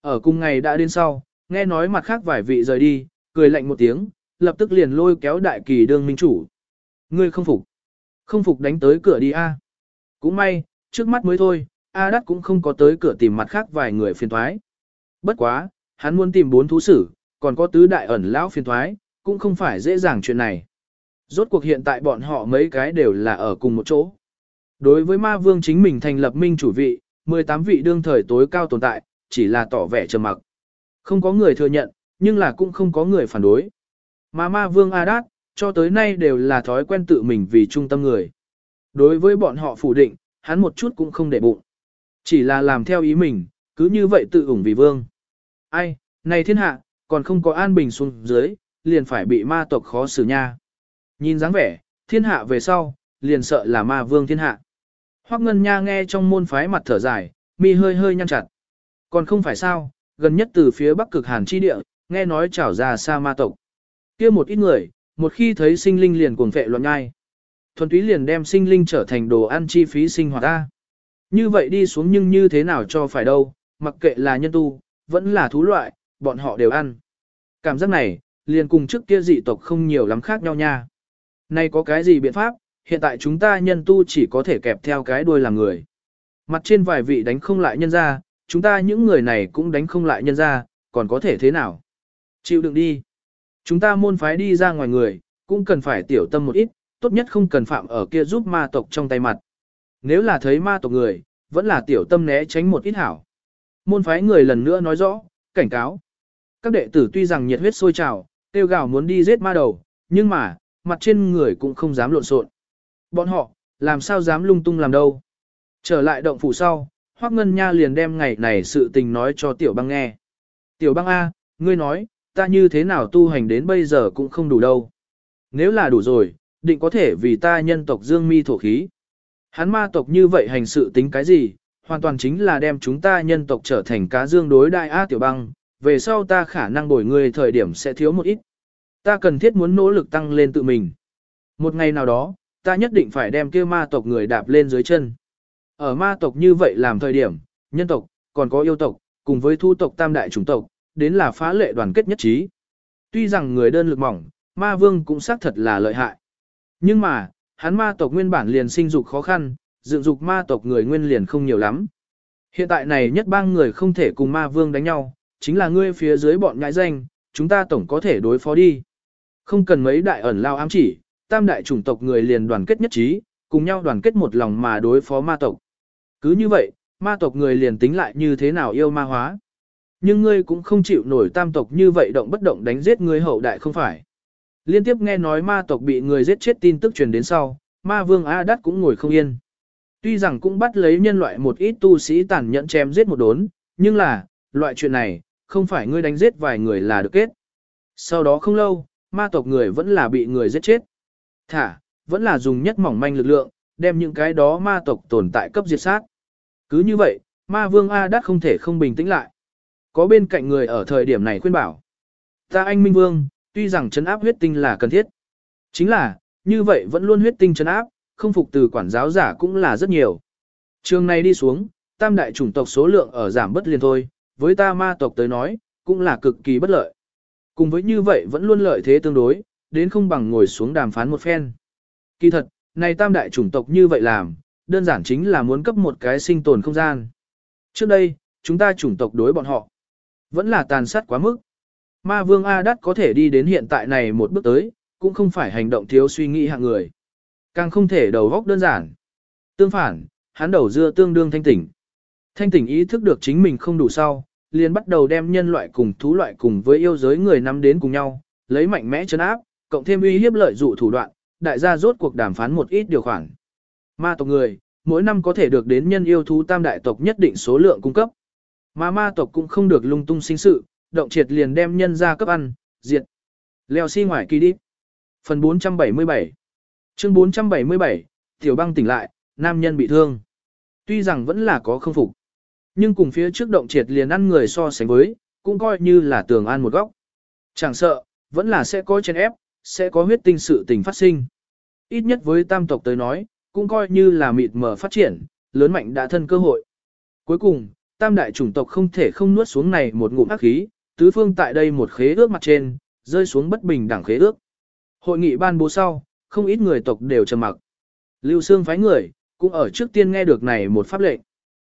Ở cùng ngày đã đến sau, nghe nói mặt khác vài vị rời đi, cười lạnh một tiếng, lập tức liền lôi kéo đại kỳ đương minh chủ. Ngươi không phục. Không phục đánh tới cửa đi A. Cũng may, trước mắt mới thôi, A đắt cũng không có tới cửa tìm mặt khác vài người phiền thoái. Bất quá, hắn muốn tìm bốn thú sử, còn có tứ đại ẩn lão phiền thoái, cũng không phải dễ dàng chuyện này. Rốt cuộc hiện tại bọn họ mấy cái đều là ở cùng một chỗ. Đối với ma vương chính mình thành lập minh chủ vị, 18 vị đương thời tối cao tồn tại, chỉ là tỏ vẻ trầm mặc. Không có người thừa nhận, nhưng là cũng không có người phản đối. Mà ma vương Adat, cho tới nay đều là thói quen tự mình vì trung tâm người. Đối với bọn họ phủ định, hắn một chút cũng không để bụng. Chỉ là làm theo ý mình, cứ như vậy tự ủng vì vương. Ai, này thiên hạ, còn không có an bình xuống dưới, liền phải bị ma tộc khó xử nha. Nhìn dáng vẻ, thiên hạ về sau, liền sợ là ma vương thiên hạ. Hoắc Ngân Nha nghe trong môn phái mặt thở dài, mi hơi hơi nhăn chặt. Còn không phải sao, gần nhất từ phía bắc cực hàn chi địa, nghe nói trảo ra Sa ma tộc. kia một ít người, một khi thấy sinh linh liền cuồng vệ loạn nhai. Thuần túy liền đem sinh linh trở thành đồ ăn chi phí sinh hoạt ta. Như vậy đi xuống nhưng như thế nào cho phải đâu, mặc kệ là nhân tu, vẫn là thú loại, bọn họ đều ăn. Cảm giác này, liền cùng trước kia dị tộc không nhiều lắm khác nhau nha. Nay có cái gì biện pháp, hiện tại chúng ta nhân tu chỉ có thể kẹp theo cái đuôi làm người. Mặt trên vài vị đánh không lại nhân ra, chúng ta những người này cũng đánh không lại nhân ra, còn có thể thế nào? Chịu đựng đi. Chúng ta môn phái đi ra ngoài người, cũng cần phải tiểu tâm một ít, tốt nhất không cần phạm ở kia giúp ma tộc trong tay mặt. Nếu là thấy ma tộc người, vẫn là tiểu tâm né tránh một ít hảo. Môn phái người lần nữa nói rõ, cảnh cáo. Các đệ tử tuy rằng nhiệt huyết sôi trào, tiêu gào muốn đi giết ma đầu, nhưng mà, mặt trên người cũng không dám lộn xộn. Bọn họ, làm sao dám lung tung làm đâu. Trở lại động phủ sau, Hoắc Ngân Nha liền đem ngày này sự tình nói cho Tiểu Băng nghe. Tiểu Băng A, ngươi nói, ta như thế nào tu hành đến bây giờ cũng không đủ đâu. Nếu là đủ rồi, định có thể vì ta nhân tộc dương mi thổ khí. Hắn ma tộc như vậy hành sự tính cái gì, hoàn toàn chính là đem chúng ta nhân tộc trở thành cá dương đối đại A tiểu băng, về sau ta khả năng đổi người thời điểm sẽ thiếu một ít. Ta cần thiết muốn nỗ lực tăng lên tự mình. Một ngày nào đó, ta nhất định phải đem kia ma tộc người đạp lên dưới chân. Ở ma tộc như vậy làm thời điểm, nhân tộc, còn có yêu tộc, cùng với thu tộc tam đại chủng tộc, đến là phá lệ đoàn kết nhất trí. Tuy rằng người đơn lực mỏng, ma vương cũng xác thật là lợi hại. Nhưng mà, hắn ma tộc nguyên bản liền sinh dục khó khăn, dựng dục ma tộc người nguyên liền không nhiều lắm. Hiện tại này nhất bang người không thể cùng ma vương đánh nhau, chính là ngươi phía dưới bọn nhãi danh, chúng ta tổng có thể đối phó đi. Không cần mấy đại ẩn lao ám chỉ, tam đại chủng tộc người liền đoàn kết nhất trí, cùng nhau đoàn kết một lòng mà đối phó ma tộc. Cứ như vậy, ma tộc người liền tính lại như thế nào yêu ma hóa. Nhưng ngươi cũng không chịu nổi tam tộc như vậy động bất động đánh giết ngươi hậu đại không phải. Liên tiếp nghe nói ma tộc bị người giết chết tin tức truyền đến sau, ma vương A đát cũng ngồi không yên. Tuy rằng cũng bắt lấy nhân loại một ít tu sĩ tàn nhẫn chém giết một đốn, nhưng là, loại chuyện này, không phải ngươi đánh giết vài người là được kết. Sau đó không lâu, ma tộc người vẫn là bị người giết chết. Thả, vẫn là dùng nhất mỏng manh lực lượng, đem những cái đó ma tộc tồn tại cấp diệt sát. Cứ như vậy, ma vương A Đắc không thể không bình tĩnh lại. Có bên cạnh người ở thời điểm này khuyên bảo. Ta anh Minh Vương, tuy rằng chấn áp huyết tinh là cần thiết. Chính là, như vậy vẫn luôn huyết tinh chấn áp, không phục từ quản giáo giả cũng là rất nhiều. Trường này đi xuống, tam đại chủng tộc số lượng ở giảm bất liền thôi, với ta ma tộc tới nói, cũng là cực kỳ bất lợi. Cùng với như vậy vẫn luôn lợi thế tương đối, đến không bằng ngồi xuống đàm phán một phen. Kỳ thật, này tam đại chủng tộc như vậy làm, đơn giản chính là muốn cấp một cái sinh tồn không gian. Trước đây, chúng ta chủng tộc đối bọn họ, vẫn là tàn sát quá mức. Ma vương A Đắt có thể đi đến hiện tại này một bước tới, cũng không phải hành động thiếu suy nghĩ hạng người. Càng không thể đầu góc đơn giản. Tương phản, hắn đầu dưa tương đương thanh tỉnh. Thanh tỉnh ý thức được chính mình không đủ sau, liền bắt đầu đem nhân loại cùng thú loại cùng với yêu giới người nắm đến cùng nhau, lấy mạnh mẽ chấn áp, cộng thêm uy hiếp lợi dụ thủ đoạn, đại gia rốt cuộc đàm phán một ít điều khoản. Ma tộc người, mỗi năm có thể được đến nhân yêu thú tam đại tộc nhất định số lượng cung cấp. Mà ma tộc cũng không được lung tung sinh sự, động triệt liền đem nhân ra cấp ăn, diệt. Leo xi si ngoài kỳ đi. Phần 477 Chương 477, Tiểu băng tỉnh lại, nam nhân bị thương. Tuy rằng vẫn là có không phục. Nhưng cùng phía trước động triệt liền ăn người so sánh với, cũng coi như là tường an một góc. Chẳng sợ, vẫn là sẽ có chèn ép, sẽ có huyết tinh sự tình phát sinh. Ít nhất với tam tộc tới nói, cũng coi như là mịt mờ phát triển, lớn mạnh đã thân cơ hội. Cuối cùng, tam đại chủng tộc không thể không nuốt xuống này một ngụm ác khí, tứ phương tại đây một khế ước mặt trên, rơi xuống bất bình đẳng khế ước. Hội nghị ban bố sau, không ít người tộc đều trầm mặc. Lưu Sương phái người, cũng ở trước tiên nghe được này một pháp lệnh.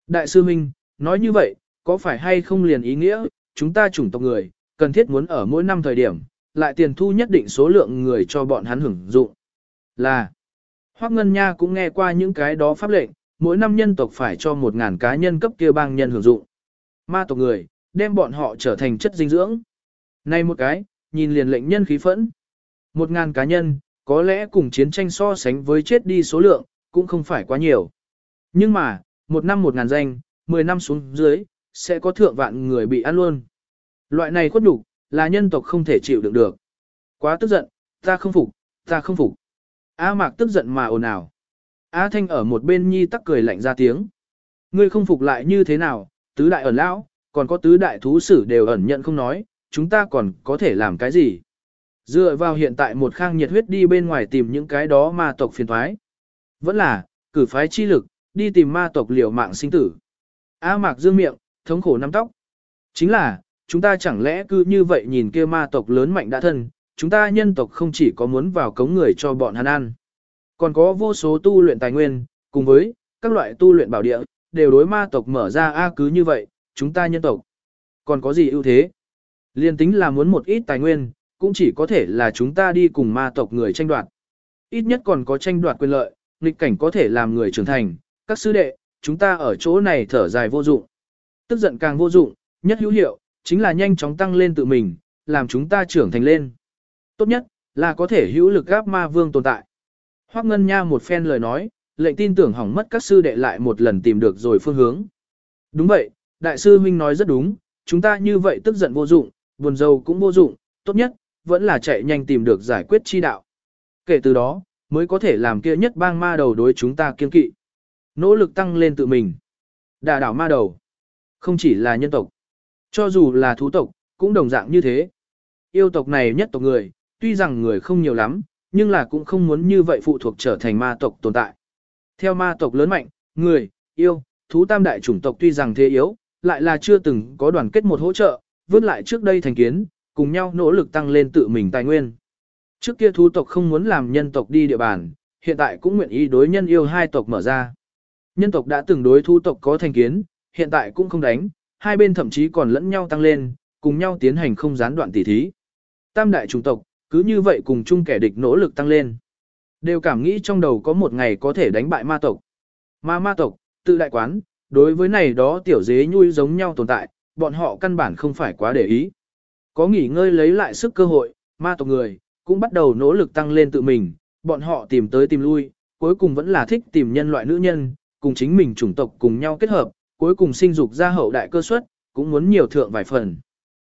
Đại sư Minh, nói như vậy, có phải hay không liền ý nghĩa, chúng ta chủng tộc người, cần thiết muốn ở mỗi năm thời điểm, lại tiền thu nhất định số lượng người cho bọn hắn hưởng dụng. Là, Hoắc Ngân Nha cũng nghe qua những cái đó pháp lệnh, mỗi năm nhân tộc phải cho một ngàn cá nhân cấp kia bang nhân hưởng dụng. Ma tộc người, đem bọn họ trở thành chất dinh dưỡng. Này một cái, nhìn liền lệnh nhân khí phẫn. Một ngàn cá nhân, có lẽ cùng chiến tranh so sánh với chết đi số lượng, cũng không phải quá nhiều. Nhưng mà, một năm một ngàn danh, mười năm xuống dưới, sẽ có thượng vạn người bị ăn luôn. Loại này khuất nhục là nhân tộc không thể chịu đựng được. Quá tức giận, ta không phục, ta không phục. A mạc tức giận mà ồn ào. A thanh ở một bên nhi tắc cười lạnh ra tiếng. Ngươi không phục lại như thế nào, tứ đại ẩn lão, còn có tứ đại thú sử đều ẩn nhận không nói, chúng ta còn có thể làm cái gì? Dựa vào hiện tại một khang nhiệt huyết đi bên ngoài tìm những cái đó ma tộc phiền thoái. Vẫn là, cử phái chi lực, đi tìm ma tộc liều mạng sinh tử. A mạc dương miệng, thống khổ nắm tóc. Chính là, chúng ta chẳng lẽ cứ như vậy nhìn kia ma tộc lớn mạnh đã thân, chúng ta nhân tộc không chỉ có muốn vào cống người cho bọn hắn ăn, còn có vô số tu luyện tài nguyên, cùng với các loại tu luyện bảo địa, đều đối ma tộc mở ra a cứ như vậy, chúng ta nhân tộc. Còn có gì ưu thế? Liên tính là muốn một ít tài nguyên, cũng chỉ có thể là chúng ta đi cùng ma tộc người tranh đoạt. Ít nhất còn có tranh đoạt quyền lợi, nghịch cảnh có thể làm người trưởng thành, các sư đệ, chúng ta ở chỗ này thở dài vô dụng. Tức giận càng vô dụng, nhất hữu hiệu, chính là nhanh chóng tăng lên tự mình, làm chúng ta trưởng thành lên. Tốt nhất, là có thể hữu lực gáp ma vương tồn tại. Hoắc Ngân Nha một phen lời nói, lệnh tin tưởng hỏng mất các sư đệ lại một lần tìm được rồi phương hướng. Đúng vậy, đại sư huynh nói rất đúng, chúng ta như vậy tức giận vô dụng, Buồn dầu cũng vô dụng, tốt nhất, vẫn là chạy nhanh tìm được giải quyết chi đạo. Kể từ đó, mới có thể làm kia nhất bang ma đầu đối chúng ta kiên kỵ. Nỗ lực tăng lên tự mình. Đà đảo ma đầu. Không chỉ là nhân tộc. Cho dù là thú tộc, cũng đồng dạng như thế. Yêu tộc này nhất tộc người, tuy rằng người không nhiều lắm, nhưng là cũng không muốn như vậy phụ thuộc trở thành ma tộc tồn tại. Theo ma tộc lớn mạnh, người, yêu, thú tam đại chủng tộc tuy rằng thế yếu, lại là chưa từng có đoàn kết một hỗ trợ, vươn lại trước đây thành kiến, cùng nhau nỗ lực tăng lên tự mình tài nguyên. Trước kia thú tộc không muốn làm nhân tộc đi địa bàn, hiện tại cũng nguyện ý đối nhân yêu hai tộc mở ra. Nhân tộc đã từng đối thú tộc có thành kiến, hiện tại cũng không đánh, hai bên thậm chí còn lẫn nhau tăng lên, cùng nhau tiến hành không gián đoạn tỉ thí. Tam đại chủng tộc, cứ như vậy cùng chung kẻ địch nỗ lực tăng lên. Đều cảm nghĩ trong đầu có một ngày có thể đánh bại ma tộc. Ma ma tộc, tự đại quán, đối với này đó tiểu dế nhui giống nhau tồn tại, bọn họ căn bản không phải quá để ý. Có nghỉ ngơi lấy lại sức cơ hội, ma tộc người, cũng bắt đầu nỗ lực tăng lên tự mình, bọn họ tìm tới tìm lui, cuối cùng vẫn là thích tìm nhân loại nữ nhân, cùng chính mình chủng tộc cùng nhau kết hợp, cuối cùng sinh dục ra hậu đại cơ suất, cũng muốn nhiều thượng vài phần.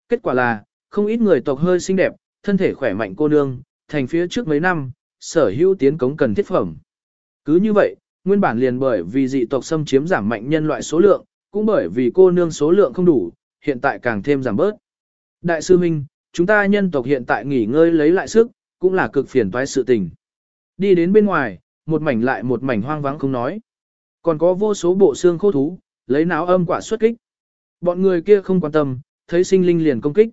Kết quả là, không ít người tộc hơi xinh đẹp, thân thể khỏe mạnh cô nương, thành phía trước mấy năm, sở hữu tiến cống cần thiết phẩm. Cứ như vậy, nguyên bản liền bởi vì dị tộc xâm chiếm giảm mạnh nhân loại số lượng, cũng bởi vì cô nương số lượng không đủ, hiện tại càng thêm giảm bớt. Đại sư Minh, chúng ta nhân tộc hiện tại nghỉ ngơi lấy lại sức, cũng là cực phiền toái sự tình. Đi đến bên ngoài, một mảnh lại một mảnh hoang vắng không nói. Còn có vô số bộ xương khô thú, lấy não âm quả xuất kích. Bọn người kia không quan tâm, thấy sinh linh liền công kích.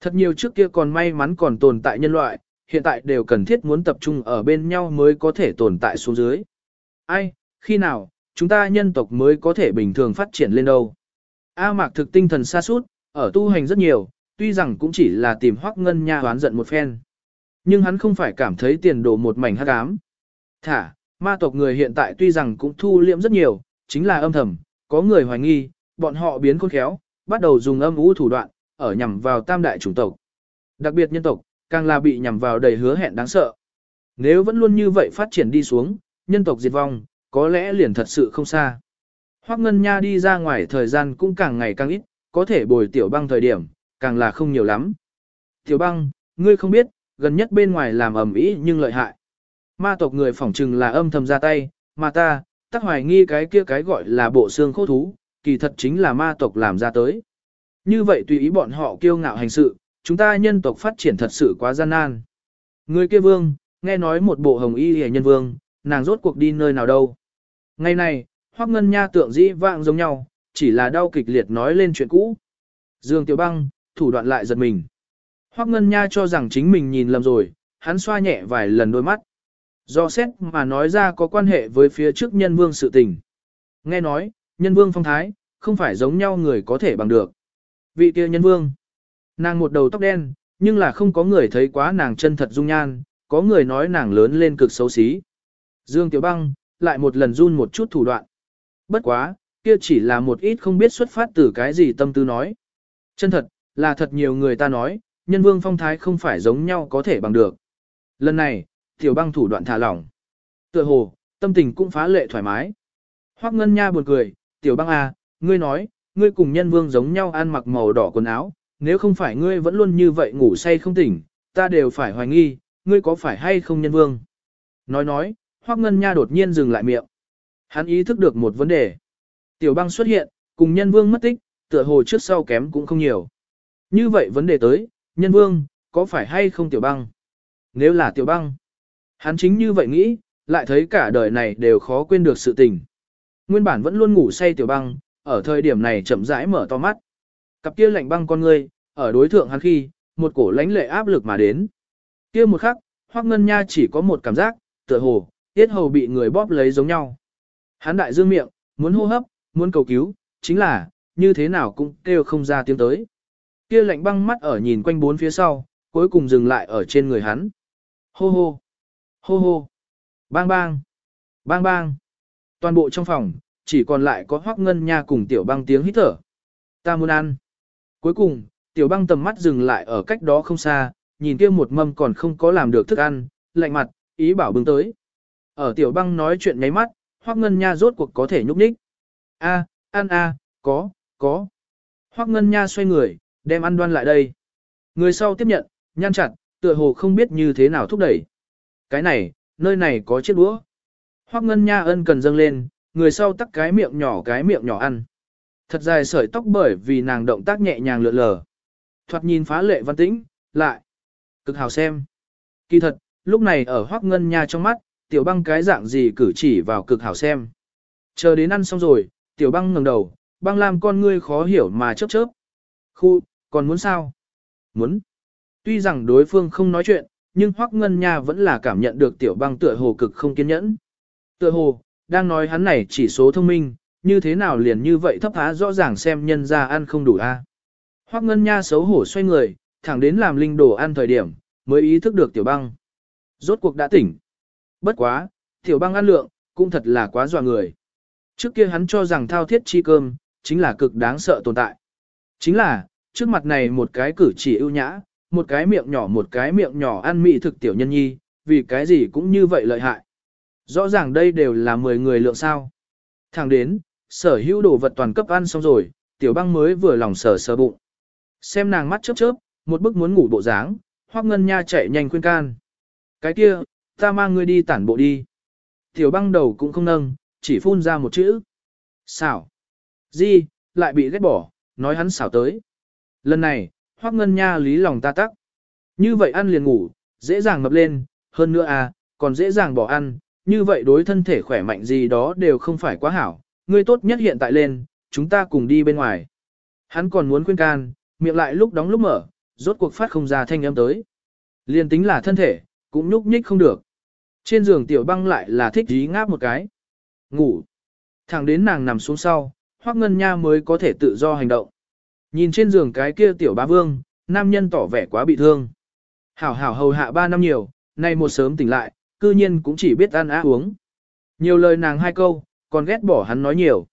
Thật nhiều trước kia còn may mắn còn tồn tại nhân loại, hiện tại đều cần thiết muốn tập trung ở bên nhau mới có thể tồn tại xuống dưới. Ai, khi nào, chúng ta nhân tộc mới có thể bình thường phát triển lên đâu. A mạc thực tinh thần xa suốt, ở tu hành rất nhiều, tuy rằng cũng chỉ là tìm hoắc ngân nha hoán giận một phen. Nhưng hắn không phải cảm thấy tiền đồ một mảnh hắc ám. Thả, ma tộc người hiện tại tuy rằng cũng thu liệm rất nhiều, chính là âm thầm, có người hoài nghi, bọn họ biến khôn khéo, bắt đầu dùng âm vũ thủ đoạn, ở nhằm vào tam đại chủng tộc. Đặc biệt nhân tộc, càng là bị nhằm vào đầy hứa hẹn đáng sợ. Nếu vẫn luôn như vậy phát triển đi xuống, nhân tộc diệt vong, có lẽ liền thật sự không xa. Hoắc Ngân Nha đi ra ngoài thời gian cũng càng ngày càng ít, có thể bồi tiểu băng thời điểm, càng là không nhiều lắm. Tiểu băng, ngươi không biết, gần nhất bên ngoài làm ầm ĩ nhưng lợi hại. Ma tộc người phỏng trừng là âm thầm ra tay, mà ta, tắc hoài nghi cái kia cái gọi là bộ xương khô thú, kỳ thật chính là ma tộc làm ra tới. Như vậy tùy ý bọn họ kiêu ngạo hành sự, chúng ta nhân tộc phát triển thật sự quá gian nan. Người kia vương, nghe nói một bộ hồng y hề nhân vương, nàng rốt cuộc đi nơi nào đâu. Ngày này, Hoắc Ngân Nha tượng dĩ vạng giống nhau, chỉ là đau kịch liệt nói lên chuyện cũ. Dương Tiểu Băng, thủ đoạn lại giật mình. Hoắc Ngân Nha cho rằng chính mình nhìn lầm rồi, hắn xoa nhẹ vài lần đôi mắt. Do xét mà nói ra có quan hệ với phía trước nhân vương sự tình. Nghe nói, nhân vương phong thái, không phải giống nhau người có thể bằng được. Vị kia nhân vương, nàng một đầu tóc đen, nhưng là không có người thấy quá nàng chân thật dung nhan, có người nói nàng lớn lên cực xấu xí. Dương Tiểu Băng, lại một lần run một chút thủ đoạn. Bất quá, kia chỉ là một ít không biết xuất phát từ cái gì tâm tư nói. Chân thật, là thật nhiều người ta nói, nhân vương phong thái không phải giống nhau có thể bằng được. Lần này, Tiểu Băng thủ đoạn thả lỏng. Tựa hồ, tâm tình cũng phá lệ thoải mái. Hoắc Ngân Nha buồn cười, Tiểu Băng à, ngươi nói, ngươi cùng nhân vương giống nhau ăn mặc màu đỏ quần áo, nếu không phải ngươi vẫn luôn như vậy ngủ say không tỉnh, ta đều phải hoài nghi, ngươi có phải hay không nhân vương. Nói nói, Hoắc Ngân Nha đột nhiên dừng lại miệng. Hắn ý thức được một vấn đề. Tiểu băng xuất hiện, cùng nhân vương mất tích, tựa hồ trước sau kém cũng không nhiều. Như vậy vấn đề tới, nhân vương, có phải hay không tiểu băng? Nếu là tiểu băng, hắn chính như vậy nghĩ, lại thấy cả đời này đều khó quên được sự tình. Nguyên bản vẫn luôn ngủ say tiểu băng, ở thời điểm này chậm rãi mở to mắt. Cặp kia lạnh băng con ngươi, ở đối thượng hắn khi, một cổ lãnh lệ áp lực mà đến. Kia một khắc, Hoắc Ngân Nha chỉ có một cảm giác, tựa hồ, tiết hầu bị người bóp lấy giống nhau. Hắn đại dương miệng, muốn hô hấp, muốn cầu cứu, chính là, như thế nào cũng kêu không ra tiếng tới. Kia lạnh băng mắt ở nhìn quanh bốn phía sau, cuối cùng dừng lại ở trên người hắn. Hô hô, hô hô, bang bang, bang bang. Toàn bộ trong phòng, chỉ còn lại có hoác ngân nha cùng tiểu băng tiếng hít thở. Ta muốn ăn. Cuối cùng, tiểu băng tầm mắt dừng lại ở cách đó không xa, nhìn kia một mâm còn không có làm được thức ăn, lạnh mặt, ý bảo bưng tới. Ở tiểu băng nói chuyện nháy mắt, hoác ngân nha rốt cuộc có thể nhúc nhích. A, ăn a, có, có. Hoác ngân nha xoay người, đem ăn đoan lại đây. Người sau tiếp nhận, nhăn chặt, tựa hồ không biết như thế nào thúc đẩy. Cái này, nơi này có chiếc đũa. Hoắc Ngân Nha ân cần dâng lên, người sau tắc cái miệng nhỏ cái miệng nhỏ ăn. Thật dài sợi tóc bởi vì nàng động tác nhẹ nhàng lượn lờ. Thoạt nhìn phá lệ văn tĩnh, lại. Cực hào xem. Kỳ thật, lúc này ở Hoắc Ngân Nha trong mắt, tiểu băng cái dạng gì cử chỉ vào cực hảo xem. Chờ đến ăn xong rồi, tiểu băng ngẩng đầu, băng làm con ngươi khó hiểu mà chớp chớp. Khu, còn muốn sao? Muốn. Tuy rằng đối phương không nói chuyện, nhưng Hoắc Ngân Nha vẫn là cảm nhận được tiểu băng tựa hồ cực không kiên nhẫn. Tựa hồ, đang nói hắn này chỉ số thông minh, như thế nào liền như vậy thấp há rõ ràng xem nhân ra ăn không đủ a. À? Hoắc Ngân Nha xấu hổ xoay người, thẳng đến làm linh đồ ăn thời điểm, mới ý thức được tiểu băng. Rốt cuộc đã tỉnh. Bất quá, tiểu băng ăn lượng, cũng thật là quá dọa người. Trước kia hắn cho rằng thao thiết chi cơm, chính là cực đáng sợ tồn tại. Chính là, trước mặt này một cái cử chỉ ưu nhã, một cái miệng nhỏ một cái miệng nhỏ ăn mị thực tiểu nhân nhi, vì cái gì cũng như vậy lợi hại. Rõ ràng đây đều là 10 người lượng sao. Thẳng đến, sở hữu đồ vật toàn cấp ăn xong rồi, tiểu băng mới vừa lòng sờ sờ bụng. Xem nàng mắt chớp chớp, một bức muốn ngủ bộ dáng, hoác ngân nha chạy nhanh khuyên can. Cái kia, ta mang ngươi đi tản bộ đi. Tiểu băng đầu cũng không nâng, chỉ phun ra một chữ. Xảo. Di, lại bị ghét bỏ, nói hắn xảo tới. Lần này, hoác ngân nha lý lòng ta tắc. Như vậy ăn liền ngủ, dễ dàng ngập lên, hơn nữa à, còn dễ dàng bỏ ăn, như vậy đối thân thể khỏe mạnh gì đó đều không phải quá hảo. Ngươi tốt nhất hiện tại lên, chúng ta cùng đi bên ngoài. Hắn còn muốn khuyên can, miệng lại lúc đóng lúc mở, rốt cuộc phát không ra thanh âm tới. Liên tính là thân thể, cũng nhúc nhích không được. Trên giường tiểu băng lại là thích dí ngáp một cái. Ngủ. Thẳng đến nàng nằm xuống sau, Hoắc Ngân Nha mới có thể tự do hành động. Nhìn trên giường cái kia tiểu bá vương, nam nhân tỏ vẻ quá bị thương. Hảo hảo hầu hạ ba năm nhiều, nay một sớm tỉnh lại, cư nhiên cũng chỉ biết ăn á uống. Nhiều lời nàng hai câu, còn ghét bỏ hắn nói nhiều.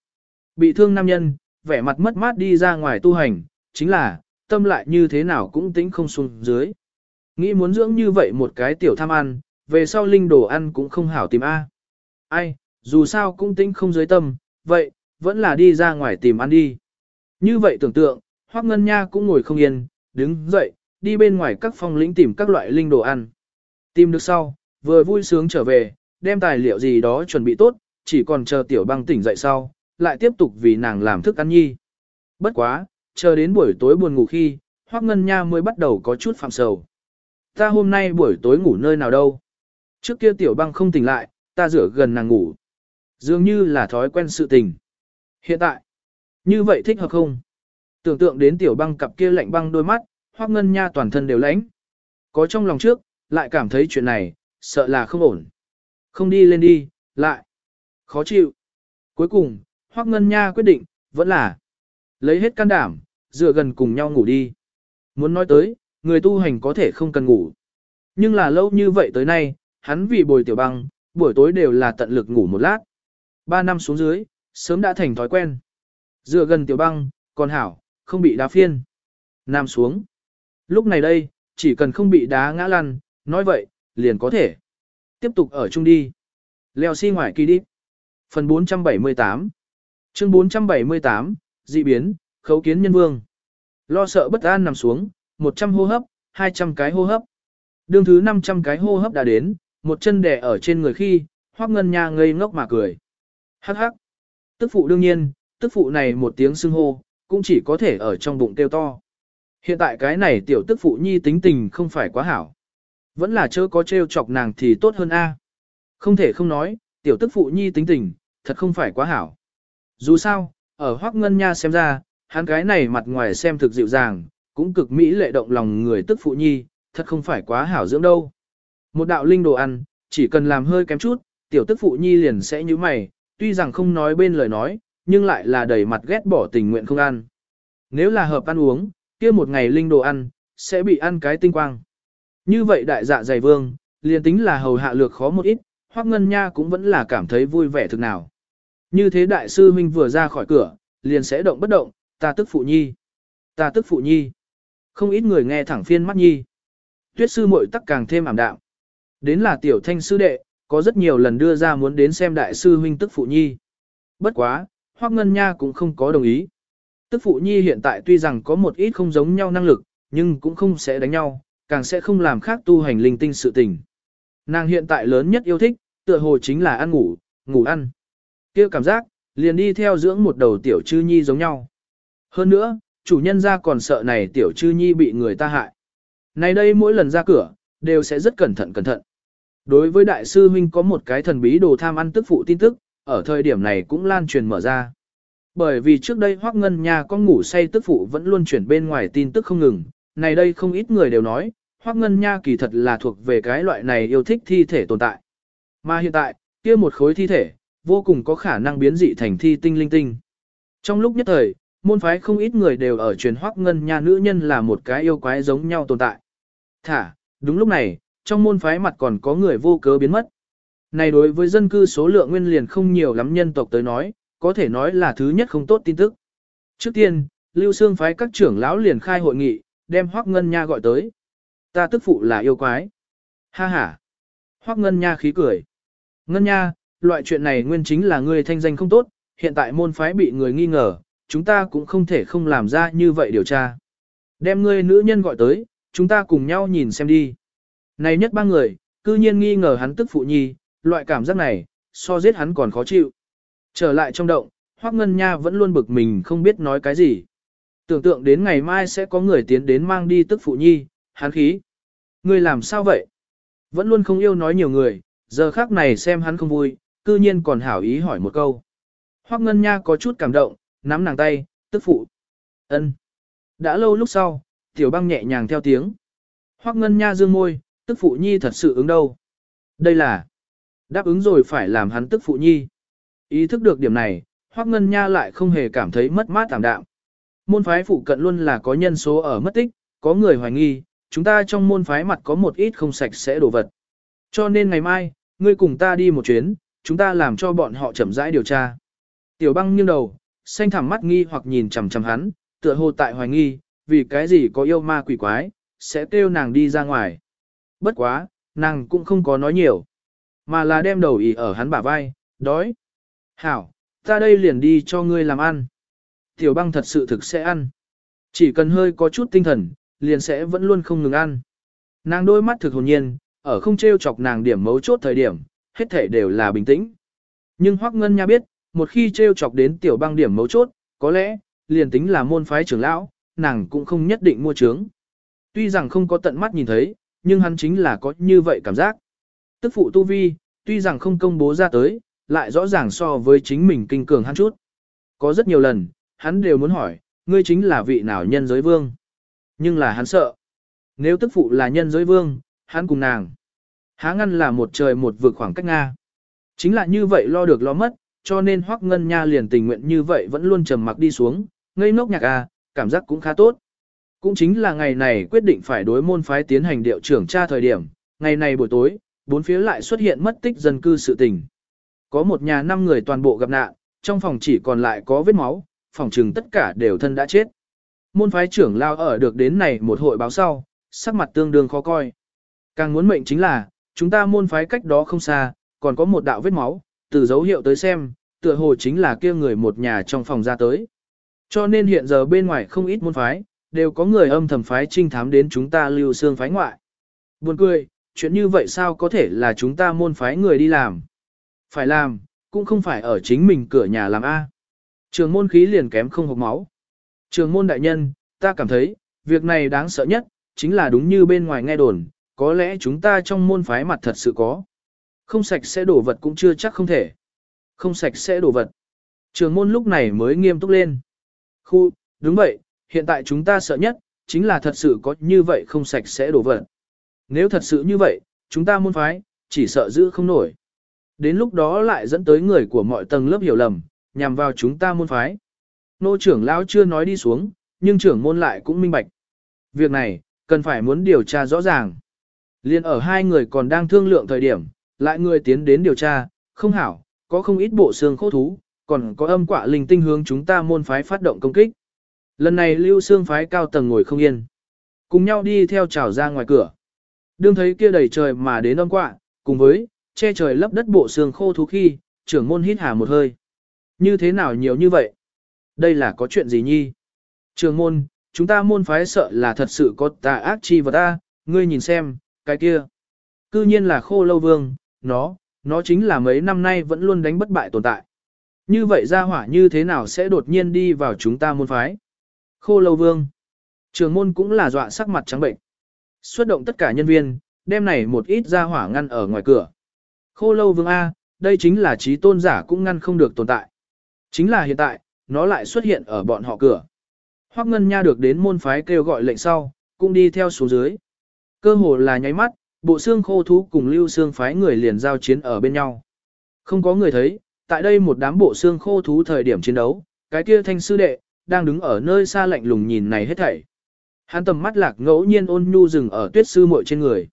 Bị thương nam nhân, vẻ mặt mất mát đi ra ngoài tu hành, chính là, tâm lại như thế nào cũng tính không xuống dưới. Nghĩ muốn dưỡng như vậy một cái tiểu tham ăn, về sau linh đồ ăn cũng không hảo tìm A. Ai, dù sao cũng tính không dưới tâm, vậy, vẫn là đi ra ngoài tìm ăn đi. Như vậy tưởng tượng, Hoắc Ngân Nha cũng ngồi không yên, đứng dậy, đi bên ngoài các phong lĩnh tìm các loại linh đồ ăn. Tìm được sau, vừa vui sướng trở về, đem tài liệu gì đó chuẩn bị tốt, chỉ còn chờ tiểu băng tỉnh dậy sau, lại tiếp tục vì nàng làm thức ăn nhi. Bất quá, chờ đến buổi tối buồn ngủ khi, Hoắc Ngân Nha mới bắt đầu có chút phạm sầu. Ta hôm nay buổi tối ngủ nơi nào đâu? Trước kia tiểu băng không tỉnh lại, ta rửa gần nàng ngủ. Dường như là thói quen sự tình. Hiện tại, như vậy thích hợp không? Tưởng tượng đến tiểu băng cặp kia lạnh băng đôi mắt, Hoác Ngân Nha toàn thân đều lãnh. Có trong lòng trước, lại cảm thấy chuyện này, sợ là không ổn. Không đi lên đi, lại. Khó chịu. Cuối cùng, Hoác Ngân Nha quyết định, vẫn là lấy hết can đảm, dựa gần cùng nhau ngủ đi. Muốn nói tới, người tu hành có thể không cần ngủ. Nhưng là lâu như vậy tới nay, hắn vì bồi tiểu băng, buổi tối đều là tận lực ngủ một lát. Ba năm xuống dưới, sớm đã thành thói quen. Dựa gần tiểu băng, còn hảo, không bị đá phiên. Nam xuống. Lúc này đây, chỉ cần không bị đá ngã lăn, nói vậy, liền có thể. Tiếp tục ở chung đi. Leo xi si ngoài kỳ đi. Phần 478 Chương 478, dị biến, khấu kiến nhân vương. Lo sợ bất an nằm xuống, 100 hô hấp, 200 cái hô hấp. Đương thứ 500 cái hô hấp đã đến, một chân đè ở trên người khi, Hoắc Ngân Nha ngây ngốc mà cười. Hắc hắc. Tức phụ đương nhiên, tức phụ này một tiếng xưng hô, cũng chỉ có thể ở trong bụng kêu to. Hiện tại cái này tiểu tức phụ nhi tính tình không phải quá hảo. Vẫn là chớ có trêu chọc nàng thì tốt hơn a. Không thể không nói, tiểu tức phụ nhi tính tình, thật không phải quá hảo. Dù sao, ở Hoắc Ngân Nha xem ra, hắn cái này mặt ngoài xem thực dịu dàng, cũng cực mỹ lệ động lòng người tức phụ nhi, thật không phải quá hảo dưỡng đâu. Một đạo linh đồ ăn, chỉ cần làm hơi kém chút, tiểu tức phụ nhi liền sẽ như mày, tuy rằng không nói bên lời nói, nhưng lại là đầy mặt ghét bỏ tình nguyện không ăn. Nếu là hợp ăn uống, kia một ngày linh đồ ăn, sẽ bị ăn cái tinh quang. Như vậy đại dạ dày vương, liền tính là hầu hạ lược khó một ít, Hoắc Ngân Nha cũng vẫn là cảm thấy vui vẻ thực nào. Như thế đại sư huynh vừa ra khỏi cửa, liền sẽ động bất động, ta tức phụ nhi, ta tức phụ nhi. Không ít người nghe thẳng phiên mắt nhi. Tuyết sư muội tắc càng thêm ảm đạm. Đến là tiểu thanh sư đệ, có rất nhiều lần đưa ra muốn đến xem đại sư huynh tức phụ nhi. Bất quá, Hoắc Ngân Nha cũng không có đồng ý. Tức phụ nhi hiện tại tuy rằng có một ít không giống nhau năng lực, nhưng cũng không sẽ đánh nhau, càng sẽ không làm khác tu hành linh tinh sự tình. Nàng hiện tại lớn nhất yêu thích, tựa hồ chính là ăn ngủ, ngủ ăn. kia cảm giác, liền đi theo dưỡng một đầu tiểu chư nhi giống nhau. Hơn nữa, chủ nhân ra còn sợ này tiểu chư nhi bị người ta hại. Này đây mỗi lần ra cửa, đều sẽ rất cẩn thận cẩn thận. Đối với đại sư huynh có một cái thần bí đồ tham ăn tức phụ tin tức, ở thời điểm này cũng lan truyền mở ra. Bởi vì trước đây Hoắc Ngân Nha có ngủ say tức phụ vẫn luôn chuyển bên ngoài tin tức không ngừng, này đây không ít người đều nói, Hoắc Ngân Nha kỳ thật là thuộc về cái loại này yêu thích thi thể tồn tại. Mà hiện tại, kia một khối thi thể, vô cùng có khả năng biến dị thành thi tinh linh tinh. Trong lúc nhất thời, môn phái không ít người đều ở truyền Hoắc Ngân Nha nữ nhân là một cái yêu quái giống nhau tồn tại. Thả, đúng lúc này, trong môn phái mặt còn có người vô cớ biến mất. Này đối với dân cư số lượng nguyên liền không nhiều lắm nhân tộc tới nói, có thể nói là thứ nhất không tốt tin tức. Trước tiên, Lưu Sương phái các trưởng lão liền khai hội nghị, đem Hoắc Ngân Nha gọi tới. Ta tức phụ là yêu quái. Ha ha. Hoắc Ngân Nha khí cười. Ngân Nha, loại chuyện này nguyên chính là ngươi thanh danh không tốt, hiện tại môn phái bị người nghi ngờ, chúng ta cũng không thể không làm ra như vậy điều tra. Đem ngươi nữ nhân gọi tới, chúng ta cùng nhau nhìn xem đi. Này nhất ba người, cư nhiên nghi ngờ hắn tức phụ nhi, loại cảm giác này, so giết hắn còn khó chịu. Trở lại trong động, Hoắc Ngân Nha vẫn luôn bực mình không biết nói cái gì. Tưởng tượng đến ngày mai sẽ có người tiến đến mang đi tức phụ nhi, hắn khí. Ngươi làm sao vậy? Vẫn luôn không yêu nói nhiều người, giờ khác này xem hắn không vui, cư nhiên còn hảo ý hỏi một câu. Hoắc Ngân Nha có chút cảm động, nắm nàng tay, tức phụ. ân. Đã lâu lúc sau, tiểu băng nhẹ nhàng theo tiếng. Hoắc Ngân Nha dương môi, tức phụ nhi thật sự ứng đâu. Đây là, đáp ứng rồi phải làm hắn tức phụ nhi. Ý thức được điểm này, Hoắc Ngân Nha lại không hề cảm thấy mất mát tạm đạm. Môn phái phụ cận luôn là có nhân số ở mất tích, có người hoài nghi, chúng ta trong môn phái mặt có một ít không sạch sẽ đồ vật. Cho nên ngày mai, ngươi cùng ta đi một chuyến, chúng ta làm cho bọn họ chậm rãi điều tra. Tiểu băng nghiêng đầu, xanh thẳm mắt nghi hoặc nhìn chằm chằm hắn, tựa hồ tại hoài nghi, vì cái gì có yêu ma quỷ quái, sẽ kêu nàng đi ra ngoài. Bất quá, nàng cũng không có nói nhiều, mà là đem đầu ý ở hắn bả vai, đói. Hảo, ta đây liền đi cho ngươi làm ăn. Tiểu băng thật sự thực sẽ ăn. Chỉ cần hơi có chút tinh thần, liền sẽ vẫn luôn không ngừng ăn. Nàng đôi mắt thực hồn nhiên, ở không treo chọc nàng điểm mấu chốt thời điểm, hết thể đều là bình tĩnh. Nhưng Hoắc Ngân Nha biết, một khi treo chọc đến tiểu băng điểm mấu chốt, có lẽ, liền tính là môn phái trưởng lão, nàng cũng không nhất định mua trướng. Tuy rằng không có tận mắt nhìn thấy, nhưng hắn chính là có như vậy cảm giác. Tức phụ tu vi, tuy rằng không công bố ra tới, lại rõ ràng so với chính mình kinh cường hắn chút. Có rất nhiều lần, hắn đều muốn hỏi, ngươi chính là vị nào nhân giới vương. Nhưng là hắn sợ. Nếu tức phụ là nhân giới vương, hắn cùng nàng. Há ngăn là một trời một vực khoảng cách Nga. Chính là như vậy lo được lo mất, cho nên Hoắc Ngân Nha liền tình nguyện như vậy vẫn luôn trầm mặc đi xuống, ngây ngốc nhạc à, cảm giác cũng khá tốt. Cũng chính là ngày này quyết định phải đối môn phái tiến hành điệu trưởng tra thời điểm, ngày này buổi tối, bốn phía lại xuất hiện mất tích dân cư sự tình. Có một nhà năm người toàn bộ gặp nạn, trong phòng chỉ còn lại có vết máu, phòng trừng tất cả đều thân đã chết. Môn phái trưởng lao ở được đến này một hội báo sau, sắc mặt tương đương khó coi. Càng muốn mệnh chính là, chúng ta môn phái cách đó không xa, còn có một đạo vết máu, từ dấu hiệu tới xem, tựa hồ chính là kia người một nhà trong phòng ra tới. Cho nên hiện giờ bên ngoài không ít môn phái, đều có người âm thầm phái trinh thám đến chúng ta lưu xương phái ngoại. Buồn cười, chuyện như vậy sao có thể là chúng ta môn phái người đi làm. Phải làm, cũng không phải ở chính mình cửa nhà làm A. Trường môn khí liền kém không hộp máu. Trường môn đại nhân, ta cảm thấy, việc này đáng sợ nhất, chính là đúng như bên ngoài nghe đồn, có lẽ chúng ta trong môn phái mặt thật sự có. Không sạch sẽ đổ vật cũng chưa chắc không thể. Không sạch sẽ đổ vật. Trường môn lúc này mới nghiêm túc lên. Khu, đúng vậy, hiện tại chúng ta sợ nhất, chính là thật sự có như vậy không sạch sẽ đổ vật. Nếu thật sự như vậy, chúng ta môn phái, chỉ sợ giữ không nổi. Đến lúc đó lại dẫn tới người của mọi tầng lớp hiểu lầm, nhằm vào chúng ta môn phái. Nô trưởng lão chưa nói đi xuống, nhưng trưởng môn lại cũng minh bạch. Việc này, cần phải muốn điều tra rõ ràng. Liên ở hai người còn đang thương lượng thời điểm, lại người tiến đến điều tra, không hảo, có không ít bộ xương khô thú, còn có âm quả linh tinh hướng chúng ta môn phái phát động công kích. Lần này lưu xương phái cao tầng ngồi không yên. Cùng nhau đi theo trào ra ngoài cửa. Đương thấy kia đầy trời mà đến âm quạ, cùng với, che trời lấp đất bộ xương khô thú khi, trưởng môn hít hà một hơi. Như thế nào nhiều như vậy? Đây là có chuyện gì nhi? Trường môn, chúng ta môn phái sợ là thật sự có tà ác chi vật ta, ngươi nhìn xem, cái kia. Cư nhiên là khô lâu vương, nó, nó chính là mấy năm nay vẫn luôn đánh bất bại tồn tại. Như vậy ra hỏa như thế nào sẽ đột nhiên đi vào chúng ta môn phái? Khô lâu vương. Trường môn cũng là dọa sắc mặt trắng bệnh. Xuất động tất cả nhân viên, đem này một ít ra hỏa ngăn ở ngoài cửa. Khô lâu vương A, đây chính là trí tôn giả cũng ngăn không được tồn tại. Chính là hiện tại, nó lại xuất hiện ở bọn họ cửa. Hoắc Ngân Nha được đến môn phái kêu gọi lệnh sau, cũng đi theo xuống dưới. Cơ hồ là nháy mắt, bộ xương khô thú cùng lưu xương phái người liền giao chiến ở bên nhau. Không có người thấy, tại đây một đám bộ xương khô thú thời điểm chiến đấu, cái kia thanh sư đệ, đang đứng ở nơi xa lạnh lùng nhìn này hết thảy. Hắn tầm mắt lạc ngẫu nhiên ôn nhu dừng ở tuyết sư muội trên người.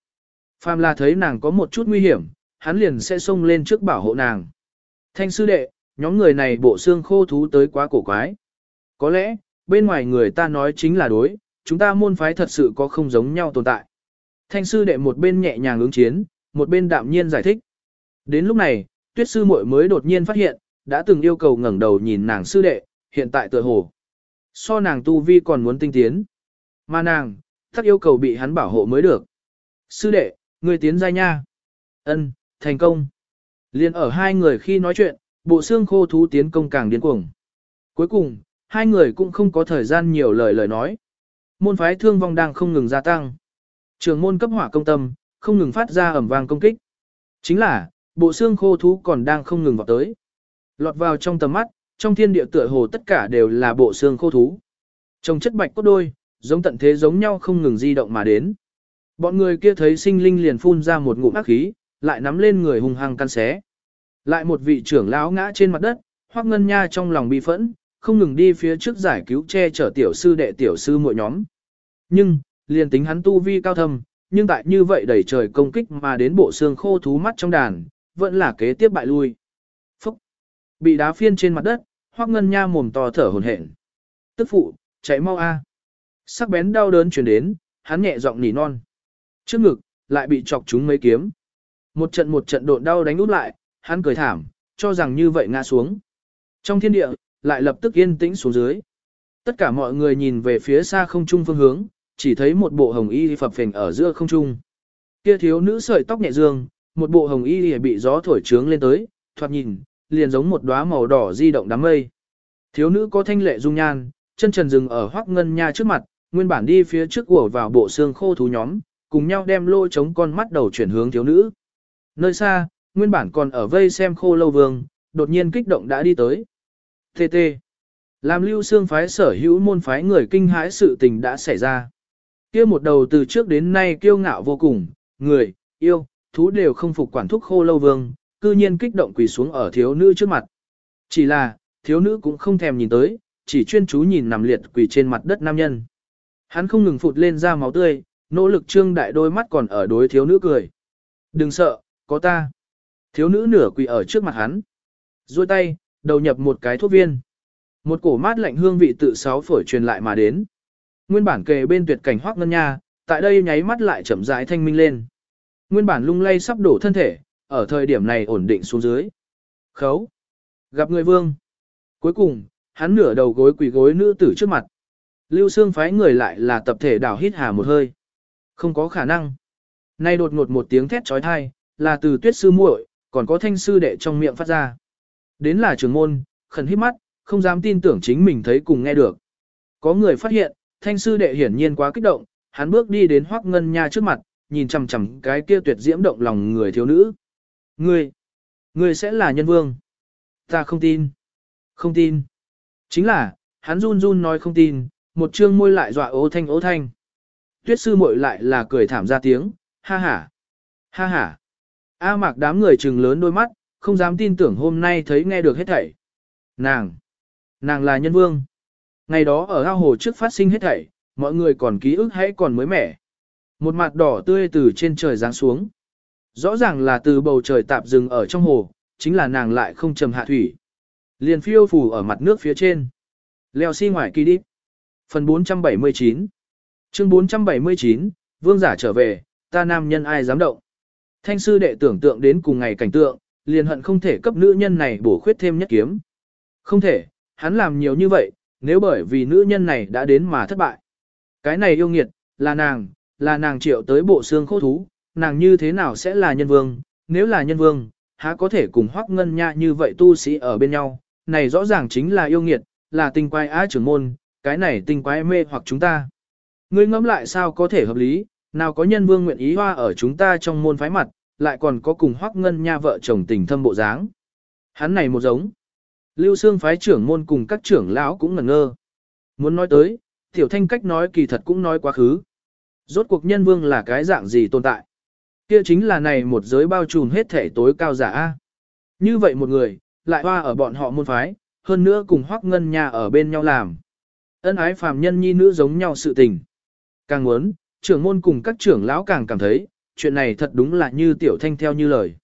Phàm là thấy nàng có một chút nguy hiểm, hắn liền sẽ xông lên trước bảo hộ nàng. Thanh sư đệ, nhóm người này bộ xương khô thú tới quá cổ quái. Có lẽ, bên ngoài người ta nói chính là đối, chúng ta môn phái thật sự có không giống nhau tồn tại. Thanh sư đệ một bên nhẹ nhàng ứng chiến, một bên đạm nhiên giải thích. Đến lúc này, tuyết sư muội mới đột nhiên phát hiện, đã từng yêu cầu ngẩng đầu nhìn nàng sư đệ, hiện tại tựa hồ. So nàng tu vi còn muốn tinh tiến. Mà nàng, thắc yêu cầu bị hắn bảo hộ mới được. Sư đệ, người tiến giai nha. ân thành công. Liên ở hai người khi nói chuyện, bộ xương khô thú tiến công càng điên cuồng. Cuối cùng, hai người cũng không có thời gian nhiều lời lời nói. Môn phái thương vong đang không ngừng gia tăng. Trường môn cấp hỏa công tâm, không ngừng phát ra ẩm vang công kích. Chính là, bộ xương khô thú còn đang không ngừng vào tới. Lọt vào trong tầm mắt, trong thiên địa tựa hồ tất cả đều là bộ xương khô thú. Trong chất bạch cốt đôi, giống tận thế giống nhau không ngừng di động mà đến. Bọn người kia thấy sinh linh liền phun ra một ngụm ác khí, lại nắm lên người hung hăng căn xé. Lại một vị trưởng lão ngã trên mặt đất, hoắc ngân nha trong lòng bi phẫn, không ngừng đi phía trước giải cứu che chở tiểu sư đệ tiểu sư muội nhóm. Nhưng, liền tính hắn tu vi cao thâm, nhưng tại như vậy đẩy trời công kích mà đến bộ xương khô thú mắt trong đàn, vẫn là kế tiếp bại lui. Phúc! Bị đá phiên trên mặt đất, hoắc ngân nha mồm to thở hồn hển. Tức phụ, chạy mau a! Sắc bén đau đớn truyền đến, hắn nhẹ giọng nỉ non. Trước ngực, lại bị chọc trúng mấy kiếm. Một trận một trận độn đau đánh út lại, hắn cười thảm, cho rằng như vậy ngã xuống. Trong thiên địa, lại lập tức yên tĩnh xuống dưới. Tất cả mọi người nhìn về phía xa không trung phương hướng, chỉ thấy một bộ hồng y phập phình ở giữa không trung. Kia thiếu nữ sợi tóc nhẹ dương, một bộ hồng y bị gió thổi trướng lên tới, thoạt nhìn, liền giống một đóa màu đỏ di động đám mây. Thiếu nữ có thanh lệ dung nhan, chân trần dừng ở hoắc ngân nha trước mặt, nguyên bản đi phía trước của vào bộ xương khô thú nhóm, cùng nhau đem lôi chống con mắt đầu chuyển hướng thiếu nữ. Nơi xa, nguyên bản còn ở vây xem khô lâu vương, đột nhiên kích động đã đi tới. Tê tê. Làm lưu xương phái sở hữu môn phái người kinh hãi sự tình đã xảy ra. kia một đầu từ trước đến nay kiêu ngạo vô cùng, người, yêu, thú đều không phục quản thúc khô lâu vương, cư nhiên kích động quỳ xuống ở thiếu nữ trước mặt. Chỉ là, thiếu nữ cũng không thèm nhìn tới, chỉ chuyên chú nhìn nằm liệt quỳ trên mặt đất nam nhân. Hắn không ngừng phụt lên ra máu tươi, nỗ lực trương đại đôi mắt còn ở đối thiếu nữ cười. Đừng sợ, có ta. Thiếu nữ nửa quỳ ở trước mặt hắn. duỗi tay, đầu nhập một cái thuốc viên. Một cổ mát lạnh hương vị tự sáu phổi truyền lại mà đến. Nguyên bản kề bên tuyệt cảnh hoác ngân nha, tại đây nháy mắt lại chậm rãi thanh minh lên. Nguyên bản lung lay sắp đổ thân thể, ở thời điểm này ổn định xuống dưới. Khấu. Gặp người vương. Cuối cùng, hắn nửa đầu gối quỳ gối nữ tử trước mặt. Lưu Sương phái người lại là tập thể đảo hít hà một hơi. Không có khả năng. Nay đột ngột một tiếng thét trói thai, là từ tuyết sư muội, còn có thanh sư đệ trong miệng phát ra. Đến là trường môn, khẩn hít mắt, không dám tin tưởng chính mình thấy cùng nghe được. Có người phát hiện, thanh sư đệ hiển nhiên quá kích động, hắn bước đi đến hoắc ngân nha trước mặt, nhìn chằm chằm cái kia tuyệt diễm động lòng người thiếu nữ. Ngươi, ngươi sẽ là nhân vương. Ta không tin. Không tin. Chính là, hắn run run nói không tin, một trương môi lại dọa ố thanh ố thanh. Tuyết sư muội lại là cười thảm ra tiếng, ha ha. Ha ha. A mạc đám người trừng lớn đôi mắt, không dám tin tưởng hôm nay thấy nghe được hết thảy. Nàng. Nàng là nhân vương. Ngày đó ở ao hồ trước phát sinh hết thảy, mọi người còn ký ức hãy còn mới mẻ. Một mặt đỏ tươi từ trên trời giáng xuống. Rõ ràng là từ bầu trời tạp rừng ở trong hồ, chính là nàng lại không trầm hạ thủy. Liền phiêu phù ở mặt nước phía trên. Leo xi si ngoài kỳ đi. Phần 479 Chương 479, Vương giả trở về, ta nam nhân ai dám động. Thanh sư đệ tưởng tượng đến cùng ngày cảnh tượng, liền hận không thể cấp nữ nhân này bổ khuyết thêm nhất kiếm. Không thể, hắn làm nhiều như vậy, nếu bởi vì nữ nhân này đã đến mà thất bại. Cái này yêu nghiệt, là nàng, là nàng triệu tới bộ xương khô thú, nàng như thế nào sẽ là nhân vương, nếu là nhân vương, há có thể cùng hoắc ngân nha như vậy tu sĩ ở bên nhau, này rõ ràng chính là yêu nghiệt, là tinh quai á trưởng môn, cái này tinh quái mê hoặc chúng ta. Ngươi ngẫm lại sao có thể hợp lý, nào có nhân vương nguyện ý hoa ở chúng ta trong môn phái mặt, lại còn có cùng hoắc ngân nha vợ chồng tình thâm bộ dáng. Hắn này một giống. Lưu Sương phái trưởng môn cùng các trưởng lão cũng ngẩn ngơ. Muốn nói tới, tiểu thanh cách nói kỳ thật cũng nói quá khứ. Rốt cuộc nhân vương là cái dạng gì tồn tại. Kia chính là này một giới bao trùm hết thể tối cao giả. Như vậy một người, lại hoa ở bọn họ môn phái, hơn nữa cùng hoắc ngân nha ở bên nhau làm. Ân ái phàm nhân nhi nữ giống nhau sự tình. Càng muốn, trưởng môn cùng các trưởng lão càng cảm thấy, chuyện này thật đúng là như tiểu thanh theo như lời.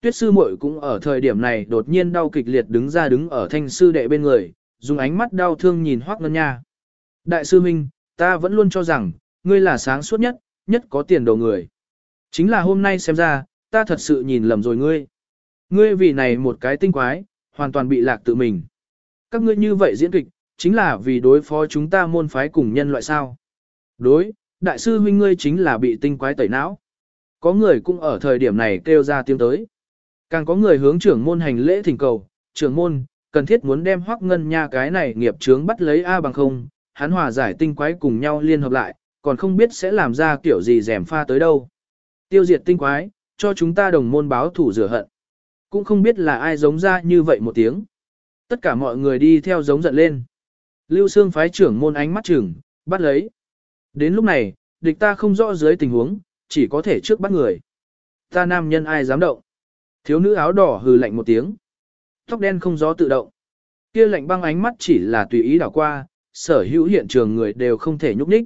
Tuyết sư muội cũng ở thời điểm này đột nhiên đau kịch liệt đứng ra đứng ở thanh sư đệ bên người, dùng ánh mắt đau thương nhìn Hoắc Ngân Nha. Đại sư huynh ta vẫn luôn cho rằng, ngươi là sáng suốt nhất, nhất có tiền đồ người. Chính là hôm nay xem ra, ta thật sự nhìn lầm rồi ngươi. Ngươi vì này một cái tinh quái, hoàn toàn bị lạc tự mình. Các ngươi như vậy diễn kịch, chính là vì đối phó chúng ta môn phái cùng nhân loại sao. Đối, đại sư huynh ngươi chính là bị tinh quái tẩy não. Có người cũng ở thời điểm này kêu ra tiếng tới. Càng có người hướng trưởng môn hành lễ thỉnh cầu, trưởng môn, cần thiết muốn đem hoắc ngân nha cái này nghiệp chướng bắt lấy A bằng không, hắn hòa giải tinh quái cùng nhau liên hợp lại, còn không biết sẽ làm ra kiểu gì rèm pha tới đâu. Tiêu diệt tinh quái, cho chúng ta đồng môn báo thủ rửa hận. Cũng không biết là ai giống ra như vậy một tiếng. Tất cả mọi người đi theo giống giận lên. Lưu Sương phái trưởng môn ánh mắt trưởng, bắt lấy. Đến lúc này, địch ta không rõ dưới tình huống, chỉ có thể trước bắt người. Ta nam nhân ai dám động. Thiếu nữ áo đỏ hừ lạnh một tiếng. Tóc đen không gió tự động. Kia lạnh băng ánh mắt chỉ là tùy ý đảo qua, sở hữu hiện trường người đều không thể nhúc nhích.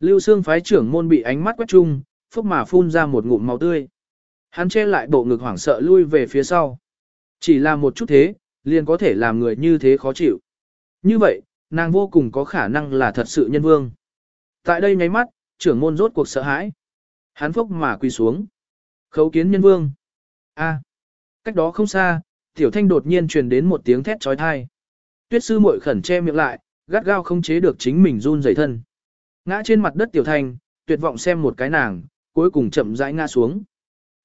Lưu Sương phái trưởng môn bị ánh mắt quét chung, phốc mà phun ra một ngụm máu tươi. Hắn che lại bộ ngực hoảng sợ lui về phía sau. Chỉ là một chút thế, liền có thể làm người như thế khó chịu. Như vậy, nàng vô cùng có khả năng là thật sự nhân vương. Tại đây nháy mắt, trưởng môn rốt cuộc sợ hãi. Hắn phốc mà quỳ xuống. Khấu kiến nhân vương. A. Cách đó không xa, tiểu thanh đột nhiên truyền đến một tiếng thét trói thai. Tuyết sư muội khẩn che miệng lại, gắt gao không chế được chính mình run rẩy thân. Ngã trên mặt đất tiểu thanh, tuyệt vọng xem một cái nàng, cuối cùng chậm rãi ngã xuống.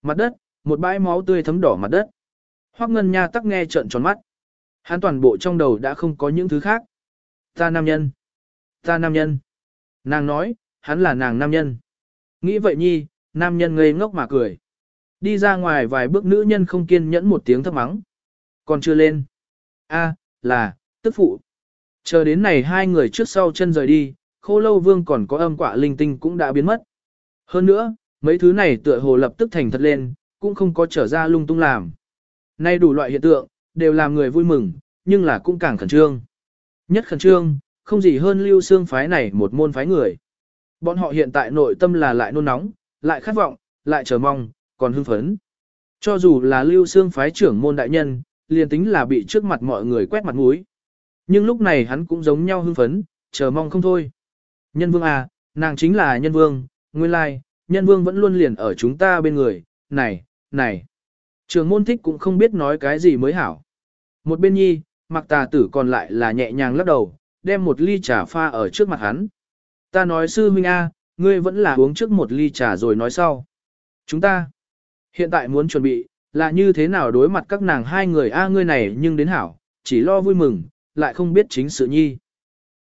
Mặt đất, một bãi máu tươi thấm đỏ mặt đất. Hoắc Ngân Nha tắc nghe trợn tròn mắt. Hắn toàn bộ trong đầu đã không có những thứ khác. Ta nam nhân. Ta nam nhân. Nàng nói, hắn là nàng nam nhân. Nghĩ vậy nhi, nam nhân ngây ngốc mà cười. Đi ra ngoài vài bước nữ nhân không kiên nhẫn một tiếng thấp mắng. Còn chưa lên. a là, tức phụ. Chờ đến này hai người trước sau chân rời đi, khô lâu vương còn có âm quả linh tinh cũng đã biến mất. Hơn nữa, mấy thứ này tựa hồ lập tức thành thật lên, cũng không có trở ra lung tung làm. Nay đủ loại hiện tượng, đều làm người vui mừng, nhưng là cũng càng khẩn trương. Nhất khẩn trương, không gì hơn lưu xương phái này một môn phái người. Bọn họ hiện tại nội tâm là lại nôn nóng, lại khát vọng, lại chờ mong, còn hưng phấn. Cho dù là lưu xương phái trưởng môn đại nhân, liền tính là bị trước mặt mọi người quét mặt mũi. Nhưng lúc này hắn cũng giống nhau hưng phấn, chờ mong không thôi. Nhân vương à, nàng chính là nhân vương, nguyên lai, nhân vương vẫn luôn liền ở chúng ta bên người, này, này. Trường môn thích cũng không biết nói cái gì mới hảo. Một bên nhi, mặc tà tử còn lại là nhẹ nhàng lắc đầu, đem một ly trà pha ở trước mặt hắn. Ta nói sư huynh A, ngươi vẫn là uống trước một ly trà rồi nói sau. Chúng ta hiện tại muốn chuẩn bị, là như thế nào đối mặt các nàng hai người A ngươi này nhưng đến hảo, chỉ lo vui mừng, lại không biết chính sự nhi.